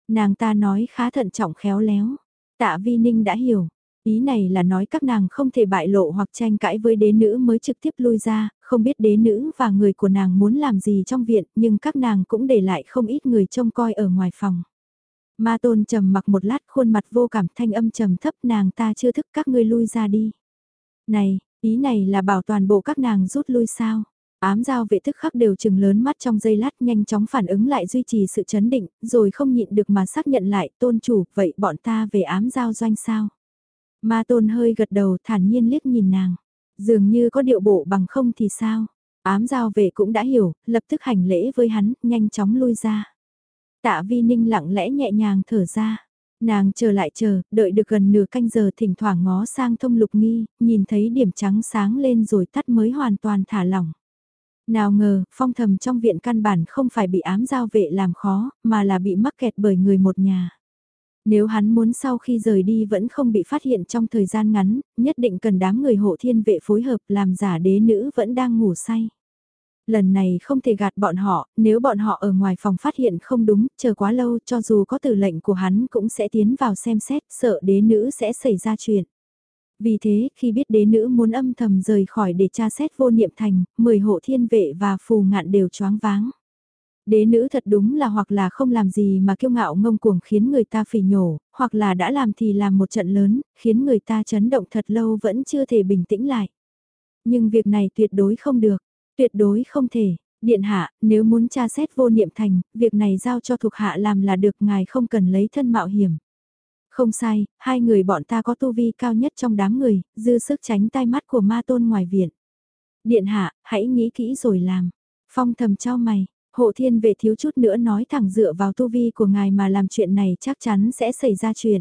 Nàng ta nói khá thận trọng khéo léo. Tạ Vi Ninh đã hiểu, ý này là nói các nàng không thể bại lộ hoặc tranh cãi với đế nữ mới trực tiếp lui ra, không biết đế nữ và người của nàng muốn làm gì trong viện, nhưng các nàng cũng để lại không ít người trông coi ở ngoài phòng. Ma tôn trầm mặc một lát khuôn mặt vô cảm thanh âm trầm thấp nàng ta chưa thức các ngươi lui ra đi. Này, ý này là bảo toàn bộ các nàng rút lui sao? Ám giao vệ thức khắc đều chừng lớn mắt trong giây lát nhanh chóng phản ứng lại duy trì sự chấn định, rồi không nhịn được mà xác nhận lại tôn chủ, vậy bọn ta về ám giao doanh sao? Ma tôn hơi gật đầu thản nhiên liếc nhìn nàng, dường như có điệu bộ bằng không thì sao? Ám giao vệ cũng đã hiểu, lập tức hành lễ với hắn, nhanh chóng lui ra. Tạ vi ninh lặng lẽ nhẹ nhàng thở ra. Nàng chờ lại chờ, đợi được gần nửa canh giờ thỉnh thoảng ngó sang thông lục nghi, nhìn thấy điểm trắng sáng lên rồi tắt mới hoàn toàn thả lỏng. Nào ngờ, phong thầm trong viện căn bản không phải bị ám giao vệ làm khó, mà là bị mắc kẹt bởi người một nhà. Nếu hắn muốn sau khi rời đi vẫn không bị phát hiện trong thời gian ngắn, nhất định cần đám người hộ thiên vệ phối hợp làm giả đế nữ vẫn đang ngủ say. Lần này không thể gạt bọn họ, nếu bọn họ ở ngoài phòng phát hiện không đúng, chờ quá lâu cho dù có tử lệnh của hắn cũng sẽ tiến vào xem xét, sợ đế nữ sẽ xảy ra chuyện. Vì thế, khi biết đế nữ muốn âm thầm rời khỏi để tra xét vô niệm thành, 10 hộ thiên vệ và phù ngạn đều choáng váng. Đế nữ thật đúng là hoặc là không làm gì mà kiêu ngạo ngông cuồng khiến người ta phỉ nhổ, hoặc là đã làm thì làm một trận lớn, khiến người ta chấn động thật lâu vẫn chưa thể bình tĩnh lại. Nhưng việc này tuyệt đối không được, tuyệt đối không thể. Điện hạ, nếu muốn tra xét vô niệm thành, việc này giao cho thuộc hạ làm là được ngài không cần lấy thân mạo hiểm. Không sai, hai người bọn ta có tu vi cao nhất trong đám người, dư sức tránh tai mắt của ma tôn ngoài viện. Điện hạ, hãy nghĩ kỹ rồi làm. Phong thầm cho mày, hộ thiên vệ thiếu chút nữa nói thẳng dựa vào tu vi của ngài mà làm chuyện này chắc chắn sẽ xảy ra chuyện.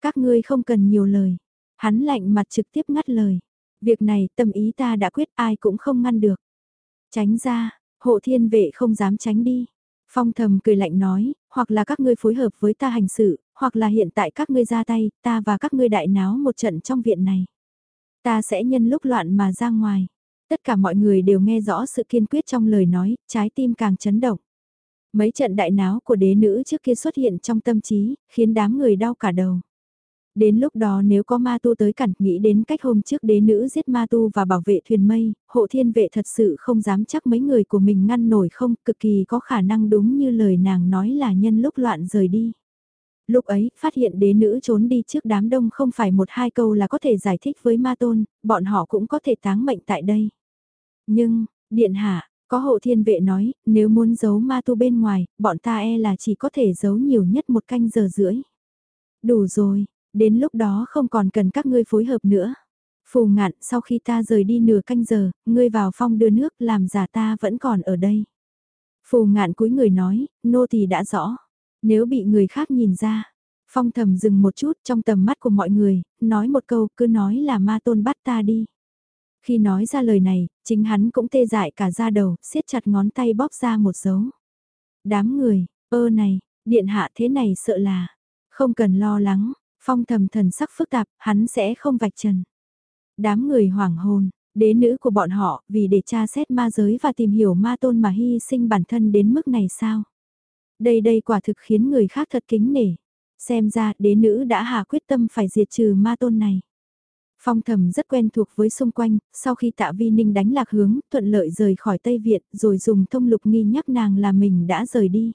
Các ngươi không cần nhiều lời. Hắn lạnh mặt trực tiếp ngắt lời. Việc này tâm ý ta đã quyết ai cũng không ngăn được. Tránh ra, hộ thiên vệ không dám tránh đi. Phong thầm cười lạnh nói, hoặc là các ngươi phối hợp với ta hành sự, hoặc là hiện tại các ngươi ra tay, ta và các ngươi đại náo một trận trong viện này. Ta sẽ nhân lúc loạn mà ra ngoài. Tất cả mọi người đều nghe rõ sự kiên quyết trong lời nói, trái tim càng chấn động. Mấy trận đại náo của đế nữ trước kia xuất hiện trong tâm trí, khiến đám người đau cả đầu. Đến lúc đó nếu có ma tu tới cẩn nghĩ đến cách hôm trước đế nữ giết ma tu và bảo vệ thuyền mây, hộ thiên vệ thật sự không dám chắc mấy người của mình ngăn nổi không, cực kỳ có khả năng đúng như lời nàng nói là nhân lúc loạn rời đi. Lúc ấy, phát hiện đế nữ trốn đi trước đám đông không phải một hai câu là có thể giải thích với ma tôn, bọn họ cũng có thể táng mệnh tại đây. Nhưng, điện hạ, có hộ thiên vệ nói, nếu muốn giấu ma tu bên ngoài, bọn ta e là chỉ có thể giấu nhiều nhất một canh giờ rưỡi. Đủ rồi, đến lúc đó không còn cần các ngươi phối hợp nữa. Phù ngạn, sau khi ta rời đi nửa canh giờ, ngươi vào phong đưa nước làm giả ta vẫn còn ở đây. Phù ngạn cúi người nói, nô tỳ đã rõ. Nếu bị người khác nhìn ra, phong thầm dừng một chút trong tầm mắt của mọi người, nói một câu cứ nói là ma tôn bắt ta đi. Khi nói ra lời này, chính hắn cũng tê dại cả da đầu, siết chặt ngón tay bóp ra một dấu. Đám người, ơ này, điện hạ thế này sợ là, không cần lo lắng, phong thầm thần sắc phức tạp, hắn sẽ không vạch trần. Đám người hoảng hồn, đế nữ của bọn họ vì để tra xét ma giới và tìm hiểu ma tôn mà hy sinh bản thân đến mức này sao? Đây đây quả thực khiến người khác thật kính nể. Xem ra đế nữ đã hạ quyết tâm phải diệt trừ ma tôn này. Phong thầm rất quen thuộc với xung quanh, sau khi tạ vi ninh đánh lạc hướng, thuận lợi rời khỏi Tây Viện, rồi dùng thông lục nghi nhắc nàng là mình đã rời đi.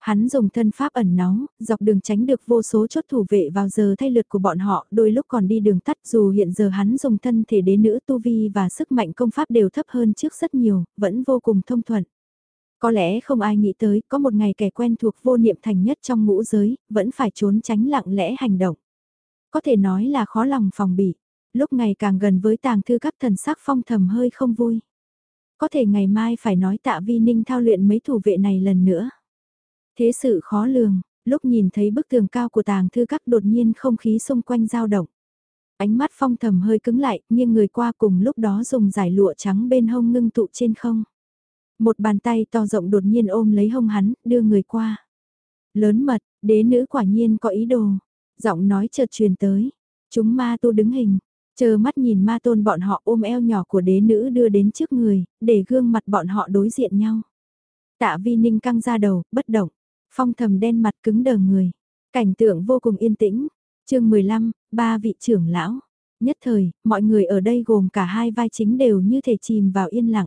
Hắn dùng thân pháp ẩn náu, dọc đường tránh được vô số chốt thủ vệ vào giờ thay lượt của bọn họ, đôi lúc còn đi đường tắt dù hiện giờ hắn dùng thân thể đế nữ tu vi và sức mạnh công pháp đều thấp hơn trước rất nhiều, vẫn vô cùng thông thuận. Có lẽ không ai nghĩ tới, có một ngày kẻ quen thuộc vô niệm thành nhất trong ngũ giới, vẫn phải trốn tránh lặng lẽ hành động. Có thể nói là khó lòng phòng bị, lúc ngày càng gần với tàng thư các thần sắc phong thầm hơi không vui. Có thể ngày mai phải nói tạ vi ninh thao luyện mấy thủ vệ này lần nữa. Thế sự khó lường, lúc nhìn thấy bức tường cao của tàng thư các đột nhiên không khí xung quanh dao động. Ánh mắt phong thầm hơi cứng lại, nhưng người qua cùng lúc đó dùng giải lụa trắng bên hông ngưng tụ trên không. Một bàn tay to rộng đột nhiên ôm lấy hông hắn, đưa người qua. Lớn mật, đế nữ quả nhiên có ý đồ. Giọng nói chợt truyền tới. Chúng ma tu đứng hình, chờ mắt nhìn ma tôn bọn họ ôm eo nhỏ của đế nữ đưa đến trước người, để gương mặt bọn họ đối diện nhau. Tạ vi ninh căng ra đầu, bất động. Phong thầm đen mặt cứng đờ người. Cảnh tượng vô cùng yên tĩnh. chương 15, ba vị trưởng lão. Nhất thời, mọi người ở đây gồm cả hai vai chính đều như thể chìm vào yên lặng.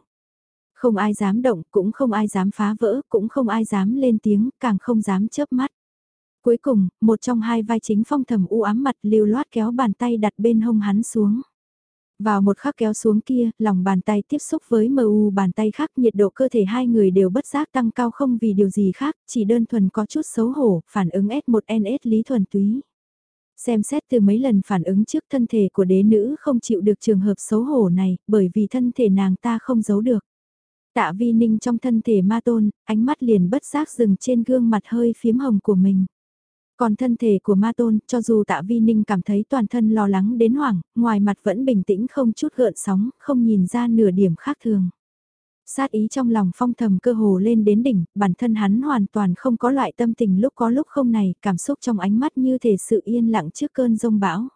Không ai dám động, cũng không ai dám phá vỡ, cũng không ai dám lên tiếng, càng không dám chớp mắt. Cuối cùng, một trong hai vai chính phong thầm u ám mặt lưu loát kéo bàn tay đặt bên hông hắn xuống. Vào một khắc kéo xuống kia, lòng bàn tay tiếp xúc với mu bàn tay khác nhiệt độ cơ thể hai người đều bất giác tăng cao không vì điều gì khác, chỉ đơn thuần có chút xấu hổ, phản ứng S1NS lý thuần túy. Xem xét từ mấy lần phản ứng trước thân thể của đế nữ không chịu được trường hợp xấu hổ này, bởi vì thân thể nàng ta không giấu được. Tạ vi ninh trong thân thể ma tôn, ánh mắt liền bất giác dừng trên gương mặt hơi phiếm hồng của mình. Còn thân thể của ma tôn, cho dù tạ vi ninh cảm thấy toàn thân lo lắng đến hoảng, ngoài mặt vẫn bình tĩnh không chút gợn sóng, không nhìn ra nửa điểm khác thường. Sát ý trong lòng phong thầm cơ hồ lên đến đỉnh, bản thân hắn hoàn toàn không có loại tâm tình lúc có lúc không này, cảm xúc trong ánh mắt như thể sự yên lặng trước cơn rông bão.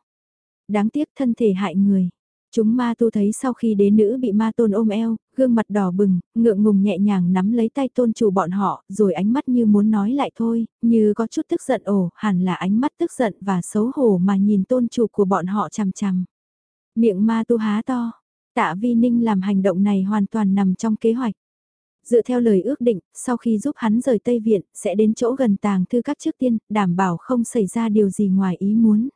Đáng tiếc thân thể hại người. Chúng ma tu thấy sau khi đế nữ bị ma tôn ôm eo, gương mặt đỏ bừng, ngượng ngùng nhẹ nhàng nắm lấy tay tôn chủ bọn họ, rồi ánh mắt như muốn nói lại thôi, như có chút tức giận ồ, hẳn là ánh mắt tức giận và xấu hổ mà nhìn tôn chủ của bọn họ chằm chằm. Miệng ma tu há to, tạ vi ninh làm hành động này hoàn toàn nằm trong kế hoạch. Dựa theo lời ước định, sau khi giúp hắn rời Tây Viện, sẽ đến chỗ gần tàng thư các trước tiên, đảm bảo không xảy ra điều gì ngoài ý muốn.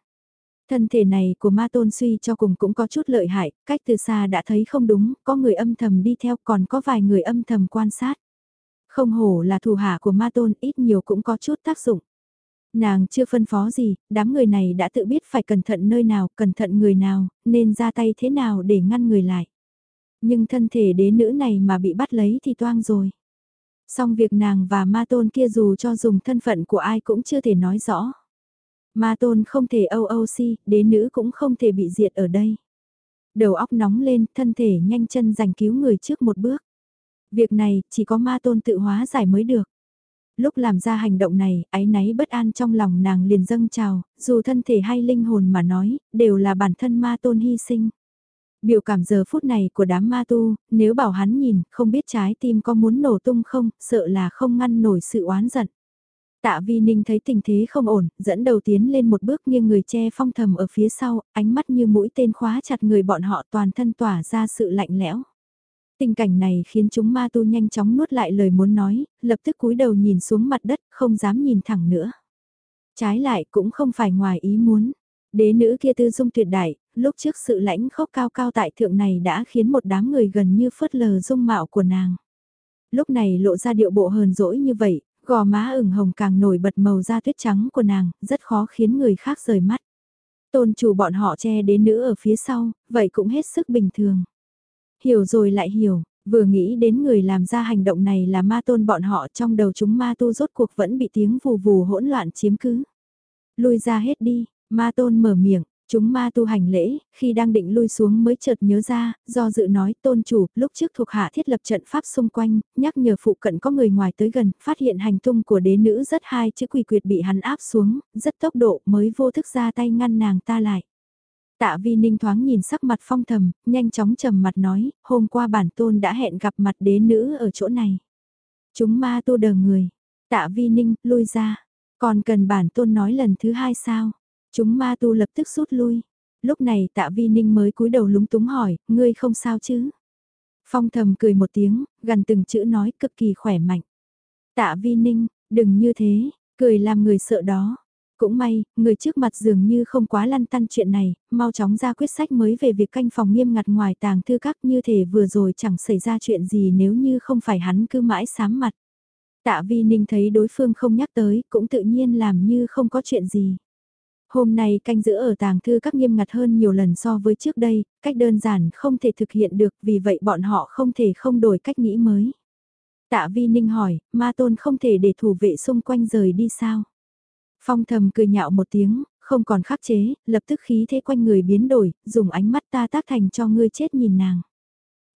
Thân thể này của ma tôn suy cho cùng cũng có chút lợi hại, cách từ xa đã thấy không đúng, có người âm thầm đi theo còn có vài người âm thầm quan sát. Không hổ là thủ hạ của ma tôn ít nhiều cũng có chút tác dụng. Nàng chưa phân phó gì, đám người này đã tự biết phải cẩn thận nơi nào, cẩn thận người nào, nên ra tay thế nào để ngăn người lại. Nhưng thân thể đế nữ này mà bị bắt lấy thì toang rồi. Song việc nàng và ma tôn kia dù cho dùng thân phận của ai cũng chưa thể nói rõ. Ma tôn không thể âu âu si, đế nữ cũng không thể bị diệt ở đây. Đầu óc nóng lên, thân thể nhanh chân giành cứu người trước một bước. Việc này, chỉ có ma tôn tự hóa giải mới được. Lúc làm ra hành động này, ái náy bất an trong lòng nàng liền dâng trào, dù thân thể hay linh hồn mà nói, đều là bản thân ma tôn hy sinh. Biểu cảm giờ phút này của đám ma tu, nếu bảo hắn nhìn, không biết trái tim có muốn nổ tung không, sợ là không ngăn nổi sự oán giận. Tạ Vi Ninh thấy tình thế không ổn, dẫn đầu tiến lên một bước nghiêng người che phong thầm ở phía sau, ánh mắt như mũi tên khóa chặt người bọn họ toàn thân tỏa ra sự lạnh lẽo. Tình cảnh này khiến chúng ma tu nhanh chóng nuốt lại lời muốn nói, lập tức cúi đầu nhìn xuống mặt đất, không dám nhìn thẳng nữa. Trái lại cũng không phải ngoài ý muốn. Đế nữ kia tư dung tuyệt đại, lúc trước sự lãnh khốc cao cao tại thượng này đã khiến một đám người gần như phớt lờ dung mạo của nàng lúc này lộ ra điệu bộ hờn dỗi như vậy, Gò má ửng hồng càng nổi bật màu da tuyết trắng của nàng, rất khó khiến người khác rời mắt. Tôn chủ bọn họ che đến nữ ở phía sau, vậy cũng hết sức bình thường. Hiểu rồi lại hiểu, vừa nghĩ đến người làm ra hành động này là ma tôn bọn họ trong đầu chúng ma tu rốt cuộc vẫn bị tiếng vù vù hỗn loạn chiếm cứ. Lui ra hết đi, ma tôn mở miệng, Chúng ma tu hành lễ, khi đang định lui xuống mới chợt nhớ ra, do dự nói tôn chủ, lúc trước thuộc hạ thiết lập trận pháp xung quanh, nhắc nhở phụ cận có người ngoài tới gần, phát hiện hành tung của đế nữ rất hai chữ quỷ quyệt bị hắn áp xuống, rất tốc độ mới vô thức ra tay ngăn nàng ta lại. Tạ vi ninh thoáng nhìn sắc mặt phong thầm, nhanh chóng trầm mặt nói, hôm qua bản tôn đã hẹn gặp mặt đế nữ ở chỗ này. Chúng ma tu đờ người, tạ vi ninh, lui ra, còn cần bản tôn nói lần thứ hai sao? Chúng ma tu lập tức rút lui. Lúc này tạ vi ninh mới cúi đầu lúng túng hỏi, ngươi không sao chứ? Phong thầm cười một tiếng, gần từng chữ nói cực kỳ khỏe mạnh. Tạ vi ninh, đừng như thế, cười làm người sợ đó. Cũng may, người trước mặt dường như không quá lăn tăn chuyện này, mau chóng ra quyết sách mới về việc canh phòng nghiêm ngặt ngoài tàng thư các như thể vừa rồi chẳng xảy ra chuyện gì nếu như không phải hắn cứ mãi sám mặt. Tạ Vi Ninh thấy đối phương không nhắc tới, cũng tự nhiên làm như không có chuyện gì. Hôm nay canh giữ ở tàng thư các nghiêm ngặt hơn nhiều lần so với trước đây, cách đơn giản không thể thực hiện được vì vậy bọn họ không thể không đổi cách nghĩ mới. Tạ Vi Ninh hỏi, ma tôn không thể để thủ vệ xung quanh rời đi sao? Phong thầm cười nhạo một tiếng, không còn khắc chế, lập tức khí thế quanh người biến đổi, dùng ánh mắt ta tác thành cho ngươi chết nhìn nàng.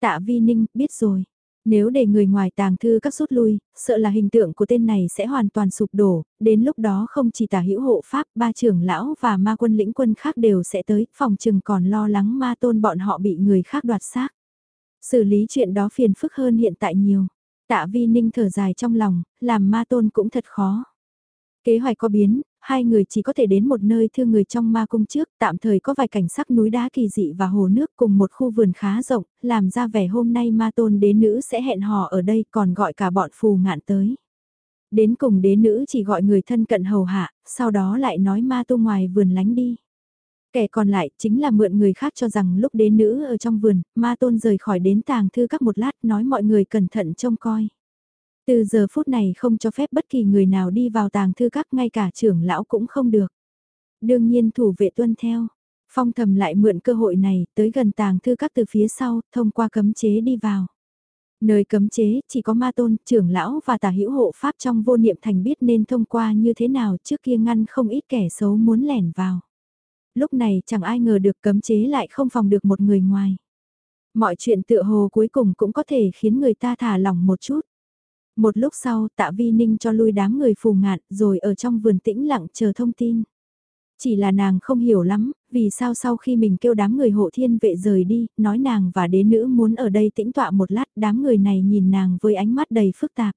Tạ Vi Ninh, biết rồi. Nếu để người ngoài tàng thư các rút lui, sợ là hình tượng của tên này sẽ hoàn toàn sụp đổ, đến lúc đó không chỉ tả hữu hộ pháp, ba trưởng lão và ma quân lĩnh quân khác đều sẽ tới, phòng trừng còn lo lắng ma tôn bọn họ bị người khác đoạt xác. Xử lý chuyện đó phiền phức hơn hiện tại nhiều. Tạ vi ninh thở dài trong lòng, làm ma tôn cũng thật khó. Kế hoạch có biến, hai người chỉ có thể đến một nơi thương người trong ma cung trước, tạm thời có vài cảnh sắc núi đá kỳ dị và hồ nước cùng một khu vườn khá rộng, làm ra vẻ hôm nay ma tôn đế nữ sẽ hẹn hò ở đây còn gọi cả bọn phù ngạn tới. Đến cùng đế nữ chỉ gọi người thân cận hầu hạ, sau đó lại nói ma tu ngoài vườn lánh đi. Kẻ còn lại chính là mượn người khác cho rằng lúc đế nữ ở trong vườn, ma tôn rời khỏi đến tàng thư các một lát nói mọi người cẩn thận trông coi. Từ giờ phút này không cho phép bất kỳ người nào đi vào tàng thư các ngay cả trưởng lão cũng không được. Đương nhiên thủ vệ tuân theo. Phong thầm lại mượn cơ hội này tới gần tàng thư các từ phía sau, thông qua cấm chế đi vào. Nơi cấm chế chỉ có ma tôn, trưởng lão và tà hữu hộ pháp trong vô niệm thành biết nên thông qua như thế nào trước kia ngăn không ít kẻ xấu muốn lẻn vào. Lúc này chẳng ai ngờ được cấm chế lại không phòng được một người ngoài. Mọi chuyện tựa hồ cuối cùng cũng có thể khiến người ta thả lỏng một chút. Một lúc sau tạ vi ninh cho lui đám người phù ngạn rồi ở trong vườn tĩnh lặng chờ thông tin. Chỉ là nàng không hiểu lắm, vì sao sau khi mình kêu đám người hộ thiên vệ rời đi, nói nàng và đế nữ muốn ở đây tĩnh tọa một lát, đám người này nhìn nàng với ánh mắt đầy phức tạp.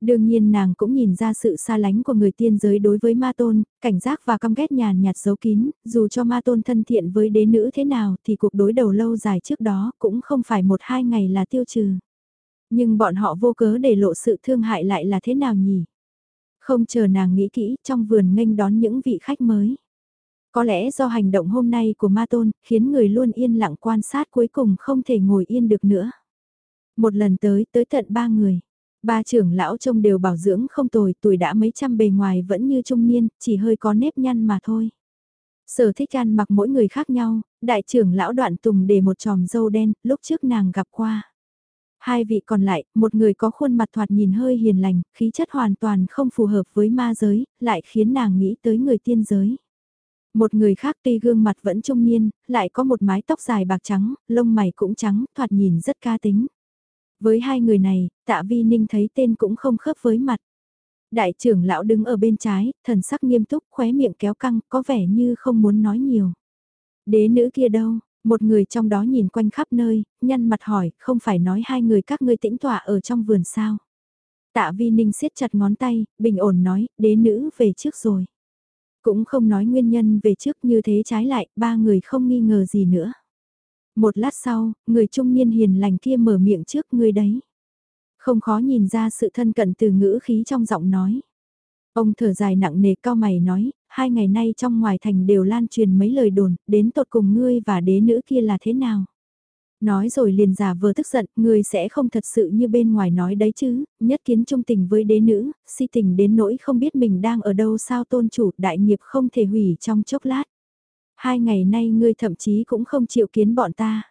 Đương nhiên nàng cũng nhìn ra sự xa lánh của người tiên giới đối với ma tôn, cảnh giác và căm ghét nhàn nhạt giấu kín, dù cho ma tôn thân thiện với đế nữ thế nào thì cuộc đối đầu lâu dài trước đó cũng không phải một hai ngày là tiêu trừ. Nhưng bọn họ vô cớ để lộ sự thương hại lại là thế nào nhỉ? Không chờ nàng nghĩ kỹ trong vườn nghênh đón những vị khách mới. Có lẽ do hành động hôm nay của Ma Tôn khiến người luôn yên lặng quan sát cuối cùng không thể ngồi yên được nữa. Một lần tới tới tận ba người. Ba trưởng lão trông đều bảo dưỡng không tồi tuổi đã mấy trăm bề ngoài vẫn như trung niên, chỉ hơi có nếp nhăn mà thôi. Sở thích ăn mặc mỗi người khác nhau, đại trưởng lão đoạn tùng để một tròm dâu đen, lúc trước nàng gặp qua. Hai vị còn lại, một người có khuôn mặt thoạt nhìn hơi hiền lành, khí chất hoàn toàn không phù hợp với ma giới, lại khiến nàng nghĩ tới người tiên giới. Một người khác tuy gương mặt vẫn trung niên, lại có một mái tóc dài bạc trắng, lông mày cũng trắng, thoạt nhìn rất ca tính. Với hai người này, tạ vi ninh thấy tên cũng không khớp với mặt. Đại trưởng lão đứng ở bên trái, thần sắc nghiêm túc, khóe miệng kéo căng, có vẻ như không muốn nói nhiều. Đế nữ kia đâu, một người trong đó nhìn quanh khắp nơi, nhăn mặt hỏi, không phải nói hai người các ngươi tĩnh tọa ở trong vườn sao. Tạ vi ninh siết chặt ngón tay, bình ổn nói, đế nữ về trước rồi. Cũng không nói nguyên nhân về trước như thế trái lại, ba người không nghi ngờ gì nữa. Một lát sau, người trung niên hiền lành kia mở miệng trước người đấy. Không khó nhìn ra sự thân cận từ ngữ khí trong giọng nói. Ông thở dài nặng nề cao mày nói, hai ngày nay trong ngoài thành đều lan truyền mấy lời đồn, đến tột cùng ngươi và đế nữ kia là thế nào? Nói rồi liền giả vờ tức giận, ngươi sẽ không thật sự như bên ngoài nói đấy chứ, nhất kiến trung tình với đế nữ, si tình đến nỗi không biết mình đang ở đâu sao tôn chủ đại nghiệp không thể hủy trong chốc lát. Hai ngày nay ngươi thậm chí cũng không chịu kiến bọn ta.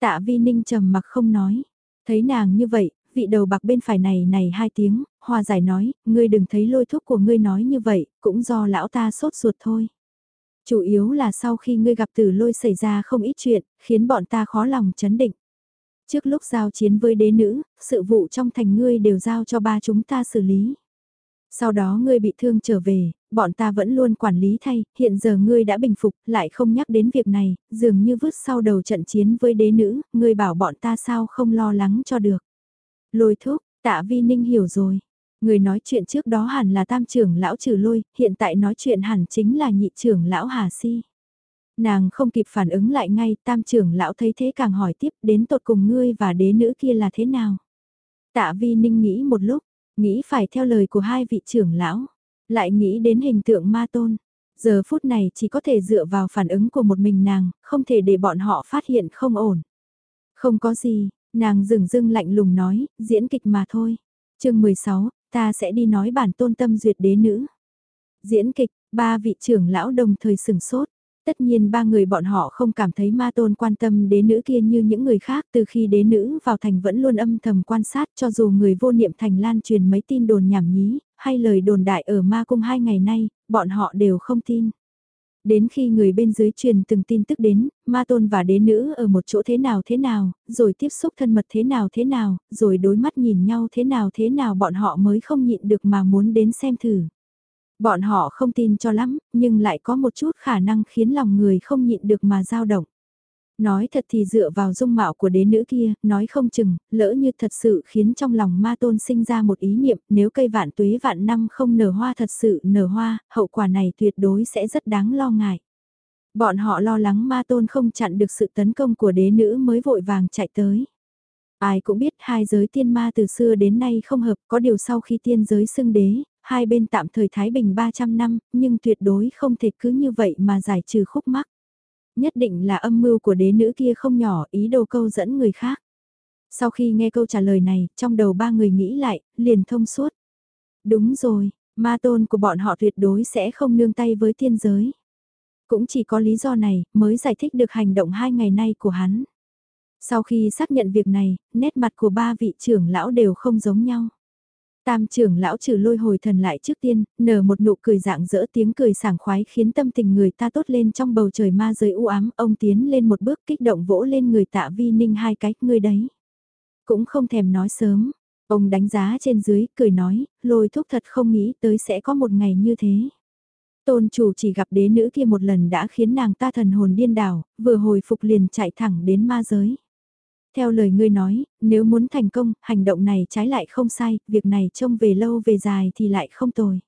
Tạ vi ninh trầm mặc không nói. Thấy nàng như vậy, vị đầu bạc bên phải này này hai tiếng, hòa giải nói, ngươi đừng thấy lôi thuốc của ngươi nói như vậy, cũng do lão ta sốt ruột thôi. Chủ yếu là sau khi ngươi gặp tử lôi xảy ra không ít chuyện, khiến bọn ta khó lòng chấn định. Trước lúc giao chiến với đế nữ, sự vụ trong thành ngươi đều giao cho ba chúng ta xử lý. Sau đó ngươi bị thương trở về, bọn ta vẫn luôn quản lý thay, hiện giờ ngươi đã bình phục, lại không nhắc đến việc này, dường như vứt sau đầu trận chiến với đế nữ, ngươi bảo bọn ta sao không lo lắng cho được. Lôi thúc, tạ vi ninh hiểu rồi. Người nói chuyện trước đó hẳn là tam trưởng lão trừ lôi, hiện tại nói chuyện hẳn chính là nhị trưởng lão Hà Si. Nàng không kịp phản ứng lại ngay, tam trưởng lão thấy thế càng hỏi tiếp đến tột cùng ngươi và đế nữ kia là thế nào. Tạ vi ninh nghĩ một lúc, nghĩ phải theo lời của hai vị trưởng lão, lại nghĩ đến hình tượng ma tôn. Giờ phút này chỉ có thể dựa vào phản ứng của một mình nàng, không thể để bọn họ phát hiện không ổn. Không có gì, nàng dừng dưng lạnh lùng nói, diễn kịch mà thôi. chương 16, ta sẽ đi nói bản tôn tâm duyệt đế nữ. Diễn kịch, ba vị trưởng lão đồng thời sừng sốt. Tất nhiên ba người bọn họ không cảm thấy ma tôn quan tâm đế nữ kia như những người khác từ khi đế nữ vào thành vẫn luôn âm thầm quan sát cho dù người vô niệm thành lan truyền mấy tin đồn nhảm nhí, hay lời đồn đại ở ma cung hai ngày nay, bọn họ đều không tin. Đến khi người bên dưới truyền từng tin tức đến, ma tôn và đế nữ ở một chỗ thế nào thế nào, rồi tiếp xúc thân mật thế nào thế nào, rồi đối mắt nhìn nhau thế nào thế nào bọn họ mới không nhịn được mà muốn đến xem thử. Bọn họ không tin cho lắm, nhưng lại có một chút khả năng khiến lòng người không nhịn được mà dao động. Nói thật thì dựa vào dung mạo của đế nữ kia, nói không chừng, lỡ như thật sự khiến trong lòng ma tôn sinh ra một ý niệm nếu cây vạn tuế vạn năm không nở hoa thật sự nở hoa, hậu quả này tuyệt đối sẽ rất đáng lo ngại. Bọn họ lo lắng ma tôn không chặn được sự tấn công của đế nữ mới vội vàng chạy tới. Ai cũng biết hai giới tiên ma từ xưa đến nay không hợp, có điều sau khi tiên giới xưng đế, hai bên tạm thời Thái Bình 300 năm, nhưng tuyệt đối không thể cứ như vậy mà giải trừ khúc mắc. Nhất định là âm mưu của đế nữ kia không nhỏ ý đồ câu dẫn người khác. Sau khi nghe câu trả lời này, trong đầu ba người nghĩ lại, liền thông suốt. Đúng rồi, ma tôn của bọn họ tuyệt đối sẽ không nương tay với tiên giới. Cũng chỉ có lý do này mới giải thích được hành động hai ngày nay của hắn. Sau khi xác nhận việc này, nét mặt của ba vị trưởng lão đều không giống nhau. Tam trưởng lão trừ lôi hồi thần lại trước tiên, nở một nụ cười dạng dỡ tiếng cười sảng khoái khiến tâm tình người ta tốt lên trong bầu trời ma giới u ám, ông tiến lên một bước kích động vỗ lên người tạ vi ninh hai cái, ngươi đấy. Cũng không thèm nói sớm, ông đánh giá trên dưới, cười nói, lôi thúc thật không nghĩ tới sẽ có một ngày như thế. Tôn chủ chỉ gặp đế nữ kia một lần đã khiến nàng ta thần hồn điên đảo, vừa hồi phục liền chạy thẳng đến ma giới. Theo lời ngươi nói, nếu muốn thành công, hành động này trái lại không sai, việc này trông về lâu về dài thì lại không tồi.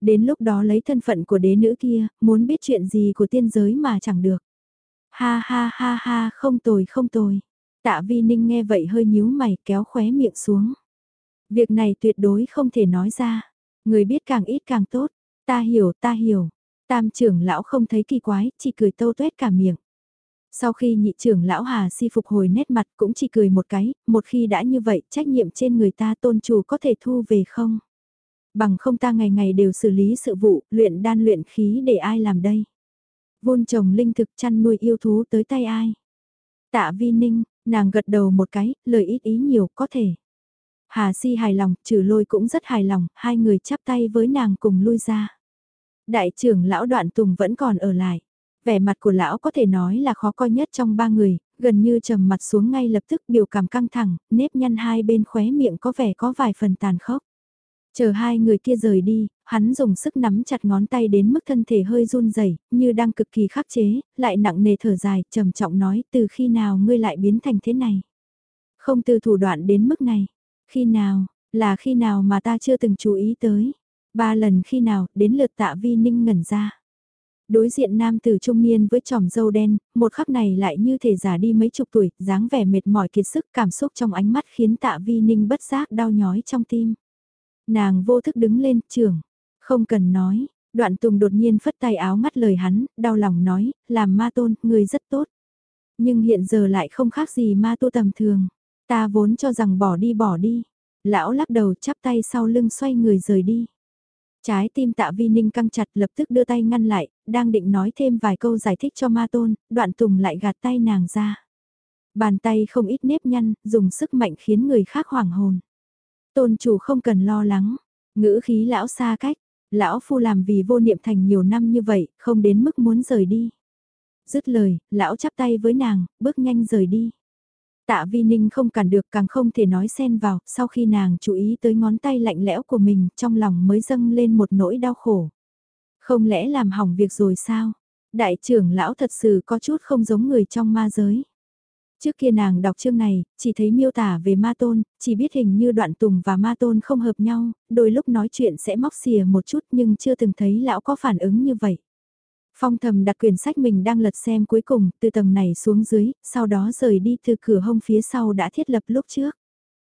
Đến lúc đó lấy thân phận của đế nữ kia, muốn biết chuyện gì của tiên giới mà chẳng được. Ha ha ha ha, không tồi không tồi. Tạ vi ninh nghe vậy hơi nhíu mày kéo khóe miệng xuống. Việc này tuyệt đối không thể nói ra. Người biết càng ít càng tốt. Ta hiểu, ta hiểu. Tam trưởng lão không thấy kỳ quái, chỉ cười tâu tuét cả miệng. Sau khi nhị trưởng lão Hà si phục hồi nét mặt cũng chỉ cười một cái, một khi đã như vậy trách nhiệm trên người ta tôn chủ có thể thu về không? Bằng không ta ngày ngày đều xử lý sự vụ, luyện đan luyện khí để ai làm đây? Vôn trồng linh thực chăn nuôi yêu thú tới tay ai? Tạ vi ninh, nàng gật đầu một cái, lời ít ý nhiều có thể. Hà si hài lòng, trừ lôi cũng rất hài lòng, hai người chắp tay với nàng cùng lui ra. Đại trưởng lão đoạn tùng vẫn còn ở lại. Vẻ mặt của lão có thể nói là khó coi nhất trong ba người, gần như trầm mặt xuống ngay lập tức biểu cảm căng thẳng, nếp nhăn hai bên khóe miệng có vẻ có vài phần tàn khốc. Chờ hai người kia rời đi, hắn dùng sức nắm chặt ngón tay đến mức thân thể hơi run rẩy, như đang cực kỳ khắc chế, lại nặng nề thở dài, trầm trọng nói từ khi nào ngươi lại biến thành thế này. Không từ thủ đoạn đến mức này. Khi nào, là khi nào mà ta chưa từng chú ý tới. Ba lần khi nào, đến lượt tạ vi ninh ngẩn ra. Đối diện nam tử trung niên với tròm dâu đen, một khắc này lại như thể già đi mấy chục tuổi, dáng vẻ mệt mỏi kiệt sức cảm xúc trong ánh mắt khiến tạ vi ninh bất giác đau nhói trong tim. Nàng vô thức đứng lên, trưởng, không cần nói, đoạn tùng đột nhiên phất tay áo ngắt lời hắn, đau lòng nói, làm ma tôn, người rất tốt. Nhưng hiện giờ lại không khác gì ma tu tầm thường, ta vốn cho rằng bỏ đi bỏ đi. Lão lắc đầu chắp tay sau lưng xoay người rời đi. Trái tim tạ vi ninh căng chặt lập tức đưa tay ngăn lại, đang định nói thêm vài câu giải thích cho ma tôn, đoạn tùng lại gạt tay nàng ra. Bàn tay không ít nếp nhăn, dùng sức mạnh khiến người khác hoảng hồn. Tôn chủ không cần lo lắng, ngữ khí lão xa cách, lão phu làm vì vô niệm thành nhiều năm như vậy, không đến mức muốn rời đi. Dứt lời, lão chắp tay với nàng, bước nhanh rời đi. Tạ Vi Ninh không cản được càng không thể nói xen vào, sau khi nàng chú ý tới ngón tay lạnh lẽo của mình, trong lòng mới dâng lên một nỗi đau khổ. Không lẽ làm hỏng việc rồi sao? Đại trưởng lão thật sự có chút không giống người trong ma giới. Trước kia nàng đọc chương này, chỉ thấy miêu tả về ma tôn, chỉ biết hình như đoạn tùng và ma tôn không hợp nhau, đôi lúc nói chuyện sẽ móc xìa một chút nhưng chưa từng thấy lão có phản ứng như vậy. Phong thầm đặt quyển sách mình đang lật xem cuối cùng, từ tầng này xuống dưới, sau đó rời đi từ cửa hông phía sau đã thiết lập lúc trước.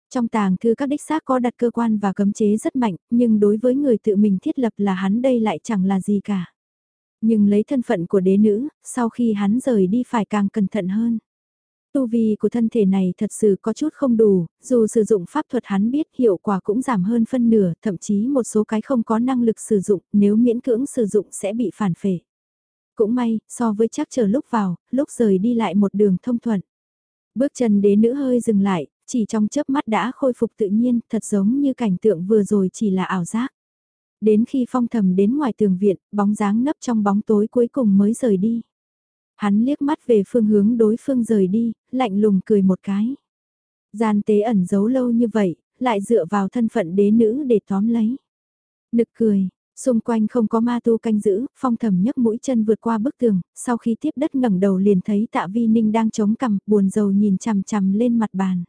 Trong tàng thư các đích xác có đặt cơ quan và cấm chế rất mạnh, nhưng đối với người tự mình thiết lập là hắn đây lại chẳng là gì cả. Nhưng lấy thân phận của đế nữ, sau khi hắn rời đi phải càng cẩn thận hơn. Tu vi của thân thể này thật sự có chút không đủ, dù sử dụng pháp thuật hắn biết hiệu quả cũng giảm hơn phân nửa, thậm chí một số cái không có năng lực sử dụng, nếu miễn cưỡng sử dụng sẽ bị phản phệ. Cũng may, so với chắc chờ lúc vào, lúc rời đi lại một đường thông thuận. Bước chân đế nữ hơi dừng lại, chỉ trong chớp mắt đã khôi phục tự nhiên, thật giống như cảnh tượng vừa rồi chỉ là ảo giác. Đến khi phong thầm đến ngoài tường viện, bóng dáng nấp trong bóng tối cuối cùng mới rời đi. Hắn liếc mắt về phương hướng đối phương rời đi, lạnh lùng cười một cái. Gian tế ẩn giấu lâu như vậy, lại dựa vào thân phận đế nữ để tóm lấy. Nực cười, xung quanh không có ma tu canh giữ, phong thầm nhấc mũi chân vượt qua bức tường, sau khi tiếp đất ngẩng đầu liền thấy tạ vi ninh đang chống cằm, buồn rầu nhìn chằm chằm lên mặt bàn.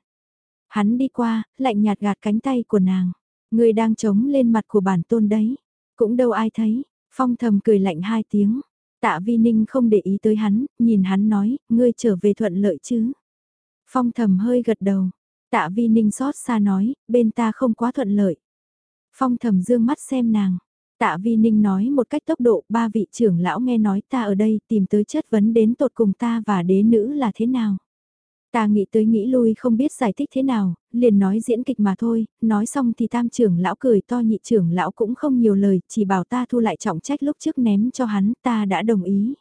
Hắn đi qua, lạnh nhạt gạt cánh tay của nàng. Người đang chống lên mặt của bản tôn đấy. Cũng đâu ai thấy. Phong thầm cười lạnh hai tiếng. Tạ Vi Ninh không để ý tới hắn, nhìn hắn nói, ngươi trở về thuận lợi chứ. Phong thầm hơi gật đầu. Tạ Vi Ninh xót xa nói, bên ta không quá thuận lợi. Phong thầm dương mắt xem nàng. Tạ Vi Ninh nói một cách tốc độ, ba vị trưởng lão nghe nói ta ở đây tìm tới chất vấn đến tột cùng ta và đế nữ là thế nào. Ta nghĩ tới nghĩ lui không biết giải thích thế nào, liền nói diễn kịch mà thôi, nói xong thì tam trưởng lão cười to nhị trưởng lão cũng không nhiều lời, chỉ bảo ta thu lại trọng trách lúc trước ném cho hắn, ta đã đồng ý.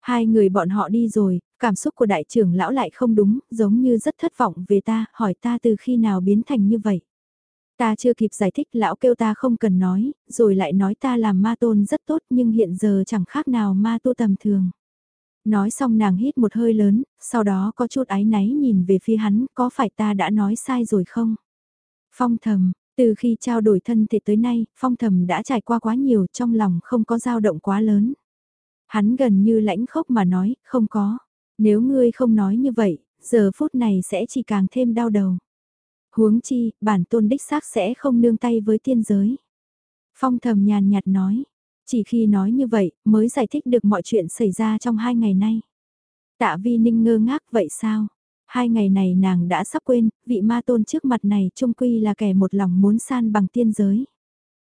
Hai người bọn họ đi rồi, cảm xúc của đại trưởng lão lại không đúng, giống như rất thất vọng về ta, hỏi ta từ khi nào biến thành như vậy. Ta chưa kịp giải thích lão kêu ta không cần nói, rồi lại nói ta làm ma tôn rất tốt nhưng hiện giờ chẳng khác nào ma tu tầm thường. Nói xong nàng hít một hơi lớn, sau đó có chút áy náy nhìn về phía hắn, có phải ta đã nói sai rồi không? Phong thầm, từ khi trao đổi thân thể tới nay, phong thầm đã trải qua quá nhiều trong lòng không có dao động quá lớn. Hắn gần như lãnh khốc mà nói, không có. Nếu ngươi không nói như vậy, giờ phút này sẽ chỉ càng thêm đau đầu. Huống chi, bản tôn đích xác sẽ không nương tay với tiên giới. Phong thầm nhàn nhạt nói, chỉ khi nói như vậy, mới giải thích được mọi chuyện xảy ra trong hai ngày nay. Tạ vi ninh ngơ ngác vậy sao? Hai ngày này nàng đã sắp quên, vị ma tôn trước mặt này trung quy là kẻ một lòng muốn san bằng tiên giới.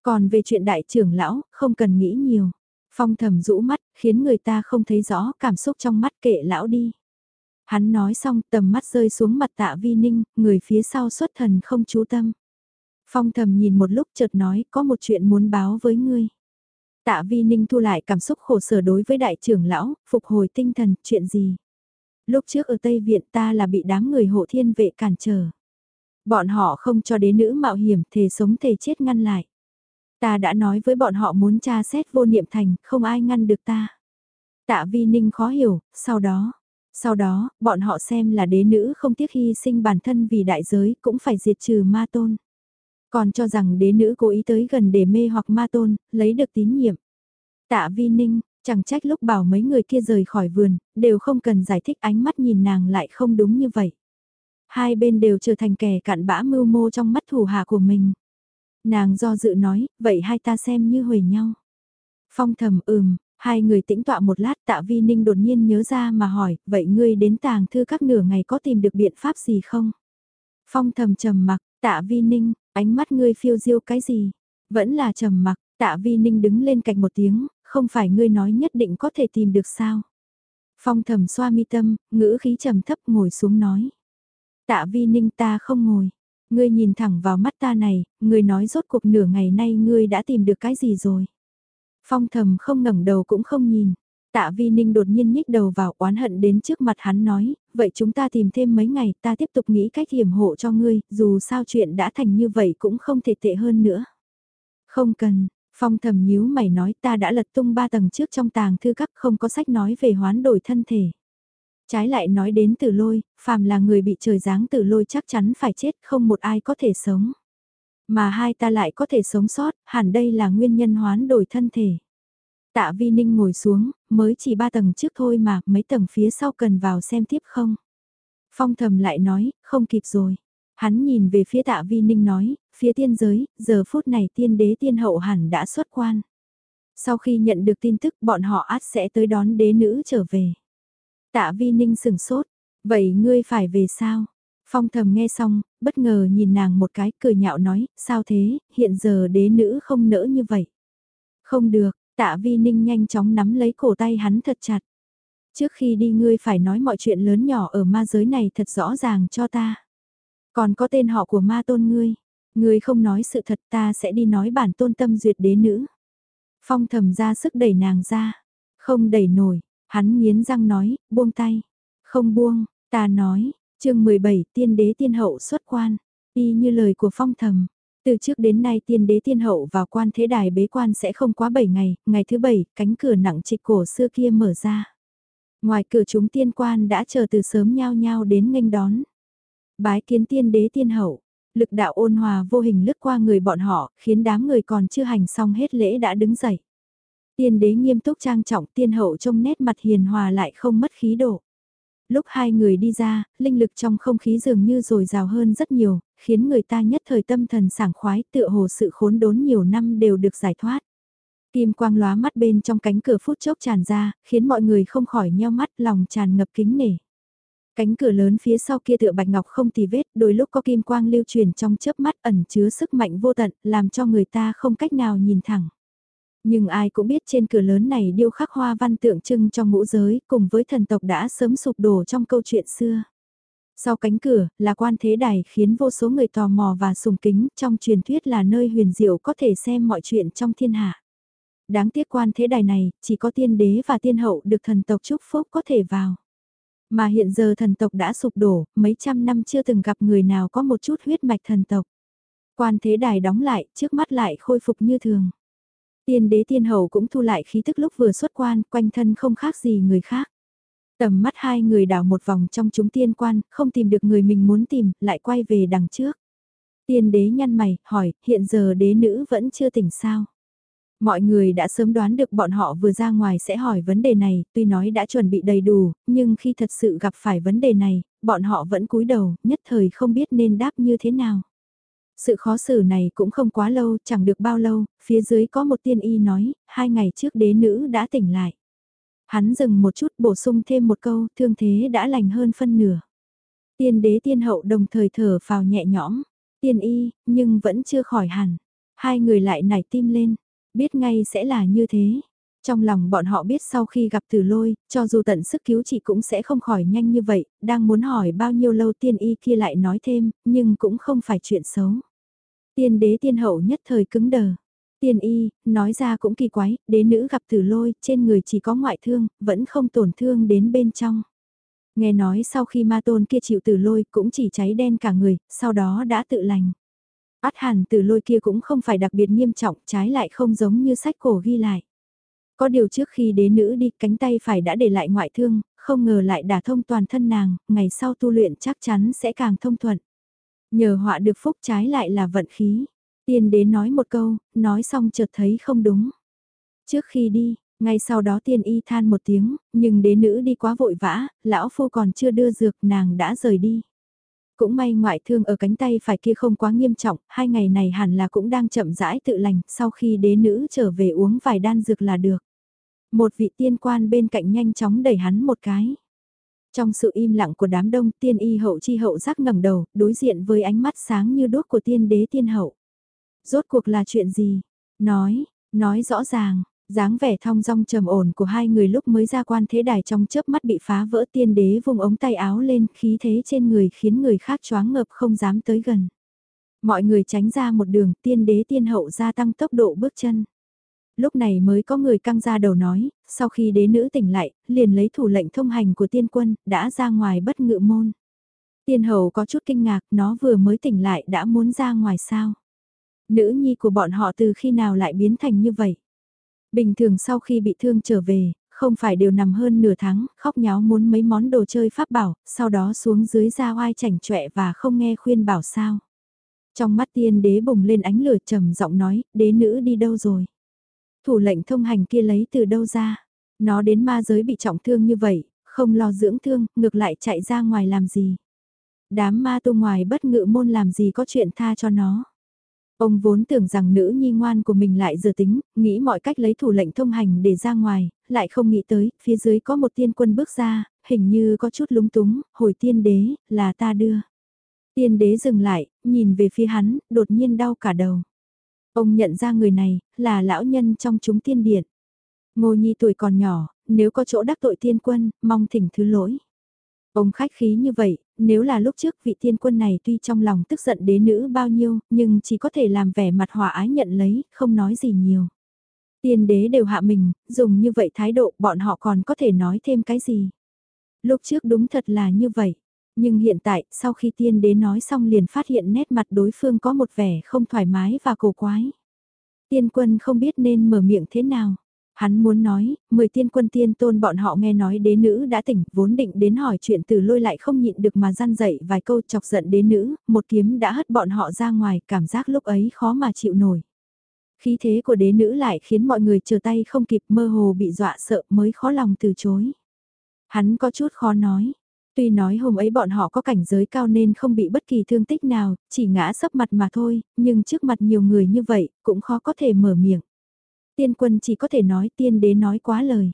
Còn về chuyện đại trưởng lão, không cần nghĩ nhiều. Phong thầm rũ mắt, khiến người ta không thấy rõ cảm xúc trong mắt kệ lão đi. Hắn nói xong tầm mắt rơi xuống mặt tạ vi ninh, người phía sau xuất thần không chú tâm. Phong thầm nhìn một lúc chợt nói có một chuyện muốn báo với ngươi. Tạ Vi Ninh thu lại cảm xúc khổ sở đối với đại trưởng lão, phục hồi tinh thần, chuyện gì? Lúc trước ở Tây Viện ta là bị đám người hộ thiên vệ cản trở. Bọn họ không cho đế nữ mạo hiểm thề sống thề chết ngăn lại. Ta đã nói với bọn họ muốn tra xét vô niệm thành, không ai ngăn được ta. Tạ Vi Ninh khó hiểu, sau đó, sau đó, bọn họ xem là đế nữ không tiếc hy sinh bản thân vì đại giới cũng phải diệt trừ ma tôn. Còn cho rằng đế nữ cố ý tới gần để mê hoặc ma tôn, lấy được tín nhiệm. Tạ vi ninh, chẳng trách lúc bảo mấy người kia rời khỏi vườn, đều không cần giải thích ánh mắt nhìn nàng lại không đúng như vậy. Hai bên đều trở thành kẻ cặn bã mưu mô trong mắt thủ hạ của mình. Nàng do dự nói, vậy hai ta xem như huề nhau. Phong thầm ừm, hai người tĩnh tọa một lát tạ vi ninh đột nhiên nhớ ra mà hỏi, vậy ngươi đến tàng thư các nửa ngày có tìm được biện pháp gì không? Phong thầm trầm mặc, tạ vi ninh, Ánh mắt ngươi phiêu diêu cái gì? Vẫn là trầm mặc, tạ vi ninh đứng lên cạnh một tiếng, không phải ngươi nói nhất định có thể tìm được sao? Phong thầm xoa mi tâm, ngữ khí trầm thấp ngồi xuống nói. Tạ vi ninh ta không ngồi. Ngươi nhìn thẳng vào mắt ta này, ngươi nói rốt cuộc nửa ngày nay ngươi đã tìm được cái gì rồi? Phong thầm không ngẩng đầu cũng không nhìn. Tạ Vi Ninh đột nhiên nhích đầu vào oán hận đến trước mặt hắn nói, vậy chúng ta tìm thêm mấy ngày ta tiếp tục nghĩ cách hiểm hộ cho ngươi, dù sao chuyện đã thành như vậy cũng không thể tệ hơn nữa. Không cần, phong thầm nhíu mày nói ta đã lật tung ba tầng trước trong tàng thư các không có sách nói về hoán đổi thân thể. Trái lại nói đến tử lôi, phàm là người bị trời giáng tử lôi chắc chắn phải chết không một ai có thể sống. Mà hai ta lại có thể sống sót, hẳn đây là nguyên nhân hoán đổi thân thể. Tạ Vi Ninh ngồi xuống, mới chỉ ba tầng trước thôi mà, mấy tầng phía sau cần vào xem tiếp không? Phong thầm lại nói, không kịp rồi. Hắn nhìn về phía tạ Vi Ninh nói, phía tiên giới, giờ phút này tiên đế tiên hậu hẳn đã xuất quan. Sau khi nhận được tin tức bọn họ át sẽ tới đón đế nữ trở về. Tạ vi ninh sừng sốt, vậy ngươi phải về sao? Phong thầm nghe xong, bất ngờ nhìn nàng một cái cười nhạo nói, sao thế, hiện giờ đế nữ không nỡ như vậy. Không được, tạ vi ninh nhanh chóng nắm lấy cổ tay hắn thật chặt. Trước khi đi ngươi phải nói mọi chuyện lớn nhỏ ở ma giới này thật rõ ràng cho ta. Còn có tên họ của ma tôn ngươi. Ngươi không nói sự thật ta sẽ đi nói bản tôn tâm duyệt đế nữ. Phong thầm ra sức đẩy nàng ra. Không đẩy nổi, hắn nghiến răng nói, buông tay. Không buông, ta nói, chương 17 tiên đế tiên hậu xuất quan. Y như lời của phong thầm. Từ trước đến nay tiên đế tiên hậu vào quan thế đài bế quan sẽ không quá 7 ngày, ngày thứ 7, cánh cửa nặng trịch cổ xưa kia mở ra. Ngoài cửa chúng tiên quan đã chờ từ sớm nhau nhau đến nghênh đón. Bái kiến tiên đế tiên hậu, lực đạo ôn hòa vô hình lướt qua người bọn họ, khiến đám người còn chưa hành xong hết lễ đã đứng dậy. Tiên đế nghiêm túc trang trọng tiên hậu trông nét mặt hiền hòa lại không mất khí độ. Lúc hai người đi ra, linh lực trong không khí dường như dồi dào hơn rất nhiều, khiến người ta nhất thời tâm thần sảng khoái tựa hồ sự khốn đốn nhiều năm đều được giải thoát. Kim quang lóa mắt bên trong cánh cửa phút chốc tràn ra, khiến mọi người không khỏi nheo mắt lòng tràn ngập kính nể. Cánh cửa lớn phía sau kia tựa bạch ngọc không tì vết, đôi lúc có kim quang lưu truyền trong chớp mắt ẩn chứa sức mạnh vô tận, làm cho người ta không cách nào nhìn thẳng. Nhưng ai cũng biết trên cửa lớn này điêu khắc hoa văn tượng trưng cho ngũ giới, cùng với thần tộc đã sớm sụp đổ trong câu chuyện xưa. Sau cánh cửa, là quan thế đài khiến vô số người tò mò và sùng kính, trong truyền thuyết là nơi huyền diệu có thể xem mọi chuyện trong thiên hạ. Đáng tiếc quan thế đài này, chỉ có tiên đế và tiên hậu được thần tộc chúc phúc có thể vào. Mà hiện giờ thần tộc đã sụp đổ, mấy trăm năm chưa từng gặp người nào có một chút huyết mạch thần tộc. Quan thế đài đóng lại, trước mắt lại khôi phục như thường. Tiên đế tiên hầu cũng thu lại khí tức lúc vừa xuất quan, quanh thân không khác gì người khác. Tầm mắt hai người đảo một vòng trong chúng tiên quan, không tìm được người mình muốn tìm, lại quay về đằng trước. Tiên đế nhăn mày, hỏi, hiện giờ đế nữ vẫn chưa tỉnh sao? Mọi người đã sớm đoán được bọn họ vừa ra ngoài sẽ hỏi vấn đề này, tuy nói đã chuẩn bị đầy đủ, nhưng khi thật sự gặp phải vấn đề này, bọn họ vẫn cúi đầu, nhất thời không biết nên đáp như thế nào. Sự khó xử này cũng không quá lâu, chẳng được bao lâu, phía dưới có một tiên y nói, hai ngày trước đế nữ đã tỉnh lại. Hắn dừng một chút bổ sung thêm một câu, thương thế đã lành hơn phân nửa. Tiên đế tiên hậu đồng thời thở vào nhẹ nhõm, tiên y, nhưng vẫn chưa khỏi hẳn. Hai người lại nảy tim lên, biết ngay sẽ là như thế. Trong lòng bọn họ biết sau khi gặp tử lôi, cho dù tận sức cứu trị cũng sẽ không khỏi nhanh như vậy, đang muốn hỏi bao nhiêu lâu tiên y kia lại nói thêm, nhưng cũng không phải chuyện xấu. Tiên đế tiên hậu nhất thời cứng đờ. Tiên y, nói ra cũng kỳ quái, đế nữ gặp tử lôi, trên người chỉ có ngoại thương, vẫn không tổn thương đến bên trong. Nghe nói sau khi ma tôn kia chịu tử lôi cũng chỉ cháy đen cả người, sau đó đã tự lành. Át hẳn tử lôi kia cũng không phải đặc biệt nghiêm trọng, trái lại không giống như sách cổ ghi lại. Có điều trước khi đế nữ đi cánh tay phải đã để lại ngoại thương, không ngờ lại đả thông toàn thân nàng, ngày sau tu luyện chắc chắn sẽ càng thông thuận. Nhờ họa được phúc trái lại là vận khí. Tiên đế nói một câu, nói xong chợt thấy không đúng. Trước khi đi, ngay sau đó tiên y than một tiếng, nhưng đế nữ đi quá vội vã, lão phu còn chưa đưa dược nàng đã rời đi. Cũng may ngoại thương ở cánh tay phải kia không quá nghiêm trọng, hai ngày này hẳn là cũng đang chậm rãi tự lành, sau khi đế nữ trở về uống vài đan dược là được. Một vị tiên quan bên cạnh nhanh chóng đẩy hắn một cái. Trong sự im lặng của đám đông tiên y hậu chi hậu giác ngẩng đầu, đối diện với ánh mắt sáng như đốt của tiên đế tiên hậu. Rốt cuộc là chuyện gì? Nói, nói rõ ràng, dáng vẻ thong dong trầm ổn của hai người lúc mới ra quan thế đài trong chớp mắt bị phá vỡ tiên đế vùng ống tay áo lên khí thế trên người khiến người khác choáng ngợp không dám tới gần. Mọi người tránh ra một đường tiên đế tiên hậu gia tăng tốc độ bước chân lúc này mới có người căng ra đầu nói, sau khi đế nữ tỉnh lại, liền lấy thủ lệnh thông hành của tiên quân, đã ra ngoài bất ngự môn. Tiên hầu có chút kinh ngạc, nó vừa mới tỉnh lại đã muốn ra ngoài sao. Nữ nhi của bọn họ từ khi nào lại biến thành như vậy. Bình thường sau khi bị thương trở về, không phải đều nằm hơn nửa tháng, khóc nháo muốn mấy món đồ chơi pháp bảo, sau đó xuống dưới ra oai chảnh chọe và không nghe khuyên bảo sao. Trong mắt tiên đế bùng lên ánh lửa trầm giọng nói, đế nữ đi đâu rồi? Thủ lệnh thông hành kia lấy từ đâu ra? Nó đến ma giới bị trọng thương như vậy, không lo dưỡng thương, ngược lại chạy ra ngoài làm gì? Đám ma tu ngoài bất ngự môn làm gì có chuyện tha cho nó? Ông vốn tưởng rằng nữ nhi ngoan của mình lại giờ tính, nghĩ mọi cách lấy thủ lệnh thông hành để ra ngoài, lại không nghĩ tới, phía dưới có một tiên quân bước ra, hình như có chút lúng túng, hồi tiên đế, là ta đưa. Tiên đế dừng lại, nhìn về phía hắn, đột nhiên đau cả đầu. Ông nhận ra người này, là lão nhân trong chúng tiên điện. Ngô Nhi tuổi còn nhỏ, nếu có chỗ đắc tội tiên quân, mong thỉnh thứ lỗi. Ông khách khí như vậy, nếu là lúc trước vị tiên quân này tuy trong lòng tức giận đế nữ bao nhiêu, nhưng chỉ có thể làm vẻ mặt hòa ái nhận lấy, không nói gì nhiều. Tiên đế đều hạ mình, dùng như vậy thái độ bọn họ còn có thể nói thêm cái gì. Lúc trước đúng thật là như vậy. Nhưng hiện tại, sau khi tiên đế nói xong liền phát hiện nét mặt đối phương có một vẻ không thoải mái và cổ quái. Tiên quân không biết nên mở miệng thế nào. Hắn muốn nói, mười tiên quân tiên tôn bọn họ nghe nói đế nữ đã tỉnh, vốn định đến hỏi chuyện từ lôi lại không nhịn được mà gian dậy vài câu chọc giận đế nữ, một kiếm đã hất bọn họ ra ngoài, cảm giác lúc ấy khó mà chịu nổi. Khí thế của đế nữ lại khiến mọi người chờ tay không kịp mơ hồ bị dọa sợ mới khó lòng từ chối. Hắn có chút khó nói, Tuy nói hôm ấy bọn họ có cảnh giới cao nên không bị bất kỳ thương tích nào, chỉ ngã sấp mặt mà thôi, nhưng trước mặt nhiều người như vậy, cũng khó có thể mở miệng. Tiên quân chỉ có thể nói tiên đế nói quá lời.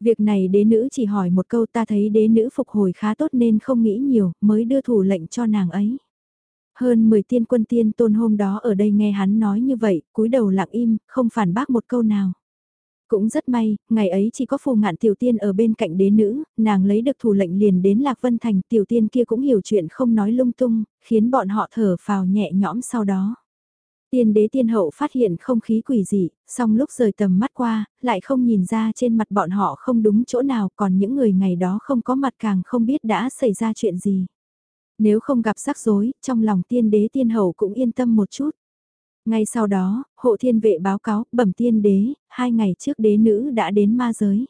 Việc này đế nữ chỉ hỏi một câu ta thấy đế nữ phục hồi khá tốt nên không nghĩ nhiều, mới đưa thủ lệnh cho nàng ấy. Hơn 10 tiên quân tiên tôn hôm đó ở đây nghe hắn nói như vậy, cúi đầu lặng im, không phản bác một câu nào. Cũng rất may, ngày ấy chỉ có phù ngạn tiểu tiên ở bên cạnh đế nữ, nàng lấy được thủ lệnh liền đến Lạc Vân Thành tiểu tiên kia cũng hiểu chuyện không nói lung tung, khiến bọn họ thở phào nhẹ nhõm sau đó. Tiên đế tiên hậu phát hiện không khí quỷ dị, song lúc rời tầm mắt qua, lại không nhìn ra trên mặt bọn họ không đúng chỗ nào còn những người ngày đó không có mặt càng không biết đã xảy ra chuyện gì. Nếu không gặp rắc rối, trong lòng tiên đế tiên hậu cũng yên tâm một chút. Ngay sau đó, hộ thiên vệ báo cáo, bẩm tiên đế, hai ngày trước đế nữ đã đến ma giới.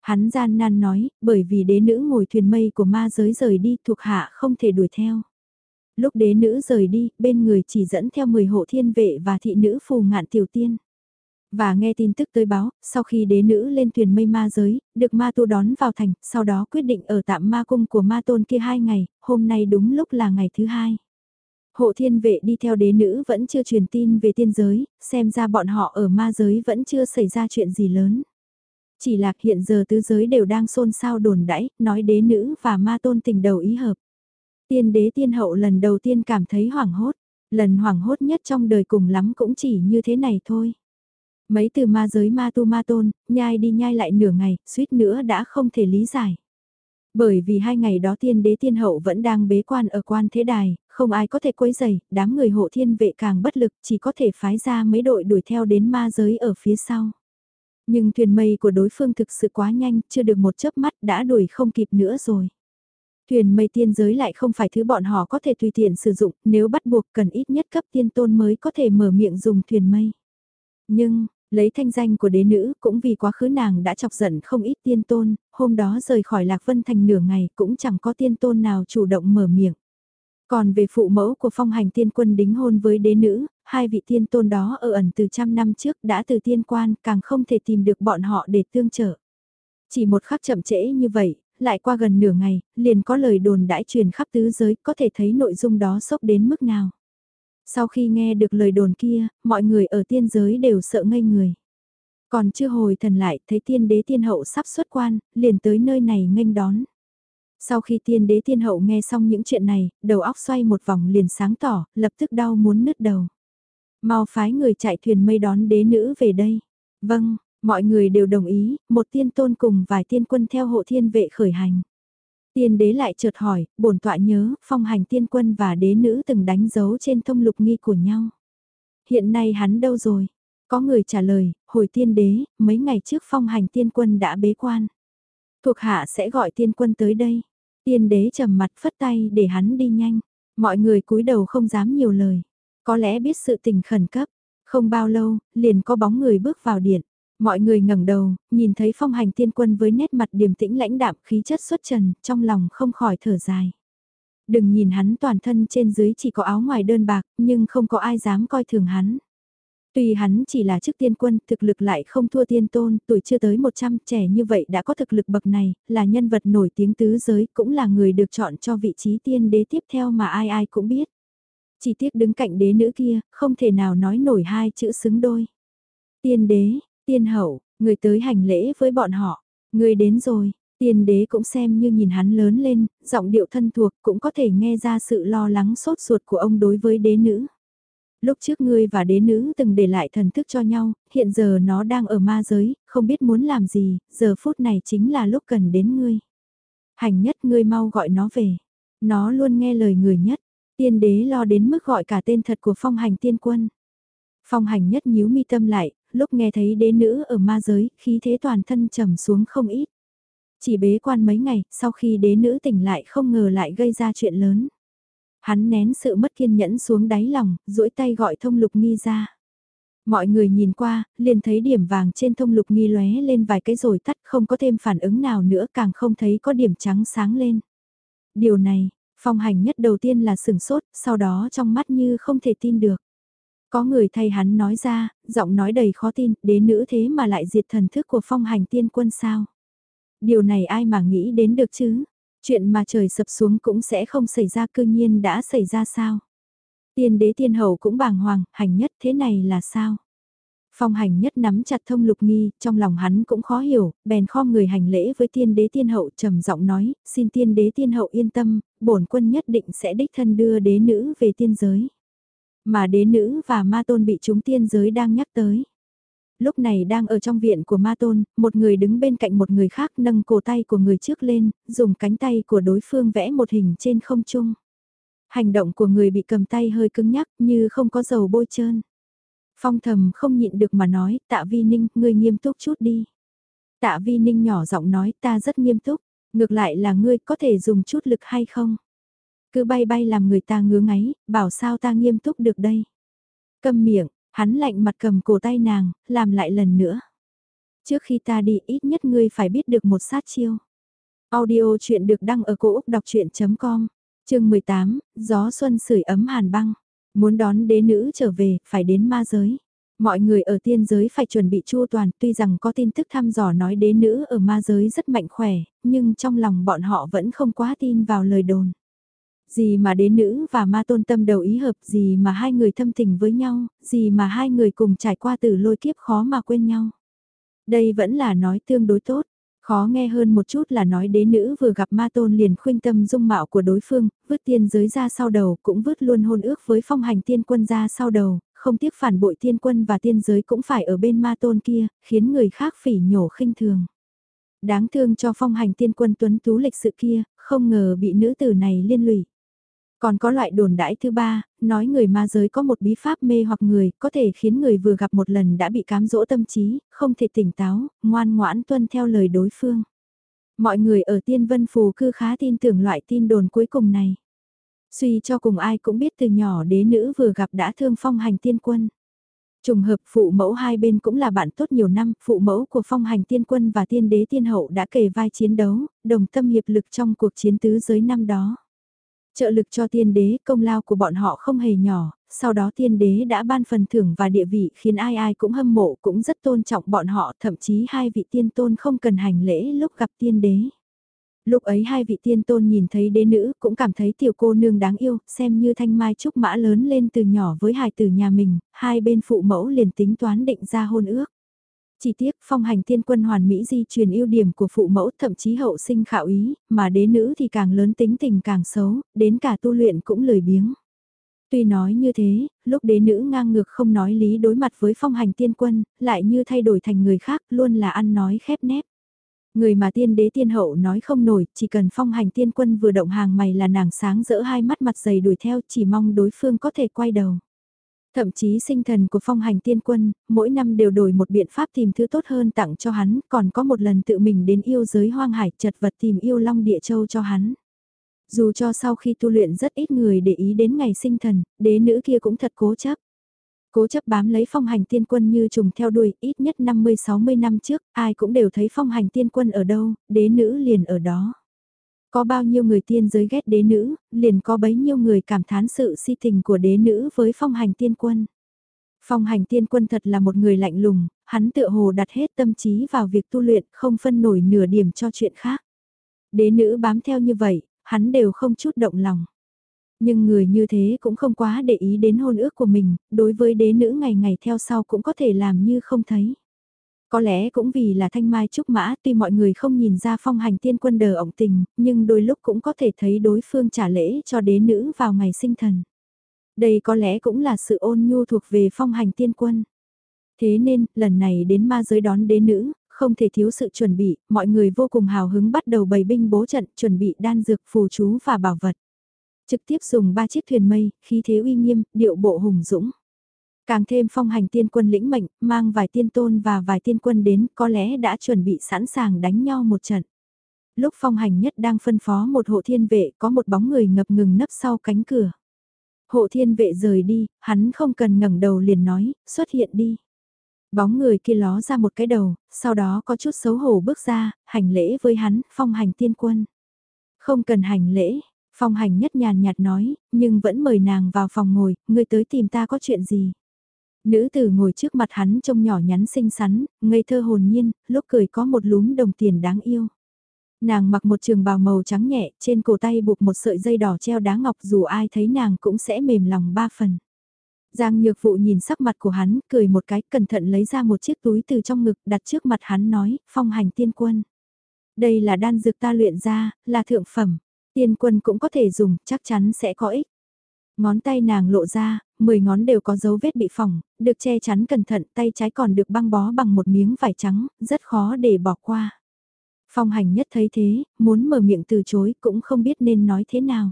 Hắn gian nan nói, bởi vì đế nữ ngồi thuyền mây của ma giới rời đi thuộc hạ không thể đuổi theo. Lúc đế nữ rời đi, bên người chỉ dẫn theo 10 hộ thiên vệ và thị nữ phù ngạn tiểu tiên. Và nghe tin tức tới báo, sau khi đế nữ lên thuyền mây ma giới, được ma tu đón vào thành, sau đó quyết định ở tạm ma cung của ma tôn kia hai ngày, hôm nay đúng lúc là ngày thứ hai. Hộ thiên vệ đi theo đế nữ vẫn chưa truyền tin về tiên giới, xem ra bọn họ ở ma giới vẫn chưa xảy ra chuyện gì lớn. Chỉ lạc hiện giờ tứ giới đều đang xôn xao đồn đãi, nói đế nữ và ma tôn tình đầu ý hợp. Tiên đế tiên hậu lần đầu tiên cảm thấy hoảng hốt, lần hoảng hốt nhất trong đời cùng lắm cũng chỉ như thế này thôi. Mấy từ ma giới ma tu ma tôn, nhai đi nhai lại nửa ngày, suýt nữa đã không thể lý giải. Bởi vì hai ngày đó tiên đế tiên hậu vẫn đang bế quan ở quan thế đài, không ai có thể quấy giày, đám người hộ thiên vệ càng bất lực chỉ có thể phái ra mấy đội đuổi theo đến ma giới ở phía sau. Nhưng thuyền mây của đối phương thực sự quá nhanh, chưa được một chớp mắt đã đuổi không kịp nữa rồi. Thuyền mây tiên giới lại không phải thứ bọn họ có thể tùy tiện sử dụng, nếu bắt buộc cần ít nhất cấp tiên tôn mới có thể mở miệng dùng thuyền mây. Nhưng, lấy thanh danh của đế nữ cũng vì quá khứ nàng đã chọc giận không ít tiên tôn, hôm đó rời khỏi Lạc Vân Thành nửa ngày cũng chẳng có tiên tôn nào chủ động mở miệng. Còn về phụ mẫu của phong hành tiên quân đính hôn với đế nữ, hai vị tiên tôn đó ở ẩn từ trăm năm trước đã từ tiên quan càng không thể tìm được bọn họ để tương trợ. Chỉ một khắc chậm trễ như vậy, lại qua gần nửa ngày, liền có lời đồn đãi truyền khắp tứ giới có thể thấy nội dung đó sốc đến mức nào. Sau khi nghe được lời đồn kia, mọi người ở tiên giới đều sợ ngây người. Còn chưa hồi thần lại thấy tiên đế tiên hậu sắp xuất quan, liền tới nơi này nghênh đón. Sau khi tiên đế tiên hậu nghe xong những chuyện này, đầu óc xoay một vòng liền sáng tỏ, lập tức đau muốn nứt đầu. Mau phái người chạy thuyền mây đón đế nữ về đây. Vâng, mọi người đều đồng ý, một tiên tôn cùng vài tiên quân theo hộ thiên vệ khởi hành. Tiên đế lại chợt hỏi, bổn tọa nhớ, phong hành tiên quân và đế nữ từng đánh dấu trên thông lục nghi của nhau. Hiện nay hắn đâu rồi? Có người trả lời, hồi tiên đế, mấy ngày trước phong hành tiên quân đã bế quan. Thuộc hạ sẽ gọi tiên quân tới đây. Tiên đế trầm mặt phất tay để hắn đi nhanh. Mọi người cúi đầu không dám nhiều lời. Có lẽ biết sự tình khẩn cấp. Không bao lâu, liền có bóng người bước vào điện. Mọi người ngẩng đầu, nhìn thấy phong hành tiên quân với nét mặt điềm tĩnh lãnh đạm khí chất xuất trần, trong lòng không khỏi thở dài. Đừng nhìn hắn toàn thân trên dưới chỉ có áo ngoài đơn bạc, nhưng không có ai dám coi thường hắn. Tuy hắn chỉ là chức tiên quân, thực lực lại không thua tiên tôn, tuổi chưa tới 100 trẻ như vậy đã có thực lực bậc này, là nhân vật nổi tiếng tứ giới, cũng là người được chọn cho vị trí tiên đế tiếp theo mà ai ai cũng biết. Chỉ tiếc đứng cạnh đế nữ kia, không thể nào nói nổi hai chữ xứng đôi. Tiên đế, tiên hậu, người tới hành lễ với bọn họ, người đến rồi, tiên đế cũng xem như nhìn hắn lớn lên, giọng điệu thân thuộc cũng có thể nghe ra sự lo lắng sốt ruột của ông đối với đế nữ. Lúc trước ngươi và đế nữ từng để lại thần thức cho nhau, hiện giờ nó đang ở ma giới, không biết muốn làm gì, giờ phút này chính là lúc cần đến ngươi. Hành nhất ngươi mau gọi nó về. Nó luôn nghe lời người nhất. Tiên đế lo đến mức gọi cả tên thật của phong hành tiên quân. Phong hành nhất nhíu mi tâm lại, lúc nghe thấy đế nữ ở ma giới, khí thế toàn thân trầm xuống không ít. Chỉ bế quan mấy ngày, sau khi đế nữ tỉnh lại không ngờ lại gây ra chuyện lớn. Hắn nén sự mất kiên nhẫn xuống đáy lòng, duỗi tay gọi thông lục nghi ra. Mọi người nhìn qua, liền thấy điểm vàng trên thông lục nghi lóe lên vài cái rồi tắt không có thêm phản ứng nào nữa càng không thấy có điểm trắng sáng lên. Điều này, phong hành nhất đầu tiên là sửng sốt, sau đó trong mắt như không thể tin được. Có người thay hắn nói ra, giọng nói đầy khó tin, đế nữ thế mà lại diệt thần thức của phong hành tiên quân sao. Điều này ai mà nghĩ đến được chứ? Chuyện mà trời sập xuống cũng sẽ không xảy ra cư nhiên đã xảy ra sao? Tiên đế tiên hậu cũng bàng hoàng, hành nhất thế này là sao? Phong hành nhất nắm chặt thông lục nghi, trong lòng hắn cũng khó hiểu, bèn kho người hành lễ với tiên đế tiên hậu trầm giọng nói, xin tiên đế tiên hậu yên tâm, bổn quân nhất định sẽ đích thân đưa đế nữ về tiên giới. Mà đế nữ và ma tôn bị chúng tiên giới đang nhắc tới. Lúc này đang ở trong viện của ma tôn, một người đứng bên cạnh một người khác nâng cổ tay của người trước lên, dùng cánh tay của đối phương vẽ một hình trên không trung. Hành động của người bị cầm tay hơi cứng nhắc như không có dầu bôi trơn. Phong thầm không nhịn được mà nói, tạ vi ninh, ngươi nghiêm túc chút đi. Tạ vi ninh nhỏ giọng nói, ta rất nghiêm túc, ngược lại là ngươi có thể dùng chút lực hay không? Cứ bay bay làm người ta ngứa ngáy, bảo sao ta nghiêm túc được đây. Câm miệng, hắn lạnh mặt cầm cổ tay nàng, làm lại lần nữa. Trước khi ta đi ít nhất ngươi phải biết được một sát chiêu. Audio chuyện được đăng ở cổ Úc đọc chuyện.com, chương 18, gió xuân sưởi ấm hàn băng. Muốn đón đế nữ trở về, phải đến ma giới. Mọi người ở tiên giới phải chuẩn bị chu toàn, tuy rằng có tin tức thăm dò nói đế nữ ở ma giới rất mạnh khỏe, nhưng trong lòng bọn họ vẫn không quá tin vào lời đồn. Gì mà đế nữ và ma tôn tâm đầu ý hợp, gì mà hai người thâm tình với nhau, gì mà hai người cùng trải qua từ lôi kiếp khó mà quên nhau. Đây vẫn là nói tương đối tốt, Khó nghe hơn một chút là nói đế nữ vừa gặp ma tôn liền khuynh tâm dung mạo của đối phương, vứt tiên giới ra sau đầu, cũng vứt luôn hôn ước với phong hành tiên quân ra sau đầu, không tiếc phản bội tiên quân và tiên giới cũng phải ở bên ma tôn kia, khiến người khác phỉ nhổ khinh thường. Đáng thương cho phong hành tiên quân tuấn tú lịch sự kia, không ngờ bị nữ tử này liên lụy. Còn có loại đồn đãi thứ ba, nói người ma giới có một bí pháp mê hoặc người, có thể khiến người vừa gặp một lần đã bị cám dỗ tâm trí, không thể tỉnh táo, ngoan ngoãn tuân theo lời đối phương. Mọi người ở tiên vân phù cư khá tin tưởng loại tin đồn cuối cùng này. Suy cho cùng ai cũng biết từ nhỏ đế nữ vừa gặp đã thương phong hành tiên quân. Trùng hợp phụ mẫu hai bên cũng là bạn tốt nhiều năm, phụ mẫu của phong hành tiên quân và tiên đế tiên hậu đã kề vai chiến đấu, đồng tâm hiệp lực trong cuộc chiến tứ giới năm đó. Trợ lực cho tiên đế công lao của bọn họ không hề nhỏ, sau đó tiên đế đã ban phần thưởng và địa vị khiến ai ai cũng hâm mộ cũng rất tôn trọng bọn họ thậm chí hai vị tiên tôn không cần hành lễ lúc gặp tiên đế. Lúc ấy hai vị tiên tôn nhìn thấy đế nữ cũng cảm thấy tiểu cô nương đáng yêu, xem như thanh mai trúc mã lớn lên từ nhỏ với hài tử nhà mình, hai bên phụ mẫu liền tính toán định ra hôn ước. Chỉ tiếc phong hành tiên quân hoàn mỹ di truyền ưu điểm của phụ mẫu thậm chí hậu sinh khảo ý, mà đế nữ thì càng lớn tính tình càng xấu, đến cả tu luyện cũng lười biếng. Tuy nói như thế, lúc đế nữ ngang ngược không nói lý đối mặt với phong hành tiên quân, lại như thay đổi thành người khác luôn là ăn nói khép nép. Người mà tiên đế tiên hậu nói không nổi, chỉ cần phong hành tiên quân vừa động hàng mày là nàng sáng rỡ hai mắt mặt dày đuổi theo chỉ mong đối phương có thể quay đầu. Thậm chí sinh thần của phong hành tiên quân, mỗi năm đều đổi một biện pháp tìm thứ tốt hơn tặng cho hắn, còn có một lần tự mình đến yêu giới hoang hải chật vật tìm yêu long địa châu cho hắn. Dù cho sau khi tu luyện rất ít người để ý đến ngày sinh thần, đế nữ kia cũng thật cố chấp. Cố chấp bám lấy phong hành tiên quân như trùng theo đuôi, ít nhất 50-60 năm trước, ai cũng đều thấy phong hành tiên quân ở đâu, đế nữ liền ở đó. Có bao nhiêu người tiên giới ghét đế nữ, liền có bấy nhiêu người cảm thán sự si tình của đế nữ với phong hành tiên quân. Phong hành tiên quân thật là một người lạnh lùng, hắn tựa hồ đặt hết tâm trí vào việc tu luyện, không phân nổi nửa điểm cho chuyện khác. Đế nữ bám theo như vậy, hắn đều không chút động lòng. Nhưng người như thế cũng không quá để ý đến hôn ước của mình, đối với đế nữ ngày ngày theo sau cũng có thể làm như không thấy. Có lẽ cũng vì là thanh mai trúc mã tuy mọi người không nhìn ra phong hành tiên quân đờ ổng tình, nhưng đôi lúc cũng có thể thấy đối phương trả lễ cho đế nữ vào ngày sinh thần. Đây có lẽ cũng là sự ôn nhu thuộc về phong hành tiên quân. Thế nên, lần này đến ma giới đón đế nữ, không thể thiếu sự chuẩn bị, mọi người vô cùng hào hứng bắt đầu bày binh bố trận, chuẩn bị đan dược phù chú và bảo vật. Trực tiếp dùng ba chiếc thuyền mây, khí thế uy nghiêm, điệu bộ hùng dũng. Càng thêm phong hành tiên quân lĩnh mệnh, mang vài tiên tôn và vài tiên quân đến, có lẽ đã chuẩn bị sẵn sàng đánh nhau một trận. Lúc phong hành nhất đang phân phó một hộ thiên vệ, có một bóng người ngập ngừng nấp sau cánh cửa. Hộ thiên vệ rời đi, hắn không cần ngẩng đầu liền nói, xuất hiện đi. Bóng người kia ló ra một cái đầu, sau đó có chút xấu hổ bước ra, hành lễ với hắn, phong hành tiên quân. Không cần hành lễ, phong hành nhất nhàn nhạt nói, nhưng vẫn mời nàng vào phòng ngồi, ngươi tới tìm ta có chuyện gì. Nữ tử ngồi trước mặt hắn trông nhỏ nhắn xinh xắn, ngây thơ hồn nhiên, lúc cười có một lúm đồng tiền đáng yêu. Nàng mặc một trường bào màu trắng nhẹ, trên cổ tay buộc một sợi dây đỏ treo đá ngọc dù ai thấy nàng cũng sẽ mềm lòng ba phần. Giang nhược vụ nhìn sắc mặt của hắn, cười một cái, cẩn thận lấy ra một chiếc túi từ trong ngực, đặt trước mặt hắn nói, phong hành tiên quân. Đây là đan dược ta luyện ra, là thượng phẩm. Tiên quân cũng có thể dùng, chắc chắn sẽ có ích. Ngón tay nàng lộ ra, 10 ngón đều có dấu vết bị phỏng, được che chắn cẩn thận, tay trái còn được băng bó bằng một miếng vải trắng, rất khó để bỏ qua. Phong hành nhất thấy thế, muốn mở miệng từ chối cũng không biết nên nói thế nào.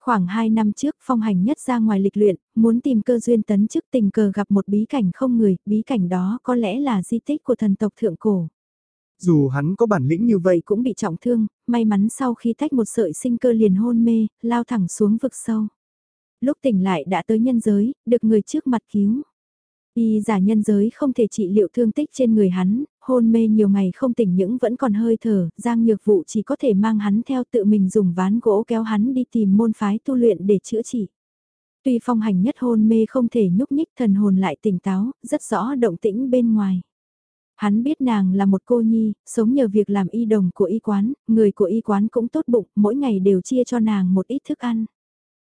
Khoảng 2 năm trước phong hành nhất ra ngoài lịch luyện, muốn tìm cơ duyên tấn chức tình cờ gặp một bí cảnh không người, bí cảnh đó có lẽ là di tích của thần tộc thượng cổ. Dù hắn có bản lĩnh như vậy cũng bị trọng thương, may mắn sau khi tách một sợi sinh cơ liền hôn mê, lao thẳng xuống vực sâu. Lúc tỉnh lại đã tới nhân giới, được người trước mặt cứu. Y giả nhân giới không thể trị liệu thương tích trên người hắn, hôn mê nhiều ngày không tỉnh những vẫn còn hơi thở, Giang Nhược Vụ chỉ có thể mang hắn theo tự mình dùng ván gỗ kéo hắn đi tìm môn phái tu luyện để chữa trị. Tuy phong hành nhất hôn mê không thể nhúc nhích thần hồn lại tỉnh táo, rất rõ động tĩnh bên ngoài. Hắn biết nàng là một cô nhi, sống nhờ việc làm y đồng của y quán, người của y quán cũng tốt bụng, mỗi ngày đều chia cho nàng một ít thức ăn.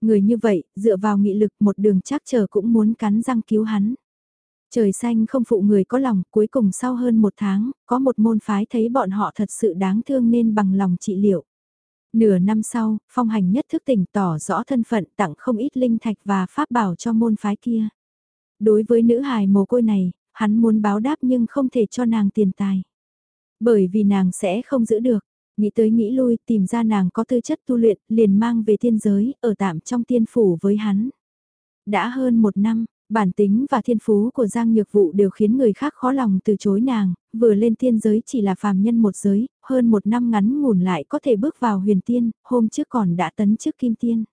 Người như vậy, dựa vào nghị lực một đường chắc chờ cũng muốn cắn răng cứu hắn. Trời xanh không phụ người có lòng, cuối cùng sau hơn một tháng, có một môn phái thấy bọn họ thật sự đáng thương nên bằng lòng trị liệu. Nửa năm sau, phong hành nhất thức tỉnh tỏ rõ thân phận tặng không ít linh thạch và pháp bảo cho môn phái kia. Đối với nữ hài mồ côi này, hắn muốn báo đáp nhưng không thể cho nàng tiền tài. Bởi vì nàng sẽ không giữ được, nghĩ tới nghĩ lui tìm ra nàng có tư chất tu luyện liền mang về thiên giới, ở tạm trong tiên phủ với hắn. Đã hơn một năm, Bản tính và thiên phú của Giang Nhược Vụ đều khiến người khác khó lòng từ chối nàng, vừa lên thiên giới chỉ là phàm nhân một giới, hơn một năm ngắn ngủn lại có thể bước vào huyền tiên, hôm trước còn đã tấn trước kim tiên.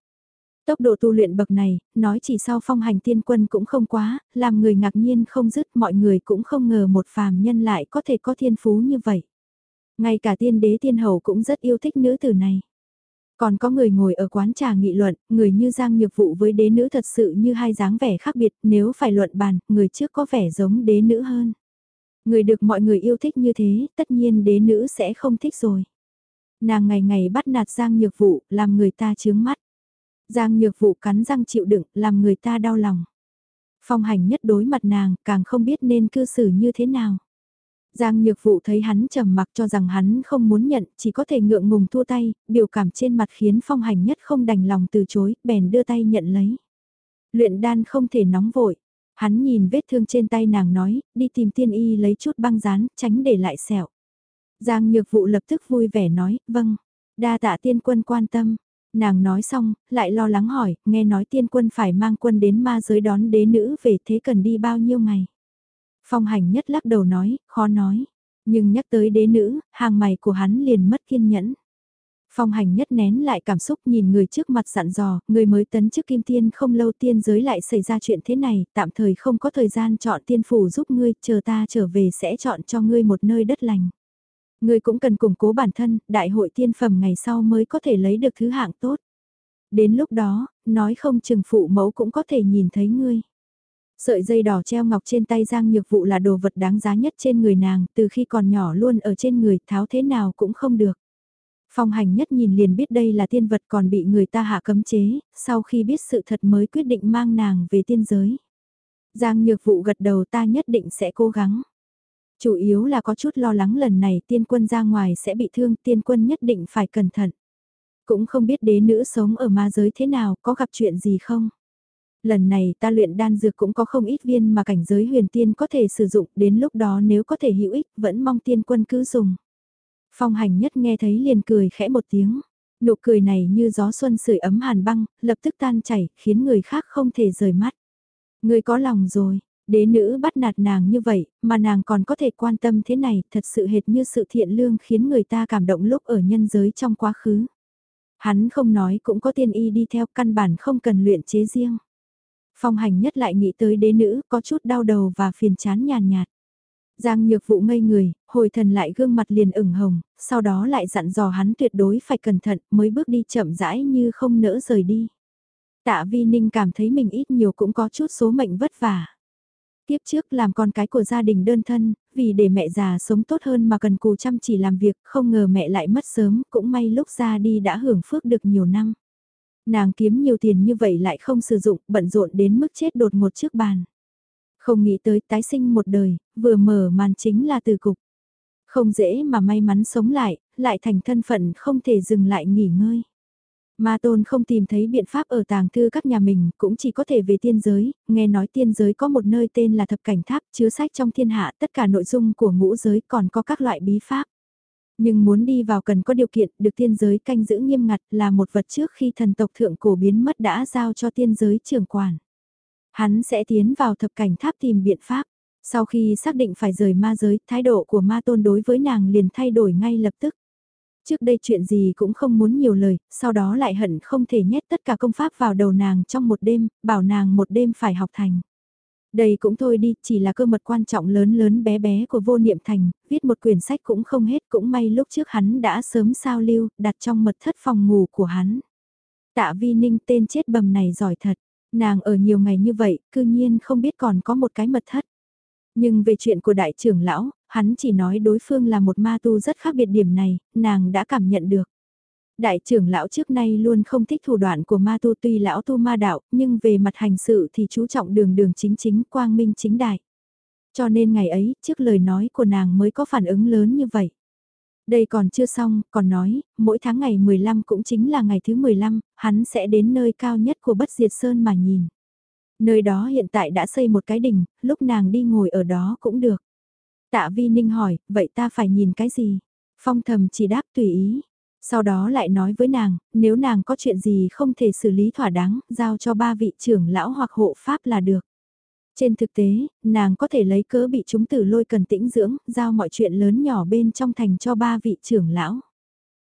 Tốc độ tu luyện bậc này, nói chỉ sau phong hành tiên quân cũng không quá, làm người ngạc nhiên không dứt mọi người cũng không ngờ một phàm nhân lại có thể có thiên phú như vậy. Ngay cả tiên đế tiên hầu cũng rất yêu thích nữ tử này. Còn có người ngồi ở quán trà nghị luận, người như Giang Nhược Vụ với đế nữ thật sự như hai dáng vẻ khác biệt, nếu phải luận bàn, người trước có vẻ giống đế nữ hơn. Người được mọi người yêu thích như thế, tất nhiên đế nữ sẽ không thích rồi. Nàng ngày ngày bắt nạt Giang Nhược Vụ, làm người ta chướng mắt. Giang Nhược Vụ cắn răng chịu đựng, làm người ta đau lòng. Phong hành nhất đối mặt nàng, càng không biết nên cư xử như thế nào. Giang Nhược Vụ thấy hắn trầm mặc cho rằng hắn không muốn nhận, chỉ có thể ngượng ngùng thua tay, biểu cảm trên mặt khiến phong hành nhất không đành lòng từ chối, bèn đưa tay nhận lấy. Luyện đan không thể nóng vội. Hắn nhìn vết thương trên tay nàng nói, đi tìm tiên y lấy chút băng dán, tránh để lại sẹo. Giang Nhược Vụ lập tức vui vẻ nói, vâng, đa tạ tiên quân quan tâm. Nàng nói xong, lại lo lắng hỏi, nghe nói tiên quân phải mang quân đến ma giới đón đế nữ về thế cần đi bao nhiêu ngày. Phong hành nhất lắc đầu nói, khó nói. Nhưng nhắc tới đế nữ, hàng mày của hắn liền mất kiên nhẫn. Phong hành nhất nén lại cảm xúc nhìn người trước mặt dặn dò, người mới tấn chức kim tiên không lâu tiên giới lại xảy ra chuyện thế này, tạm thời không có thời gian chọn tiên phủ giúp ngươi, chờ ta trở về sẽ chọn cho ngươi một nơi đất lành. Ngươi cũng cần củng cố bản thân, đại hội tiên phẩm ngày sau mới có thể lấy được thứ hạng tốt. Đến lúc đó, nói không chừng phụ mẫu cũng có thể nhìn thấy ngươi. Sợi dây đỏ treo ngọc trên tay Giang Nhược Vụ là đồ vật đáng giá nhất trên người nàng, từ khi còn nhỏ luôn ở trên người, tháo thế nào cũng không được. Phong hành nhất nhìn liền biết đây là tiên vật còn bị người ta hạ cấm chế, sau khi biết sự thật mới quyết định mang nàng về tiên giới. Giang nhược vụ gật đầu ta nhất định sẽ cố gắng. Chủ yếu là có chút lo lắng lần này tiên quân ra ngoài sẽ bị thương tiên quân nhất định phải cẩn thận. Cũng không biết đế nữ sống ở ma giới thế nào, có gặp chuyện gì không? Lần này ta luyện đan dược cũng có không ít viên mà cảnh giới huyền tiên có thể sử dụng, đến lúc đó nếu có thể hữu ích, vẫn mong tiên quân cứ dùng. Phong hành nhất nghe thấy liền cười khẽ một tiếng. Nụ cười này như gió xuân sưởi ấm hàn băng, lập tức tan chảy, khiến người khác không thể rời mắt. Người có lòng rồi, đế nữ bắt nạt nàng như vậy, mà nàng còn có thể quan tâm thế này, thật sự hệt như sự thiện lương khiến người ta cảm động lúc ở nhân giới trong quá khứ. Hắn không nói cũng có tiên y đi theo căn bản không cần luyện chế riêng. Phong hành nhất lại nghĩ tới đế nữ có chút đau đầu và phiền chán nhàn nhạt. Giang nhược vụ ngây người, hồi thần lại gương mặt liền ửng hồng, sau đó lại dặn dò hắn tuyệt đối phải cẩn thận mới bước đi chậm rãi như không nỡ rời đi. Tạ Vi Ninh cảm thấy mình ít nhiều cũng có chút số mệnh vất vả. Tiếp trước làm con cái của gia đình đơn thân, vì để mẹ già sống tốt hơn mà cần cù chăm chỉ làm việc, không ngờ mẹ lại mất sớm, cũng may lúc ra đi đã hưởng phước được nhiều năm. Nàng kiếm nhiều tiền như vậy lại không sử dụng, bận rộn đến mức chết đột ngột trước bàn. Không nghĩ tới tái sinh một đời, vừa mở màn chính là từ cục. Không dễ mà may mắn sống lại, lại thành thân phận không thể dừng lại nghỉ ngơi. Ma Tôn không tìm thấy biện pháp ở tàng thư các nhà mình, cũng chỉ có thể về tiên giới, nghe nói tiên giới có một nơi tên là thập cảnh tháp, chứa sách trong thiên hạ tất cả nội dung của ngũ giới còn có các loại bí pháp. Nhưng muốn đi vào cần có điều kiện được tiên giới canh giữ nghiêm ngặt là một vật trước khi thần tộc thượng cổ biến mất đã giao cho tiên giới trưởng quản. Hắn sẽ tiến vào thập cảnh tháp tìm biện pháp. Sau khi xác định phải rời ma giới, thái độ của ma tôn đối với nàng liền thay đổi ngay lập tức. Trước đây chuyện gì cũng không muốn nhiều lời, sau đó lại hận không thể nhét tất cả công pháp vào đầu nàng trong một đêm, bảo nàng một đêm phải học thành. Đây cũng thôi đi, chỉ là cơ mật quan trọng lớn lớn bé bé của vô niệm thành, viết một quyển sách cũng không hết cũng may lúc trước hắn đã sớm sao lưu, đặt trong mật thất phòng ngủ của hắn. Tạ vi ninh tên chết bầm này giỏi thật, nàng ở nhiều ngày như vậy, cư nhiên không biết còn có một cái mật thất. Nhưng về chuyện của đại trưởng lão, hắn chỉ nói đối phương là một ma tu rất khác biệt điểm này, nàng đã cảm nhận được. Đại trưởng lão trước nay luôn không thích thủ đoạn của ma tu tuy lão tu ma đạo, nhưng về mặt hành sự thì chú trọng đường đường chính chính quang minh chính đại. Cho nên ngày ấy, trước lời nói của nàng mới có phản ứng lớn như vậy. Đây còn chưa xong, còn nói, mỗi tháng ngày 15 cũng chính là ngày thứ 15, hắn sẽ đến nơi cao nhất của bất diệt sơn mà nhìn. Nơi đó hiện tại đã xây một cái đỉnh, lúc nàng đi ngồi ở đó cũng được. Tạ Vi Ninh hỏi, vậy ta phải nhìn cái gì? Phong thầm chỉ đáp tùy ý. Sau đó lại nói với nàng, nếu nàng có chuyện gì không thể xử lý thỏa đáng, giao cho ba vị trưởng lão hoặc hộ pháp là được. Trên thực tế, nàng có thể lấy cớ bị chúng tử lôi cần tĩnh dưỡng, giao mọi chuyện lớn nhỏ bên trong thành cho ba vị trưởng lão.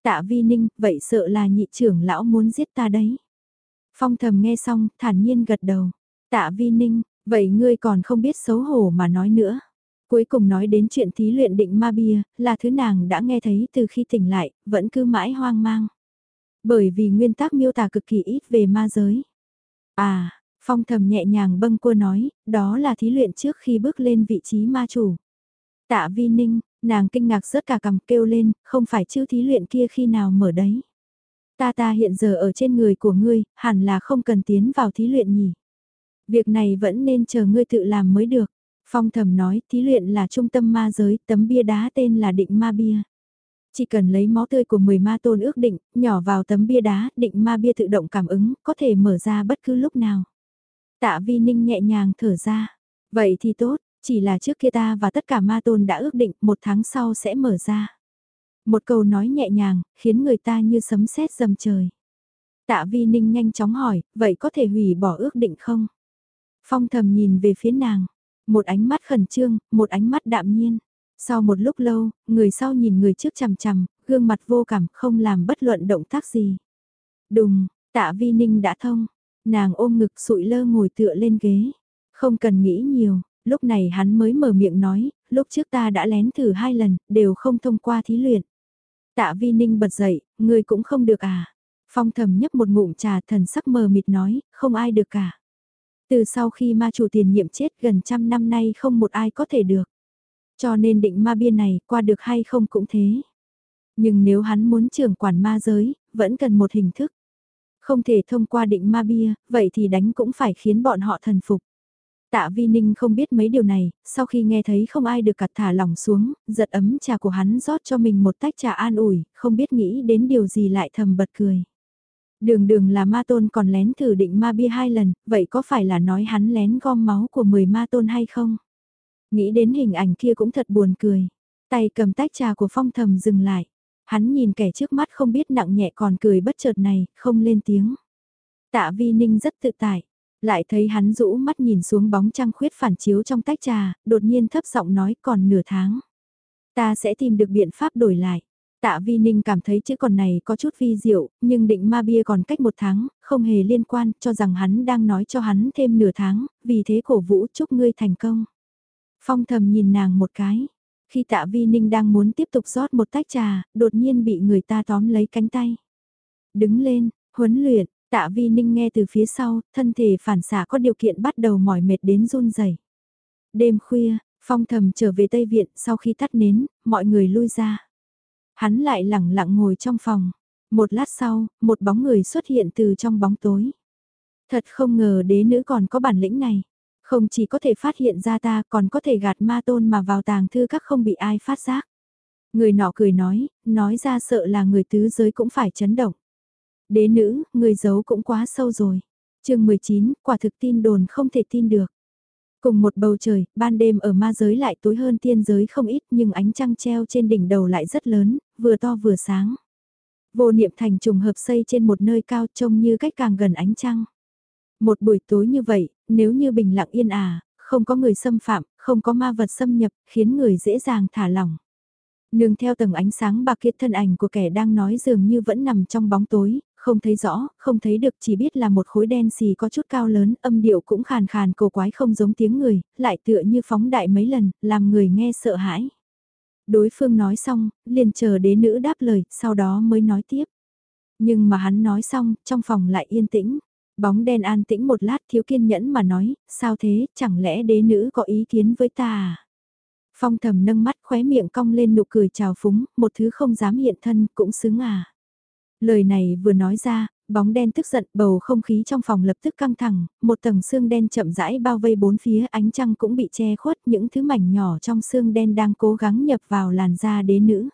Tạ vi ninh, vậy sợ là nhị trưởng lão muốn giết ta đấy. Phong thầm nghe xong, thản nhiên gật đầu. Tạ vi ninh, vậy ngươi còn không biết xấu hổ mà nói nữa. Cuối cùng nói đến chuyện thí luyện định ma bia, là thứ nàng đã nghe thấy từ khi tỉnh lại, vẫn cứ mãi hoang mang. Bởi vì nguyên tắc miêu tả cực kỳ ít về ma giới. À, phong thầm nhẹ nhàng bâng cua nói, đó là thí luyện trước khi bước lên vị trí ma chủ. Tạ vi ninh, nàng kinh ngạc rớt cả cầm kêu lên, không phải chứ thí luyện kia khi nào mở đấy. Ta ta hiện giờ ở trên người của ngươi, hẳn là không cần tiến vào thí luyện nhỉ. Việc này vẫn nên chờ ngươi tự làm mới được. Phong thầm nói thí luyện là trung tâm ma giới, tấm bia đá tên là định ma bia. Chỉ cần lấy máu tươi của 10 ma tôn ước định, nhỏ vào tấm bia đá, định ma bia tự động cảm ứng, có thể mở ra bất cứ lúc nào. Tạ vi ninh nhẹ nhàng thở ra. Vậy thì tốt, chỉ là trước kia ta và tất cả ma tôn đã ước định một tháng sau sẽ mở ra. Một câu nói nhẹ nhàng, khiến người ta như sấm sét dầm trời. Tạ vi ninh nhanh chóng hỏi, vậy có thể hủy bỏ ước định không? Phong thầm nhìn về phía nàng, một ánh mắt khẩn trương, một ánh mắt đạm nhiên. Sau một lúc lâu, người sau nhìn người trước chằm chằm, gương mặt vô cảm không làm bất luận động tác gì. Đùng, tạ vi ninh đã thông, nàng ôm ngực sụi lơ ngồi tựa lên ghế. Không cần nghĩ nhiều, lúc này hắn mới mở miệng nói, lúc trước ta đã lén thử hai lần, đều không thông qua thí luyện. Tạ vi ninh bật dậy, người cũng không được à. Phong thầm nhấp một ngụm trà thần sắc mờ mịt nói, không ai được cả. Từ sau khi ma chủ tiền nhiệm chết gần trăm năm nay không một ai có thể được. Cho nên định ma bia này qua được hay không cũng thế. Nhưng nếu hắn muốn trưởng quản ma giới, vẫn cần một hình thức. Không thể thông qua định ma bia, vậy thì đánh cũng phải khiến bọn họ thần phục. Tạ Vi Ninh không biết mấy điều này, sau khi nghe thấy không ai được cặt thả lỏng xuống, giật ấm trà của hắn rót cho mình một tách trà an ủi, không biết nghĩ đến điều gì lại thầm bật cười. Đường đường là ma tôn còn lén thử định ma bia hai lần, vậy có phải là nói hắn lén gom máu của 10 ma tôn hay không? Nghĩ đến hình ảnh kia cũng thật buồn cười. Tay cầm tách trà của phong thầm dừng lại. Hắn nhìn kẻ trước mắt không biết nặng nhẹ còn cười bất chợt này, không lên tiếng. Tạ vi ninh rất tự tại. Lại thấy hắn rũ mắt nhìn xuống bóng trăng khuyết phản chiếu trong tách trà, đột nhiên thấp giọng nói còn nửa tháng. Ta sẽ tìm được biện pháp đổi lại. Tạ Vi Ninh cảm thấy chữ còn này có chút vi diệu, nhưng định ma bia còn cách một tháng, không hề liên quan, cho rằng hắn đang nói cho hắn thêm nửa tháng, vì thế cổ vũ chúc ngươi thành công. Phong thầm nhìn nàng một cái, khi tạ Vi Ninh đang muốn tiếp tục rót một tách trà, đột nhiên bị người ta tóm lấy cánh tay. Đứng lên, huấn luyện, tạ Vi Ninh nghe từ phía sau, thân thể phản xạ có điều kiện bắt đầu mỏi mệt đến run rẩy. Đêm khuya, phong thầm trở về Tây Viện sau khi tắt nến, mọi người lui ra. Hắn lại lẳng lặng ngồi trong phòng. Một lát sau, một bóng người xuất hiện từ trong bóng tối. Thật không ngờ đế nữ còn có bản lĩnh này. Không chỉ có thể phát hiện ra ta còn có thể gạt ma tôn mà vào tàng thư các không bị ai phát giác. Người nọ cười nói, nói ra sợ là người tứ giới cũng phải chấn động. Đế nữ, người giấu cũng quá sâu rồi. chương 19, quả thực tin đồn không thể tin được. Cùng một bầu trời, ban đêm ở ma giới lại tối hơn tiên giới không ít nhưng ánh trăng treo trên đỉnh đầu lại rất lớn, vừa to vừa sáng. Vô niệm thành trùng hợp xây trên một nơi cao trông như cách càng gần ánh trăng. Một buổi tối như vậy, nếu như bình lặng yên à, không có người xâm phạm, không có ma vật xâm nhập, khiến người dễ dàng thả lỏng. Nương theo tầng ánh sáng bạc kiệt thân ảnh của kẻ đang nói dường như vẫn nằm trong bóng tối, không thấy rõ, không thấy được chỉ biết là một khối đen xì có chút cao lớn, âm điệu cũng khàn khàn cổ quái không giống tiếng người, lại tựa như phóng đại mấy lần, làm người nghe sợ hãi. Đối phương nói xong, liền chờ đế nữ đáp lời, sau đó mới nói tiếp. Nhưng mà hắn nói xong, trong phòng lại yên tĩnh. Bóng đen an tĩnh một lát thiếu kiên nhẫn mà nói, sao thế, chẳng lẽ đế nữ có ý kiến với ta à? Phong thầm nâng mắt khóe miệng cong lên nụ cười trào phúng, một thứ không dám hiện thân cũng xứng à. Lời này vừa nói ra, bóng đen tức giận bầu không khí trong phòng lập tức căng thẳng, một tầng xương đen chậm rãi bao vây bốn phía ánh trăng cũng bị che khuất những thứ mảnh nhỏ trong xương đen đang cố gắng nhập vào làn da đế nữ.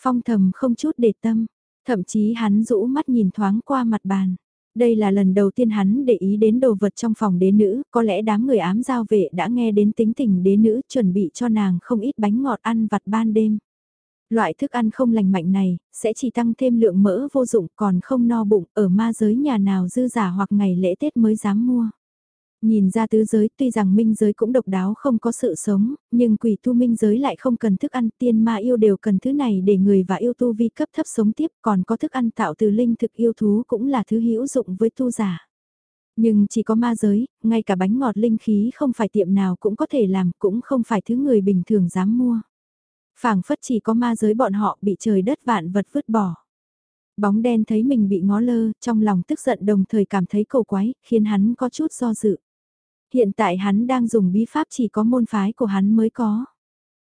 Phong thầm không chút để tâm, thậm chí hắn rũ mắt nhìn thoáng qua mặt bàn. Đây là lần đầu tiên hắn để ý đến đồ vật trong phòng đế nữ, có lẽ đám người ám giao vệ đã nghe đến tính tình đế nữ chuẩn bị cho nàng không ít bánh ngọt ăn vặt ban đêm. Loại thức ăn không lành mạnh này, sẽ chỉ tăng thêm lượng mỡ vô dụng còn không no bụng ở ma giới nhà nào dư giả hoặc ngày lễ Tết mới dám mua. Nhìn ra tứ giới tuy rằng minh giới cũng độc đáo không có sự sống, nhưng quỷ tu minh giới lại không cần thức ăn tiên ma yêu đều cần thứ này để người và yêu tu vi cấp thấp sống tiếp còn có thức ăn tạo từ linh thực yêu thú cũng là thứ hữu dụng với tu giả. Nhưng chỉ có ma giới, ngay cả bánh ngọt linh khí không phải tiệm nào cũng có thể làm cũng không phải thứ người bình thường dám mua phảng phất chỉ có ma giới bọn họ bị trời đất vạn vật vứt bỏ. Bóng đen thấy mình bị ngó lơ, trong lòng tức giận đồng thời cảm thấy cầu quái, khiến hắn có chút do dự. Hiện tại hắn đang dùng bí pháp chỉ có môn phái của hắn mới có.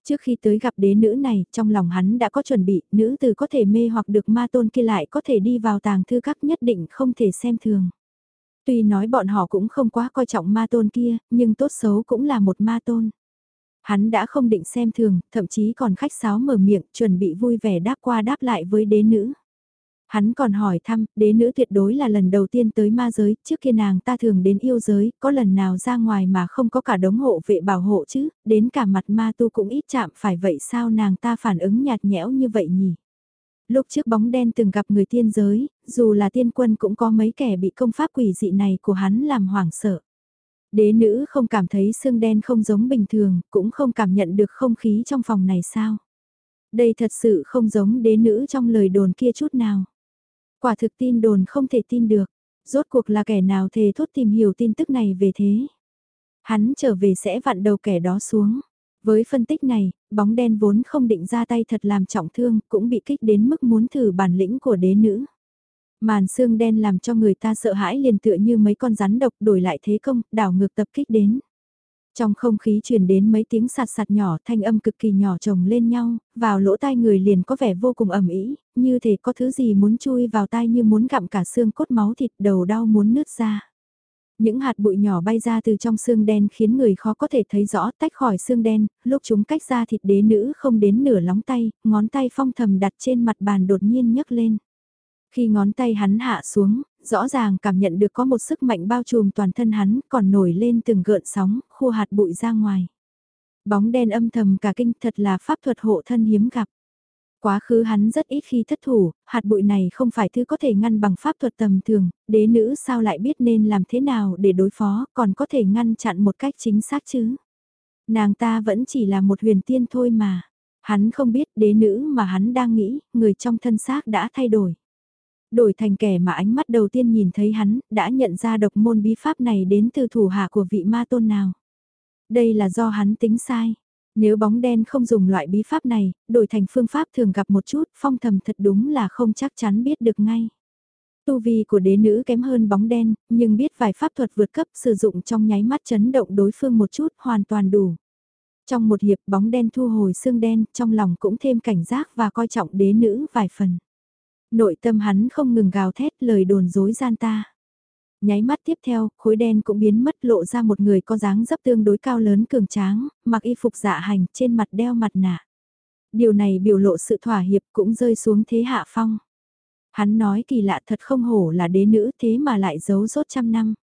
Trước khi tới gặp đế nữ này, trong lòng hắn đã có chuẩn bị, nữ từ có thể mê hoặc được ma tôn kia lại có thể đi vào tàng thư các nhất định không thể xem thường. Tuy nói bọn họ cũng không quá coi trọng ma tôn kia, nhưng tốt xấu cũng là một ma tôn. Hắn đã không định xem thường, thậm chí còn khách sáo mở miệng, chuẩn bị vui vẻ đáp qua đáp lại với đế nữ. Hắn còn hỏi thăm, đế nữ tuyệt đối là lần đầu tiên tới ma giới, trước kia nàng ta thường đến yêu giới, có lần nào ra ngoài mà không có cả đống hộ vệ bảo hộ chứ, đến cả mặt ma tu cũng ít chạm phải vậy sao nàng ta phản ứng nhạt nhẽo như vậy nhỉ? Lúc trước bóng đen từng gặp người tiên giới, dù là tiên quân cũng có mấy kẻ bị công pháp quỷ dị này của hắn làm hoảng sợ. Đế nữ không cảm thấy xương đen không giống bình thường, cũng không cảm nhận được không khí trong phòng này sao. Đây thật sự không giống đế nữ trong lời đồn kia chút nào. Quả thực tin đồn không thể tin được, rốt cuộc là kẻ nào thề thốt tìm hiểu tin tức này về thế. Hắn trở về sẽ vặn đầu kẻ đó xuống. Với phân tích này, bóng đen vốn không định ra tay thật làm trọng thương, cũng bị kích đến mức muốn thử bản lĩnh của đế nữ. Màn xương đen làm cho người ta sợ hãi liền tựa như mấy con rắn độc đổi lại thế công, đảo ngược tập kích đến. Trong không khí truyền đến mấy tiếng sạt sạt nhỏ thanh âm cực kỳ nhỏ chồng lên nhau, vào lỗ tai người liền có vẻ vô cùng ẩm ý, như thể có thứ gì muốn chui vào tai như muốn gặm cả xương cốt máu thịt đầu đau muốn nứt ra. Những hạt bụi nhỏ bay ra từ trong xương đen khiến người khó có thể thấy rõ tách khỏi xương đen, lúc chúng cách ra thịt đế nữ không đến nửa lóng tay, ngón tay phong thầm đặt trên mặt bàn đột nhiên nhấc lên. Khi ngón tay hắn hạ xuống, rõ ràng cảm nhận được có một sức mạnh bao trùm toàn thân hắn còn nổi lên từng gợn sóng, khu hạt bụi ra ngoài. Bóng đen âm thầm cả kinh thật là pháp thuật hộ thân hiếm gặp. Quá khứ hắn rất ít khi thất thủ, hạt bụi này không phải thứ có thể ngăn bằng pháp thuật tầm thường, đế nữ sao lại biết nên làm thế nào để đối phó, còn có thể ngăn chặn một cách chính xác chứ. Nàng ta vẫn chỉ là một huyền tiên thôi mà. Hắn không biết đế nữ mà hắn đang nghĩ, người trong thân xác đã thay đổi. Đổi thành kẻ mà ánh mắt đầu tiên nhìn thấy hắn, đã nhận ra độc môn bí pháp này đến từ thủ hạ của vị ma tôn nào. Đây là do hắn tính sai. Nếu bóng đen không dùng loại bí pháp này, đổi thành phương pháp thường gặp một chút, phong thầm thật đúng là không chắc chắn biết được ngay. Tu vi của đế nữ kém hơn bóng đen, nhưng biết vài pháp thuật vượt cấp sử dụng trong nháy mắt chấn động đối phương một chút hoàn toàn đủ. Trong một hiệp bóng đen thu hồi xương đen, trong lòng cũng thêm cảnh giác và coi trọng đế nữ vài phần. Nội tâm hắn không ngừng gào thét lời đồn dối gian ta. Nháy mắt tiếp theo, khối đen cũng biến mất lộ ra một người có dáng dấp tương đối cao lớn cường tráng, mặc y phục dạ hành trên mặt đeo mặt nạ. Điều này biểu lộ sự thỏa hiệp cũng rơi xuống thế hạ phong. Hắn nói kỳ lạ thật không hổ là đế nữ thế mà lại giấu rốt trăm năm.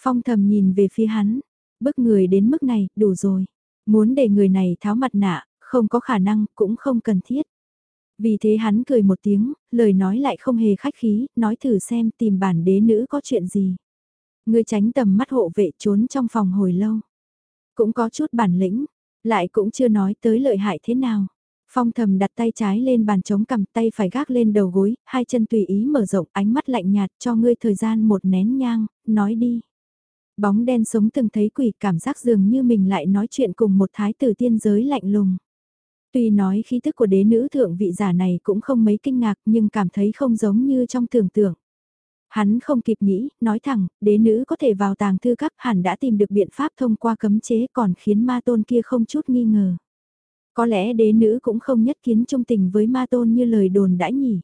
Phong thầm nhìn về phía hắn, bức người đến mức này, đủ rồi. Muốn để người này tháo mặt nạ, không có khả năng, cũng không cần thiết. Vì thế hắn cười một tiếng, lời nói lại không hề khách khí, nói thử xem tìm bản đế nữ có chuyện gì. ngươi tránh tầm mắt hộ vệ trốn trong phòng hồi lâu. Cũng có chút bản lĩnh, lại cũng chưa nói tới lợi hại thế nào. Phong thầm đặt tay trái lên bàn chống cầm tay phải gác lên đầu gối, hai chân tùy ý mở rộng ánh mắt lạnh nhạt cho ngươi thời gian một nén nhang, nói đi. Bóng đen sống từng thấy quỷ cảm giác dường như mình lại nói chuyện cùng một thái tử tiên giới lạnh lùng. Tuy nói khí thức của đế nữ thượng vị giả này cũng không mấy kinh ngạc nhưng cảm thấy không giống như trong tưởng tượng. Hắn không kịp nghĩ, nói thẳng, đế nữ có thể vào tàng thư các hẳn đã tìm được biện pháp thông qua cấm chế còn khiến ma tôn kia không chút nghi ngờ. Có lẽ đế nữ cũng không nhất kiến trung tình với ma tôn như lời đồn đã nhỉ.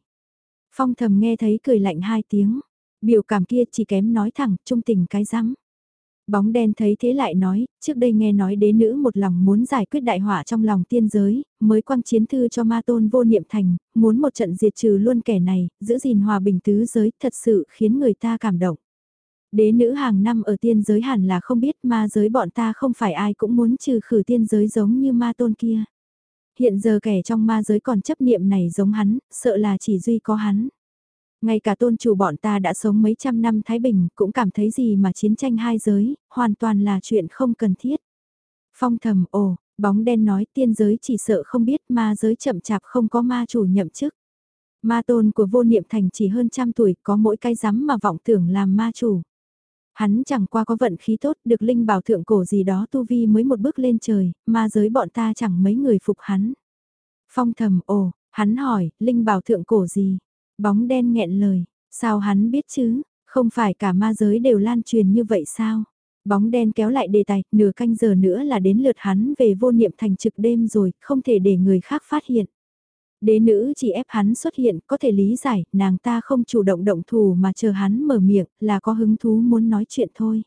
Phong thầm nghe thấy cười lạnh hai tiếng, biểu cảm kia chỉ kém nói thẳng trung tình cái rắm Bóng đen thấy thế lại nói, trước đây nghe nói đế nữ một lòng muốn giải quyết đại họa trong lòng tiên giới, mới quăng chiến thư cho ma tôn vô niệm thành, muốn một trận diệt trừ luôn kẻ này, giữ gìn hòa bình tứ giới, thật sự khiến người ta cảm động. Đế nữ hàng năm ở tiên giới hẳn là không biết ma giới bọn ta không phải ai cũng muốn trừ khử tiên giới giống như ma tôn kia. Hiện giờ kẻ trong ma giới còn chấp niệm này giống hắn, sợ là chỉ duy có hắn. Ngay cả tôn chủ bọn ta đã sống mấy trăm năm Thái Bình cũng cảm thấy gì mà chiến tranh hai giới, hoàn toàn là chuyện không cần thiết. Phong thầm ồ, bóng đen nói tiên giới chỉ sợ không biết ma giới chậm chạp không có ma chủ nhậm chức. Ma tôn của vô niệm thành chỉ hơn trăm tuổi có mỗi cái rắm mà vọng tưởng làm ma chủ. Hắn chẳng qua có vận khí tốt được linh bảo thượng cổ gì đó tu vi mới một bước lên trời, ma giới bọn ta chẳng mấy người phục hắn. Phong thầm ồ, hắn hỏi, linh bảo thượng cổ gì? Bóng đen nghẹn lời, sao hắn biết chứ, không phải cả ma giới đều lan truyền như vậy sao? Bóng đen kéo lại đề tài, nửa canh giờ nữa là đến lượt hắn về vô niệm thành trực đêm rồi, không thể để người khác phát hiện. Đế nữ chỉ ép hắn xuất hiện, có thể lý giải, nàng ta không chủ động động thủ mà chờ hắn mở miệng, là có hứng thú muốn nói chuyện thôi.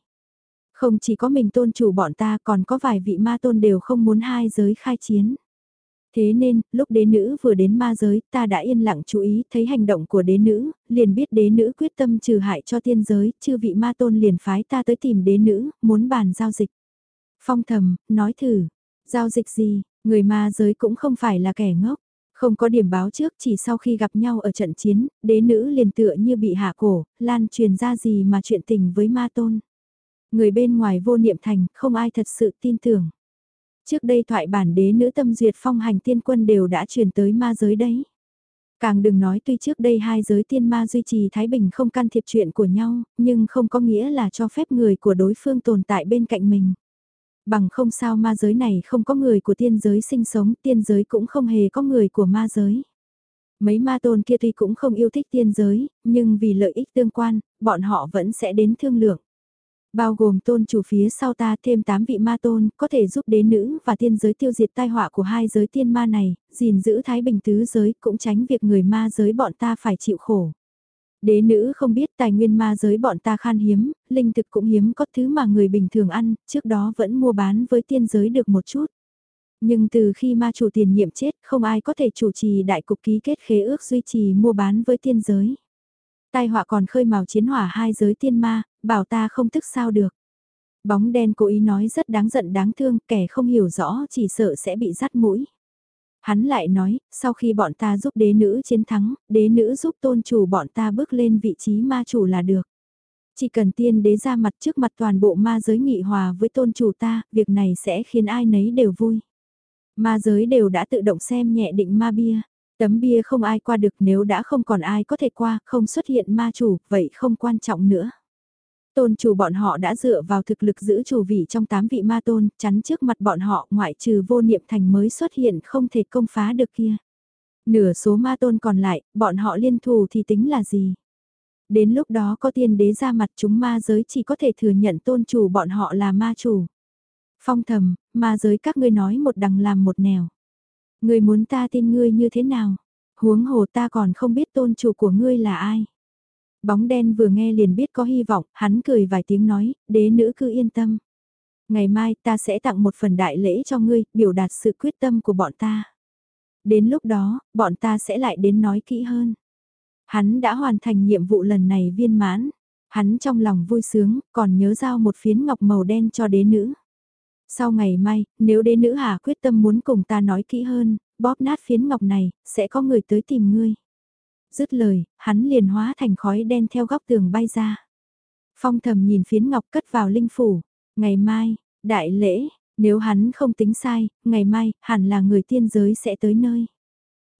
Không chỉ có mình tôn chủ bọn ta còn có vài vị ma tôn đều không muốn hai giới khai chiến. Thế nên, lúc đế nữ vừa đến ma giới, ta đã yên lặng chú ý, thấy hành động của đế nữ, liền biết đế nữ quyết tâm trừ hại cho tiên giới, chư vị ma tôn liền phái ta tới tìm đế nữ, muốn bàn giao dịch. Phong thầm, nói thử, giao dịch gì, người ma giới cũng không phải là kẻ ngốc. Không có điểm báo trước chỉ sau khi gặp nhau ở trận chiến, đế nữ liền tựa như bị hạ cổ, lan truyền ra gì mà chuyện tình với ma tôn. Người bên ngoài vô niệm thành, không ai thật sự tin tưởng. Trước đây thoại bản đế nữ tâm duyệt phong hành tiên quân đều đã truyền tới ma giới đấy. Càng đừng nói tuy trước đây hai giới tiên ma duy trì Thái Bình không can thiệp chuyện của nhau, nhưng không có nghĩa là cho phép người của đối phương tồn tại bên cạnh mình. Bằng không sao ma giới này không có người của tiên giới sinh sống, tiên giới cũng không hề có người của ma giới. Mấy ma tôn kia tuy cũng không yêu thích tiên giới, nhưng vì lợi ích tương quan, bọn họ vẫn sẽ đến thương lượng. Bao gồm tôn chủ phía sau ta thêm 8 vị ma tôn, có thể giúp đế nữ và tiên giới tiêu diệt tai họa của hai giới tiên ma này, gìn giữ thái bình tứ giới cũng tránh việc người ma giới bọn ta phải chịu khổ. Đế nữ không biết tài nguyên ma giới bọn ta khan hiếm, linh thực cũng hiếm có thứ mà người bình thường ăn, trước đó vẫn mua bán với tiên giới được một chút. Nhưng từ khi ma chủ tiền nhiệm chết, không ai có thể chủ trì đại cục ký kết khế ước duy trì mua bán với tiên giới. Tai họa còn khơi mào chiến hỏa hai giới tiên ma, bảo ta không thức sao được. Bóng đen cố ý nói rất đáng giận đáng thương, kẻ không hiểu rõ chỉ sợ sẽ bị dắt mũi. Hắn lại nói, sau khi bọn ta giúp đế nữ chiến thắng, đế nữ giúp tôn chủ bọn ta bước lên vị trí ma chủ là được. Chỉ cần tiên đế ra mặt trước mặt toàn bộ ma giới nghị hòa với tôn chủ ta, việc này sẽ khiến ai nấy đều vui. Ma giới đều đã tự động xem nhẹ định ma bia. Tấm bia không ai qua được nếu đã không còn ai có thể qua, không xuất hiện ma chủ, vậy không quan trọng nữa. Tôn chủ bọn họ đã dựa vào thực lực giữ chủ vị trong tám vị ma tôn, chắn trước mặt bọn họ ngoại trừ vô niệm thành mới xuất hiện không thể công phá được kia. Nửa số ma tôn còn lại, bọn họ liên thù thì tính là gì? Đến lúc đó có tiên đế ra mặt chúng ma giới chỉ có thể thừa nhận tôn chủ bọn họ là ma chủ. Phong thầm, ma giới các ngươi nói một đằng làm một nẻo. Ngươi muốn ta tin ngươi như thế nào? Huống hồ ta còn không biết tôn chủ của ngươi là ai. Bóng đen vừa nghe liền biết có hy vọng, hắn cười vài tiếng nói, đế nữ cứ yên tâm. Ngày mai ta sẽ tặng một phần đại lễ cho ngươi, biểu đạt sự quyết tâm của bọn ta. Đến lúc đó, bọn ta sẽ lại đến nói kỹ hơn. Hắn đã hoàn thành nhiệm vụ lần này viên mãn. Hắn trong lòng vui sướng, còn nhớ giao một phiến ngọc màu đen cho đế nữ. Sau ngày mai, nếu đế nữ hà quyết tâm muốn cùng ta nói kỹ hơn, bóp nát phiến ngọc này, sẽ có người tới tìm ngươi. Dứt lời, hắn liền hóa thành khói đen theo góc tường bay ra. Phong thầm nhìn phiến ngọc cất vào linh phủ. Ngày mai, đại lễ, nếu hắn không tính sai, ngày mai, hẳn là người tiên giới sẽ tới nơi.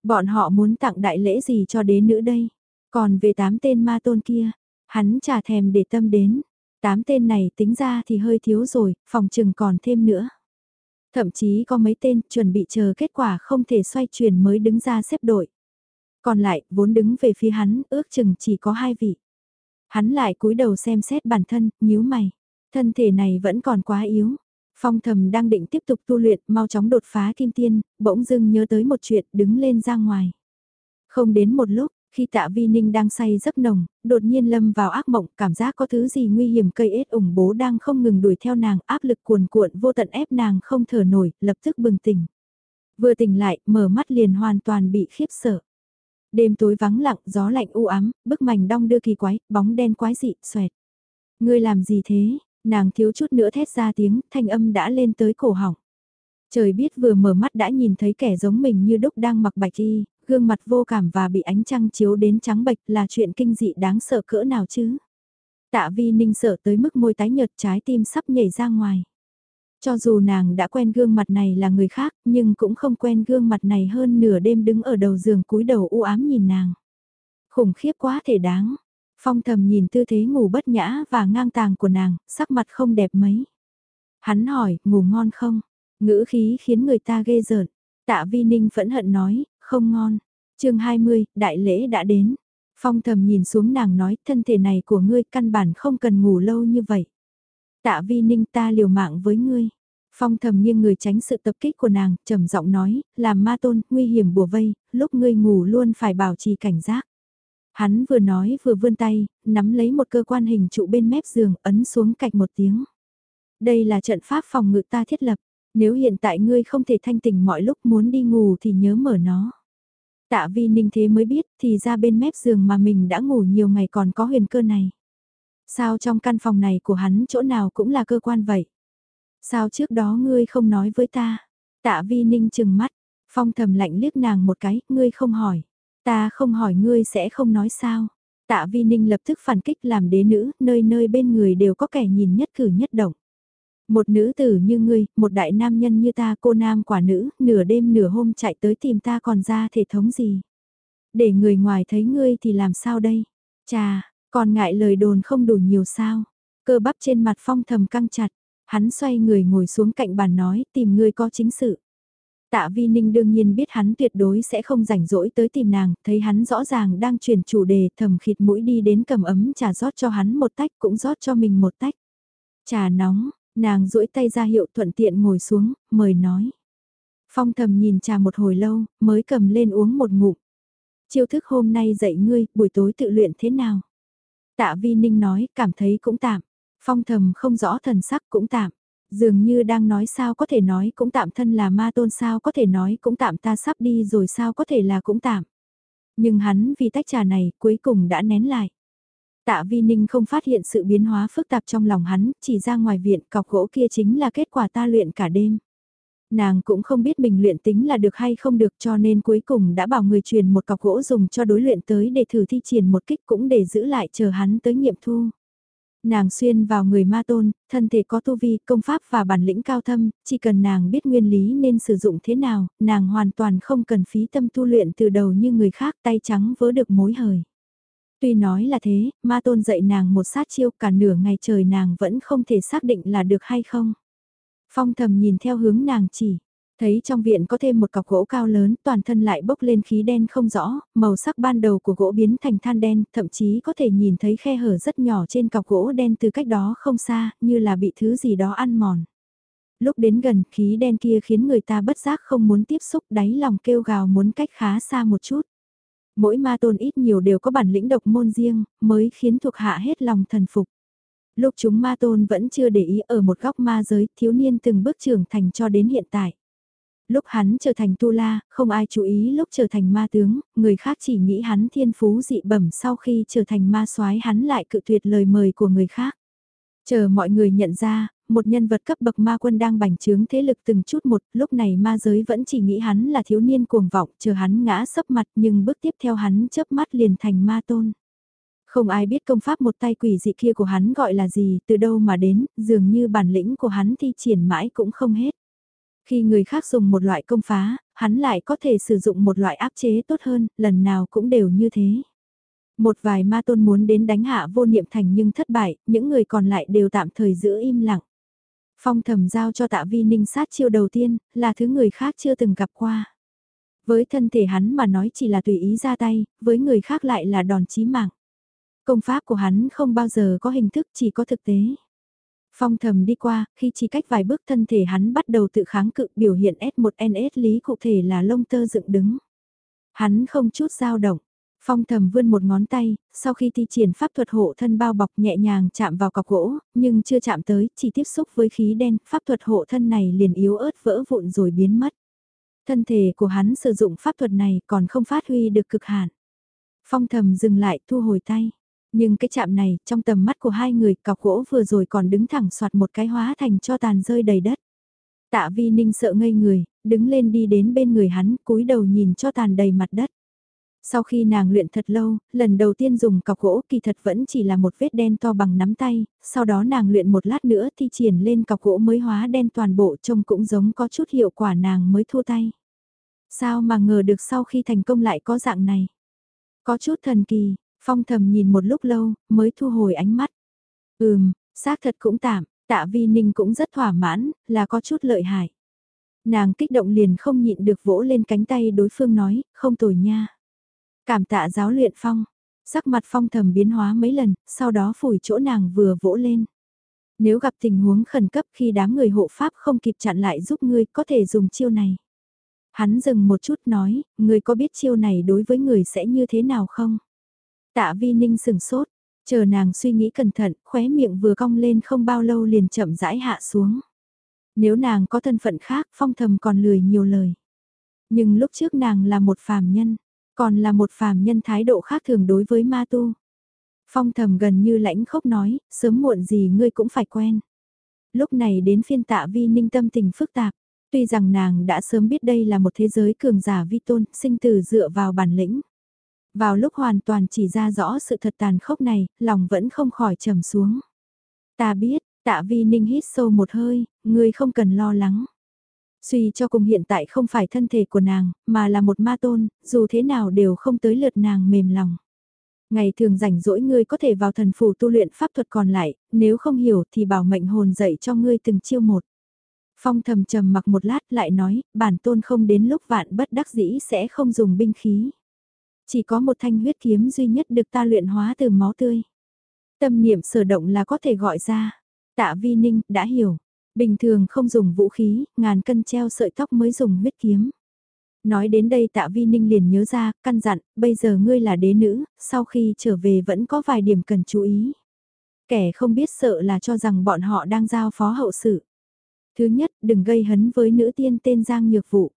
Bọn họ muốn tặng đại lễ gì cho đế nữ đây? Còn về tám tên ma tôn kia, hắn chả thèm để tâm đến. Tám tên này tính ra thì hơi thiếu rồi, phòng chừng còn thêm nữa. Thậm chí có mấy tên chuẩn bị chờ kết quả không thể xoay chuyển mới đứng ra xếp đội. Còn lại, vốn đứng về phía hắn, ước chừng chỉ có hai vị. Hắn lại cúi đầu xem xét bản thân, nhíu mày. Thân thể này vẫn còn quá yếu. Phong thầm đang định tiếp tục tu luyện, mau chóng đột phá kim tiên, bỗng dưng nhớ tới một chuyện, đứng lên ra ngoài. Không đến một lúc, khi tạ vi ninh đang say giấc nồng, đột nhiên lâm vào ác mộng, cảm giác có thứ gì nguy hiểm cây ết ủng bố đang không ngừng đuổi theo nàng, áp lực cuồn cuộn vô tận ép nàng không thở nổi, lập tức bừng tỉnh. Vừa tỉnh lại, mở mắt liền hoàn toàn bị khiếp sợ. Đêm tối vắng lặng, gió lạnh u ám, bức mảnh đong đưa kỳ quái, bóng đen quái dị, xoẹt. Ngươi làm gì thế? Nàng thiếu chút nữa thét ra tiếng, thanh âm đã lên tới cổ họng. Trời biết vừa mở mắt đã nhìn thấy kẻ giống mình như đúc đang mặc bạch y, gương mặt vô cảm và bị ánh trăng chiếu đến trắng bệch là chuyện kinh dị đáng sợ cỡ nào chứ. Tạ vi ninh sợ tới mức môi tái nhợt trái tim sắp nhảy ra ngoài. Cho dù nàng đã quen gương mặt này là người khác, nhưng cũng không quen gương mặt này hơn nửa đêm đứng ở đầu giường cúi đầu u ám nhìn nàng. Khủng khiếp quá thể đáng. Phong thầm nhìn tư thế ngủ bất nhã và ngang tàng của nàng, sắc mặt không đẹp mấy. Hắn hỏi, ngủ ngon không? Ngữ khí khiến người ta ghê rợn. Tạ Vi Ninh phẫn hận nói, không ngon. chương 20, đại lễ đã đến. Phong thầm nhìn xuống nàng nói, thân thể này của ngươi căn bản không cần ngủ lâu như vậy. Tạ vi ninh ta liều mạng với ngươi. Phong thầm nghiêng người tránh sự tập kích của nàng, trầm giọng nói, làm ma tôn, nguy hiểm bùa vây, lúc ngươi ngủ luôn phải bảo trì cảnh giác. Hắn vừa nói vừa vươn tay, nắm lấy một cơ quan hình trụ bên mép giường, ấn xuống cạch một tiếng. Đây là trận pháp phòng ngự ta thiết lập, nếu hiện tại ngươi không thể thanh tỉnh mọi lúc muốn đi ngủ thì nhớ mở nó. Tạ vi ninh thế mới biết thì ra bên mép giường mà mình đã ngủ nhiều ngày còn có huyền cơ này. Sao trong căn phòng này của hắn chỗ nào cũng là cơ quan vậy? Sao trước đó ngươi không nói với ta? Tạ vi ninh chừng mắt, phong thầm lạnh liếc nàng một cái, ngươi không hỏi. Ta không hỏi ngươi sẽ không nói sao. Tạ vi ninh lập tức phản kích làm đế nữ, nơi nơi bên người đều có kẻ nhìn nhất cử nhất động. Một nữ tử như ngươi, một đại nam nhân như ta cô nam quả nữ, nửa đêm nửa hôm chạy tới tìm ta còn ra thể thống gì. Để người ngoài thấy ngươi thì làm sao đây? Chà, còn ngại lời đồn không đủ nhiều sao. Cơ bắp trên mặt phong thầm căng chặt. Hắn xoay người ngồi xuống cạnh bàn nói tìm người có chính sự. Tạ Vi Ninh đương nhiên biết hắn tuyệt đối sẽ không rảnh rỗi tới tìm nàng, thấy hắn rõ ràng đang chuyển chủ đề thầm khịt mũi đi đến cầm ấm trà rót cho hắn một tách cũng rót cho mình một tách. Trà nóng, nàng duỗi tay ra hiệu thuận tiện ngồi xuống, mời nói. Phong thầm nhìn trà một hồi lâu, mới cầm lên uống một ngụm. Chiêu thức hôm nay dạy ngươi, buổi tối tự luyện thế nào? Tạ Vi Ninh nói, cảm thấy cũng tạm. Phong thầm không rõ thần sắc cũng tạm. Dường như đang nói sao có thể nói cũng tạm thân là ma tôn sao có thể nói cũng tạm ta sắp đi rồi sao có thể là cũng tạm. Nhưng hắn vì tách trà này cuối cùng đã nén lại. Tạ Vi Ninh không phát hiện sự biến hóa phức tạp trong lòng hắn, chỉ ra ngoài viện cọc gỗ kia chính là kết quả ta luyện cả đêm. Nàng cũng không biết mình luyện tính là được hay không được cho nên cuối cùng đã bảo người truyền một cọc gỗ dùng cho đối luyện tới để thử thi triển một kích cũng để giữ lại chờ hắn tới nghiệm thu. Nàng xuyên vào người ma tôn, thân thể có tu vi, công pháp và bản lĩnh cao thâm, chỉ cần nàng biết nguyên lý nên sử dụng thế nào, nàng hoàn toàn không cần phí tâm tu luyện từ đầu như người khác tay trắng vớ được mối hời. Tuy nói là thế, ma tôn dạy nàng một sát chiêu cả nửa ngày trời nàng vẫn không thể xác định là được hay không. Phong thầm nhìn theo hướng nàng chỉ, thấy trong viện có thêm một cọc gỗ cao lớn, toàn thân lại bốc lên khí đen không rõ, màu sắc ban đầu của gỗ biến thành than đen, thậm chí có thể nhìn thấy khe hở rất nhỏ trên cọc gỗ đen từ cách đó không xa, như là bị thứ gì đó ăn mòn. Lúc đến gần, khí đen kia khiến người ta bất giác không muốn tiếp xúc đáy lòng kêu gào muốn cách khá xa một chút. Mỗi ma tôn ít nhiều đều có bản lĩnh độc môn riêng, mới khiến thuộc hạ hết lòng thần phục. Lúc chúng ma tôn vẫn chưa để ý ở một góc ma giới, thiếu niên từng bước trưởng thành cho đến hiện tại. Lúc hắn trở thành tu la, không ai chú ý lúc trở thành ma tướng, người khác chỉ nghĩ hắn thiên phú dị bẩm sau khi trở thành ma soái hắn lại cự tuyệt lời mời của người khác. Chờ mọi người nhận ra, một nhân vật cấp bậc ma quân đang bành trướng thế lực từng chút một, lúc này ma giới vẫn chỉ nghĩ hắn là thiếu niên cuồng vọng, chờ hắn ngã sấp mặt nhưng bước tiếp theo hắn chớp mắt liền thành ma tôn. Không ai biết công pháp một tay quỷ dị kia của hắn gọi là gì, từ đâu mà đến, dường như bản lĩnh của hắn thi triển mãi cũng không hết. Khi người khác dùng một loại công phá, hắn lại có thể sử dụng một loại áp chế tốt hơn, lần nào cũng đều như thế. Một vài ma tôn muốn đến đánh hạ vô niệm thành nhưng thất bại, những người còn lại đều tạm thời giữ im lặng. Phong thầm giao cho tạ vi ninh sát chiêu đầu tiên, là thứ người khác chưa từng gặp qua. Với thân thể hắn mà nói chỉ là tùy ý ra tay, với người khác lại là đòn chí mạng. Công pháp của hắn không bao giờ có hình thức chỉ có thực tế. Phong thầm đi qua, khi chỉ cách vài bước thân thể hắn bắt đầu tự kháng cự biểu hiện S1NS lý cụ thể là lông tơ dựng đứng. Hắn không chút dao động. Phong thầm vươn một ngón tay, sau khi thi triển pháp thuật hộ thân bao bọc nhẹ nhàng chạm vào cọc gỗ, nhưng chưa chạm tới, chỉ tiếp xúc với khí đen, pháp thuật hộ thân này liền yếu ớt vỡ vụn rồi biến mất. Thân thể của hắn sử dụng pháp thuật này còn không phát huy được cực hạn. Phong thầm dừng lại thu hồi tay. Nhưng cái chạm này, trong tầm mắt của hai người, cọc gỗ vừa rồi còn đứng thẳng soạt một cái hóa thành cho tàn rơi đầy đất. Tạ vi ninh sợ ngây người, đứng lên đi đến bên người hắn, cúi đầu nhìn cho tàn đầy mặt đất. Sau khi nàng luyện thật lâu, lần đầu tiên dùng cọc gỗ kỳ thật vẫn chỉ là một vết đen to bằng nắm tay, sau đó nàng luyện một lát nữa thì triển lên cọc gỗ mới hóa đen toàn bộ trông cũng giống có chút hiệu quả nàng mới thua tay. Sao mà ngờ được sau khi thành công lại có dạng này? Có chút thần kỳ, phong thầm nhìn một lúc lâu, mới thu hồi ánh mắt. Ừm, xác thật cũng tạm, tạ vi ninh cũng rất thỏa mãn, là có chút lợi hại. Nàng kích động liền không nhịn được vỗ lên cánh tay đối phương nói, không tồi nha. Cảm tạ giáo luyện phong, sắc mặt phong thầm biến hóa mấy lần, sau đó phủi chỗ nàng vừa vỗ lên. Nếu gặp tình huống khẩn cấp khi đám người hộ pháp không kịp chặn lại giúp ngươi có thể dùng chiêu này. Hắn dừng một chút nói, ngươi có biết chiêu này đối với người sẽ như thế nào không? Tạ vi ninh sừng sốt, chờ nàng suy nghĩ cẩn thận, khóe miệng vừa cong lên không bao lâu liền chậm rãi hạ xuống. Nếu nàng có thân phận khác phong thầm còn lười nhiều lời. Nhưng lúc trước nàng là một phàm nhân, còn là một phàm nhân thái độ khác thường đối với ma tu. Phong thầm gần như lãnh khốc nói, sớm muộn gì ngươi cũng phải quen. Lúc này đến phiên tạ vi ninh tâm tình phức tạp, tuy rằng nàng đã sớm biết đây là một thế giới cường giả vi tôn, sinh từ dựa vào bản lĩnh. Vào lúc hoàn toàn chỉ ra rõ sự thật tàn khốc này, lòng vẫn không khỏi trầm xuống. Ta biết, tạ vi ninh hít sâu một hơi, ngươi không cần lo lắng. Suy cho cùng hiện tại không phải thân thể của nàng, mà là một ma tôn, dù thế nào đều không tới lượt nàng mềm lòng. Ngày thường rảnh rỗi ngươi có thể vào thần phủ tu luyện pháp thuật còn lại, nếu không hiểu thì bảo mệnh hồn dạy cho ngươi từng chiêu một. Phong thầm trầm mặc một lát lại nói, bản tôn không đến lúc vạn bất đắc dĩ sẽ không dùng binh khí. Chỉ có một thanh huyết kiếm duy nhất được ta luyện hóa từ máu tươi. Tâm niệm sở động là có thể gọi ra. Tạ Vi Ninh đã hiểu, bình thường không dùng vũ khí, ngàn cân treo sợi tóc mới dùng huyết kiếm. Nói đến đây tạ vi ninh liền nhớ ra, căn dặn, bây giờ ngươi là đế nữ, sau khi trở về vẫn có vài điểm cần chú ý. Kẻ không biết sợ là cho rằng bọn họ đang giao phó hậu sự. Thứ nhất, đừng gây hấn với nữ tiên tên Giang Nhược Vụ.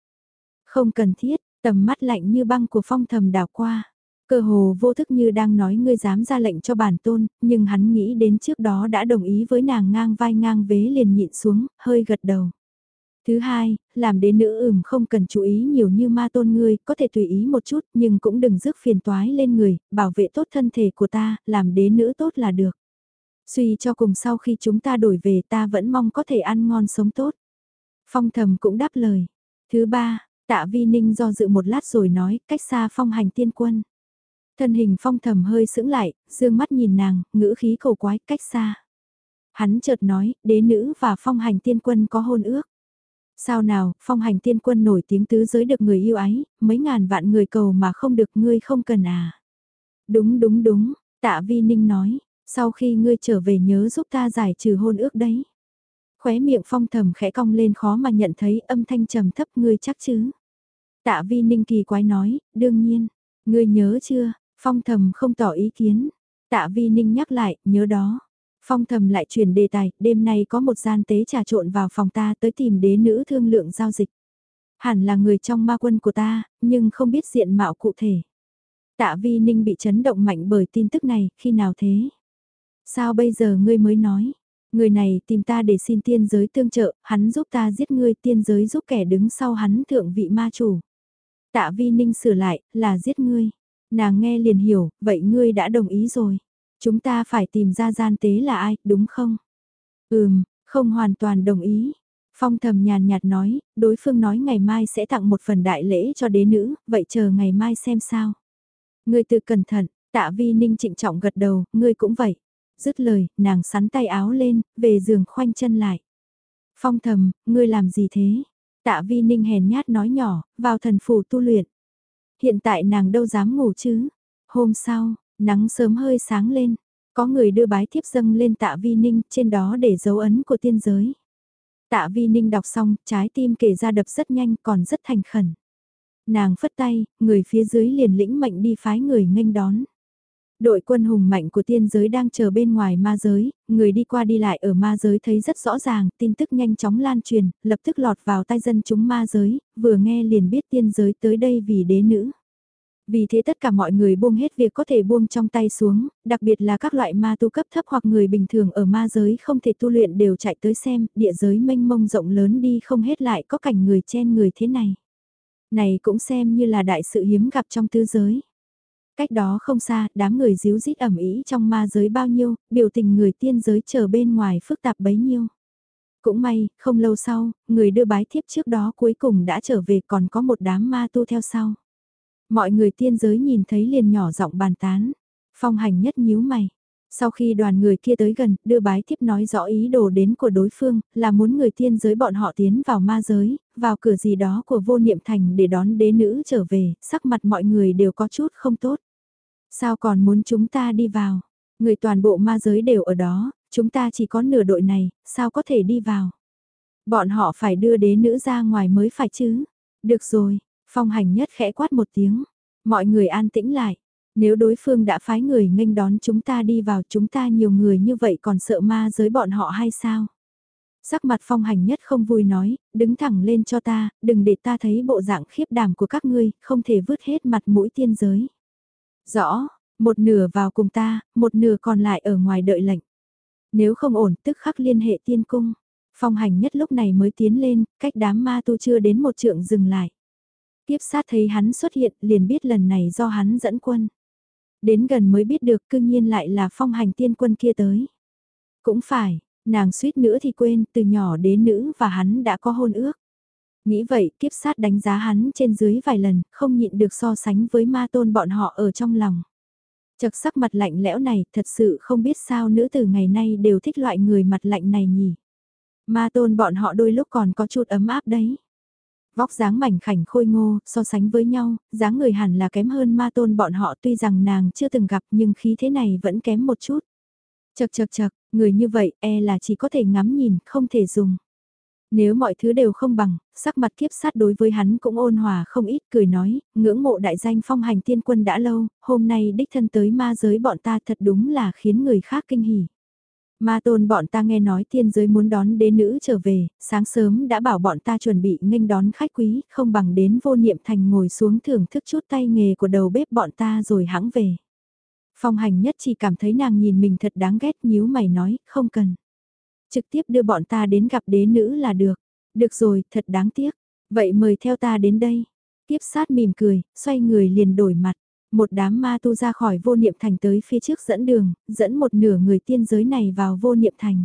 Không cần thiết, tầm mắt lạnh như băng của phong thầm đảo qua. Cơ hồ vô thức như đang nói ngươi dám ra lệnh cho bản tôn, nhưng hắn nghĩ đến trước đó đã đồng ý với nàng ngang vai ngang vế liền nhịn xuống, hơi gật đầu. Thứ hai, làm đến nữ ửm không cần chú ý nhiều như ma tôn ngươi, có thể tùy ý một chút nhưng cũng đừng rước phiền toái lên người, bảo vệ tốt thân thể của ta, làm đế nữ tốt là được. Suy cho cùng sau khi chúng ta đổi về ta vẫn mong có thể ăn ngon sống tốt. Phong thầm cũng đáp lời. Thứ ba, tạ vi ninh do dự một lát rồi nói, cách xa phong hành tiên quân. Thân hình phong thầm hơi sững lại, dương mắt nhìn nàng, ngữ khí cầu quái, cách xa. Hắn chợt nói, đế nữ và phong hành tiên quân có hôn ước. Sao nào, phong hành tiên quân nổi tiếng tứ giới được người yêu ái, mấy ngàn vạn người cầu mà không được ngươi không cần à. Đúng đúng đúng, tạ vi ninh nói, sau khi ngươi trở về nhớ giúp ta giải trừ hôn ước đấy. Khóe miệng phong thầm khẽ cong lên khó mà nhận thấy âm thanh trầm thấp ngươi chắc chứ. Tạ vi ninh kỳ quái nói, đương nhiên, ngươi nhớ chưa, phong thầm không tỏ ý kiến. Tạ vi ninh nhắc lại, nhớ đó. Phong thầm lại chuyển đề tài, đêm nay có một gian tế trà trộn vào phòng ta tới tìm đế nữ thương lượng giao dịch. Hẳn là người trong ma quân của ta, nhưng không biết diện mạo cụ thể. Tạ Vi Ninh bị chấn động mạnh bởi tin tức này, khi nào thế? Sao bây giờ ngươi mới nói? Người này tìm ta để xin tiên giới tương trợ, hắn giúp ta giết ngươi tiên giới giúp kẻ đứng sau hắn thượng vị ma chủ. Tạ Vi Ninh sửa lại, là giết ngươi. Nàng nghe liền hiểu, vậy ngươi đã đồng ý rồi. Chúng ta phải tìm ra gian tế là ai, đúng không? Ừm, không hoàn toàn đồng ý. Phong thầm nhàn nhạt nói, đối phương nói ngày mai sẽ tặng một phần đại lễ cho đế nữ, vậy chờ ngày mai xem sao. Ngươi tự cẩn thận, tạ vi ninh trịnh trọng gật đầu, ngươi cũng vậy. Dứt lời, nàng sắn tay áo lên, về giường khoanh chân lại. Phong thầm, ngươi làm gì thế? Tạ vi ninh hèn nhát nói nhỏ, vào thần phủ tu luyện. Hiện tại nàng đâu dám ngủ chứ? Hôm sau, Nắng sớm hơi sáng lên, có người đưa bái thiếp dâng lên tạ vi ninh trên đó để dấu ấn của tiên giới. Tạ vi ninh đọc xong, trái tim kể ra đập rất nhanh còn rất thành khẩn. Nàng phất tay, người phía dưới liền lĩnh mệnh đi phái người nghênh đón. Đội quân hùng mạnh của tiên giới đang chờ bên ngoài ma giới, người đi qua đi lại ở ma giới thấy rất rõ ràng, tin tức nhanh chóng lan truyền, lập tức lọt vào tay dân chúng ma giới, vừa nghe liền biết tiên giới tới đây vì đế nữ. Vì thế tất cả mọi người buông hết việc có thể buông trong tay xuống, đặc biệt là các loại ma tu cấp thấp hoặc người bình thường ở ma giới không thể tu luyện đều chạy tới xem, địa giới mênh mông rộng lớn đi không hết lại có cảnh người chen người thế này. Này cũng xem như là đại sự hiếm gặp trong tư giới. Cách đó không xa, đám người díu dít ẩm ý trong ma giới bao nhiêu, biểu tình người tiên giới chờ bên ngoài phức tạp bấy nhiêu. Cũng may, không lâu sau, người đưa bái thiếp trước đó cuối cùng đã trở về còn có một đám ma tu theo sau. Mọi người tiên giới nhìn thấy liền nhỏ giọng bàn tán. Phong hành nhất nhíu mày. Sau khi đoàn người kia tới gần, đưa bái thiếp nói rõ ý đồ đến của đối phương, là muốn người tiên giới bọn họ tiến vào ma giới, vào cửa gì đó của vô niệm thành để đón đế nữ trở về, sắc mặt mọi người đều có chút không tốt. Sao còn muốn chúng ta đi vào? Người toàn bộ ma giới đều ở đó, chúng ta chỉ có nửa đội này, sao có thể đi vào? Bọn họ phải đưa đế nữ ra ngoài mới phải chứ? Được rồi, Phong hành nhất khẽ quát một tiếng. Mọi người an tĩnh lại. Nếu đối phương đã phái người nghênh đón chúng ta đi vào chúng ta nhiều người như vậy còn sợ ma giới bọn họ hay sao? Sắc mặt phong hành nhất không vui nói, đứng thẳng lên cho ta, đừng để ta thấy bộ dạng khiếp đảm của các ngươi, không thể vứt hết mặt mũi tiên giới. Rõ, một nửa vào cùng ta, một nửa còn lại ở ngoài đợi lệnh. Nếu không ổn, tức khắc liên hệ tiên cung. Phong hành nhất lúc này mới tiến lên, cách đám ma tu chưa đến một trượng dừng lại. Tiếp sát thấy hắn xuất hiện liền biết lần này do hắn dẫn quân. Đến gần mới biết được cương nhiên lại là phong hành tiên quân kia tới. Cũng phải, nàng suýt nữa thì quên từ nhỏ đến nữ và hắn đã có hôn ước. Nghĩ vậy kiếp sát đánh giá hắn trên dưới vài lần, không nhịn được so sánh với ma tôn bọn họ ở trong lòng. Chật sắc mặt lạnh lẽo này thật sự không biết sao nữ từ ngày nay đều thích loại người mặt lạnh này nhỉ. Ma tôn bọn họ đôi lúc còn có chút ấm áp đấy. Vóc dáng mảnh khảnh khôi ngô, so sánh với nhau, dáng người hẳn là kém hơn ma tôn bọn họ tuy rằng nàng chưa từng gặp nhưng khí thế này vẫn kém một chút. Chật chật chật, người như vậy e là chỉ có thể ngắm nhìn, không thể dùng. Nếu mọi thứ đều không bằng, sắc mặt kiếp sát đối với hắn cũng ôn hòa không ít cười nói, ngưỡng mộ đại danh phong hành tiên quân đã lâu, hôm nay đích thân tới ma giới bọn ta thật đúng là khiến người khác kinh hỉ. Ma tôn bọn ta nghe nói tiên giới muốn đón đế nữ trở về, sáng sớm đã bảo bọn ta chuẩn bị nghênh đón khách quý, không bằng đến vô niệm thành ngồi xuống thưởng thức chút tay nghề của đầu bếp bọn ta rồi hãng về. Phong hành nhất chỉ cảm thấy nàng nhìn mình thật đáng ghét nhíu mày nói, không cần. Trực tiếp đưa bọn ta đến gặp đế nữ là được. Được rồi, thật đáng tiếc. Vậy mời theo ta đến đây. Tiếp sát mỉm cười, xoay người liền đổi mặt. Một đám ma tu ra khỏi vô niệm thành tới phía trước dẫn đường, dẫn một nửa người tiên giới này vào vô niệm thành.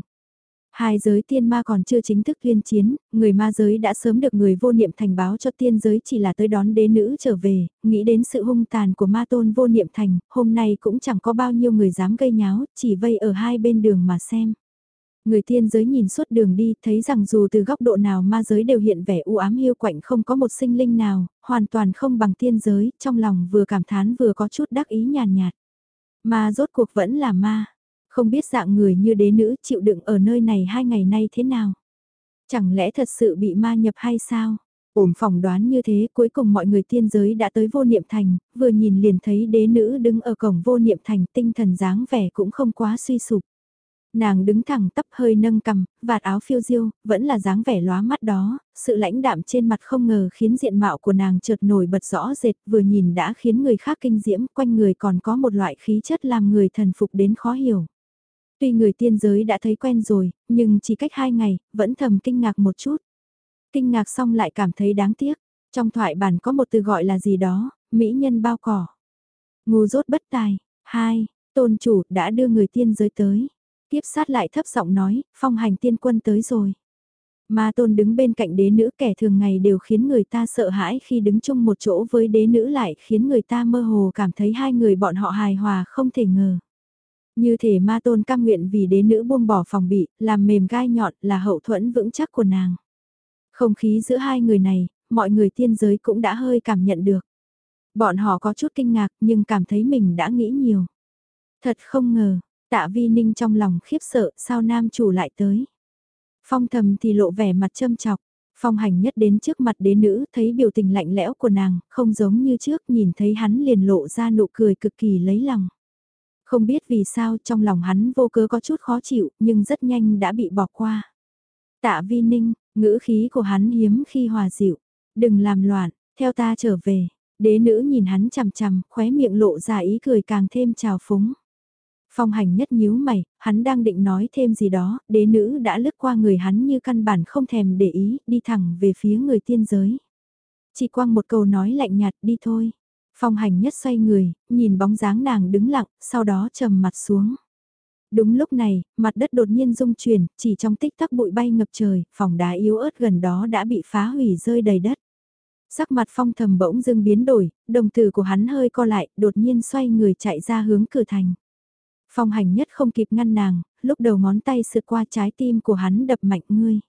Hai giới tiên ma còn chưa chính thức tuyên chiến, người ma giới đã sớm được người vô niệm thành báo cho tiên giới chỉ là tới đón đế nữ trở về, nghĩ đến sự hung tàn của ma tôn vô niệm thành, hôm nay cũng chẳng có bao nhiêu người dám gây nháo, chỉ vây ở hai bên đường mà xem. Người tiên giới nhìn suốt đường đi, thấy rằng dù từ góc độ nào ma giới đều hiện vẻ u ám hiu quạnh không có một sinh linh nào, hoàn toàn không bằng tiên giới, trong lòng vừa cảm thán vừa có chút đắc ý nhàn nhạt. Ma rốt cuộc vẫn là ma, không biết dạng người như đế nữ chịu đựng ở nơi này hai ngày nay thế nào. Chẳng lẽ thật sự bị ma nhập hay sao? Ổm phỏng đoán như thế cuối cùng mọi người tiên giới đã tới vô niệm thành, vừa nhìn liền thấy đế nữ đứng ở cổng vô niệm thành tinh thần dáng vẻ cũng không quá suy sụp. Nàng đứng thẳng tắp hơi nâng cầm, vạt áo phiêu diêu, vẫn là dáng vẻ lóa mắt đó, sự lãnh đạm trên mặt không ngờ khiến diện mạo của nàng chợt nổi bật rõ rệt vừa nhìn đã khiến người khác kinh diễm quanh người còn có một loại khí chất làm người thần phục đến khó hiểu. Tuy người tiên giới đã thấy quen rồi, nhưng chỉ cách hai ngày, vẫn thầm kinh ngạc một chút. Kinh ngạc xong lại cảm thấy đáng tiếc. Trong thoại bản có một từ gọi là gì đó, mỹ nhân bao cỏ. Ngu dốt bất tài. Hai, tôn chủ đã đưa người tiên giới tới. Tiếp sát lại thấp giọng nói, phong hành tiên quân tới rồi. Ma tôn đứng bên cạnh đế nữ kẻ thường ngày đều khiến người ta sợ hãi khi đứng chung một chỗ với đế nữ lại khiến người ta mơ hồ cảm thấy hai người bọn họ hài hòa không thể ngờ. Như thể ma tôn cam nguyện vì đế nữ buông bỏ phòng bị, làm mềm gai nhọn là hậu thuẫn vững chắc của nàng. Không khí giữa hai người này, mọi người tiên giới cũng đã hơi cảm nhận được. Bọn họ có chút kinh ngạc nhưng cảm thấy mình đã nghĩ nhiều. Thật không ngờ, tạ vi ninh trong lòng khiếp sợ sao nam chủ lại tới. Phong thầm thì lộ vẻ mặt châm chọc. Phong hành nhất đến trước mặt đế nữ thấy biểu tình lạnh lẽo của nàng, không giống như trước nhìn thấy hắn liền lộ ra nụ cười cực kỳ lấy lòng. Không biết vì sao trong lòng hắn vô cớ có chút khó chịu nhưng rất nhanh đã bị bỏ qua. Tạ vi ninh, ngữ khí của hắn hiếm khi hòa dịu. Đừng làm loạn, theo ta trở về. Đế nữ nhìn hắn chằm chằm, khóe miệng lộ ra ý cười càng thêm trào phúng. Phong hành nhất nhíu mày, hắn đang định nói thêm gì đó, đế nữ đã lướt qua người hắn như căn bản không thèm để ý, đi thẳng về phía người tiên giới. Chỉ quang một câu nói lạnh nhạt đi thôi. Phong hành nhất xoay người, nhìn bóng dáng nàng đứng lặng, sau đó trầm mặt xuống. Đúng lúc này, mặt đất đột nhiên rung chuyển, chỉ trong tích tắc bụi bay ngập trời, phòng đá yếu ớt gần đó đã bị phá hủy rơi đầy đất. Sắc mặt phong thầm bỗng dưng biến đổi, đồng tử của hắn hơi co lại, đột nhiên xoay người chạy ra hướng cửa thành. Phong hành nhất không kịp ngăn nàng, lúc đầu ngón tay sượt qua trái tim của hắn đập mạnh ngươi.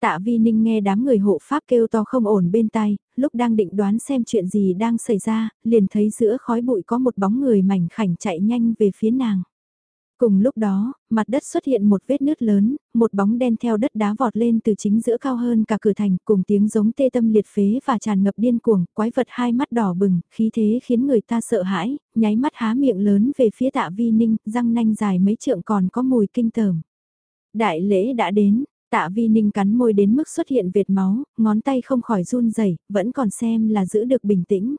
Tạ Vi Ninh nghe đám người hộ pháp kêu to không ổn bên tai, lúc đang định đoán xem chuyện gì đang xảy ra, liền thấy giữa khói bụi có một bóng người mảnh khảnh chạy nhanh về phía nàng. Cùng lúc đó, mặt đất xuất hiện một vết nứt lớn, một bóng đen theo đất đá vọt lên từ chính giữa cao hơn cả cửa thành cùng tiếng giống tê tâm liệt phế và tràn ngập điên cuồng, quái vật hai mắt đỏ bừng, khí thế khiến người ta sợ hãi, nháy mắt há miệng lớn về phía tạ vi ninh, răng nanh dài mấy trượng còn có mùi kinh tởm. Đại lễ đã đến, Tạ vi ninh cắn môi đến mức xuất hiện vệt máu, ngón tay không khỏi run rẩy vẫn còn xem là giữ được bình tĩnh.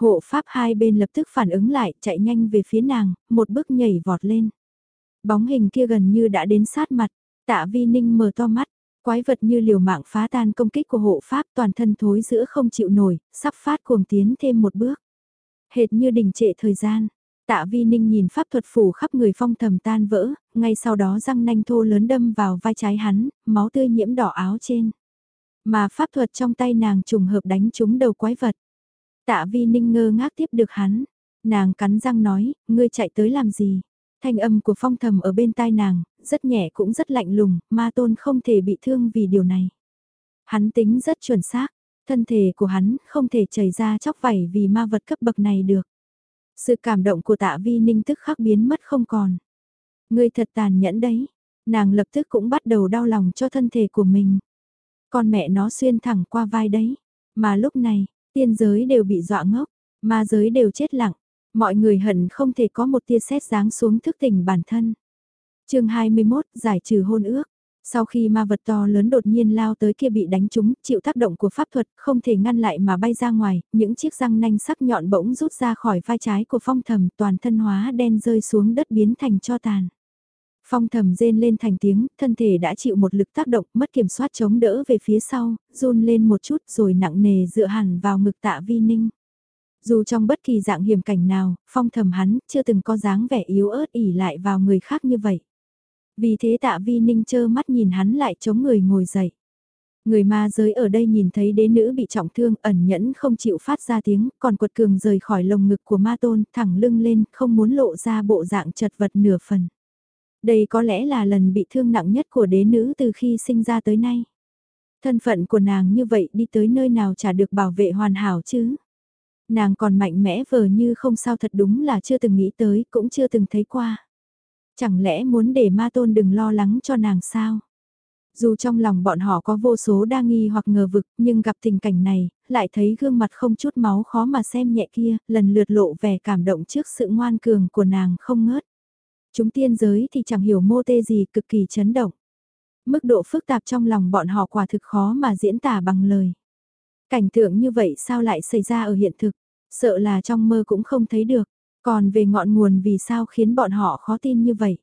Hộ pháp hai bên lập tức phản ứng lại, chạy nhanh về phía nàng, một bước nhảy vọt lên. Bóng hình kia gần như đã đến sát mặt, tạ vi ninh mở to mắt, quái vật như liều mạng phá tan công kích của hộ pháp toàn thân thối giữa không chịu nổi, sắp phát cuồng tiến thêm một bước. Hệt như đình trệ thời gian, Tạ Vi Ninh nhìn pháp thuật phủ khắp người phong thầm tan vỡ, ngay sau đó răng nanh thô lớn đâm vào vai trái hắn, máu tươi nhiễm đỏ áo trên. Mà pháp thuật trong tay nàng trùng hợp đánh trúng đầu quái vật. Tạ Vi Ninh ngơ ngác tiếp được hắn. Nàng cắn răng nói, ngươi chạy tới làm gì? Thanh âm của phong thầm ở bên tai nàng, rất nhẹ cũng rất lạnh lùng, ma tôn không thể bị thương vì điều này. Hắn tính rất chuẩn xác, thân thể của hắn không thể chảy ra chóc vảy vì ma vật cấp bậc này được. Sự cảm động của tạ vi ninh tức khắc biến mất không còn. Ngươi thật tàn nhẫn đấy. Nàng lập tức cũng bắt đầu đau lòng cho thân thể của mình. Con mẹ nó xuyên thẳng qua vai đấy. Mà lúc này, tiên giới đều bị dọa ngốc, ma giới đều chết lặng. Mọi người hận không thể có một tia sét giáng xuống thức tỉnh bản thân. chương 21, giải trừ hôn ước. Sau khi ma vật to lớn đột nhiên lao tới kia bị đánh trúng, chịu tác động của pháp thuật, không thể ngăn lại mà bay ra ngoài, những chiếc răng nanh sắc nhọn bỗng rút ra khỏi vai trái của phong thầm toàn thân hóa đen rơi xuống đất biến thành cho tàn. Phong thầm rên lên thành tiếng, thân thể đã chịu một lực tác động, mất kiểm soát chống đỡ về phía sau, run lên một chút rồi nặng nề dựa hẳn vào ngực tạ vi ninh. Dù trong bất kỳ dạng hiểm cảnh nào, phong thầm hắn chưa từng có dáng vẻ yếu ớt ỉ lại vào người khác như vậy. Vì thế tạ vi ninh chơ mắt nhìn hắn lại chống người ngồi dậy. Người ma giới ở đây nhìn thấy đế nữ bị trọng thương ẩn nhẫn không chịu phát ra tiếng, còn quật cường rời khỏi lồng ngực của ma tôn, thẳng lưng lên, không muốn lộ ra bộ dạng chật vật nửa phần. Đây có lẽ là lần bị thương nặng nhất của đế nữ từ khi sinh ra tới nay. Thân phận của nàng như vậy đi tới nơi nào chả được bảo vệ hoàn hảo chứ. Nàng còn mạnh mẽ vờ như không sao thật đúng là chưa từng nghĩ tới, cũng chưa từng thấy qua. Chẳng lẽ muốn để ma tôn đừng lo lắng cho nàng sao? Dù trong lòng bọn họ có vô số đa nghi hoặc ngờ vực, nhưng gặp tình cảnh này, lại thấy gương mặt không chút máu khó mà xem nhẹ kia, lần lượt lộ vẻ cảm động trước sự ngoan cường của nàng không ngớt. Chúng tiên giới thì chẳng hiểu mô tê gì cực kỳ chấn động. Mức độ phức tạp trong lòng bọn họ quả thực khó mà diễn tả bằng lời. Cảnh tượng như vậy sao lại xảy ra ở hiện thực, sợ là trong mơ cũng không thấy được. Còn về ngọn nguồn vì sao khiến bọn họ khó tin như vậy?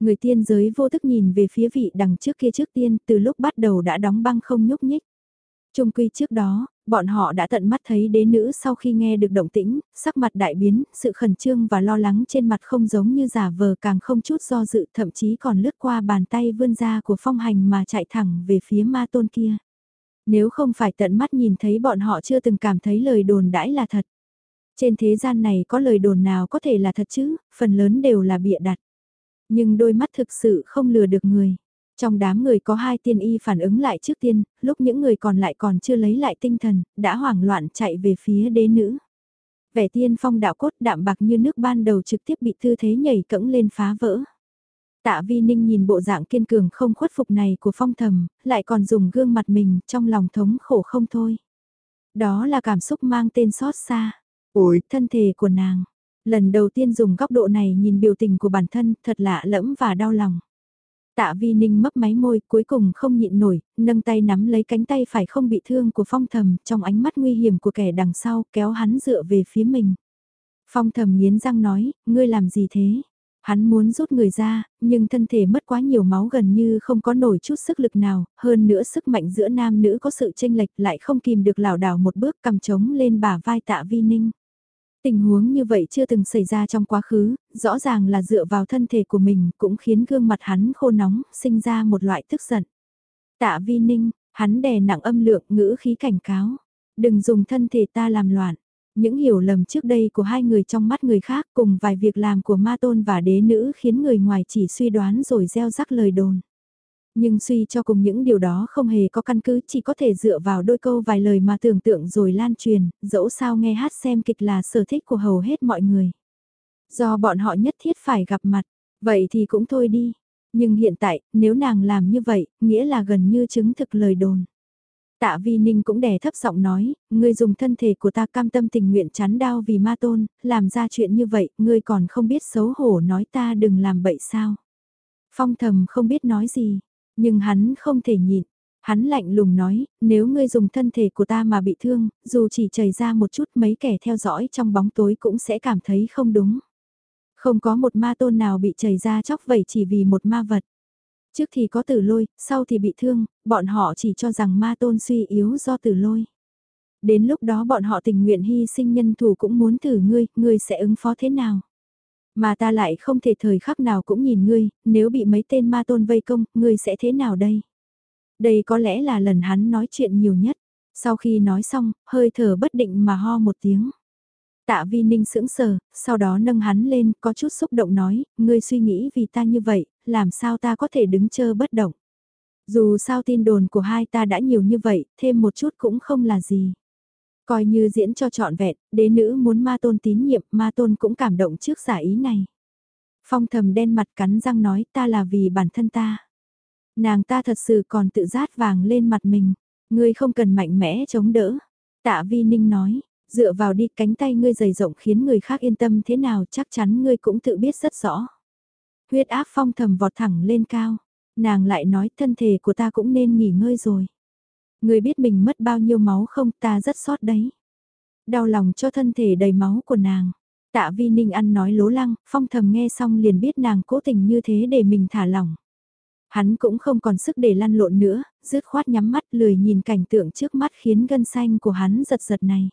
Người tiên giới vô thức nhìn về phía vị đằng trước kia trước tiên từ lúc bắt đầu đã đóng băng không nhúc nhích. Trung quy trước đó, bọn họ đã tận mắt thấy đế nữ sau khi nghe được động tĩnh, sắc mặt đại biến, sự khẩn trương và lo lắng trên mặt không giống như giả vờ càng không chút do dự thậm chí còn lướt qua bàn tay vươn ra của phong hành mà chạy thẳng về phía ma tôn kia. Nếu không phải tận mắt nhìn thấy bọn họ chưa từng cảm thấy lời đồn đãi là thật. Trên thế gian này có lời đồn nào có thể là thật chứ, phần lớn đều là bịa đặt. Nhưng đôi mắt thực sự không lừa được người. Trong đám người có hai tiên y phản ứng lại trước tiên, lúc những người còn lại còn chưa lấy lại tinh thần, đã hoảng loạn chạy về phía đế nữ. Vẻ tiên phong đạo cốt đạm bạc như nước ban đầu trực tiếp bị tư thế nhảy cẫng lên phá vỡ. Tạ Vi Ninh nhìn bộ dạng kiên cường không khuất phục này của phong thầm, lại còn dùng gương mặt mình trong lòng thống khổ không thôi. Đó là cảm xúc mang tên xót xa. Ôi, thân thể của nàng. Lần đầu tiên dùng góc độ này nhìn biểu tình của bản thân thật lạ lẫm và đau lòng. Tạ Vi Ninh mấp máy môi cuối cùng không nhịn nổi, nâng tay nắm lấy cánh tay phải không bị thương của phong thầm trong ánh mắt nguy hiểm của kẻ đằng sau kéo hắn dựa về phía mình. Phong thầm nghiến răng nói, ngươi làm gì thế? Hắn muốn rút người ra, nhưng thân thể mất quá nhiều máu gần như không có nổi chút sức lực nào, hơn nữa sức mạnh giữa nam nữ có sự tranh lệch lại không kìm được lảo đảo một bước cầm trống lên bả vai tạ vi ninh. Tình huống như vậy chưa từng xảy ra trong quá khứ, rõ ràng là dựa vào thân thể của mình cũng khiến gương mặt hắn khô nóng, sinh ra một loại tức giận. Tạ vi ninh, hắn đè nặng âm lượng ngữ khí cảnh cáo. Đừng dùng thân thể ta làm loạn. Những hiểu lầm trước đây của hai người trong mắt người khác cùng vài việc làm của ma tôn và đế nữ khiến người ngoài chỉ suy đoán rồi gieo rắc lời đồn. Nhưng suy cho cùng những điều đó không hề có căn cứ chỉ có thể dựa vào đôi câu vài lời mà tưởng tượng rồi lan truyền, dẫu sao nghe hát xem kịch là sở thích của hầu hết mọi người. Do bọn họ nhất thiết phải gặp mặt, vậy thì cũng thôi đi. Nhưng hiện tại, nếu nàng làm như vậy, nghĩa là gần như chứng thực lời đồn. Tạ Vi Ninh cũng đè thấp giọng nói, ngươi dùng thân thể của ta cam tâm tình nguyện chán đau vì ma tôn, làm ra chuyện như vậy, ngươi còn không biết xấu hổ nói ta đừng làm bậy sao. Phong thầm không biết nói gì, nhưng hắn không thể nhịn. Hắn lạnh lùng nói, nếu ngươi dùng thân thể của ta mà bị thương, dù chỉ chảy ra một chút mấy kẻ theo dõi trong bóng tối cũng sẽ cảm thấy không đúng. Không có một ma tôn nào bị chảy ra chóc vẩy chỉ vì một ma vật. Trước thì có tử lôi, sau thì bị thương, bọn họ chỉ cho rằng ma tôn suy yếu do tử lôi. Đến lúc đó bọn họ tình nguyện hy sinh nhân thủ cũng muốn thử ngươi, ngươi sẽ ứng phó thế nào? Mà ta lại không thể thời khắc nào cũng nhìn ngươi, nếu bị mấy tên ma tôn vây công, ngươi sẽ thế nào đây? Đây có lẽ là lần hắn nói chuyện nhiều nhất. Sau khi nói xong, hơi thở bất định mà ho một tiếng. Tạ Vi Ninh sững sờ, sau đó nâng hắn lên, có chút xúc động nói, ngươi suy nghĩ vì ta như vậy, làm sao ta có thể đứng chờ bất động. Dù sao tin đồn của hai ta đã nhiều như vậy, thêm một chút cũng không là gì. Coi như diễn cho trọn vẹn, đế nữ muốn ma tôn tín nhiệm, ma tôn cũng cảm động trước giả ý này. Phong thầm đen mặt cắn răng nói ta là vì bản thân ta. Nàng ta thật sự còn tự rát vàng lên mặt mình. Ngươi không cần mạnh mẽ chống đỡ. Tạ Vi Ninh nói, dựa vào đi cánh tay ngươi dày rộng khiến người khác yên tâm thế nào chắc chắn ngươi cũng tự biết rất rõ. Huyết áp phong thầm vọt thẳng lên cao. Nàng lại nói thân thể của ta cũng nên nghỉ ngơi rồi người biết mình mất bao nhiêu máu không ta rất sót đấy. Đau lòng cho thân thể đầy máu của nàng. Tạ Vi Ninh ăn nói lố lăng, phong thầm nghe xong liền biết nàng cố tình như thế để mình thả lỏng. Hắn cũng không còn sức để lăn lộn nữa, rứt khoát nhắm mắt lười nhìn cảnh tượng trước mắt khiến gân xanh của hắn giật giật này.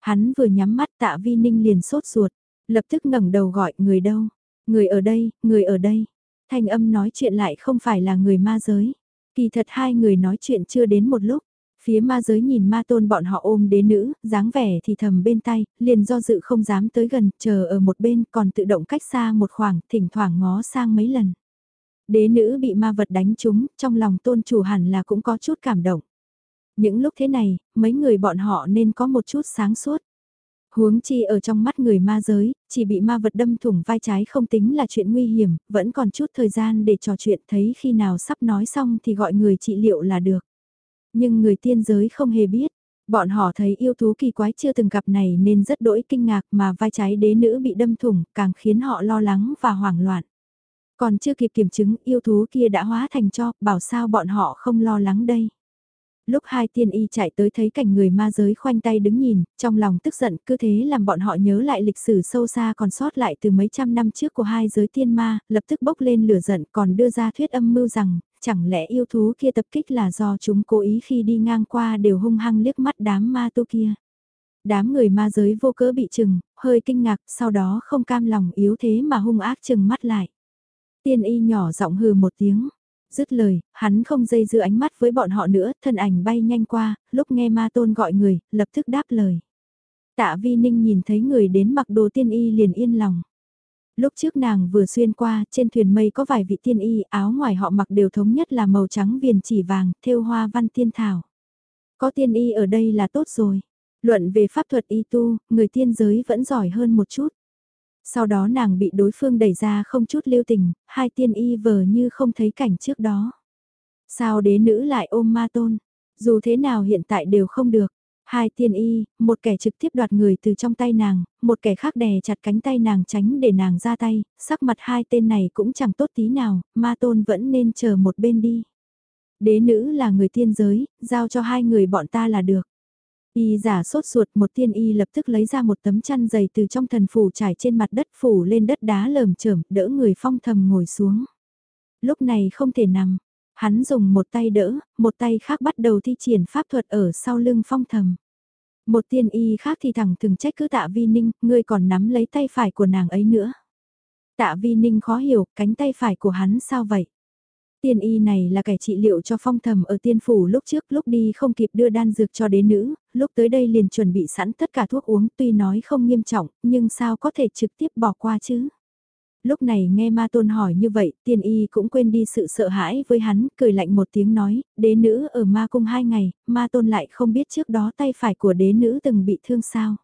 Hắn vừa nhắm mắt tạ vi ninh liền sốt ruột, lập tức ngẩng đầu gọi người đâu, người ở đây, người ở đây. Thanh âm nói chuyện lại không phải là người ma giới. Kỳ thật hai người nói chuyện chưa đến một lúc. Phía ma giới nhìn ma tôn bọn họ ôm đế nữ, dáng vẻ thì thầm bên tay, liền do dự không dám tới gần, chờ ở một bên còn tự động cách xa một khoảng, thỉnh thoảng ngó sang mấy lần. Đế nữ bị ma vật đánh trúng, trong lòng tôn chủ hẳn là cũng có chút cảm động. Những lúc thế này, mấy người bọn họ nên có một chút sáng suốt. Huống chi ở trong mắt người ma giới, chỉ bị ma vật đâm thủng vai trái không tính là chuyện nguy hiểm, vẫn còn chút thời gian để trò chuyện thấy khi nào sắp nói xong thì gọi người trị liệu là được. Nhưng người tiên giới không hề biết, bọn họ thấy yêu thú kỳ quái chưa từng gặp này nên rất đỗi kinh ngạc mà vai trái đế nữ bị đâm thủng càng khiến họ lo lắng và hoảng loạn. Còn chưa kịp kiểm chứng yêu thú kia đã hóa thành cho, bảo sao bọn họ không lo lắng đây. Lúc hai tiên y chạy tới thấy cảnh người ma giới khoanh tay đứng nhìn, trong lòng tức giận cứ thế làm bọn họ nhớ lại lịch sử sâu xa còn sót lại từ mấy trăm năm trước của hai giới tiên ma, lập tức bốc lên lửa giận còn đưa ra thuyết âm mưu rằng, chẳng lẽ yêu thú kia tập kích là do chúng cố ý khi đi ngang qua đều hung hăng liếc mắt đám ma tu kia. Đám người ma giới vô cớ bị chừng, hơi kinh ngạc, sau đó không cam lòng yếu thế mà hung ác chừng mắt lại. Tiên y nhỏ giọng hừ một tiếng. Dứt lời, hắn không dây dưa ánh mắt với bọn họ nữa, thân ảnh bay nhanh qua, lúc nghe ma tôn gọi người, lập tức đáp lời. Tạ vi ninh nhìn thấy người đến mặc đồ tiên y liền yên lòng. Lúc trước nàng vừa xuyên qua, trên thuyền mây có vài vị tiên y, áo ngoài họ mặc đều thống nhất là màu trắng viền chỉ vàng, thêu hoa văn tiên thảo. Có tiên y ở đây là tốt rồi. Luận về pháp thuật y tu, người tiên giới vẫn giỏi hơn một chút. Sau đó nàng bị đối phương đẩy ra không chút lưu tình, hai tiên y vờ như không thấy cảnh trước đó. Sao đế nữ lại ôm ma tôn? Dù thế nào hiện tại đều không được. Hai tiên y, một kẻ trực tiếp đoạt người từ trong tay nàng, một kẻ khác đè chặt cánh tay nàng tránh để nàng ra tay, sắc mặt hai tên này cũng chẳng tốt tí nào, ma tôn vẫn nên chờ một bên đi. Đế nữ là người tiên giới, giao cho hai người bọn ta là được. Y giả sốt ruột một tiên y lập tức lấy ra một tấm chăn dày từ trong thần phủ trải trên mặt đất phủ lên đất đá lởm chởm đỡ người phong thầm ngồi xuống. Lúc này không thể nằm, hắn dùng một tay đỡ, một tay khác bắt đầu thi triển pháp thuật ở sau lưng phong thầm. Một tiên y khác thì thẳng thường trách cứ tạ vi ninh, ngươi còn nắm lấy tay phải của nàng ấy nữa. Tạ vi ninh khó hiểu, cánh tay phải của hắn sao vậy? Tiên y này là kẻ trị liệu cho phong thầm ở tiên phủ lúc trước lúc đi không kịp đưa đan dược cho đế nữ, lúc tới đây liền chuẩn bị sẵn tất cả thuốc uống tuy nói không nghiêm trọng, nhưng sao có thể trực tiếp bỏ qua chứ? Lúc này nghe ma tôn hỏi như vậy, tiên y cũng quên đi sự sợ hãi với hắn, cười lạnh một tiếng nói, đế nữ ở ma cung hai ngày, ma tôn lại không biết trước đó tay phải của đế nữ từng bị thương sao.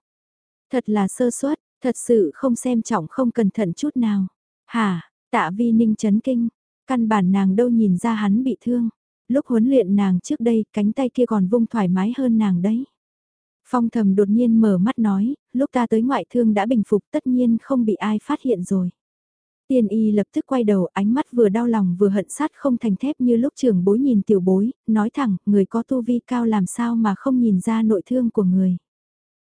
Thật là sơ suất, thật sự không xem trọng không cẩn thận chút nào. hà tạ vi ninh chấn kinh, Căn bản nàng đâu nhìn ra hắn bị thương. Lúc huấn luyện nàng trước đây, cánh tay kia còn vung thoải mái hơn nàng đấy. Phong thầm đột nhiên mở mắt nói, lúc ta tới ngoại thương đã bình phục tất nhiên không bị ai phát hiện rồi. tiền y lập tức quay đầu ánh mắt vừa đau lòng vừa hận sát không thành thép như lúc trưởng bối nhìn tiểu bối, nói thẳng, người có tu vi cao làm sao mà không nhìn ra nội thương của người.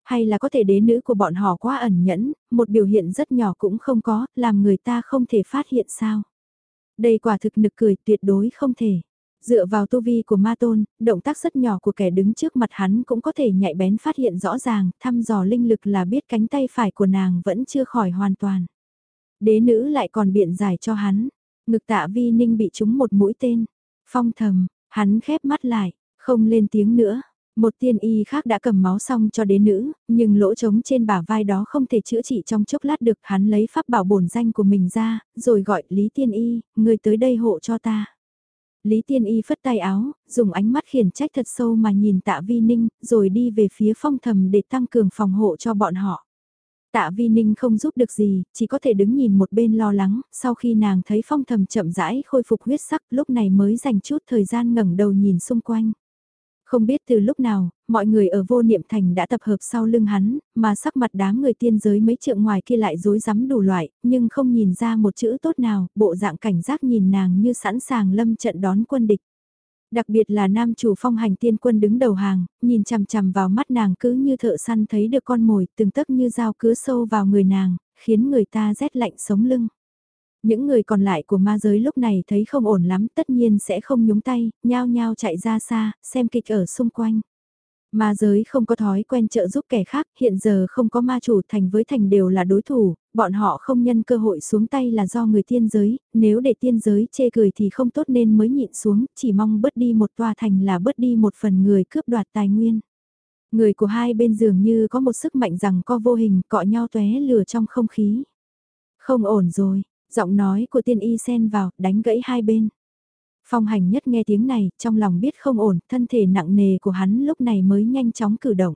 Hay là có thể đế nữ của bọn họ quá ẩn nhẫn, một biểu hiện rất nhỏ cũng không có, làm người ta không thể phát hiện sao. Đây quả thực nực cười tuyệt đối không thể. Dựa vào tu vi của ma tôn, động tác rất nhỏ của kẻ đứng trước mặt hắn cũng có thể nhạy bén phát hiện rõ ràng, thăm dò linh lực là biết cánh tay phải của nàng vẫn chưa khỏi hoàn toàn. Đế nữ lại còn biện giải cho hắn, ngực tạ vi ninh bị trúng một mũi tên. Phong thầm, hắn khép mắt lại, không lên tiếng nữa. Một tiên y khác đã cầm máu xong cho đế nữ, nhưng lỗ trống trên bả vai đó không thể chữa trị trong chốc lát được hắn lấy pháp bảo bổn danh của mình ra, rồi gọi Lý tiên y, người tới đây hộ cho ta. Lý tiên y phất tay áo, dùng ánh mắt khiển trách thật sâu mà nhìn tạ vi ninh, rồi đi về phía phong thầm để tăng cường phòng hộ cho bọn họ. Tạ Vi Ninh không giúp được gì, chỉ có thể đứng nhìn một bên lo lắng, sau khi nàng thấy phong thầm chậm rãi khôi phục huyết sắc lúc này mới dành chút thời gian ngẩng đầu nhìn xung quanh. Không biết từ lúc nào, mọi người ở vô niệm thành đã tập hợp sau lưng hắn, mà sắc mặt đám người tiên giới mấy trượng ngoài kia lại rối rắm đủ loại, nhưng không nhìn ra một chữ tốt nào, bộ dạng cảnh giác nhìn nàng như sẵn sàng lâm trận đón quân địch. Đặc biệt là nam chủ phong hành tiên quân đứng đầu hàng, nhìn chằm chằm vào mắt nàng cứ như thợ săn thấy được con mồi, từng tấc như dao cứ sâu vào người nàng, khiến người ta rét lạnh sống lưng. Những người còn lại của ma giới lúc này thấy không ổn lắm tất nhiên sẽ không nhúng tay, nhao nhao chạy ra xa, xem kịch ở xung quanh. Ma giới không có thói quen trợ giúp kẻ khác, hiện giờ không có ma chủ thành với thành đều là đối thủ, bọn họ không nhân cơ hội xuống tay là do người tiên giới, nếu để tiên giới chê cười thì không tốt nên mới nhịn xuống, chỉ mong bớt đi một tòa thành là bớt đi một phần người cướp đoạt tài nguyên. Người của hai bên dường như có một sức mạnh rằng co vô hình cọ nhau tóe lửa trong không khí. Không ổn rồi, giọng nói của tiên y xen vào, đánh gãy hai bên. Phong hành nhất nghe tiếng này, trong lòng biết không ổn, thân thể nặng nề của hắn lúc này mới nhanh chóng cử động.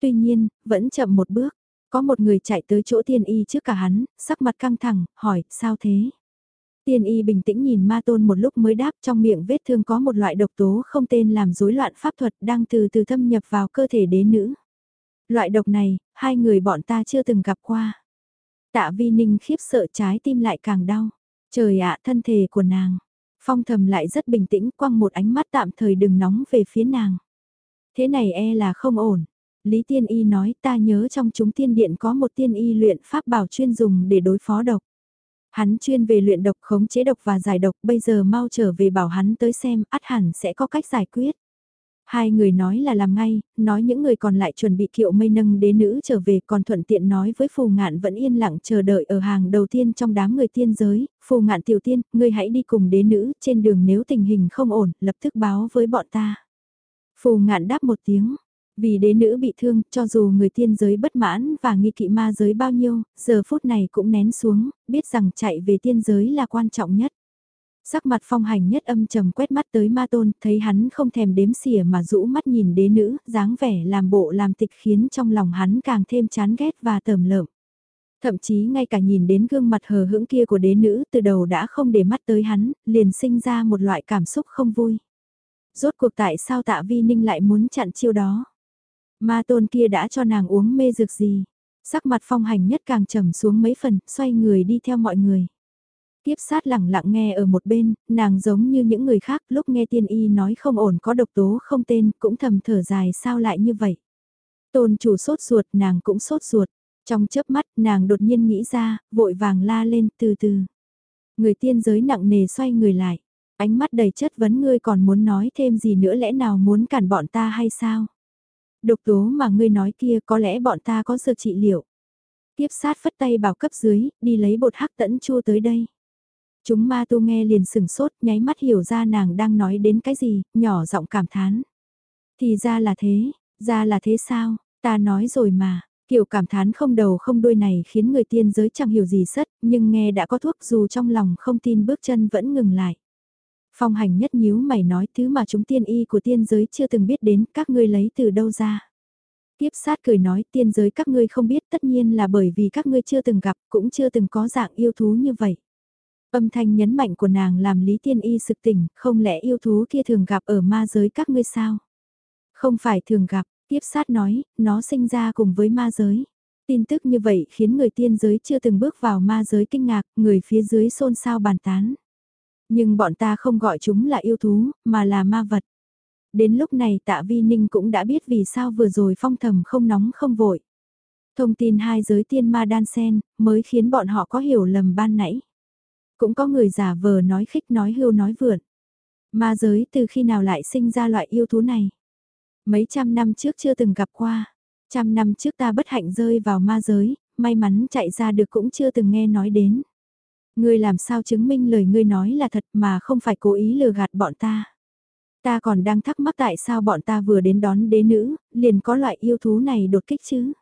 Tuy nhiên, vẫn chậm một bước, có một người chạy tới chỗ tiên y trước cả hắn, sắc mặt căng thẳng, hỏi, sao thế? Tiên y bình tĩnh nhìn ma tôn một lúc mới đáp trong miệng vết thương có một loại độc tố không tên làm rối loạn pháp thuật đang từ từ thâm nhập vào cơ thể đế nữ. Loại độc này, hai người bọn ta chưa từng gặp qua. Tạ vi ninh khiếp sợ trái tim lại càng đau. Trời ạ, thân thể của nàng. Phong thầm lại rất bình tĩnh, quăng một ánh mắt tạm thời đừng nóng về phía nàng. Thế này e là không ổn. Lý Tiên Y nói, ta nhớ trong chúng tiên điện có một tiên y luyện pháp bảo chuyên dùng để đối phó độc. Hắn chuyên về luyện độc, khống chế độc và giải độc, bây giờ mau trở về bảo hắn tới xem át hẳn sẽ có cách giải quyết. Hai người nói là làm ngay, nói những người còn lại chuẩn bị kiệu mây nâng đế nữ trở về còn thuận tiện nói với phù ngạn vẫn yên lặng chờ đợi ở hàng đầu tiên trong đám người tiên giới, phù ngạn tiểu tiên, ngươi hãy đi cùng đế nữ, trên đường nếu tình hình không ổn, lập tức báo với bọn ta. Phù ngạn đáp một tiếng, vì đế nữ bị thương, cho dù người tiên giới bất mãn và nghi kỵ ma giới bao nhiêu, giờ phút này cũng nén xuống, biết rằng chạy về tiên giới là quan trọng nhất. Sắc mặt phong hành nhất âm trầm quét mắt tới ma tôn, thấy hắn không thèm đếm xỉa mà rũ mắt nhìn đế nữ, dáng vẻ làm bộ làm tịch khiến trong lòng hắn càng thêm chán ghét và tởm lợm. Thậm chí ngay cả nhìn đến gương mặt hờ hững kia của đế nữ từ đầu đã không để mắt tới hắn, liền sinh ra một loại cảm xúc không vui. Rốt cuộc tại sao tạ vi ninh lại muốn chặn chiêu đó? Ma tôn kia đã cho nàng uống mê dược gì? Sắc mặt phong hành nhất càng trầm xuống mấy phần, xoay người đi theo mọi người. Tiếp sát lẳng lặng nghe ở một bên, nàng giống như những người khác lúc nghe tiên y nói không ổn có độc tố không tên cũng thầm thở dài sao lại như vậy. Tôn chủ sốt ruột nàng cũng sốt ruột, trong chớp mắt nàng đột nhiên nghĩ ra, vội vàng la lên từ từ. Người tiên giới nặng nề xoay người lại, ánh mắt đầy chất vấn ngươi còn muốn nói thêm gì nữa lẽ nào muốn cản bọn ta hay sao? Độc tố mà ngươi nói kia có lẽ bọn ta có dược trị liệu. Tiếp sát phất tay bảo cấp dưới, đi lấy bột hắc tẫn chua tới đây. Chúng ma tu nghe liền sừng sốt, nháy mắt hiểu ra nàng đang nói đến cái gì, nhỏ giọng cảm thán. Thì ra là thế, ra là thế sao, ta nói rồi mà, kiểu cảm thán không đầu không đuôi này khiến người tiên giới chẳng hiểu gì sất, nhưng nghe đã có thuốc dù trong lòng không tin bước chân vẫn ngừng lại. Phong hành nhất nhíu mày nói thứ mà chúng tiên y của tiên giới chưa từng biết đến các ngươi lấy từ đâu ra. Tiếp sát cười nói tiên giới các ngươi không biết tất nhiên là bởi vì các ngươi chưa từng gặp cũng chưa từng có dạng yêu thú như vậy. Âm thanh nhấn mạnh của nàng làm Lý Tiên Y sực tỉnh, không lẽ yêu thú kia thường gặp ở ma giới các ngươi sao? Không phải thường gặp, tiếp sát nói, nó sinh ra cùng với ma giới. Tin tức như vậy khiến người tiên giới chưa từng bước vào ma giới kinh ngạc, người phía dưới xôn xao bàn tán. Nhưng bọn ta không gọi chúng là yêu thú, mà là ma vật. Đến lúc này tạ vi ninh cũng đã biết vì sao vừa rồi phong thầm không nóng không vội. Thông tin hai giới tiên ma đan sen, mới khiến bọn họ có hiểu lầm ban nãy. Cũng có người giả vờ nói khích nói hưu nói vượn. Ma giới từ khi nào lại sinh ra loại yêu thú này? Mấy trăm năm trước chưa từng gặp qua. Trăm năm trước ta bất hạnh rơi vào ma giới, may mắn chạy ra được cũng chưa từng nghe nói đến. Ngươi làm sao chứng minh lời ngươi nói là thật mà không phải cố ý lừa gạt bọn ta. Ta còn đang thắc mắc tại sao bọn ta vừa đến đón đế nữ, liền có loại yêu thú này đột kích chứ.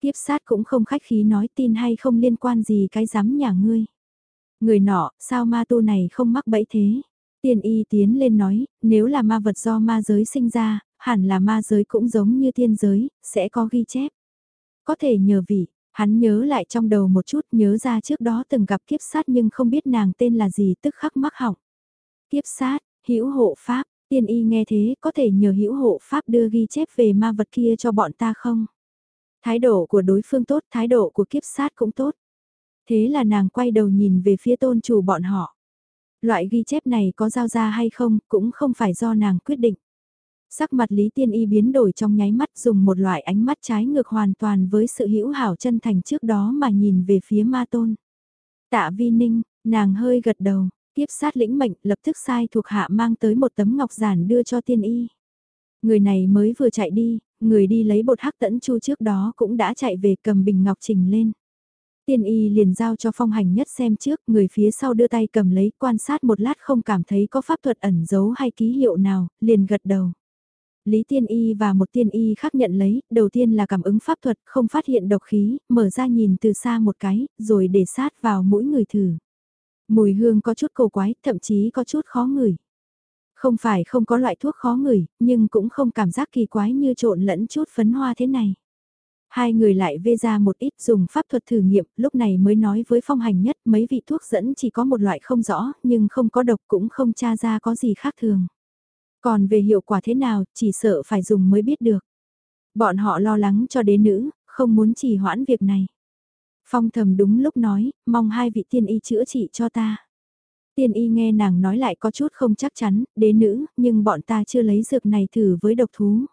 Tiếp sát cũng không khách khí nói tin hay không liên quan gì cái dám nhà ngươi. Người nọ, sao ma tu này không mắc bẫy thế? Tiên y tiến lên nói, nếu là ma vật do ma giới sinh ra, hẳn là ma giới cũng giống như tiên giới, sẽ có ghi chép. Có thể nhờ vị, Hắn nhớ lại trong đầu một chút nhớ ra trước đó từng gặp kiếp sát nhưng không biết nàng tên là gì tức khắc mắc hỏng. Kiếp sát, hữu hộ pháp, tiên y nghe thế có thể nhờ hữu hộ pháp đưa ghi chép về ma vật kia cho bọn ta không? Thái độ của đối phương tốt, thái độ của kiếp sát cũng tốt. Thế là nàng quay đầu nhìn về phía tôn chủ bọn họ. Loại ghi chép này có giao ra hay không cũng không phải do nàng quyết định. Sắc mặt Lý Tiên Y biến đổi trong nháy mắt dùng một loại ánh mắt trái ngược hoàn toàn với sự hữu hảo chân thành trước đó mà nhìn về phía ma tôn. Tạ vi ninh, nàng hơi gật đầu, tiếp sát lĩnh mệnh lập tức sai thuộc hạ mang tới một tấm ngọc giản đưa cho Tiên Y. Người này mới vừa chạy đi, người đi lấy bột hắc tẫn chu trước đó cũng đã chạy về cầm bình ngọc trình lên. Tiên y liền giao cho phong hành nhất xem trước, người phía sau đưa tay cầm lấy quan sát một lát không cảm thấy có pháp thuật ẩn giấu hay ký hiệu nào, liền gật đầu. Lý tiên y và một tiên y khác nhận lấy, đầu tiên là cảm ứng pháp thuật, không phát hiện độc khí, mở ra nhìn từ xa một cái, rồi để sát vào mỗi người thử. Mùi hương có chút cầu quái, thậm chí có chút khó ngửi. Không phải không có loại thuốc khó ngửi, nhưng cũng không cảm giác kỳ quái như trộn lẫn chút phấn hoa thế này. Hai người lại vê ra một ít dùng pháp thuật thử nghiệm, lúc này mới nói với phong hành nhất mấy vị thuốc dẫn chỉ có một loại không rõ, nhưng không có độc cũng không tra ra có gì khác thường. Còn về hiệu quả thế nào, chỉ sợ phải dùng mới biết được. Bọn họ lo lắng cho đế nữ, không muốn trì hoãn việc này. Phong thầm đúng lúc nói, mong hai vị tiên y chữa trị cho ta. Tiên y nghe nàng nói lại có chút không chắc chắn, đế nữ, nhưng bọn ta chưa lấy dược này thử với độc thú.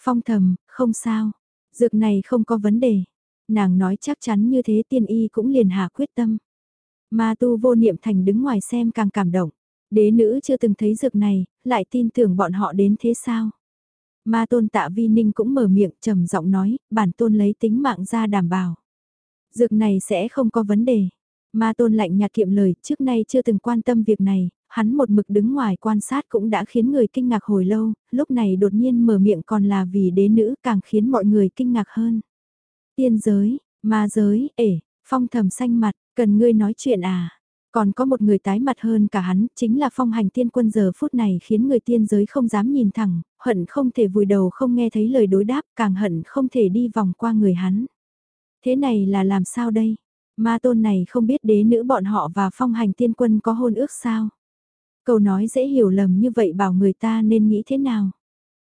Phong thầm, không sao, dược này không có vấn đề. Nàng nói chắc chắn như thế tiên y cũng liền hạ quyết tâm. Ma tu vô niệm thành đứng ngoài xem càng cảm động. Đế nữ chưa từng thấy dược này, lại tin tưởng bọn họ đến thế sao? Ma tôn tạ vi ninh cũng mở miệng trầm giọng nói, bản tôn lấy tính mạng ra đảm bảo. Dược này sẽ không có vấn đề. Ma tôn lạnh nhạt kiệm lời, trước nay chưa từng quan tâm việc này, hắn một mực đứng ngoài quan sát cũng đã khiến người kinh ngạc hồi lâu, lúc này đột nhiên mở miệng còn là vì đế nữ càng khiến mọi người kinh ngạc hơn. Tiên giới, ma giới, ể, phong thầm xanh mặt, cần ngươi nói chuyện à? Còn có một người tái mặt hơn cả hắn, chính là phong hành tiên quân giờ phút này khiến người tiên giới không dám nhìn thẳng, hận không thể vùi đầu không nghe thấy lời đối đáp, càng hận không thể đi vòng qua người hắn. Thế này là làm sao đây? Ma tôn này không biết đế nữ bọn họ và phong hành tiên quân có hôn ước sao? Câu nói dễ hiểu lầm như vậy bảo người ta nên nghĩ thế nào?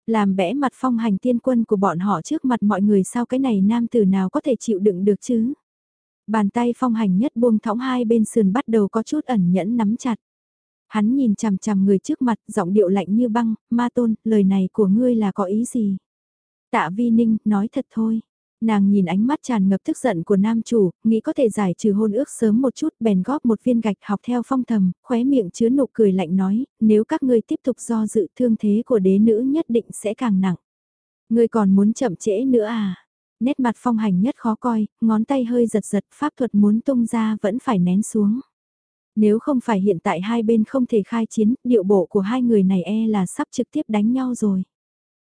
Làm bẽ mặt phong hành tiên quân của bọn họ trước mặt mọi người sao cái này nam tử nào có thể chịu đựng được chứ? Bàn tay phong hành nhất buông thõng hai bên sườn bắt đầu có chút ẩn nhẫn nắm chặt. Hắn nhìn chằm chằm người trước mặt, giọng điệu lạnh như băng, ma tôn, lời này của ngươi là có ý gì? Tạ vi ninh, nói thật thôi. Nàng nhìn ánh mắt tràn ngập tức giận của nam chủ, nghĩ có thể giải trừ hôn ước sớm một chút, bèn góp một viên gạch học theo phong thầm, khóe miệng chứa nụ cười lạnh nói, nếu các ngươi tiếp tục do dự thương thế của đế nữ nhất định sẽ càng nặng. Ngươi còn muốn chậm trễ nữa à? Nét mặt phong hành nhất khó coi, ngón tay hơi giật giật, pháp thuật muốn tung ra vẫn phải nén xuống. Nếu không phải hiện tại hai bên không thể khai chiến, điệu bộ của hai người này e là sắp trực tiếp đánh nhau rồi.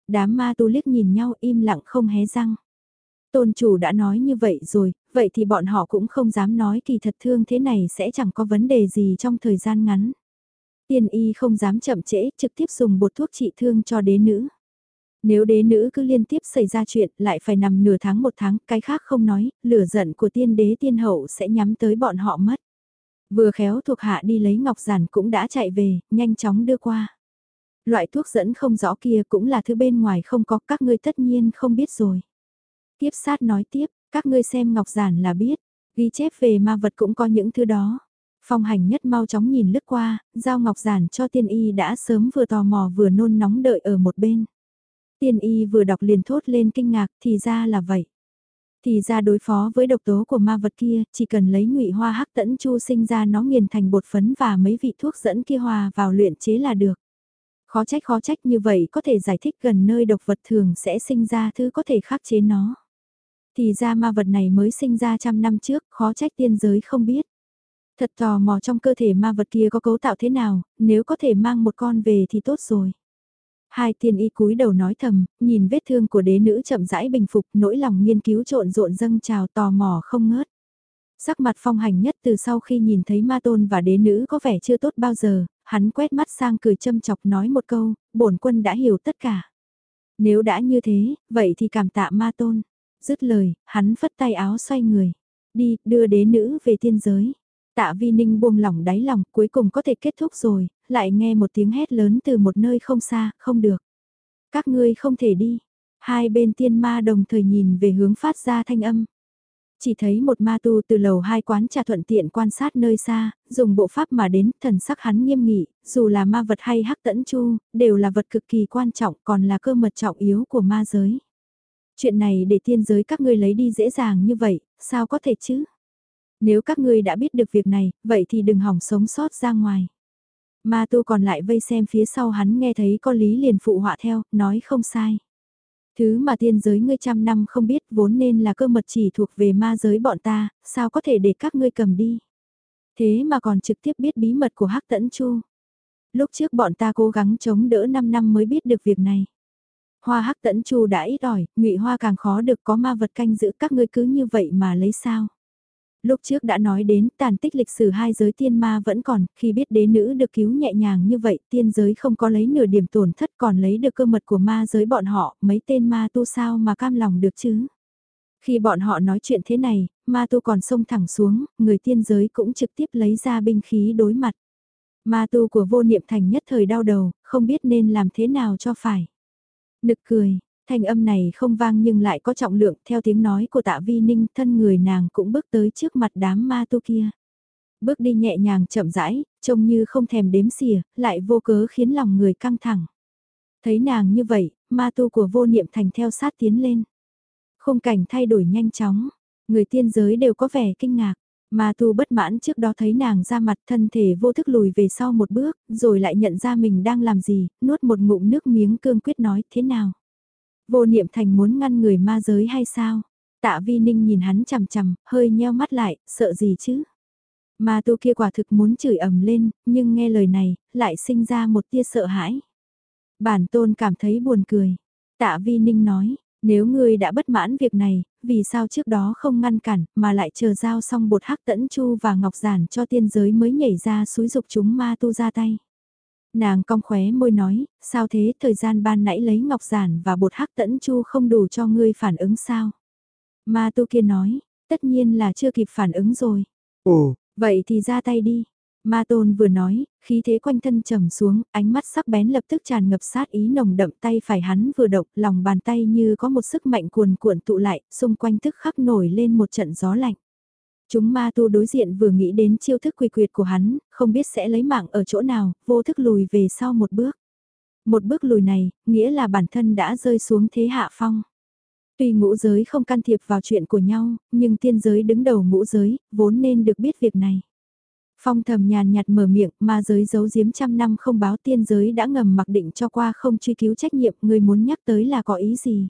Đám ma tu liếc nhìn nhau im lặng không hé răng. Tôn chủ đã nói như vậy rồi, vậy thì bọn họ cũng không dám nói kỳ thật thương thế này sẽ chẳng có vấn đề gì trong thời gian ngắn. Tiên y không dám chậm trễ, trực tiếp dùng bột thuốc trị thương cho đế nữ. Nếu đế nữ cứ liên tiếp xảy ra chuyện lại phải nằm nửa tháng một tháng, cái khác không nói, lửa giận của tiên đế tiên hậu sẽ nhắm tới bọn họ mất. Vừa khéo thuộc hạ đi lấy ngọc giản cũng đã chạy về, nhanh chóng đưa qua. Loại thuốc dẫn không rõ kia cũng là thứ bên ngoài không có các ngươi tất nhiên không biết rồi. Tiếp sát nói tiếp, các ngươi xem ngọc giản là biết, ghi chép về ma vật cũng có những thứ đó. Phong hành nhất mau chóng nhìn lướt qua, giao ngọc giản cho tiên y đã sớm vừa tò mò vừa nôn nóng đợi ở một bên. Tiên y vừa đọc liền thốt lên kinh ngạc, thì ra là vậy. Thì ra đối phó với độc tố của ma vật kia, chỉ cần lấy ngụy hoa hắc tẫn chu sinh ra nó nghiền thành bột phấn và mấy vị thuốc dẫn kia hòa vào luyện chế là được. Khó trách khó trách như vậy có thể giải thích gần nơi độc vật thường sẽ sinh ra thứ có thể khắc chế nó. Thì ra ma vật này mới sinh ra trăm năm trước, khó trách tiên giới không biết. Thật tò mò trong cơ thể ma vật kia có cấu tạo thế nào, nếu có thể mang một con về thì tốt rồi. Hai tiên y cúi đầu nói thầm, nhìn vết thương của đế nữ chậm rãi bình phục, nỗi lòng nghiên cứu trộn rộn dâng trào tò mò không ngớt. Sắc mặt phong hành nhất từ sau khi nhìn thấy ma tôn và đế nữ có vẻ chưa tốt bao giờ, hắn quét mắt sang cười châm chọc nói một câu, bổn quân đã hiểu tất cả. Nếu đã như thế, vậy thì cảm tạ ma tôn. Dứt lời, hắn phất tay áo xoay người. Đi, đưa đế nữ về tiên giới. Tạ Vi Ninh buông lỏng đáy lòng, cuối cùng có thể kết thúc rồi, lại nghe một tiếng hét lớn từ một nơi không xa, không được. Các ngươi không thể đi. Hai bên tiên ma đồng thời nhìn về hướng phát ra thanh âm. Chỉ thấy một ma tu từ lầu hai quán trà thuận tiện quan sát nơi xa, dùng bộ pháp mà đến, thần sắc hắn nghiêm nghị, dù là ma vật hay hắc tẫn chu, đều là vật cực kỳ quan trọng còn là cơ mật trọng yếu của ma giới. Chuyện này để tiên giới các ngươi lấy đi dễ dàng như vậy, sao có thể chứ? Nếu các ngươi đã biết được việc này, vậy thì đừng hỏng sống sót ra ngoài. Ma tu còn lại vây xem phía sau hắn nghe thấy có lý liền phụ họa theo, nói không sai. Thứ mà tiên giới ngươi trăm năm không biết vốn nên là cơ mật chỉ thuộc về ma giới bọn ta, sao có thể để các ngươi cầm đi. Thế mà còn trực tiếp biết bí mật của Hắc Tẫn Chu. Lúc trước bọn ta cố gắng chống đỡ 5 năm mới biết được việc này. Hoa Hắc Tẫn Chu đã ít ỏi, Ngụy Hoa càng khó được có ma vật canh giữ các ngươi cứ như vậy mà lấy sao? Lúc trước đã nói đến tàn tích lịch sử hai giới tiên ma vẫn còn, khi biết đế nữ được cứu nhẹ nhàng như vậy, tiên giới không có lấy nửa điểm tổn thất còn lấy được cơ mật của ma giới bọn họ, mấy tên ma tu sao mà cam lòng được chứ. Khi bọn họ nói chuyện thế này, ma tu còn xông thẳng xuống, người tiên giới cũng trực tiếp lấy ra binh khí đối mặt. Ma tu của vô niệm thành nhất thời đau đầu, không biết nên làm thế nào cho phải. Nực cười, Thanh âm này không vang nhưng lại có trọng lượng theo tiếng nói của tạ vi ninh thân người nàng cũng bước tới trước mặt đám ma tu kia. Bước đi nhẹ nhàng chậm rãi, trông như không thèm đếm xỉa, lại vô cớ khiến lòng người căng thẳng. Thấy nàng như vậy, ma tu của vô niệm thành theo sát tiến lên. Khung cảnh thay đổi nhanh chóng, người tiên giới đều có vẻ kinh ngạc. Ma tu bất mãn trước đó thấy nàng ra mặt thân thể vô thức lùi về sau một bước, rồi lại nhận ra mình đang làm gì, nuốt một ngụm nước miếng cương quyết nói thế nào. Vô niệm thành muốn ngăn người ma giới hay sao? Tạ vi ninh nhìn hắn chằm chằm, hơi nheo mắt lại, sợ gì chứ? Ma tu kia quả thực muốn chửi ầm lên, nhưng nghe lời này, lại sinh ra một tia sợ hãi. Bản tôn cảm thấy buồn cười. Tạ vi ninh nói, nếu ngươi đã bất mãn việc này, vì sao trước đó không ngăn cản, mà lại chờ giao xong bột hắc tẫn chu và ngọc giản cho tiên giới mới nhảy ra xúi dục chúng ma tu ra tay. Nàng cong khóe môi nói, sao thế thời gian ban nãy lấy ngọc giản và bột hắc tẫn chu không đủ cho ngươi phản ứng sao? Ma tu kia nói, tất nhiên là chưa kịp phản ứng rồi. Ồ, vậy thì ra tay đi. Ma tôn vừa nói, khí thế quanh thân trầm xuống, ánh mắt sắc bén lập tức tràn ngập sát ý nồng đậm tay phải hắn vừa động, lòng bàn tay như có một sức mạnh cuồn cuộn tụ lại, xung quanh tức khắc nổi lên một trận gió lạnh. Chúng ma tu đối diện vừa nghĩ đến chiêu thức quỳ quyệt của hắn, không biết sẽ lấy mạng ở chỗ nào, vô thức lùi về sau một bước. Một bước lùi này, nghĩa là bản thân đã rơi xuống thế hạ phong. Tuy ngũ giới không can thiệp vào chuyện của nhau, nhưng tiên giới đứng đầu ngũ giới, vốn nên được biết việc này. Phong thầm nhàn nhạt mở miệng, ma giới giấu giếm trăm năm không báo tiên giới đã ngầm mặc định cho qua không truy cứu trách nhiệm, người muốn nhắc tới là có ý gì.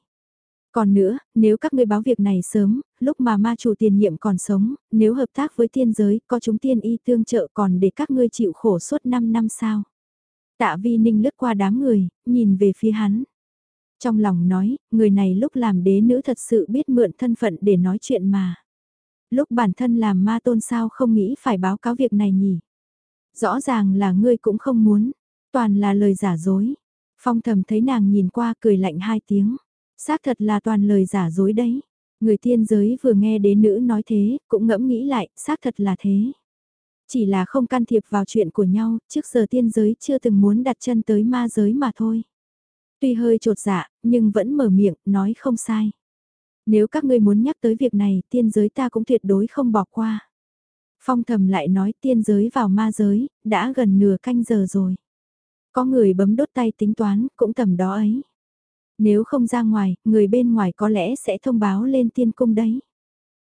Còn nữa, nếu các ngươi báo việc này sớm, lúc mà ma chủ tiền nhiệm còn sống, nếu hợp tác với tiên giới, có chúng tiên y tương trợ còn để các ngươi chịu khổ suốt 5 năm sao? Tạ vi ninh lướt qua đám người, nhìn về phía hắn. Trong lòng nói, người này lúc làm đế nữ thật sự biết mượn thân phận để nói chuyện mà. Lúc bản thân làm ma tôn sao không nghĩ phải báo cáo việc này nhỉ? Rõ ràng là ngươi cũng không muốn, toàn là lời giả dối. Phong thầm thấy nàng nhìn qua cười lạnh hai tiếng. Xác thật là toàn lời giả dối đấy. Người tiên giới vừa nghe đế nữ nói thế, cũng ngẫm nghĩ lại, xác thật là thế. Chỉ là không can thiệp vào chuyện của nhau, trước giờ tiên giới chưa từng muốn đặt chân tới ma giới mà thôi. Tuy hơi trột dạ, nhưng vẫn mở miệng, nói không sai. Nếu các ngươi muốn nhắc tới việc này, tiên giới ta cũng tuyệt đối không bỏ qua. Phong thầm lại nói tiên giới vào ma giới, đã gần nửa canh giờ rồi. Có người bấm đốt tay tính toán, cũng tầm đó ấy. Nếu không ra ngoài, người bên ngoài có lẽ sẽ thông báo lên tiên cung đấy.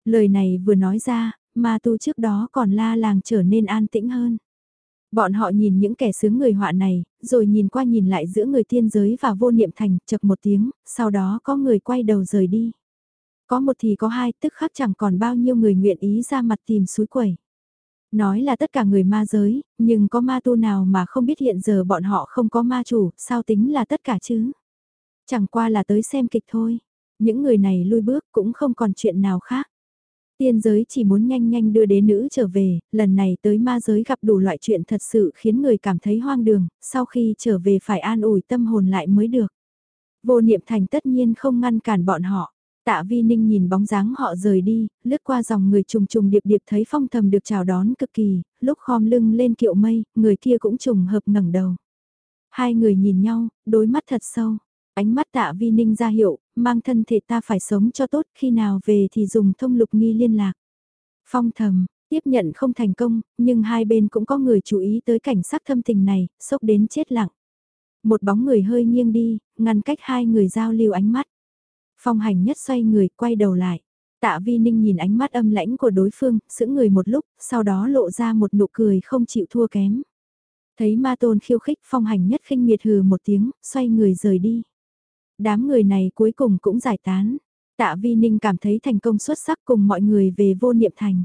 Lời này vừa nói ra, ma tu trước đó còn la làng trở nên an tĩnh hơn. Bọn họ nhìn những kẻ sướng người họa này, rồi nhìn qua nhìn lại giữa người tiên giới và vô niệm thành, chật một tiếng, sau đó có người quay đầu rời đi. Có một thì có hai, tức khắc chẳng còn bao nhiêu người nguyện ý ra mặt tìm suối quẩy. Nói là tất cả người ma giới, nhưng có ma tu nào mà không biết hiện giờ bọn họ không có ma chủ, sao tính là tất cả chứ? Chẳng qua là tới xem kịch thôi. Những người này lui bước cũng không còn chuyện nào khác. Tiên giới chỉ muốn nhanh nhanh đưa đế nữ trở về, lần này tới ma giới gặp đủ loại chuyện thật sự khiến người cảm thấy hoang đường, sau khi trở về phải an ủi tâm hồn lại mới được. Vô niệm thành tất nhiên không ngăn cản bọn họ. Tạ Vi Ninh nhìn bóng dáng họ rời đi, lướt qua dòng người trùng trùng điệp điệp thấy phong thầm được chào đón cực kỳ, lúc khom lưng lên kiệu mây, người kia cũng trùng hợp ngẩng đầu. Hai người nhìn nhau, đối mắt thật sâu. Ánh mắt tạ Vi Ninh ra hiệu, mang thân thể ta phải sống cho tốt, khi nào về thì dùng thông lục nghi liên lạc. Phong thầm, tiếp nhận không thành công, nhưng hai bên cũng có người chú ý tới cảnh sắc thâm tình này, sốc đến chết lặng. Một bóng người hơi nghiêng đi, ngăn cách hai người giao lưu ánh mắt. Phong hành nhất xoay người, quay đầu lại. Tạ Vi Ninh nhìn ánh mắt âm lãnh của đối phương, sững người một lúc, sau đó lộ ra một nụ cười không chịu thua kém. Thấy ma tôn khiêu khích phong hành nhất khinh miệt hừ một tiếng, xoay người rời đi. Đám người này cuối cùng cũng giải tán. Tạ Vi Ninh cảm thấy thành công xuất sắc cùng mọi người về vô niệm thành.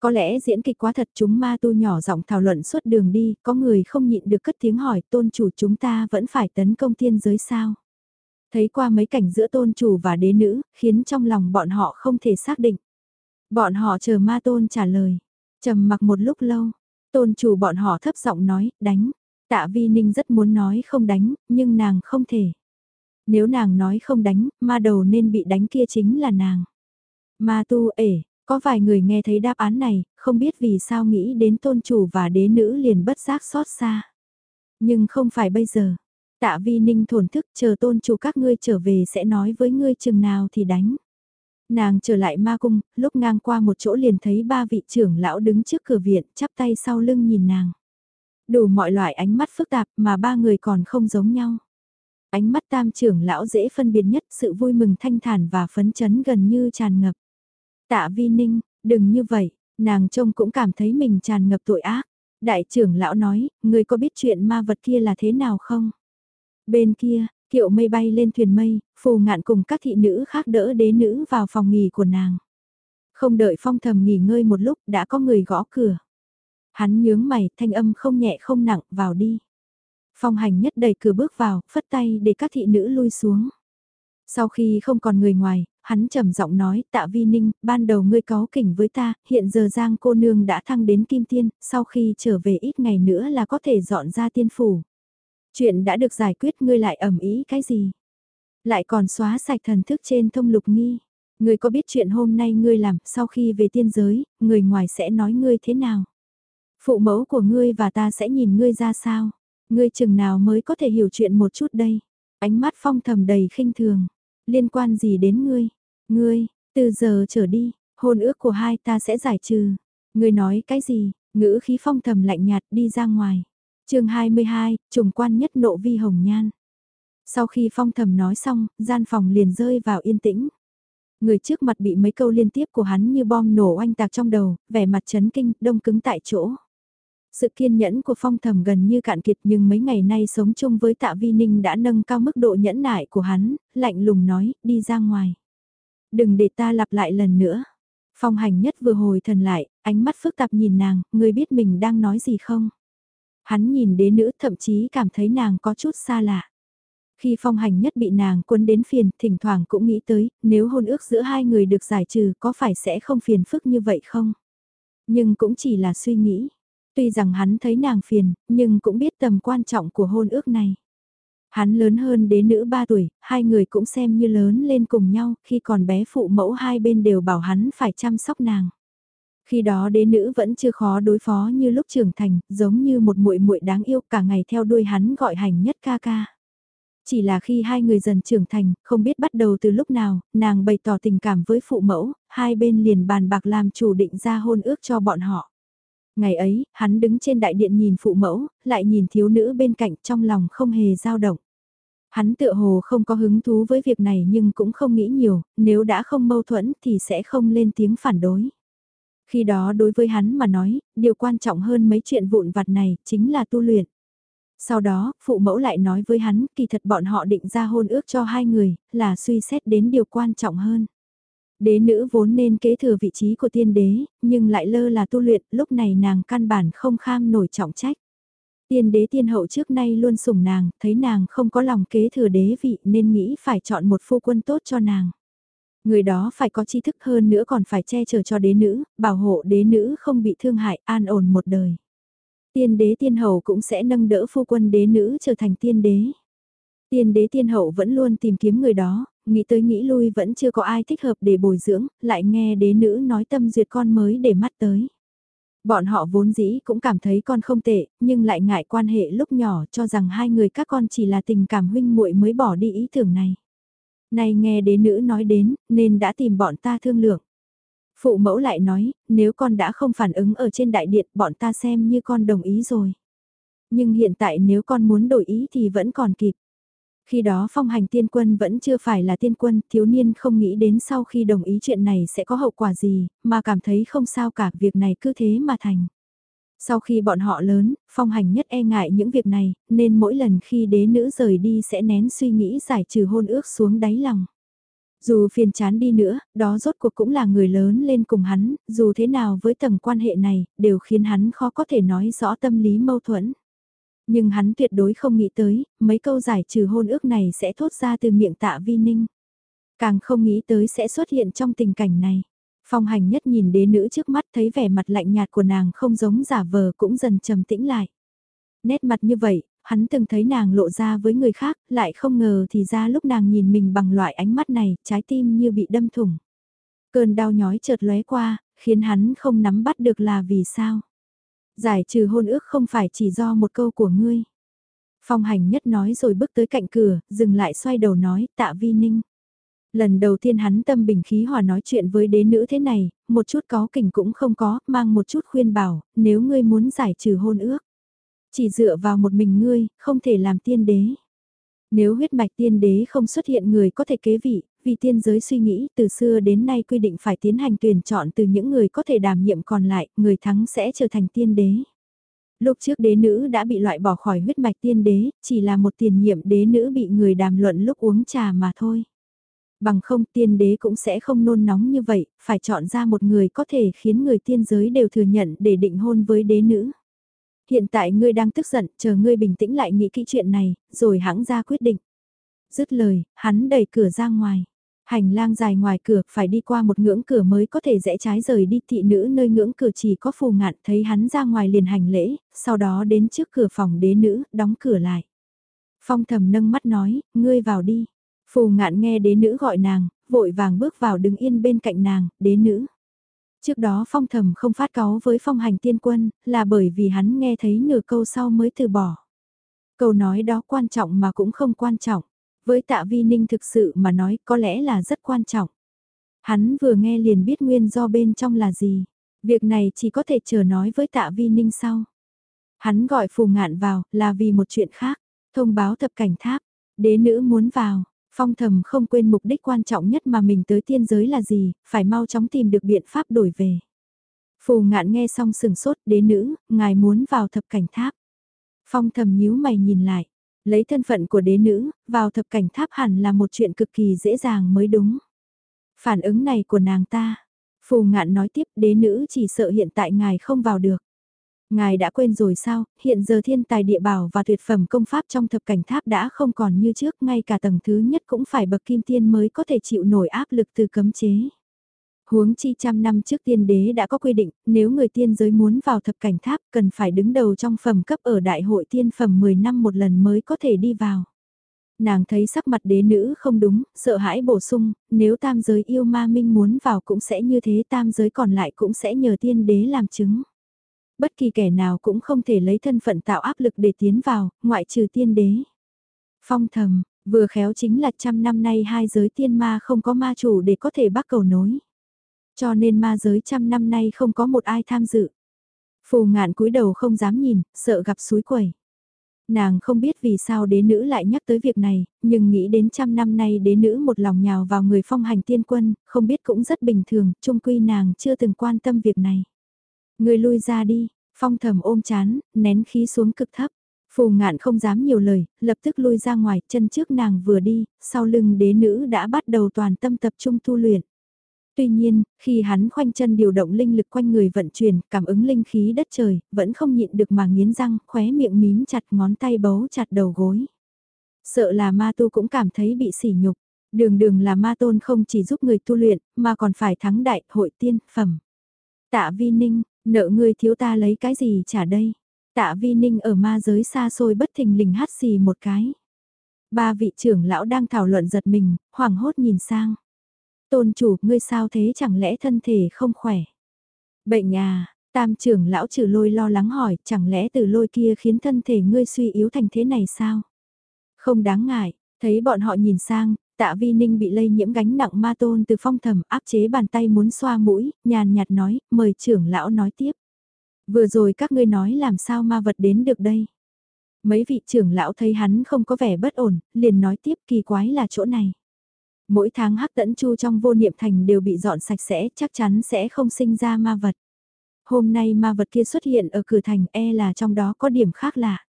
Có lẽ diễn kịch quá thật chúng ma tu nhỏ giọng thảo luận suốt đường đi, có người không nhịn được cất tiếng hỏi tôn chủ chúng ta vẫn phải tấn công tiên giới sao. Thấy qua mấy cảnh giữa tôn chủ và đế nữ, khiến trong lòng bọn họ không thể xác định. Bọn họ chờ ma tôn trả lời. trầm mặc một lúc lâu, tôn chủ bọn họ thấp giọng nói, đánh. Tạ Vi Ninh rất muốn nói không đánh, nhưng nàng không thể. Nếu nàng nói không đánh, ma đầu nên bị đánh kia chính là nàng. Ma tu ể, có vài người nghe thấy đáp án này, không biết vì sao nghĩ đến tôn chủ và đế nữ liền bất giác xót xa. Nhưng không phải bây giờ. Tạ vi ninh thổn thức chờ tôn chủ các ngươi trở về sẽ nói với ngươi chừng nào thì đánh. Nàng trở lại ma cung, lúc ngang qua một chỗ liền thấy ba vị trưởng lão đứng trước cửa viện, chắp tay sau lưng nhìn nàng. Đủ mọi loại ánh mắt phức tạp mà ba người còn không giống nhau. Ánh mắt tam trưởng lão dễ phân biệt nhất sự vui mừng thanh thản và phấn chấn gần như tràn ngập. Tạ vi ninh, đừng như vậy, nàng trông cũng cảm thấy mình tràn ngập tội ác. Đại trưởng lão nói, người có biết chuyện ma vật kia là thế nào không? Bên kia, kiệu mây bay lên thuyền mây, phù ngạn cùng các thị nữ khác đỡ đế nữ vào phòng nghỉ của nàng. Không đợi phong thầm nghỉ ngơi một lúc đã có người gõ cửa. Hắn nhướng mày, thanh âm không nhẹ không nặng, vào đi. Phong hành nhất đẩy cửa bước vào, phất tay để các thị nữ lui xuống. Sau khi không còn người ngoài, hắn trầm giọng nói, tạ vi ninh, ban đầu ngươi có kỉnh với ta, hiện giờ giang cô nương đã thăng đến kim tiên, sau khi trở về ít ngày nữa là có thể dọn ra tiên phủ. Chuyện đã được giải quyết ngươi lại ẩm ý cái gì? Lại còn xóa sạch thần thức trên thông lục nghi. Ngươi có biết chuyện hôm nay ngươi làm sau khi về tiên giới, người ngoài sẽ nói ngươi thế nào? Phụ mẫu của ngươi và ta sẽ nhìn ngươi ra sao? Ngươi chừng nào mới có thể hiểu chuyện một chút đây? Ánh mắt phong thầm đầy khinh thường. Liên quan gì đến ngươi? Ngươi, từ giờ trở đi, hôn ước của hai ta sẽ giải trừ. Ngươi nói cái gì? Ngữ khí phong thầm lạnh nhạt đi ra ngoài chương 22, trùng quan nhất nộ vi hồng nhan. Sau khi phong thầm nói xong, gian phòng liền rơi vào yên tĩnh. Người trước mặt bị mấy câu liên tiếp của hắn như bom nổ oanh tạc trong đầu, vẻ mặt chấn kinh, đông cứng tại chỗ. Sự kiên nhẫn của phong thầm gần như cạn kiệt nhưng mấy ngày nay sống chung với tạ vi ninh đã nâng cao mức độ nhẫn nại của hắn, lạnh lùng nói, đi ra ngoài. Đừng để ta lặp lại lần nữa. Phong hành nhất vừa hồi thần lại, ánh mắt phức tạp nhìn nàng, người biết mình đang nói gì không? Hắn nhìn đế nữ thậm chí cảm thấy nàng có chút xa lạ. Khi phong hành nhất bị nàng quân đến phiền, thỉnh thoảng cũng nghĩ tới, nếu hôn ước giữa hai người được giải trừ có phải sẽ không phiền phức như vậy không? Nhưng cũng chỉ là suy nghĩ. Tuy rằng hắn thấy nàng phiền, nhưng cũng biết tầm quan trọng của hôn ước này. Hắn lớn hơn đế nữ 3 tuổi, hai người cũng xem như lớn lên cùng nhau, khi còn bé phụ mẫu hai bên đều bảo hắn phải chăm sóc nàng. Khi đó đế nữ vẫn chưa khó đối phó như lúc trưởng thành, giống như một muội muội đáng yêu cả ngày theo đuôi hắn gọi hành nhất ca ca. Chỉ là khi hai người dần trưởng thành, không biết bắt đầu từ lúc nào, nàng bày tỏ tình cảm với phụ mẫu, hai bên liền bàn bạc làm chủ định ra hôn ước cho bọn họ. Ngày ấy, hắn đứng trên đại điện nhìn phụ mẫu, lại nhìn thiếu nữ bên cạnh trong lòng không hề dao động. Hắn tựa hồ không có hứng thú với việc này nhưng cũng không nghĩ nhiều, nếu đã không mâu thuẫn thì sẽ không lên tiếng phản đối. Khi đó đối với hắn mà nói, điều quan trọng hơn mấy chuyện vụn vặt này chính là tu luyện. Sau đó, phụ mẫu lại nói với hắn, kỳ thật bọn họ định ra hôn ước cho hai người, là suy xét đến điều quan trọng hơn. Đế nữ vốn nên kế thừa vị trí của tiên đế, nhưng lại lơ là tu luyện, lúc này nàng căn bản không kham nổi trọng trách. Tiên đế tiên hậu trước nay luôn sủng nàng, thấy nàng không có lòng kế thừa đế vị nên nghĩ phải chọn một phu quân tốt cho nàng. Người đó phải có tri thức hơn nữa còn phải che chở cho đế nữ, bảo hộ đế nữ không bị thương hại, an ổn một đời. Tiên đế tiên hậu cũng sẽ nâng đỡ phu quân đế nữ trở thành tiên đế. Tiên đế tiên hậu vẫn luôn tìm kiếm người đó, nghĩ tới nghĩ lui vẫn chưa có ai thích hợp để bồi dưỡng, lại nghe đế nữ nói tâm duyệt con mới để mắt tới. Bọn họ vốn dĩ cũng cảm thấy con không tệ, nhưng lại ngại quan hệ lúc nhỏ cho rằng hai người các con chỉ là tình cảm huynh muội mới bỏ đi ý tưởng này. Này nghe đế nữ nói đến, nên đã tìm bọn ta thương lượng. Phụ mẫu lại nói, nếu con đã không phản ứng ở trên đại điện, bọn ta xem như con đồng ý rồi. Nhưng hiện tại nếu con muốn đổi ý thì vẫn còn kịp. Khi đó phong hành tiên quân vẫn chưa phải là tiên quân, thiếu niên không nghĩ đến sau khi đồng ý chuyện này sẽ có hậu quả gì, mà cảm thấy không sao cả, việc này cứ thế mà thành. Sau khi bọn họ lớn, phong hành nhất e ngại những việc này, nên mỗi lần khi đế nữ rời đi sẽ nén suy nghĩ giải trừ hôn ước xuống đáy lòng. Dù phiền chán đi nữa, đó rốt cuộc cũng là người lớn lên cùng hắn, dù thế nào với tầng quan hệ này, đều khiến hắn khó có thể nói rõ tâm lý mâu thuẫn. Nhưng hắn tuyệt đối không nghĩ tới, mấy câu giải trừ hôn ước này sẽ thốt ra từ miệng tạ vi ninh. Càng không nghĩ tới sẽ xuất hiện trong tình cảnh này. Phong hành nhất nhìn đế nữ trước mắt thấy vẻ mặt lạnh nhạt của nàng không giống giả vờ cũng dần trầm tĩnh lại. Nét mặt như vậy, hắn từng thấy nàng lộ ra với người khác, lại không ngờ thì ra lúc nàng nhìn mình bằng loại ánh mắt này, trái tim như bị đâm thủng. Cơn đau nhói chợt lóe qua, khiến hắn không nắm bắt được là vì sao. Giải trừ hôn ước không phải chỉ do một câu của ngươi. Phong hành nhất nói rồi bước tới cạnh cửa, dừng lại xoay đầu nói, tạ vi ninh. Lần đầu tiên hắn tâm bình khí hòa nói chuyện với đế nữ thế này, một chút có kình cũng không có, mang một chút khuyên bảo, nếu ngươi muốn giải trừ hôn ước. Chỉ dựa vào một mình ngươi, không thể làm tiên đế. Nếu huyết mạch tiên đế không xuất hiện người có thể kế vị, vì tiên giới suy nghĩ từ xưa đến nay quy định phải tiến hành tuyển chọn từ những người có thể đảm nhiệm còn lại, người thắng sẽ trở thành tiên đế. Lúc trước đế nữ đã bị loại bỏ khỏi huyết mạch tiên đế, chỉ là một tiền nhiệm đế nữ bị người đàm luận lúc uống trà mà thôi. Bằng không tiên đế cũng sẽ không nôn nóng như vậy, phải chọn ra một người có thể khiến người tiên giới đều thừa nhận để định hôn với đế nữ. Hiện tại ngươi đang tức giận, chờ ngươi bình tĩnh lại nghĩ kỹ chuyện này, rồi hãng ra quyết định. Dứt lời, hắn đẩy cửa ra ngoài. Hành lang dài ngoài cửa phải đi qua một ngưỡng cửa mới có thể rẽ trái rời đi thị nữ nơi ngưỡng cửa chỉ có phù ngạn thấy hắn ra ngoài liền hành lễ, sau đó đến trước cửa phòng đế nữ, đóng cửa lại. Phong thầm nâng mắt nói, ngươi vào đi. Phù ngạn nghe đế nữ gọi nàng, vội vàng bước vào đứng yên bên cạnh nàng, đế nữ. Trước đó phong thầm không phát cáu với phong hành tiên quân, là bởi vì hắn nghe thấy nửa câu sau mới từ bỏ. Câu nói đó quan trọng mà cũng không quan trọng. Với tạ vi ninh thực sự mà nói có lẽ là rất quan trọng. Hắn vừa nghe liền biết nguyên do bên trong là gì. Việc này chỉ có thể chờ nói với tạ vi ninh sau. Hắn gọi phù ngạn vào là vì một chuyện khác. Thông báo thập cảnh tháp. Đế nữ muốn vào. Phong thầm không quên mục đích quan trọng nhất mà mình tới tiên giới là gì, phải mau chóng tìm được biện pháp đổi về. Phù ngạn nghe xong sừng sốt đế nữ, ngài muốn vào thập cảnh tháp. Phong thầm nhíu mày nhìn lại, lấy thân phận của đế nữ, vào thập cảnh tháp hẳn là một chuyện cực kỳ dễ dàng mới đúng. Phản ứng này của nàng ta, phù ngạn nói tiếp đế nữ chỉ sợ hiện tại ngài không vào được. Ngài đã quên rồi sao, hiện giờ thiên tài địa bảo và tuyệt phẩm công pháp trong thập cảnh tháp đã không còn như trước, ngay cả tầng thứ nhất cũng phải bậc kim tiên mới có thể chịu nổi áp lực từ cấm chế. Huống chi trăm năm trước tiên đế đã có quy định, nếu người tiên giới muốn vào thập cảnh tháp cần phải đứng đầu trong phẩm cấp ở đại hội tiên phẩm 10 năm một lần mới có thể đi vào. Nàng thấy sắc mặt đế nữ không đúng, sợ hãi bổ sung, nếu tam giới yêu ma minh muốn vào cũng sẽ như thế tam giới còn lại cũng sẽ nhờ tiên đế làm chứng bất kỳ kẻ nào cũng không thể lấy thân phận tạo áp lực để tiến vào, ngoại trừ tiên đế. Phong thầm, vừa khéo chính là trăm năm nay hai giới tiên ma không có ma chủ để có thể bắt cầu nối. Cho nên ma giới trăm năm nay không có một ai tham dự. Phù ngạn cúi đầu không dám nhìn, sợ gặp suối quẩy. Nàng không biết vì sao đế nữ lại nhắc tới việc này, nhưng nghĩ đến trăm năm nay đế nữ một lòng nhào vào người phong hành tiên quân, không biết cũng rất bình thường, chung quy nàng chưa từng quan tâm việc này. Người lui ra đi, phong thầm ôm chán, nén khí xuống cực thấp. Phù ngạn không dám nhiều lời, lập tức lui ra ngoài, chân trước nàng vừa đi, sau lưng đế nữ đã bắt đầu toàn tâm tập trung tu luyện. Tuy nhiên, khi hắn khoanh chân điều động linh lực quanh người vận chuyển, cảm ứng linh khí đất trời, vẫn không nhịn được mà nghiến răng, khóe miệng mím chặt ngón tay bấu chặt đầu gối. Sợ là ma tu cũng cảm thấy bị sỉ nhục. Đường đường là ma tôn không chỉ giúp người tu luyện, mà còn phải thắng đại hội tiên phẩm. Tạ vi ninh, nợ ngươi thiếu ta lấy cái gì trả đây? Tạ vi ninh ở ma giới xa xôi bất thình lình hát xì một cái. Ba vị trưởng lão đang thảo luận giật mình, hoảng hốt nhìn sang. Tôn chủ, ngươi sao thế chẳng lẽ thân thể không khỏe? Bệnh à, tam trưởng lão trừ lôi lo lắng hỏi, chẳng lẽ từ lôi kia khiến thân thể ngươi suy yếu thành thế này sao? Không đáng ngại, thấy bọn họ nhìn sang, tạ vi ninh bị lây nhiễm gánh nặng ma tôn từ phong thầm áp chế bàn tay muốn xoa mũi, nhàn nhạt nói, mời trưởng lão nói tiếp. Vừa rồi các ngươi nói làm sao ma vật đến được đây? Mấy vị trưởng lão thấy hắn không có vẻ bất ổn, liền nói tiếp kỳ quái là chỗ này. Mỗi tháng hắc tẫn chu trong vô niệm thành đều bị dọn sạch sẽ, chắc chắn sẽ không sinh ra ma vật. Hôm nay ma vật kia xuất hiện ở cửa thành e là trong đó có điểm khác lạ.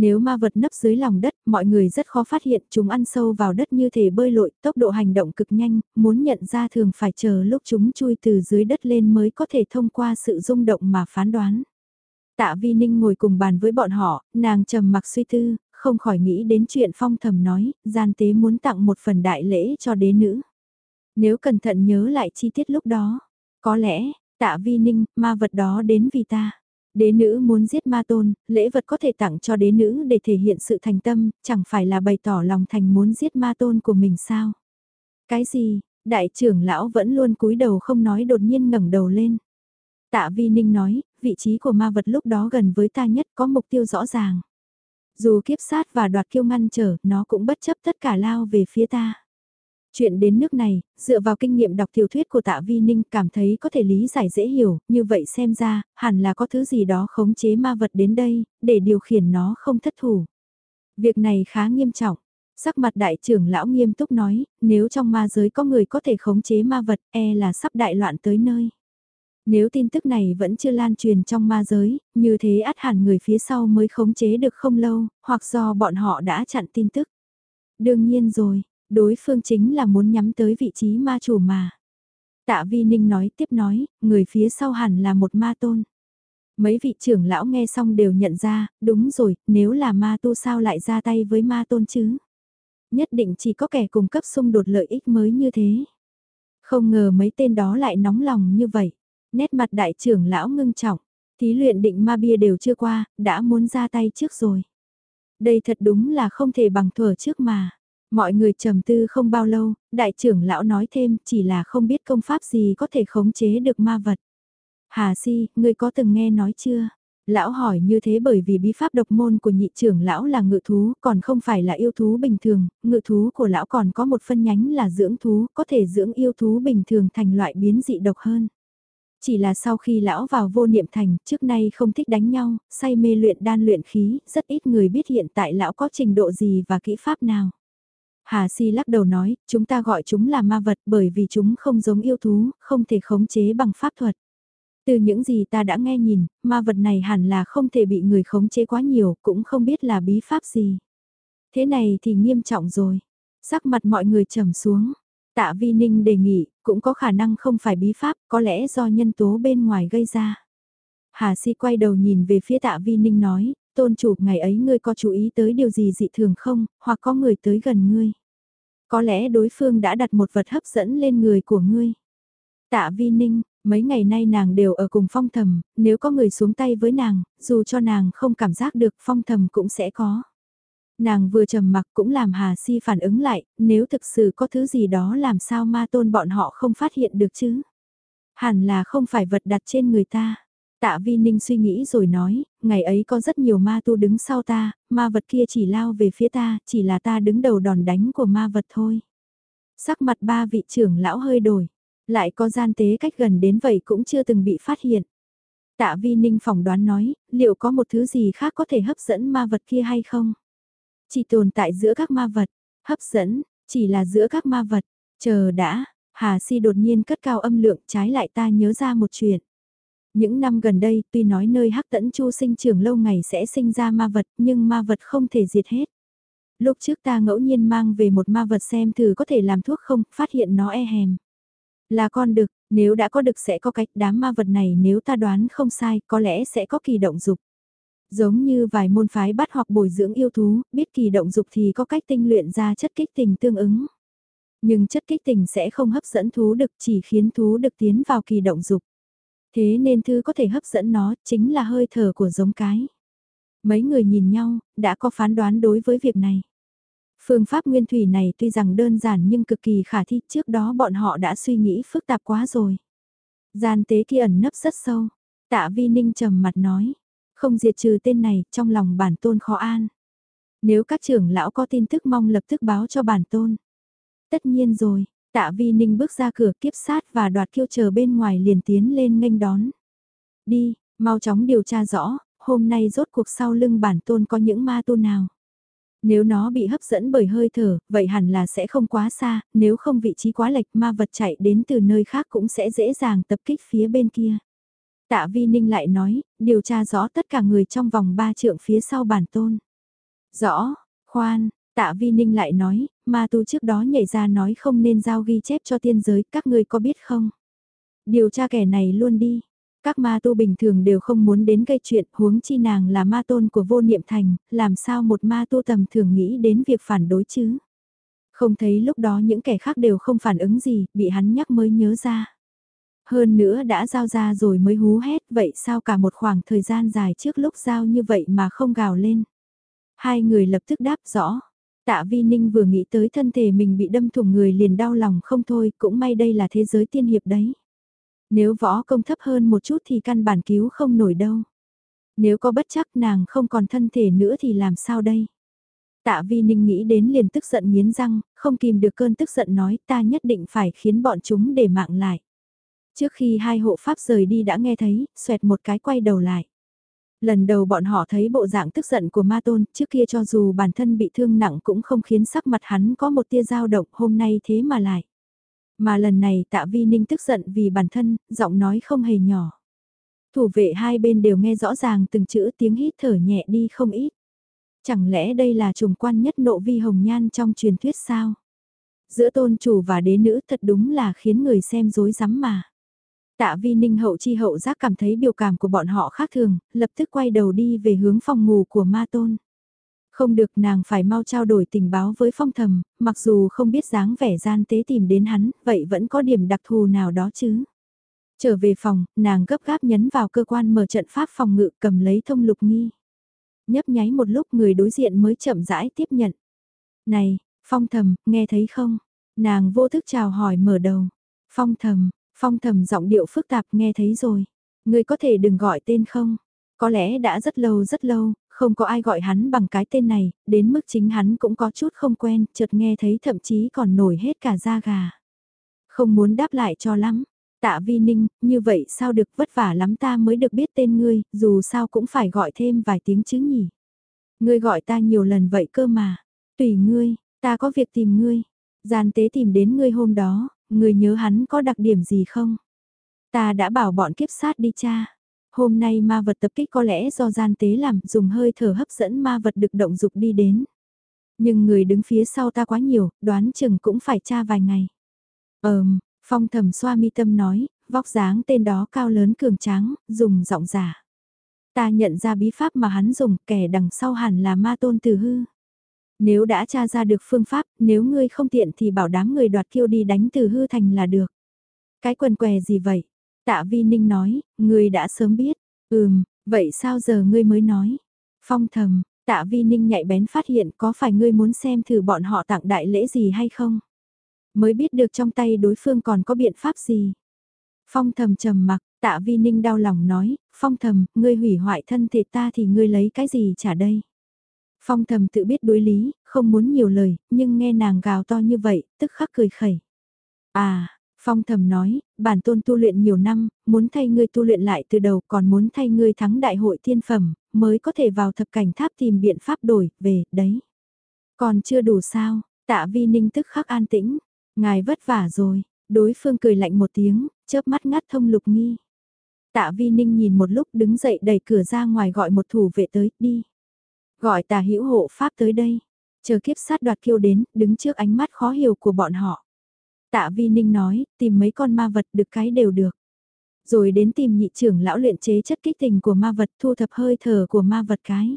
Nếu ma vật nấp dưới lòng đất, mọi người rất khó phát hiện chúng ăn sâu vào đất như thể bơi lội, tốc độ hành động cực nhanh, muốn nhận ra thường phải chờ lúc chúng chui từ dưới đất lên mới có thể thông qua sự rung động mà phán đoán. Tạ Vi Ninh ngồi cùng bàn với bọn họ, nàng trầm mặc suy tư, không khỏi nghĩ đến chuyện phong thầm nói, gian tế muốn tặng một phần đại lễ cho đế nữ. Nếu cẩn thận nhớ lại chi tiết lúc đó, có lẽ, tạ Vi Ninh, ma vật đó đến vì ta. Đế nữ muốn giết ma tôn, lễ vật có thể tặng cho đế nữ để thể hiện sự thành tâm, chẳng phải là bày tỏ lòng thành muốn giết ma tôn của mình sao? Cái gì? Đại trưởng lão vẫn luôn cúi đầu không nói đột nhiên ngẩng đầu lên. Tạ Vi Ninh nói, vị trí của ma vật lúc đó gần với ta nhất có mục tiêu rõ ràng. Dù kiếp sát và đoạt kiêu ngăn trở, nó cũng bất chấp tất cả lao về phía ta. Chuyện đến nước này, dựa vào kinh nghiệm đọc tiểu thuyết của tạ vi ninh cảm thấy có thể lý giải dễ hiểu, như vậy xem ra, hẳn là có thứ gì đó khống chế ma vật đến đây, để điều khiển nó không thất thủ. Việc này khá nghiêm trọng. Sắc mặt đại trưởng lão nghiêm túc nói, nếu trong ma giới có người có thể khống chế ma vật, e là sắp đại loạn tới nơi. Nếu tin tức này vẫn chưa lan truyền trong ma giới, như thế át hẳn người phía sau mới khống chế được không lâu, hoặc do bọn họ đã chặn tin tức. Đương nhiên rồi, đối phương chính là muốn nhắm tới vị trí ma chủ mà. Tạ Vi Ninh nói tiếp nói, người phía sau hẳn là một ma tôn. Mấy vị trưởng lão nghe xong đều nhận ra, đúng rồi, nếu là ma tu sao lại ra tay với ma tôn chứ? Nhất định chỉ có kẻ cung cấp xung đột lợi ích mới như thế. Không ngờ mấy tên đó lại nóng lòng như vậy. Nét mặt đại trưởng lão ngưng trọng, thí luyện định ma bia đều chưa qua, đã muốn ra tay trước rồi. Đây thật đúng là không thể bằng thuở trước mà. Mọi người trầm tư không bao lâu, đại trưởng lão nói thêm chỉ là không biết công pháp gì có thể khống chế được ma vật. Hà si, ngươi có từng nghe nói chưa? Lão hỏi như thế bởi vì bí pháp độc môn của nhị trưởng lão là ngự thú, còn không phải là yêu thú bình thường, ngự thú của lão còn có một phân nhánh là dưỡng thú, có thể dưỡng yêu thú bình thường thành loại biến dị độc hơn. Chỉ là sau khi lão vào vô niệm thành, trước nay không thích đánh nhau, say mê luyện đan luyện khí, rất ít người biết hiện tại lão có trình độ gì và kỹ pháp nào. Hà Si lắc đầu nói, chúng ta gọi chúng là ma vật bởi vì chúng không giống yêu thú, không thể khống chế bằng pháp thuật. Từ những gì ta đã nghe nhìn, ma vật này hẳn là không thể bị người khống chế quá nhiều, cũng không biết là bí pháp gì. Thế này thì nghiêm trọng rồi. Sắc mặt mọi người trầm xuống. Tạ Vi Ninh đề nghị, cũng có khả năng không phải bí pháp, có lẽ do nhân tố bên ngoài gây ra. Hà Si quay đầu nhìn về phía tạ Vi Ninh nói, tôn chủ ngày ấy ngươi có chú ý tới điều gì dị thường không, hoặc có người tới gần ngươi. Có lẽ đối phương đã đặt một vật hấp dẫn lên người của ngươi. Tạ Vi Ninh, mấy ngày nay nàng đều ở cùng phong thầm, nếu có người xuống tay với nàng, dù cho nàng không cảm giác được phong thầm cũng sẽ có. Nàng vừa trầm mặc cũng làm Hà Si phản ứng lại, nếu thực sự có thứ gì đó làm sao ma tôn bọn họ không phát hiện được chứ. Hẳn là không phải vật đặt trên người ta. Tạ Vi Ninh suy nghĩ rồi nói, ngày ấy có rất nhiều ma tu đứng sau ta, ma vật kia chỉ lao về phía ta, chỉ là ta đứng đầu đòn đánh của ma vật thôi. Sắc mặt ba vị trưởng lão hơi đổi, lại có gian tế cách gần đến vậy cũng chưa từng bị phát hiện. Tạ Vi Ninh phỏng đoán nói, liệu có một thứ gì khác có thể hấp dẫn ma vật kia hay không? Chỉ tồn tại giữa các ma vật, hấp dẫn, chỉ là giữa các ma vật, chờ đã, Hà Si đột nhiên cất cao âm lượng trái lại ta nhớ ra một chuyện. Những năm gần đây, tuy nói nơi hắc tẫn chu sinh trưởng lâu ngày sẽ sinh ra ma vật, nhưng ma vật không thể diệt hết. Lúc trước ta ngẫu nhiên mang về một ma vật xem thử có thể làm thuốc không, phát hiện nó e hèm. Là con đực, nếu đã có đực sẽ có cách đám ma vật này nếu ta đoán không sai, có lẽ sẽ có kỳ động dục. Giống như vài môn phái bắt hoặc bồi dưỡng yêu thú, biết kỳ động dục thì có cách tinh luyện ra chất kích tình tương ứng. Nhưng chất kích tình sẽ không hấp dẫn thú đực chỉ khiến thú đực tiến vào kỳ động dục. Thế nên thứ có thể hấp dẫn nó chính là hơi thở của giống cái. Mấy người nhìn nhau, đã có phán đoán đối với việc này. Phương pháp nguyên thủy này tuy rằng đơn giản nhưng cực kỳ khả thi, trước đó bọn họ đã suy nghĩ phức tạp quá rồi. Gian tế kia ẩn nấp rất sâu, tạ vi ninh trầm mặt nói, không diệt trừ tên này trong lòng bản tôn khó an. Nếu các trưởng lão có tin tức mong lập tức báo cho bản tôn. Tất nhiên rồi, tạ vi ninh bước ra cửa kiếp sát và đoạt kiêu chờ bên ngoài liền tiến lên nghênh đón. Đi, mau chóng điều tra rõ, hôm nay rốt cuộc sau lưng bản tôn có những ma tu nào. Nếu nó bị hấp dẫn bởi hơi thở, vậy hẳn là sẽ không quá xa, nếu không vị trí quá lệch ma vật chạy đến từ nơi khác cũng sẽ dễ dàng tập kích phía bên kia. Tạ Vi Ninh lại nói, điều tra rõ tất cả người trong vòng ba trượng phía sau bản tôn. Rõ, khoan, tạ Vi Ninh lại nói, ma tu trước đó nhảy ra nói không nên giao ghi chép cho tiên giới, các ngươi có biết không? Điều tra kẻ này luôn đi. Các ma tu bình thường đều không muốn đến gây chuyện, huống chi nàng là ma tôn của vô niệm thành, làm sao một ma tu tầm thường nghĩ đến việc phản đối chứ? Không thấy lúc đó những kẻ khác đều không phản ứng gì, bị hắn nhắc mới nhớ ra. Hơn nữa đã giao ra rồi mới hú hét, vậy sao cả một khoảng thời gian dài trước lúc giao như vậy mà không gào lên? Hai người lập tức đáp rõ. Tạ Vi Ninh vừa nghĩ tới thân thể mình bị đâm thủng người liền đau lòng không thôi, cũng may đây là thế giới tiên hiệp đấy. Nếu võ công thấp hơn một chút thì căn bản cứu không nổi đâu. Nếu có bất chắc nàng không còn thân thể nữa thì làm sao đây? Tạ Vi Ninh nghĩ đến liền tức giận nghiến răng, không kìm được cơn tức giận nói ta nhất định phải khiến bọn chúng để mạng lại. Trước khi hai hộ pháp rời đi đã nghe thấy, xoẹt một cái quay đầu lại. Lần đầu bọn họ thấy bộ dạng tức giận của ma tôn, trước kia cho dù bản thân bị thương nặng cũng không khiến sắc mặt hắn có một tia dao động hôm nay thế mà lại. Mà lần này tạ vi ninh tức giận vì bản thân, giọng nói không hề nhỏ. Thủ vệ hai bên đều nghe rõ ràng từng chữ tiếng hít thở nhẹ đi không ít. Chẳng lẽ đây là trùng quan nhất nộ vi hồng nhan trong truyền thuyết sao? Giữa tôn chủ và đế nữ thật đúng là khiến người xem dối rắm mà. Tạ vi ninh hậu chi hậu giác cảm thấy biểu cảm của bọn họ khác thường, lập tức quay đầu đi về hướng phòng ngủ của ma tôn. Không được nàng phải mau trao đổi tình báo với phong thầm, mặc dù không biết dáng vẻ gian tế tìm đến hắn, vậy vẫn có điểm đặc thù nào đó chứ. Trở về phòng, nàng gấp gáp nhấn vào cơ quan mở trận pháp phòng ngự cầm lấy thông lục nghi. Nhấp nháy một lúc người đối diện mới chậm rãi tiếp nhận. Này, phong thầm, nghe thấy không? Nàng vô thức chào hỏi mở đầu. Phong thầm, phong thầm giọng điệu phức tạp nghe thấy rồi. ngươi có thể đừng gọi tên không? Có lẽ đã rất lâu rất lâu, không có ai gọi hắn bằng cái tên này, đến mức chính hắn cũng có chút không quen, chợt nghe thấy thậm chí còn nổi hết cả da gà. Không muốn đáp lại cho lắm. Tạ Vi Ninh, như vậy sao được vất vả lắm ta mới được biết tên ngươi, dù sao cũng phải gọi thêm vài tiếng chứ nhỉ. Ngươi gọi ta nhiều lần vậy cơ mà. Tùy ngươi, ta có việc tìm ngươi. Gian tế tìm đến ngươi hôm đó, người nhớ hắn có đặc điểm gì không? Ta đã bảo bọn kiếp sát đi cha. Hôm nay ma vật tập kích có lẽ do gian tế làm, dùng hơi thở hấp dẫn ma vật được động dục đi đến. Nhưng người đứng phía sau ta quá nhiều, đoán chừng cũng phải tra vài ngày. Ờm, phong thầm xoa mi tâm nói, vóc dáng tên đó cao lớn cường tráng, dùng giọng giả. Ta nhận ra bí pháp mà hắn dùng, kẻ đằng sau hẳn là ma tôn từ hư. Nếu đã tra ra được phương pháp, nếu ngươi không tiện thì bảo đám người đoạt kiêu đi đánh từ hư thành là được. Cái quần què gì vậy? Tạ Vi Ninh nói, ngươi đã sớm biết. Ừm, vậy sao giờ ngươi mới nói? Phong thầm, tạ Vi Ninh nhạy bén phát hiện có phải ngươi muốn xem thử bọn họ tặng đại lễ gì hay không? Mới biết được trong tay đối phương còn có biện pháp gì? Phong thầm trầm mặc, tạ Vi Ninh đau lòng nói, phong thầm, ngươi hủy hoại thân thể ta thì ngươi lấy cái gì trả đây? Phong thầm tự biết đối lý, không muốn nhiều lời, nhưng nghe nàng gào to như vậy, tức khắc cười khẩy. À, Phong thầm nói, bản tôn tu luyện nhiều năm, muốn thay ngươi tu luyện lại từ đầu còn muốn thay ngươi thắng đại hội thiên phẩm, mới có thể vào thập cảnh tháp tìm biện pháp đổi, về, đấy. Còn chưa đủ sao, tạ vi ninh tức khắc an tĩnh, ngài vất vả rồi, đối phương cười lạnh một tiếng, chớp mắt ngắt thông lục nghi. Tạ vi ninh nhìn một lúc đứng dậy đẩy cửa ra ngoài gọi một thủ vệ tới, đi. Gọi tà hữu hộ pháp tới đây. Chờ kiếp sát đoạt kiêu đến, đứng trước ánh mắt khó hiểu của bọn họ. Tạ Vi Ninh nói, tìm mấy con ma vật được cái đều được. Rồi đến tìm nhị trưởng lão luyện chế chất kích tình của ma vật thu thập hơi thở của ma vật cái.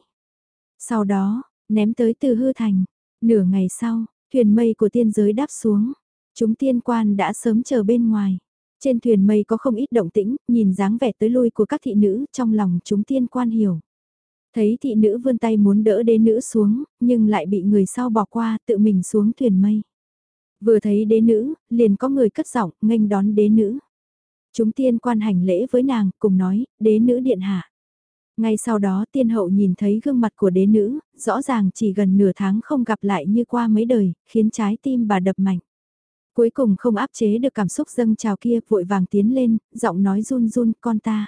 Sau đó, ném tới từ hư thành. Nửa ngày sau, thuyền mây của tiên giới đáp xuống. Chúng tiên quan đã sớm chờ bên ngoài. Trên thuyền mây có không ít động tĩnh, nhìn dáng vẻ tới lui của các thị nữ trong lòng chúng tiên quan hiểu. Thấy thị nữ vươn tay muốn đỡ đế nữ xuống, nhưng lại bị người sau bỏ qua, tự mình xuống thuyền mây. Vừa thấy đế nữ, liền có người cất giọng, nghênh đón đế nữ. Chúng tiên quan hành lễ với nàng, cùng nói, đế nữ điện hạ. Ngay sau đó tiên hậu nhìn thấy gương mặt của đế nữ, rõ ràng chỉ gần nửa tháng không gặp lại như qua mấy đời, khiến trái tim bà đập mạnh. Cuối cùng không áp chế được cảm xúc dâng trào kia, vội vàng tiến lên, giọng nói run run con ta.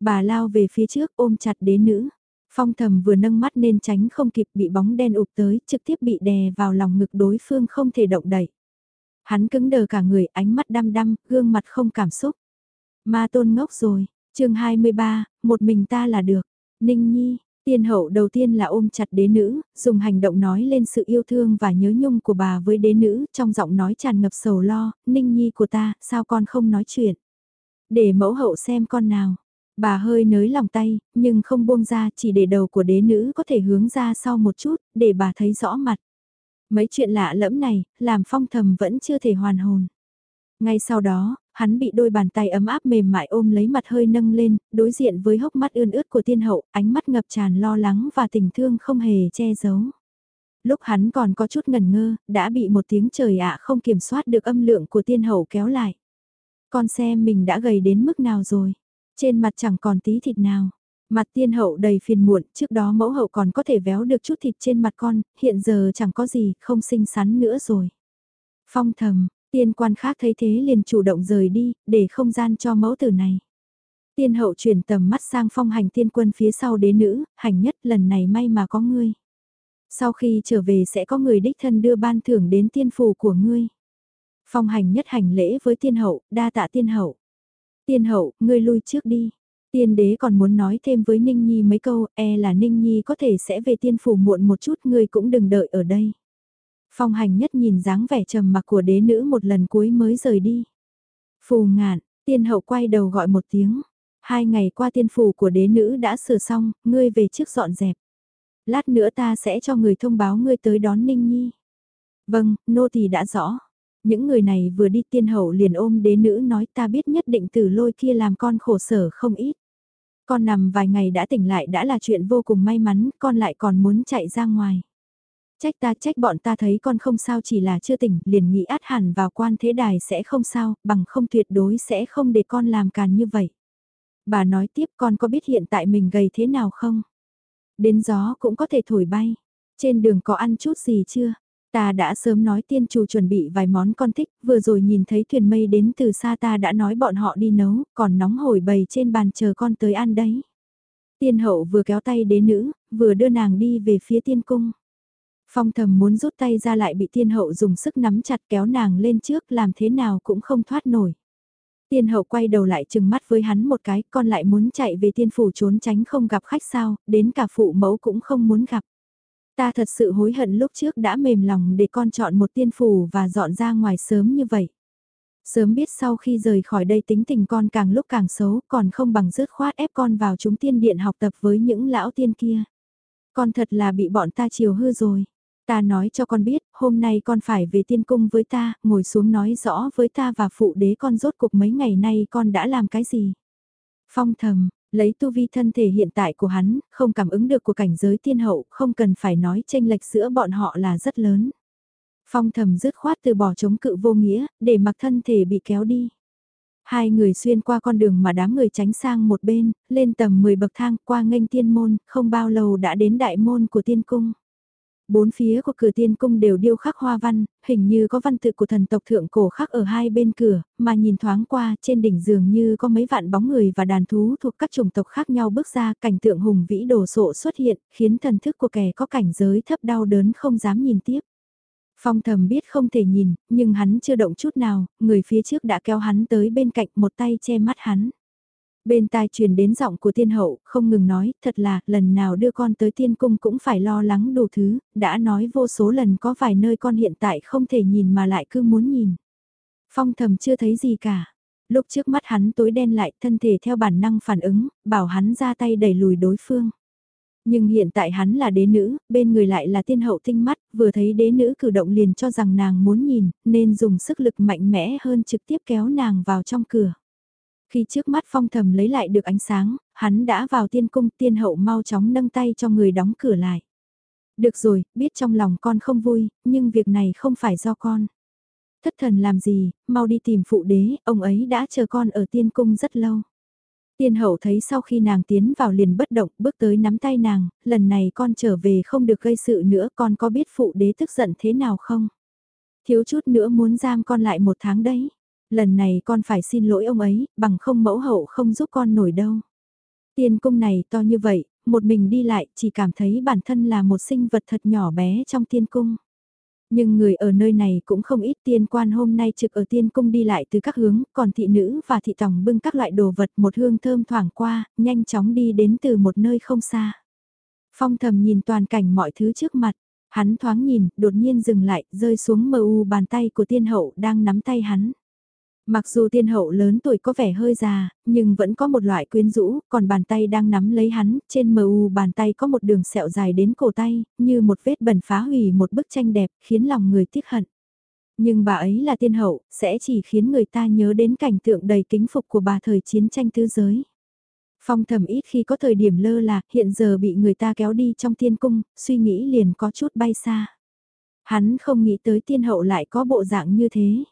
Bà lao về phía trước ôm chặt đế nữ. Phong thầm vừa nâng mắt nên tránh không kịp bị bóng đen ụp tới, trực tiếp bị đè vào lòng ngực đối phương không thể động đậy. Hắn cứng đờ cả người, ánh mắt đăm đăm, gương mặt không cảm xúc. Ma tôn ngốc rồi, chương 23, một mình ta là được. Ninh Nhi, tiên hậu đầu tiên là ôm chặt đế nữ, dùng hành động nói lên sự yêu thương và nhớ nhung của bà với đế nữ, trong giọng nói tràn ngập sầu lo, Ninh Nhi của ta, sao con không nói chuyện? Để mẫu hậu xem con nào. Bà hơi nới lòng tay, nhưng không buông ra chỉ để đầu của đế nữ có thể hướng ra sau một chút, để bà thấy rõ mặt. Mấy chuyện lạ lẫm này, làm phong thầm vẫn chưa thể hoàn hồn. Ngay sau đó, hắn bị đôi bàn tay ấm áp mềm mại ôm lấy mặt hơi nâng lên, đối diện với hốc mắt ươn ướt của tiên hậu, ánh mắt ngập tràn lo lắng và tình thương không hề che giấu. Lúc hắn còn có chút ngần ngơ, đã bị một tiếng trời ạ không kiểm soát được âm lượng của tiên hậu kéo lại. Con xem mình đã gầy đến mức nào rồi, trên mặt chẳng còn tí thịt nào. Mặt tiên hậu đầy phiền muộn, trước đó mẫu hậu còn có thể véo được chút thịt trên mặt con, hiện giờ chẳng có gì, không xinh xắn nữa rồi. Phong thầm, tiên quan khác thấy thế liền chủ động rời đi, để không gian cho mẫu tử này. Tiên hậu chuyển tầm mắt sang phong hành tiên quân phía sau đế nữ, hành nhất lần này may mà có ngươi. Sau khi trở về sẽ có người đích thân đưa ban thưởng đến tiên phù của ngươi. Phong hành nhất hành lễ với tiên hậu, đa tạ tiên hậu. Tiên hậu, ngươi lui trước đi. Tiên đế còn muốn nói thêm với Ninh Nhi mấy câu, e là Ninh Nhi có thể sẽ về tiên phủ muộn một chút, ngươi cũng đừng đợi ở đây. Phong hành nhất nhìn dáng vẻ trầm mặc của đế nữ một lần cuối mới rời đi. Phù ngạn, tiên hậu quay đầu gọi một tiếng. Hai ngày qua tiên phủ của đế nữ đã sửa xong, ngươi về trước dọn dẹp. Lát nữa ta sẽ cho người thông báo ngươi tới đón Ninh Nhi. Vâng, nô tỳ đã rõ. Những người này vừa đi tiên hậu liền ôm đế nữ nói ta biết nhất định từ lôi kia làm con khổ sở không ít. Con nằm vài ngày đã tỉnh lại đã là chuyện vô cùng may mắn, con lại còn muốn chạy ra ngoài. Trách ta trách bọn ta thấy con không sao chỉ là chưa tỉnh, liền nghĩ át hẳn vào quan thế đài sẽ không sao, bằng không tuyệt đối sẽ không để con làm càn như vậy. Bà nói tiếp con có biết hiện tại mình gầy thế nào không? Đến gió cũng có thể thổi bay. Trên đường có ăn chút gì chưa? Ta đã sớm nói tiên chủ chuẩn bị vài món con thích, vừa rồi nhìn thấy thuyền mây đến từ xa ta đã nói bọn họ đi nấu, còn nóng hổi bầy trên bàn chờ con tới ăn đấy. Tiên hậu vừa kéo tay đế nữ, vừa đưa nàng đi về phía tiên cung. Phong thầm muốn rút tay ra lại bị tiên hậu dùng sức nắm chặt kéo nàng lên trước làm thế nào cũng không thoát nổi. Tiên hậu quay đầu lại chừng mắt với hắn một cái, con lại muốn chạy về tiên phủ trốn tránh không gặp khách sao, đến cả phụ mẫu cũng không muốn gặp. Ta thật sự hối hận lúc trước đã mềm lòng để con chọn một tiên phủ và dọn ra ngoài sớm như vậy. Sớm biết sau khi rời khỏi đây tính tình con càng lúc càng xấu còn không bằng rớt khoát ép con vào chúng tiên điện học tập với những lão tiên kia. Con thật là bị bọn ta chiều hư rồi. Ta nói cho con biết, hôm nay con phải về tiên cung với ta, ngồi xuống nói rõ với ta và phụ đế con rốt cuộc mấy ngày nay con đã làm cái gì. Phong thầm, Lấy tu vi thân thể hiện tại của hắn, không cảm ứng được của cảnh giới tiên hậu, không cần phải nói tranh lệch giữa bọn họ là rất lớn. Phong thầm dứt khoát từ bỏ chống cự vô nghĩa, để mặc thân thể bị kéo đi. Hai người xuyên qua con đường mà đám người tránh sang một bên, lên tầm 10 bậc thang qua nghênh tiên môn, không bao lâu đã đến đại môn của tiên cung. Bốn phía của cửa tiên cung đều điêu khắc hoa văn, hình như có văn tự của thần tộc thượng cổ khắc ở hai bên cửa, mà nhìn thoáng qua trên đỉnh dường như có mấy vạn bóng người và đàn thú thuộc các chủng tộc khác nhau bước ra cảnh tượng hùng vĩ đồ sộ xuất hiện, khiến thần thức của kẻ có cảnh giới thấp đau đớn không dám nhìn tiếp. Phong thầm biết không thể nhìn, nhưng hắn chưa động chút nào, người phía trước đã kéo hắn tới bên cạnh một tay che mắt hắn. Bên tai truyền đến giọng của tiên hậu, không ngừng nói, thật là, lần nào đưa con tới tiên cung cũng phải lo lắng đủ thứ, đã nói vô số lần có vài nơi con hiện tại không thể nhìn mà lại cứ muốn nhìn. Phong thầm chưa thấy gì cả. Lúc trước mắt hắn tối đen lại, thân thể theo bản năng phản ứng, bảo hắn ra tay đẩy lùi đối phương. Nhưng hiện tại hắn là đế nữ, bên người lại là tiên hậu tinh mắt, vừa thấy đế nữ cử động liền cho rằng nàng muốn nhìn, nên dùng sức lực mạnh mẽ hơn trực tiếp kéo nàng vào trong cửa. Khi trước mắt phong thầm lấy lại được ánh sáng, hắn đã vào tiên cung tiên hậu mau chóng nâng tay cho người đóng cửa lại. Được rồi, biết trong lòng con không vui, nhưng việc này không phải do con. Thất thần làm gì, mau đi tìm phụ đế, ông ấy đã chờ con ở tiên cung rất lâu. Tiên hậu thấy sau khi nàng tiến vào liền bất động, bước tới nắm tay nàng, lần này con trở về không được gây sự nữa, con có biết phụ đế tức giận thế nào không? Thiếu chút nữa muốn giam con lại một tháng đấy. Lần này con phải xin lỗi ông ấy, bằng không mẫu hậu không giúp con nổi đâu. Tiên cung này to như vậy, một mình đi lại chỉ cảm thấy bản thân là một sinh vật thật nhỏ bé trong tiên cung. Nhưng người ở nơi này cũng không ít tiên quan hôm nay trực ở tiên cung đi lại từ các hướng, còn thị nữ và thị tòng bưng các loại đồ vật một hương thơm thoảng qua, nhanh chóng đi đến từ một nơi không xa. Phong thầm nhìn toàn cảnh mọi thứ trước mặt, hắn thoáng nhìn, đột nhiên dừng lại, rơi xuống mờ u bàn tay của tiên hậu đang nắm tay hắn. Mặc dù tiên hậu lớn tuổi có vẻ hơi già, nhưng vẫn có một loại quyến rũ, còn bàn tay đang nắm lấy hắn, trên mờ u bàn tay có một đường sẹo dài đến cổ tay, như một vết bẩn phá hủy một bức tranh đẹp, khiến lòng người tiếc hận. Nhưng bà ấy là tiên hậu, sẽ chỉ khiến người ta nhớ đến cảnh tượng đầy kính phục của bà thời chiến tranh tứ giới. Phong thầm ít khi có thời điểm lơ là, hiện giờ bị người ta kéo đi trong tiên cung, suy nghĩ liền có chút bay xa. Hắn không nghĩ tới tiên hậu lại có bộ dạng như thế.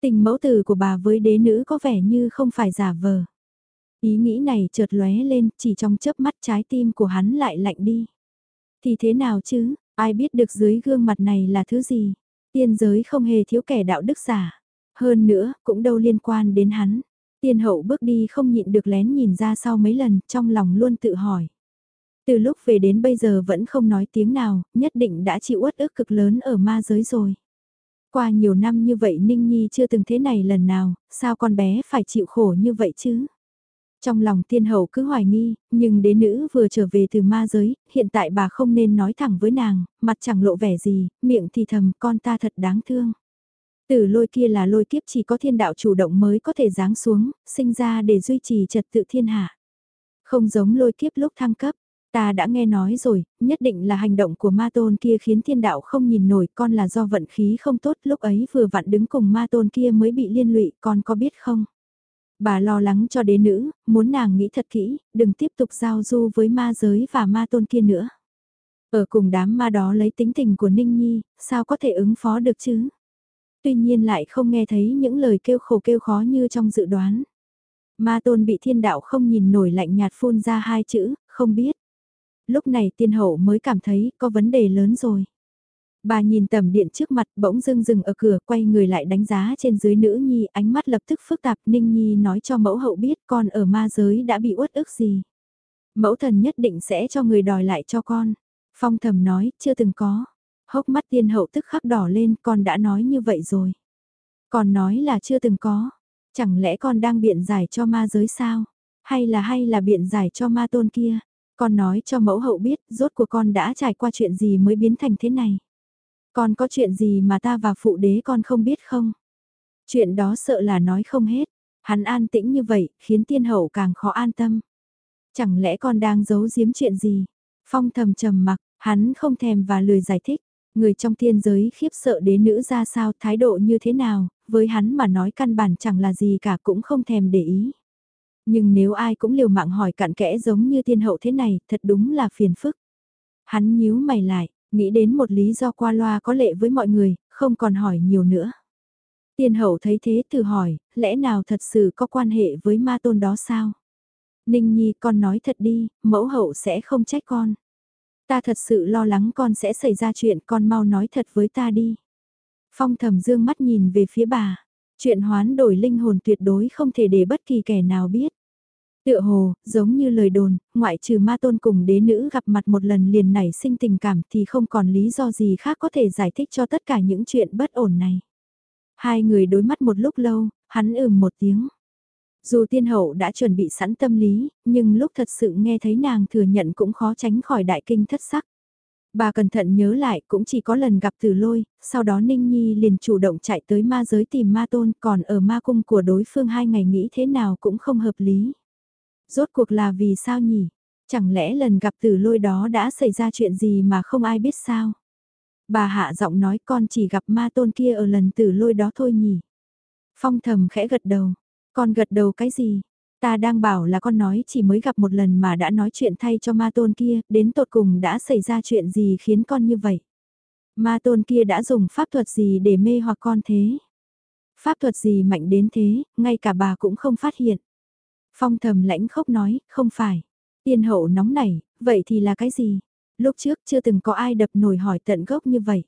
Tình mẫu tử của bà với đế nữ có vẻ như không phải giả vờ. Ý nghĩ này chợt lóe lên, chỉ trong chớp mắt trái tim của hắn lại lạnh đi. Thì thế nào chứ, ai biết được dưới gương mặt này là thứ gì? Tiên giới không hề thiếu kẻ đạo đức giả. Hơn nữa, cũng đâu liên quan đến hắn. Tiên hậu bước đi không nhịn được lén nhìn ra sau mấy lần, trong lòng luôn tự hỏi. Từ lúc về đến bây giờ vẫn không nói tiếng nào, nhất định đã chịu uất ức cực lớn ở ma giới rồi. Qua nhiều năm như vậy Ninh Nhi chưa từng thế này lần nào, sao con bé phải chịu khổ như vậy chứ? Trong lòng tiên hậu cứ hoài nghi, nhưng đế nữ vừa trở về từ ma giới, hiện tại bà không nên nói thẳng với nàng, mặt chẳng lộ vẻ gì, miệng thì thầm con ta thật đáng thương. Tử lôi kia là lôi kiếp chỉ có thiên đạo chủ động mới có thể giáng xuống, sinh ra để duy trì trật tự thiên hạ. Không giống lôi kiếp lúc thăng cấp, Ta đã nghe nói rồi, nhất định là hành động của ma tôn kia khiến thiên đạo không nhìn nổi con là do vận khí không tốt lúc ấy vừa vặn đứng cùng ma tôn kia mới bị liên lụy con có biết không? Bà lo lắng cho đế nữ, muốn nàng nghĩ thật kỹ, đừng tiếp tục giao du với ma giới và ma tôn kia nữa. Ở cùng đám ma đó lấy tính tình của Ninh Nhi, sao có thể ứng phó được chứ? Tuy nhiên lại không nghe thấy những lời kêu khổ kêu khó như trong dự đoán. Ma tôn bị thiên đạo không nhìn nổi lạnh nhạt phun ra hai chữ, không biết lúc này tiên hậu mới cảm thấy có vấn đề lớn rồi. Bà nhìn tầm điện trước mặt bỗng dưng dừng ở cửa quay người lại đánh giá trên dưới nữ nhi, ánh mắt lập tức phức tạp, ninh nhi nói cho mẫu hậu biết con ở ma giới đã bị uất ức gì. Mẫu thần nhất định sẽ cho người đòi lại cho con. Phong thầm nói, chưa từng có. Hốc mắt tiên hậu tức khắc đỏ lên, con đã nói như vậy rồi. Còn nói là chưa từng có. Chẳng lẽ con đang biện giải cho ma giới sao? Hay là hay là biện giải cho ma tôn kia? Con nói cho mẫu hậu biết rốt của con đã trải qua chuyện gì mới biến thành thế này. Con có chuyện gì mà ta và phụ đế con không biết không? Chuyện đó sợ là nói không hết. Hắn an tĩnh như vậy khiến tiên hậu càng khó an tâm. Chẳng lẽ con đang giấu giếm chuyện gì? Phong thầm trầm mặc, hắn không thèm và lười giải thích. Người trong thiên giới khiếp sợ đế nữ ra sao thái độ như thế nào, với hắn mà nói căn bản chẳng là gì cả cũng không thèm để ý. Nhưng nếu ai cũng liều mạng hỏi cặn kẽ giống như tiên hậu thế này, thật đúng là phiền phức. Hắn nhíu mày lại, nghĩ đến một lý do qua loa có lệ với mọi người, không còn hỏi nhiều nữa. Tiên hậu thấy thế từ hỏi, lẽ nào thật sự có quan hệ với ma tôn đó sao? Ninh Nhi con nói thật đi, mẫu hậu sẽ không trách con. Ta thật sự lo lắng con sẽ xảy ra chuyện con mau nói thật với ta đi. Phong thầm dương mắt nhìn về phía bà. Chuyện hoán đổi linh hồn tuyệt đối không thể để bất kỳ kẻ nào biết. Tựa hồ, giống như lời đồn, ngoại trừ ma tôn cùng đế nữ gặp mặt một lần liền nảy sinh tình cảm thì không còn lý do gì khác có thể giải thích cho tất cả những chuyện bất ổn này. Hai người đối mắt một lúc lâu, hắn ừm một tiếng. Dù tiên hậu đã chuẩn bị sẵn tâm lý, nhưng lúc thật sự nghe thấy nàng thừa nhận cũng khó tránh khỏi đại kinh thất sắc. Bà cẩn thận nhớ lại cũng chỉ có lần gặp từ lôi, sau đó Ninh Nhi liền chủ động chạy tới ma giới tìm ma tôn còn ở ma cung của đối phương hai ngày nghĩ thế nào cũng không hợp lý. Rốt cuộc là vì sao nhỉ? Chẳng lẽ lần gặp Tử lôi đó đã xảy ra chuyện gì mà không ai biết sao? Bà hạ giọng nói con chỉ gặp ma tôn kia ở lần tử lôi đó thôi nhỉ? Phong thầm khẽ gật đầu. Con gật đầu cái gì? Ta đang bảo là con nói chỉ mới gặp một lần mà đã nói chuyện thay cho ma tôn kia, đến tột cùng đã xảy ra chuyện gì khiến con như vậy. Ma tôn kia đã dùng pháp thuật gì để mê hoặc con thế? Pháp thuật gì mạnh đến thế, ngay cả bà cũng không phát hiện. Phong thầm lãnh khốc nói, không phải. Tiên hậu nóng nảy, vậy thì là cái gì? Lúc trước chưa từng có ai đập nổi hỏi tận gốc như vậy.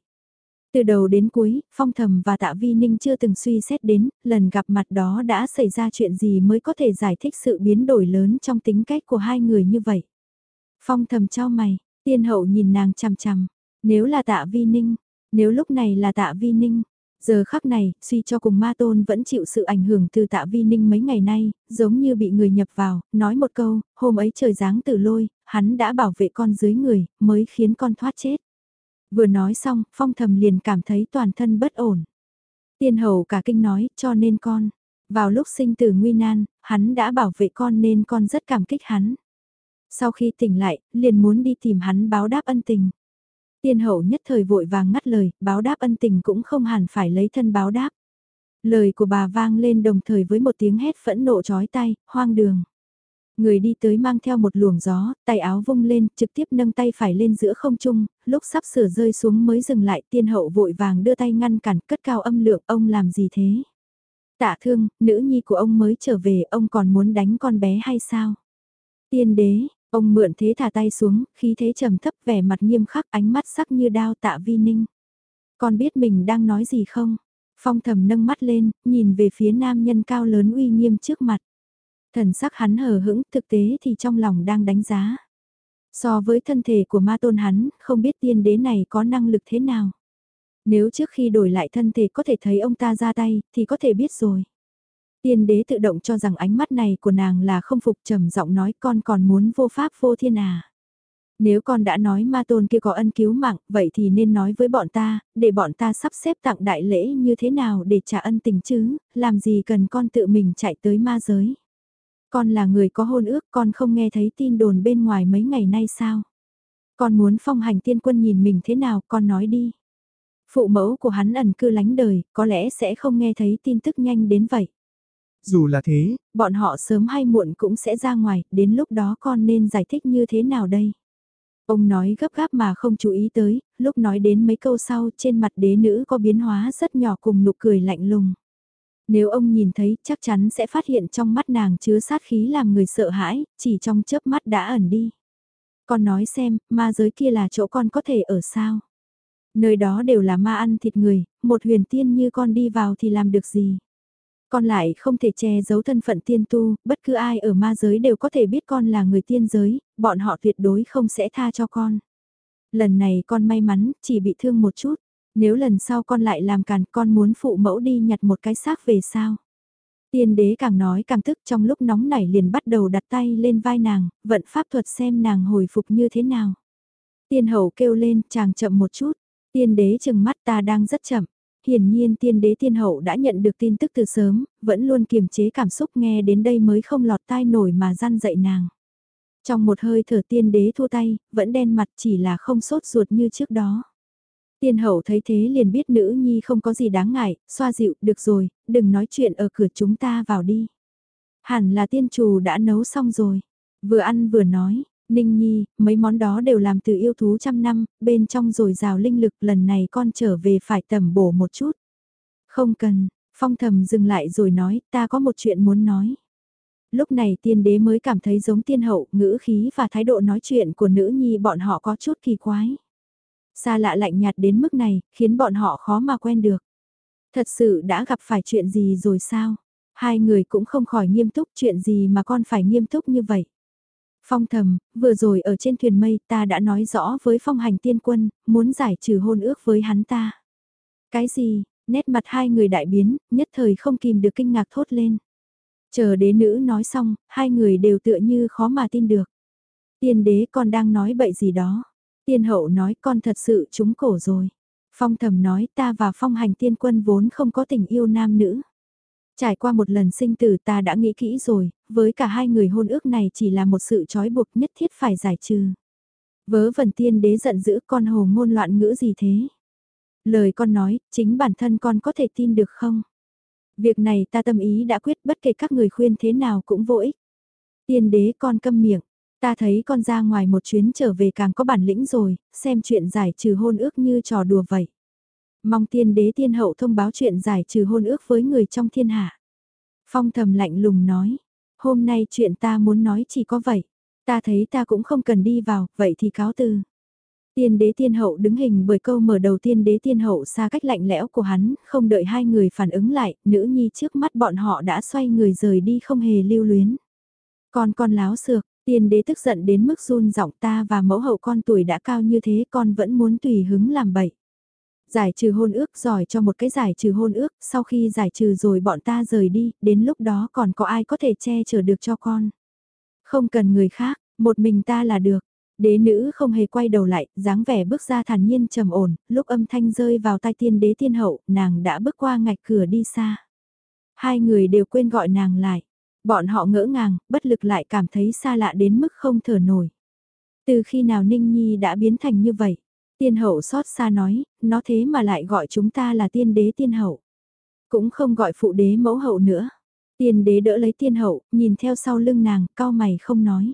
Từ đầu đến cuối, Phong Thầm và Tạ Vi Ninh chưa từng suy xét đến, lần gặp mặt đó đã xảy ra chuyện gì mới có thể giải thích sự biến đổi lớn trong tính cách của hai người như vậy. Phong Thầm trao mày, tiên hậu nhìn nàng chằm chằm, nếu là Tạ Vi Ninh, nếu lúc này là Tạ Vi Ninh, Giờ khắc này, suy cho cùng ma tôn vẫn chịu sự ảnh hưởng từ tạ vi ninh mấy ngày nay, giống như bị người nhập vào, nói một câu, hôm ấy trời giáng tử lôi, hắn đã bảo vệ con dưới người, mới khiến con thoát chết. Vừa nói xong, phong thầm liền cảm thấy toàn thân bất ổn. Tiên hầu cả kinh nói, cho nên con. Vào lúc sinh tử nguy nan, hắn đã bảo vệ con nên con rất cảm kích hắn. Sau khi tỉnh lại, liền muốn đi tìm hắn báo đáp ân tình. Tiên hậu nhất thời vội vàng ngắt lời, báo đáp ân tình cũng không hẳn phải lấy thân báo đáp. Lời của bà vang lên đồng thời với một tiếng hét phẫn nộ chói tay, hoang đường. Người đi tới mang theo một luồng gió, tay áo vung lên, trực tiếp nâng tay phải lên giữa không trung, lúc sắp sửa rơi xuống mới dừng lại tiên hậu vội vàng đưa tay ngăn cản cất cao âm lượng ông làm gì thế. Tạ thương, nữ nhi của ông mới trở về ông còn muốn đánh con bé hay sao? Tiên đế, ông mượn thế thả tay xuống, khí thế trầm thấp vẻ mặt nghiêm khắc ánh mắt sắc như đao tạ vi ninh. Con biết mình đang nói gì không? Phong thầm nâng mắt lên, nhìn về phía nam nhân cao lớn uy nghiêm trước mặt. Thần sắc hắn hờ hững, thực tế thì trong lòng đang đánh giá. So với thân thể của ma tôn hắn, không biết tiên đế này có năng lực thế nào. Nếu trước khi đổi lại thân thể có thể thấy ông ta ra tay, thì có thể biết rồi. Tiên đế tự động cho rằng ánh mắt này của nàng là không phục trầm giọng nói con còn muốn vô pháp vô thiên à. Nếu con đã nói ma tôn kia có ân cứu mạng, vậy thì nên nói với bọn ta, để bọn ta sắp xếp tặng đại lễ như thế nào để trả ân tình chứ, làm gì cần con tự mình chạy tới ma giới. Con là người có hôn ước, con không nghe thấy tin đồn bên ngoài mấy ngày nay sao? Con muốn phong hành tiên quân nhìn mình thế nào, con nói đi. Phụ mẫu của hắn ẩn cư lánh đời, có lẽ sẽ không nghe thấy tin tức nhanh đến vậy. Dù là thế, bọn họ sớm hay muộn cũng sẽ ra ngoài, đến lúc đó con nên giải thích như thế nào đây? Ông nói gấp gáp mà không chú ý tới, lúc nói đến mấy câu sau trên mặt đế nữ có biến hóa rất nhỏ cùng nụ cười lạnh lùng. Nếu ông nhìn thấy chắc chắn sẽ phát hiện trong mắt nàng chứa sát khí làm người sợ hãi, chỉ trong chớp mắt đã ẩn đi. Con nói xem, ma giới kia là chỗ con có thể ở sao? Nơi đó đều là ma ăn thịt người, một huyền tiên như con đi vào thì làm được gì? Con lại không thể che giấu thân phận tiên tu, bất cứ ai ở ma giới đều có thể biết con là người tiên giới, bọn họ tuyệt đối không sẽ tha cho con. Lần này con may mắn, chỉ bị thương một chút. Nếu lần sau con lại làm càn con muốn phụ mẫu đi nhặt một cái xác về sao? Tiên đế càng nói càng tức trong lúc nóng nảy liền bắt đầu đặt tay lên vai nàng, vận pháp thuật xem nàng hồi phục như thế nào. Tiên hậu kêu lên, chàng chậm một chút. Tiên đế chừng mắt ta đang rất chậm. Hiển nhiên tiên đế tiên hậu đã nhận được tin tức từ sớm, vẫn luôn kiềm chế cảm xúc nghe đến đây mới không lọt tai nổi mà gian dậy nàng. Trong một hơi thở tiên đế thua tay, vẫn đen mặt chỉ là không sốt ruột như trước đó. Tiên hậu thấy thế liền biết nữ nhi không có gì đáng ngại, xoa dịu, được rồi, đừng nói chuyện ở cửa chúng ta vào đi. Hẳn là tiên chủ đã nấu xong rồi. Vừa ăn vừa nói, Ninh Nhi, mấy món đó đều làm từ yêu thú trăm năm, bên trong rồi rào linh lực lần này con trở về phải tầm bổ một chút. Không cần, phong thầm dừng lại rồi nói, ta có một chuyện muốn nói. Lúc này tiên đế mới cảm thấy giống tiên hậu, ngữ khí và thái độ nói chuyện của nữ nhi bọn họ có chút kỳ quái. Xa lạ lạnh nhạt đến mức này, khiến bọn họ khó mà quen được. Thật sự đã gặp phải chuyện gì rồi sao? Hai người cũng không khỏi nghiêm túc chuyện gì mà con phải nghiêm túc như vậy. Phong thầm, vừa rồi ở trên thuyền mây ta đã nói rõ với phong hành tiên quân, muốn giải trừ hôn ước với hắn ta. Cái gì, nét mặt hai người đại biến, nhất thời không kìm được kinh ngạc thốt lên. Chờ đế nữ nói xong, hai người đều tựa như khó mà tin được. Tiên đế con đang nói bậy gì đó. Tiên hậu nói con thật sự trúng cổ rồi. Phong thầm nói ta và phong hành tiên quân vốn không có tình yêu nam nữ. Trải qua một lần sinh tử ta đã nghĩ kỹ rồi, với cả hai người hôn ước này chỉ là một sự trói buộc nhất thiết phải giải trừ. Vớ vẩn tiên đế giận dữ con hồ ngôn loạn ngữ gì thế? Lời con nói, chính bản thân con có thể tin được không? Việc này ta tâm ý đã quyết bất kể các người khuyên thế nào cũng vô ích. Tiên đế con câm miệng, ta thấy con ra ngoài một chuyến trở về càng có bản lĩnh rồi, xem chuyện giải trừ hôn ước như trò đùa vậy. Mong tiên đế tiên hậu thông báo chuyện giải trừ hôn ước với người trong thiên hạ. Phong thầm lạnh lùng nói, hôm nay chuyện ta muốn nói chỉ có vậy. Ta thấy ta cũng không cần đi vào, vậy thì cáo từ. Tiên đế tiên hậu đứng hình bởi câu mở đầu tiên đế tiên hậu xa cách lạnh lẽo của hắn, không đợi hai người phản ứng lại, nữ nhi trước mắt bọn họ đã xoay người rời đi không hề lưu luyến. Con con láo xược, tiên đế tức giận đến mức run giọng ta và mẫu hậu con tuổi đã cao như thế con vẫn muốn tùy hứng làm bậy. Giải trừ hôn ước giỏi cho một cái giải trừ hôn ước, sau khi giải trừ rồi bọn ta rời đi, đến lúc đó còn có ai có thể che chở được cho con. Không cần người khác, một mình ta là được. Đế nữ không hề quay đầu lại, dáng vẻ bước ra thản nhiên trầm ổn, lúc âm thanh rơi vào tai tiên đế tiên hậu, nàng đã bước qua ngạch cửa đi xa. Hai người đều quên gọi nàng lại. Bọn họ ngỡ ngàng, bất lực lại cảm thấy xa lạ đến mức không thở nổi. Từ khi nào Ninh Nhi đã biến thành như vậy? Tiên hậu xót xa nói, nó thế mà lại gọi chúng ta là tiên đế tiên hậu. Cũng không gọi phụ đế mẫu hậu nữa. Tiên đế đỡ lấy tiên hậu, nhìn theo sau lưng nàng, cao mày không nói.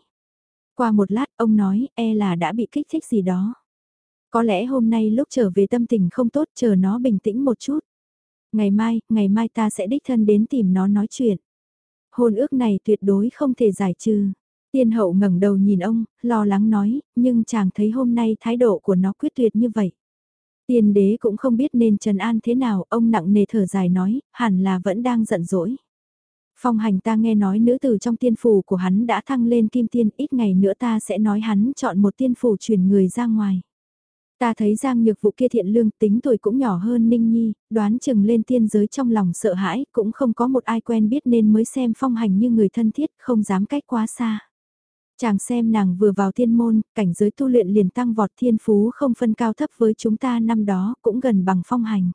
Qua một lát, ông nói, e là đã bị kích thích gì đó. Có lẽ hôm nay lúc trở về tâm tình không tốt, chờ nó bình tĩnh một chút. Ngày mai, ngày mai ta sẽ đích thân đến tìm nó nói chuyện. Hôn ước này tuyệt đối không thể giải trừ. Tiên hậu ngẩng đầu nhìn ông, lo lắng nói, nhưng chàng thấy hôm nay thái độ của nó quyết tuyệt như vậy. Tiên đế cũng không biết nên trần an thế nào, ông nặng nề thở dài nói, hẳn là vẫn đang giận dỗi. Phong hành ta nghe nói nữ tử trong tiên phủ của hắn đã thăng lên kim tiên, ít ngày nữa ta sẽ nói hắn chọn một tiên phủ chuyển người ra ngoài. Ta thấy Giang Nhược vụ kia thiện lương tính tuổi cũng nhỏ hơn Ninh Nhi, đoán chừng lên tiên giới trong lòng sợ hãi, cũng không có một ai quen biết nên mới xem phong hành như người thân thiết, không dám cách quá xa. Chàng xem nàng vừa vào thiên môn, cảnh giới tu luyện liền tăng vọt thiên phú không phân cao thấp với chúng ta năm đó, cũng gần bằng phong hành.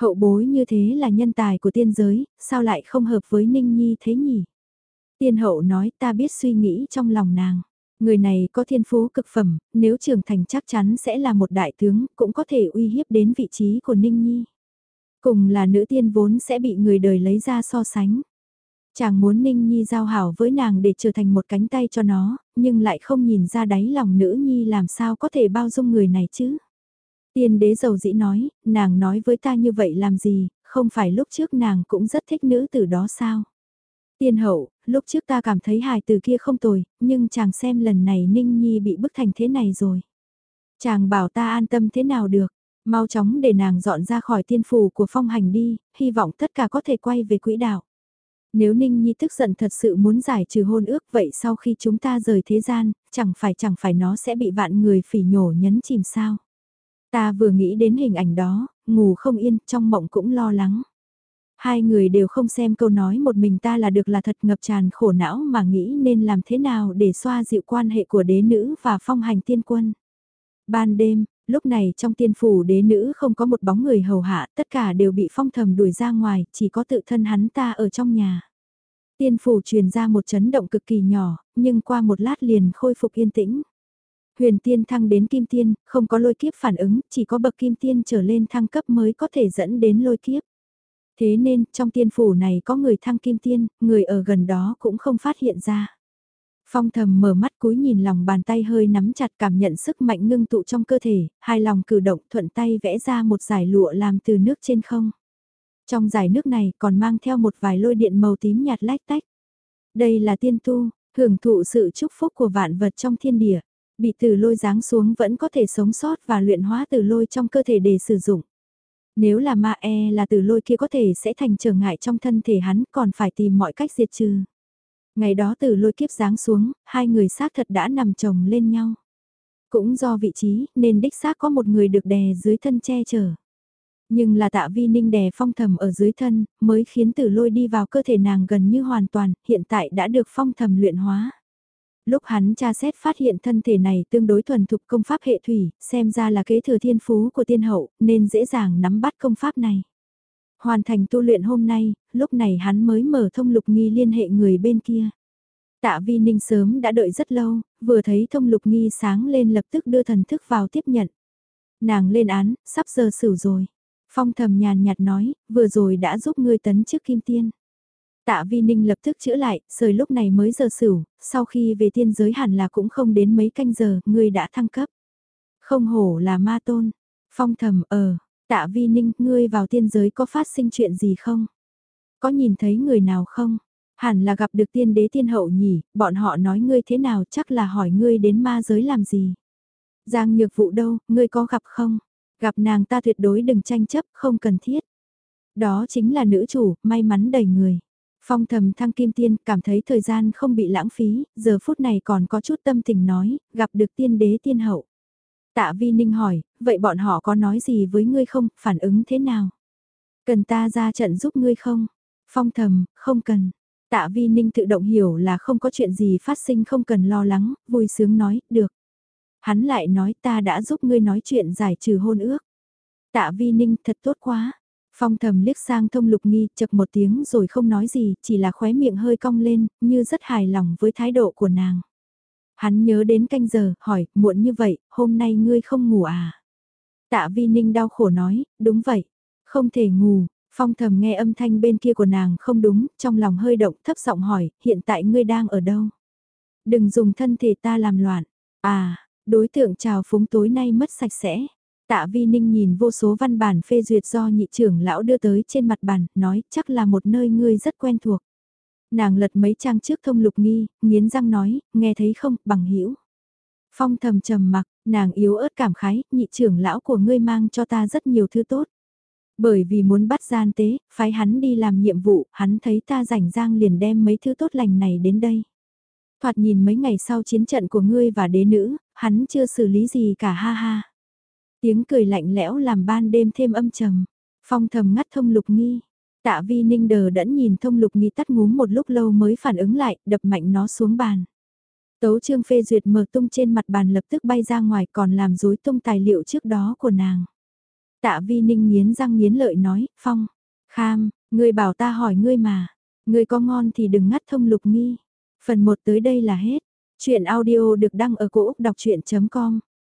Hậu bối như thế là nhân tài của tiên giới, sao lại không hợp với Ninh Nhi thế nhỉ? Tiên hậu nói ta biết suy nghĩ trong lòng nàng. Người này có thiên phú cực phẩm, nếu trưởng thành chắc chắn sẽ là một đại tướng, cũng có thể uy hiếp đến vị trí của Ninh Nhi. Cùng là nữ tiên vốn sẽ bị người đời lấy ra so sánh. Chàng muốn Ninh Nhi giao hảo với nàng để trở thành một cánh tay cho nó, nhưng lại không nhìn ra đáy lòng nữ Nhi làm sao có thể bao dung người này chứ. Tiên đế giàu dĩ nói, nàng nói với ta như vậy làm gì, không phải lúc trước nàng cũng rất thích nữ tử đó sao. Tiên hậu, lúc trước ta cảm thấy hài từ kia không tồi, nhưng chàng xem lần này Ninh Nhi bị bức thành thế này rồi. Chàng bảo ta an tâm thế nào được, mau chóng để nàng dọn ra khỏi tiên phủ của phong hành đi, hy vọng tất cả có thể quay về quỹ đạo. Nếu Ninh Nhi tức giận thật sự muốn giải trừ hôn ước vậy sau khi chúng ta rời thế gian, chẳng phải chẳng phải nó sẽ bị vạn người phỉ nhổ nhấn chìm sao. Ta vừa nghĩ đến hình ảnh đó, ngủ không yên, trong mộng cũng lo lắng. Hai người đều không xem câu nói một mình ta là được là thật ngập tràn khổ não mà nghĩ nên làm thế nào để xoa dịu quan hệ của đế nữ và phong hành tiên quân. Ban đêm, lúc này trong tiên phủ đế nữ không có một bóng người hầu hạ, tất cả đều bị phong thầm đuổi ra ngoài, chỉ có tự thân hắn ta ở trong nhà. Tiên phủ truyền ra một chấn động cực kỳ nhỏ, nhưng qua một lát liền khôi phục yên tĩnh. Huyền tiên thăng đến kim tiên, không có lôi kiếp phản ứng, chỉ có bậc kim tiên trở lên thăng cấp mới có thể dẫn đến lôi kiếp. Thế nên, trong tiên phủ này có người thăng kim tiên, người ở gần đó cũng không phát hiện ra. Phong thầm mở mắt cúi nhìn lòng bàn tay hơi nắm chặt cảm nhận sức mạnh ngưng tụ trong cơ thể, hai lòng cử động thuận tay vẽ ra một giải lụa làm từ nước trên không. Trong giải nước này còn mang theo một vài lôi điện màu tím nhạt lách tách. Đây là tiên tu, hưởng thụ sự chúc phúc của vạn vật trong thiên địa. Bị từ lôi giáng xuống vẫn có thể sống sót và luyện hóa từ lôi trong cơ thể để sử dụng. Nếu là ma e là từ lôi kia có thể sẽ thành trở ngại trong thân thể hắn còn phải tìm mọi cách diệt trừ. Ngày đó từ lôi kiếp giáng xuống, hai người xác thật đã nằm chồng lên nhau. Cũng do vị trí nên đích xác có một người được đè dưới thân che chở. Nhưng là tạ vi ninh đè phong thầm ở dưới thân, mới khiến tử lôi đi vào cơ thể nàng gần như hoàn toàn, hiện tại đã được phong thầm luyện hóa. Lúc hắn tra xét phát hiện thân thể này tương đối thuần thục công pháp hệ thủy, xem ra là kế thừa thiên phú của tiên hậu, nên dễ dàng nắm bắt công pháp này. Hoàn thành tu luyện hôm nay, lúc này hắn mới mở thông lục nghi liên hệ người bên kia. Tạ Vi Ninh sớm đã đợi rất lâu, vừa thấy thông lục nghi sáng lên lập tức đưa thần thức vào tiếp nhận. Nàng lên án, sắp giờ xử rồi. Phong thầm nhàn nhạt nói, vừa rồi đã giúp ngươi tấn chức kim tiên. Tạ Vi Ninh lập tức chữa lại, rời lúc này mới giờ xử. sau khi về tiên giới hẳn là cũng không đến mấy canh giờ, ngươi đã thăng cấp. Không hổ là ma tôn. Phong thầm ờ, tạ Vi Ninh, ngươi vào tiên giới có phát sinh chuyện gì không? Có nhìn thấy người nào không? Hẳn là gặp được tiên đế tiên hậu nhỉ, bọn họ nói ngươi thế nào chắc là hỏi ngươi đến ma giới làm gì. Giang nhược vụ đâu, ngươi có gặp không? Gặp nàng ta tuyệt đối đừng tranh chấp, không cần thiết. Đó chính là nữ chủ, may mắn đầy người. Phong thầm thăng kim tiên cảm thấy thời gian không bị lãng phí, giờ phút này còn có chút tâm tình nói, gặp được tiên đế tiên hậu. Tạ Vi Ninh hỏi, vậy bọn họ có nói gì với ngươi không, phản ứng thế nào? Cần ta ra trận giúp ngươi không? Phong thầm, không cần. Tạ Vi Ninh tự động hiểu là không có chuyện gì phát sinh không cần lo lắng, vui sướng nói, được. Hắn lại nói ta đã giúp ngươi nói chuyện giải trừ hôn ước. Tạ Vi Ninh thật tốt quá. Phong thầm liếc sang thông lục nghi chật một tiếng rồi không nói gì, chỉ là khóe miệng hơi cong lên, như rất hài lòng với thái độ của nàng. Hắn nhớ đến canh giờ, hỏi, muộn như vậy, hôm nay ngươi không ngủ à? Tạ Vi Ninh đau khổ nói, đúng vậy, không thể ngủ, phong thầm nghe âm thanh bên kia của nàng không đúng, trong lòng hơi động thấp giọng hỏi, hiện tại ngươi đang ở đâu? Đừng dùng thân thể ta làm loạn, à, đối tượng chào phúng tối nay mất sạch sẽ. Tạ Vi Ninh nhìn vô số văn bản phê duyệt do nhị trưởng lão đưa tới trên mặt bàn, nói chắc là một nơi ngươi rất quen thuộc. Nàng lật mấy trang trước thông lục nghi, nghiến răng nói, nghe thấy không, bằng hữu Phong thầm trầm mặc, nàng yếu ớt cảm khái, nhị trưởng lão của ngươi mang cho ta rất nhiều thứ tốt. Bởi vì muốn bắt gian tế, phái hắn đi làm nhiệm vụ, hắn thấy ta rảnh rang liền đem mấy thứ tốt lành này đến đây. Thoạt nhìn mấy ngày sau chiến trận của ngươi và đế nữ, hắn chưa xử lý gì cả ha ha. Tiếng cười lạnh lẽo làm ban đêm thêm âm trầm. Phong thầm ngắt thông lục nghi. Tạ vi ninh đờ đẫn nhìn thông lục nghi tắt ngúm một lúc lâu mới phản ứng lại, đập mạnh nó xuống bàn. Tấu trương phê duyệt mở tung trên mặt bàn lập tức bay ra ngoài còn làm rối tung tài liệu trước đó của nàng. Tạ vi ninh nghiến răng nghiến lợi nói, Phong, kham, ngươi bảo ta hỏi ngươi mà, ngươi có ngon thì đừng ngắt thông lục nghi. Phần 1 tới đây là hết. Chuyện audio được đăng ở cổ Úc đọc chuyện.com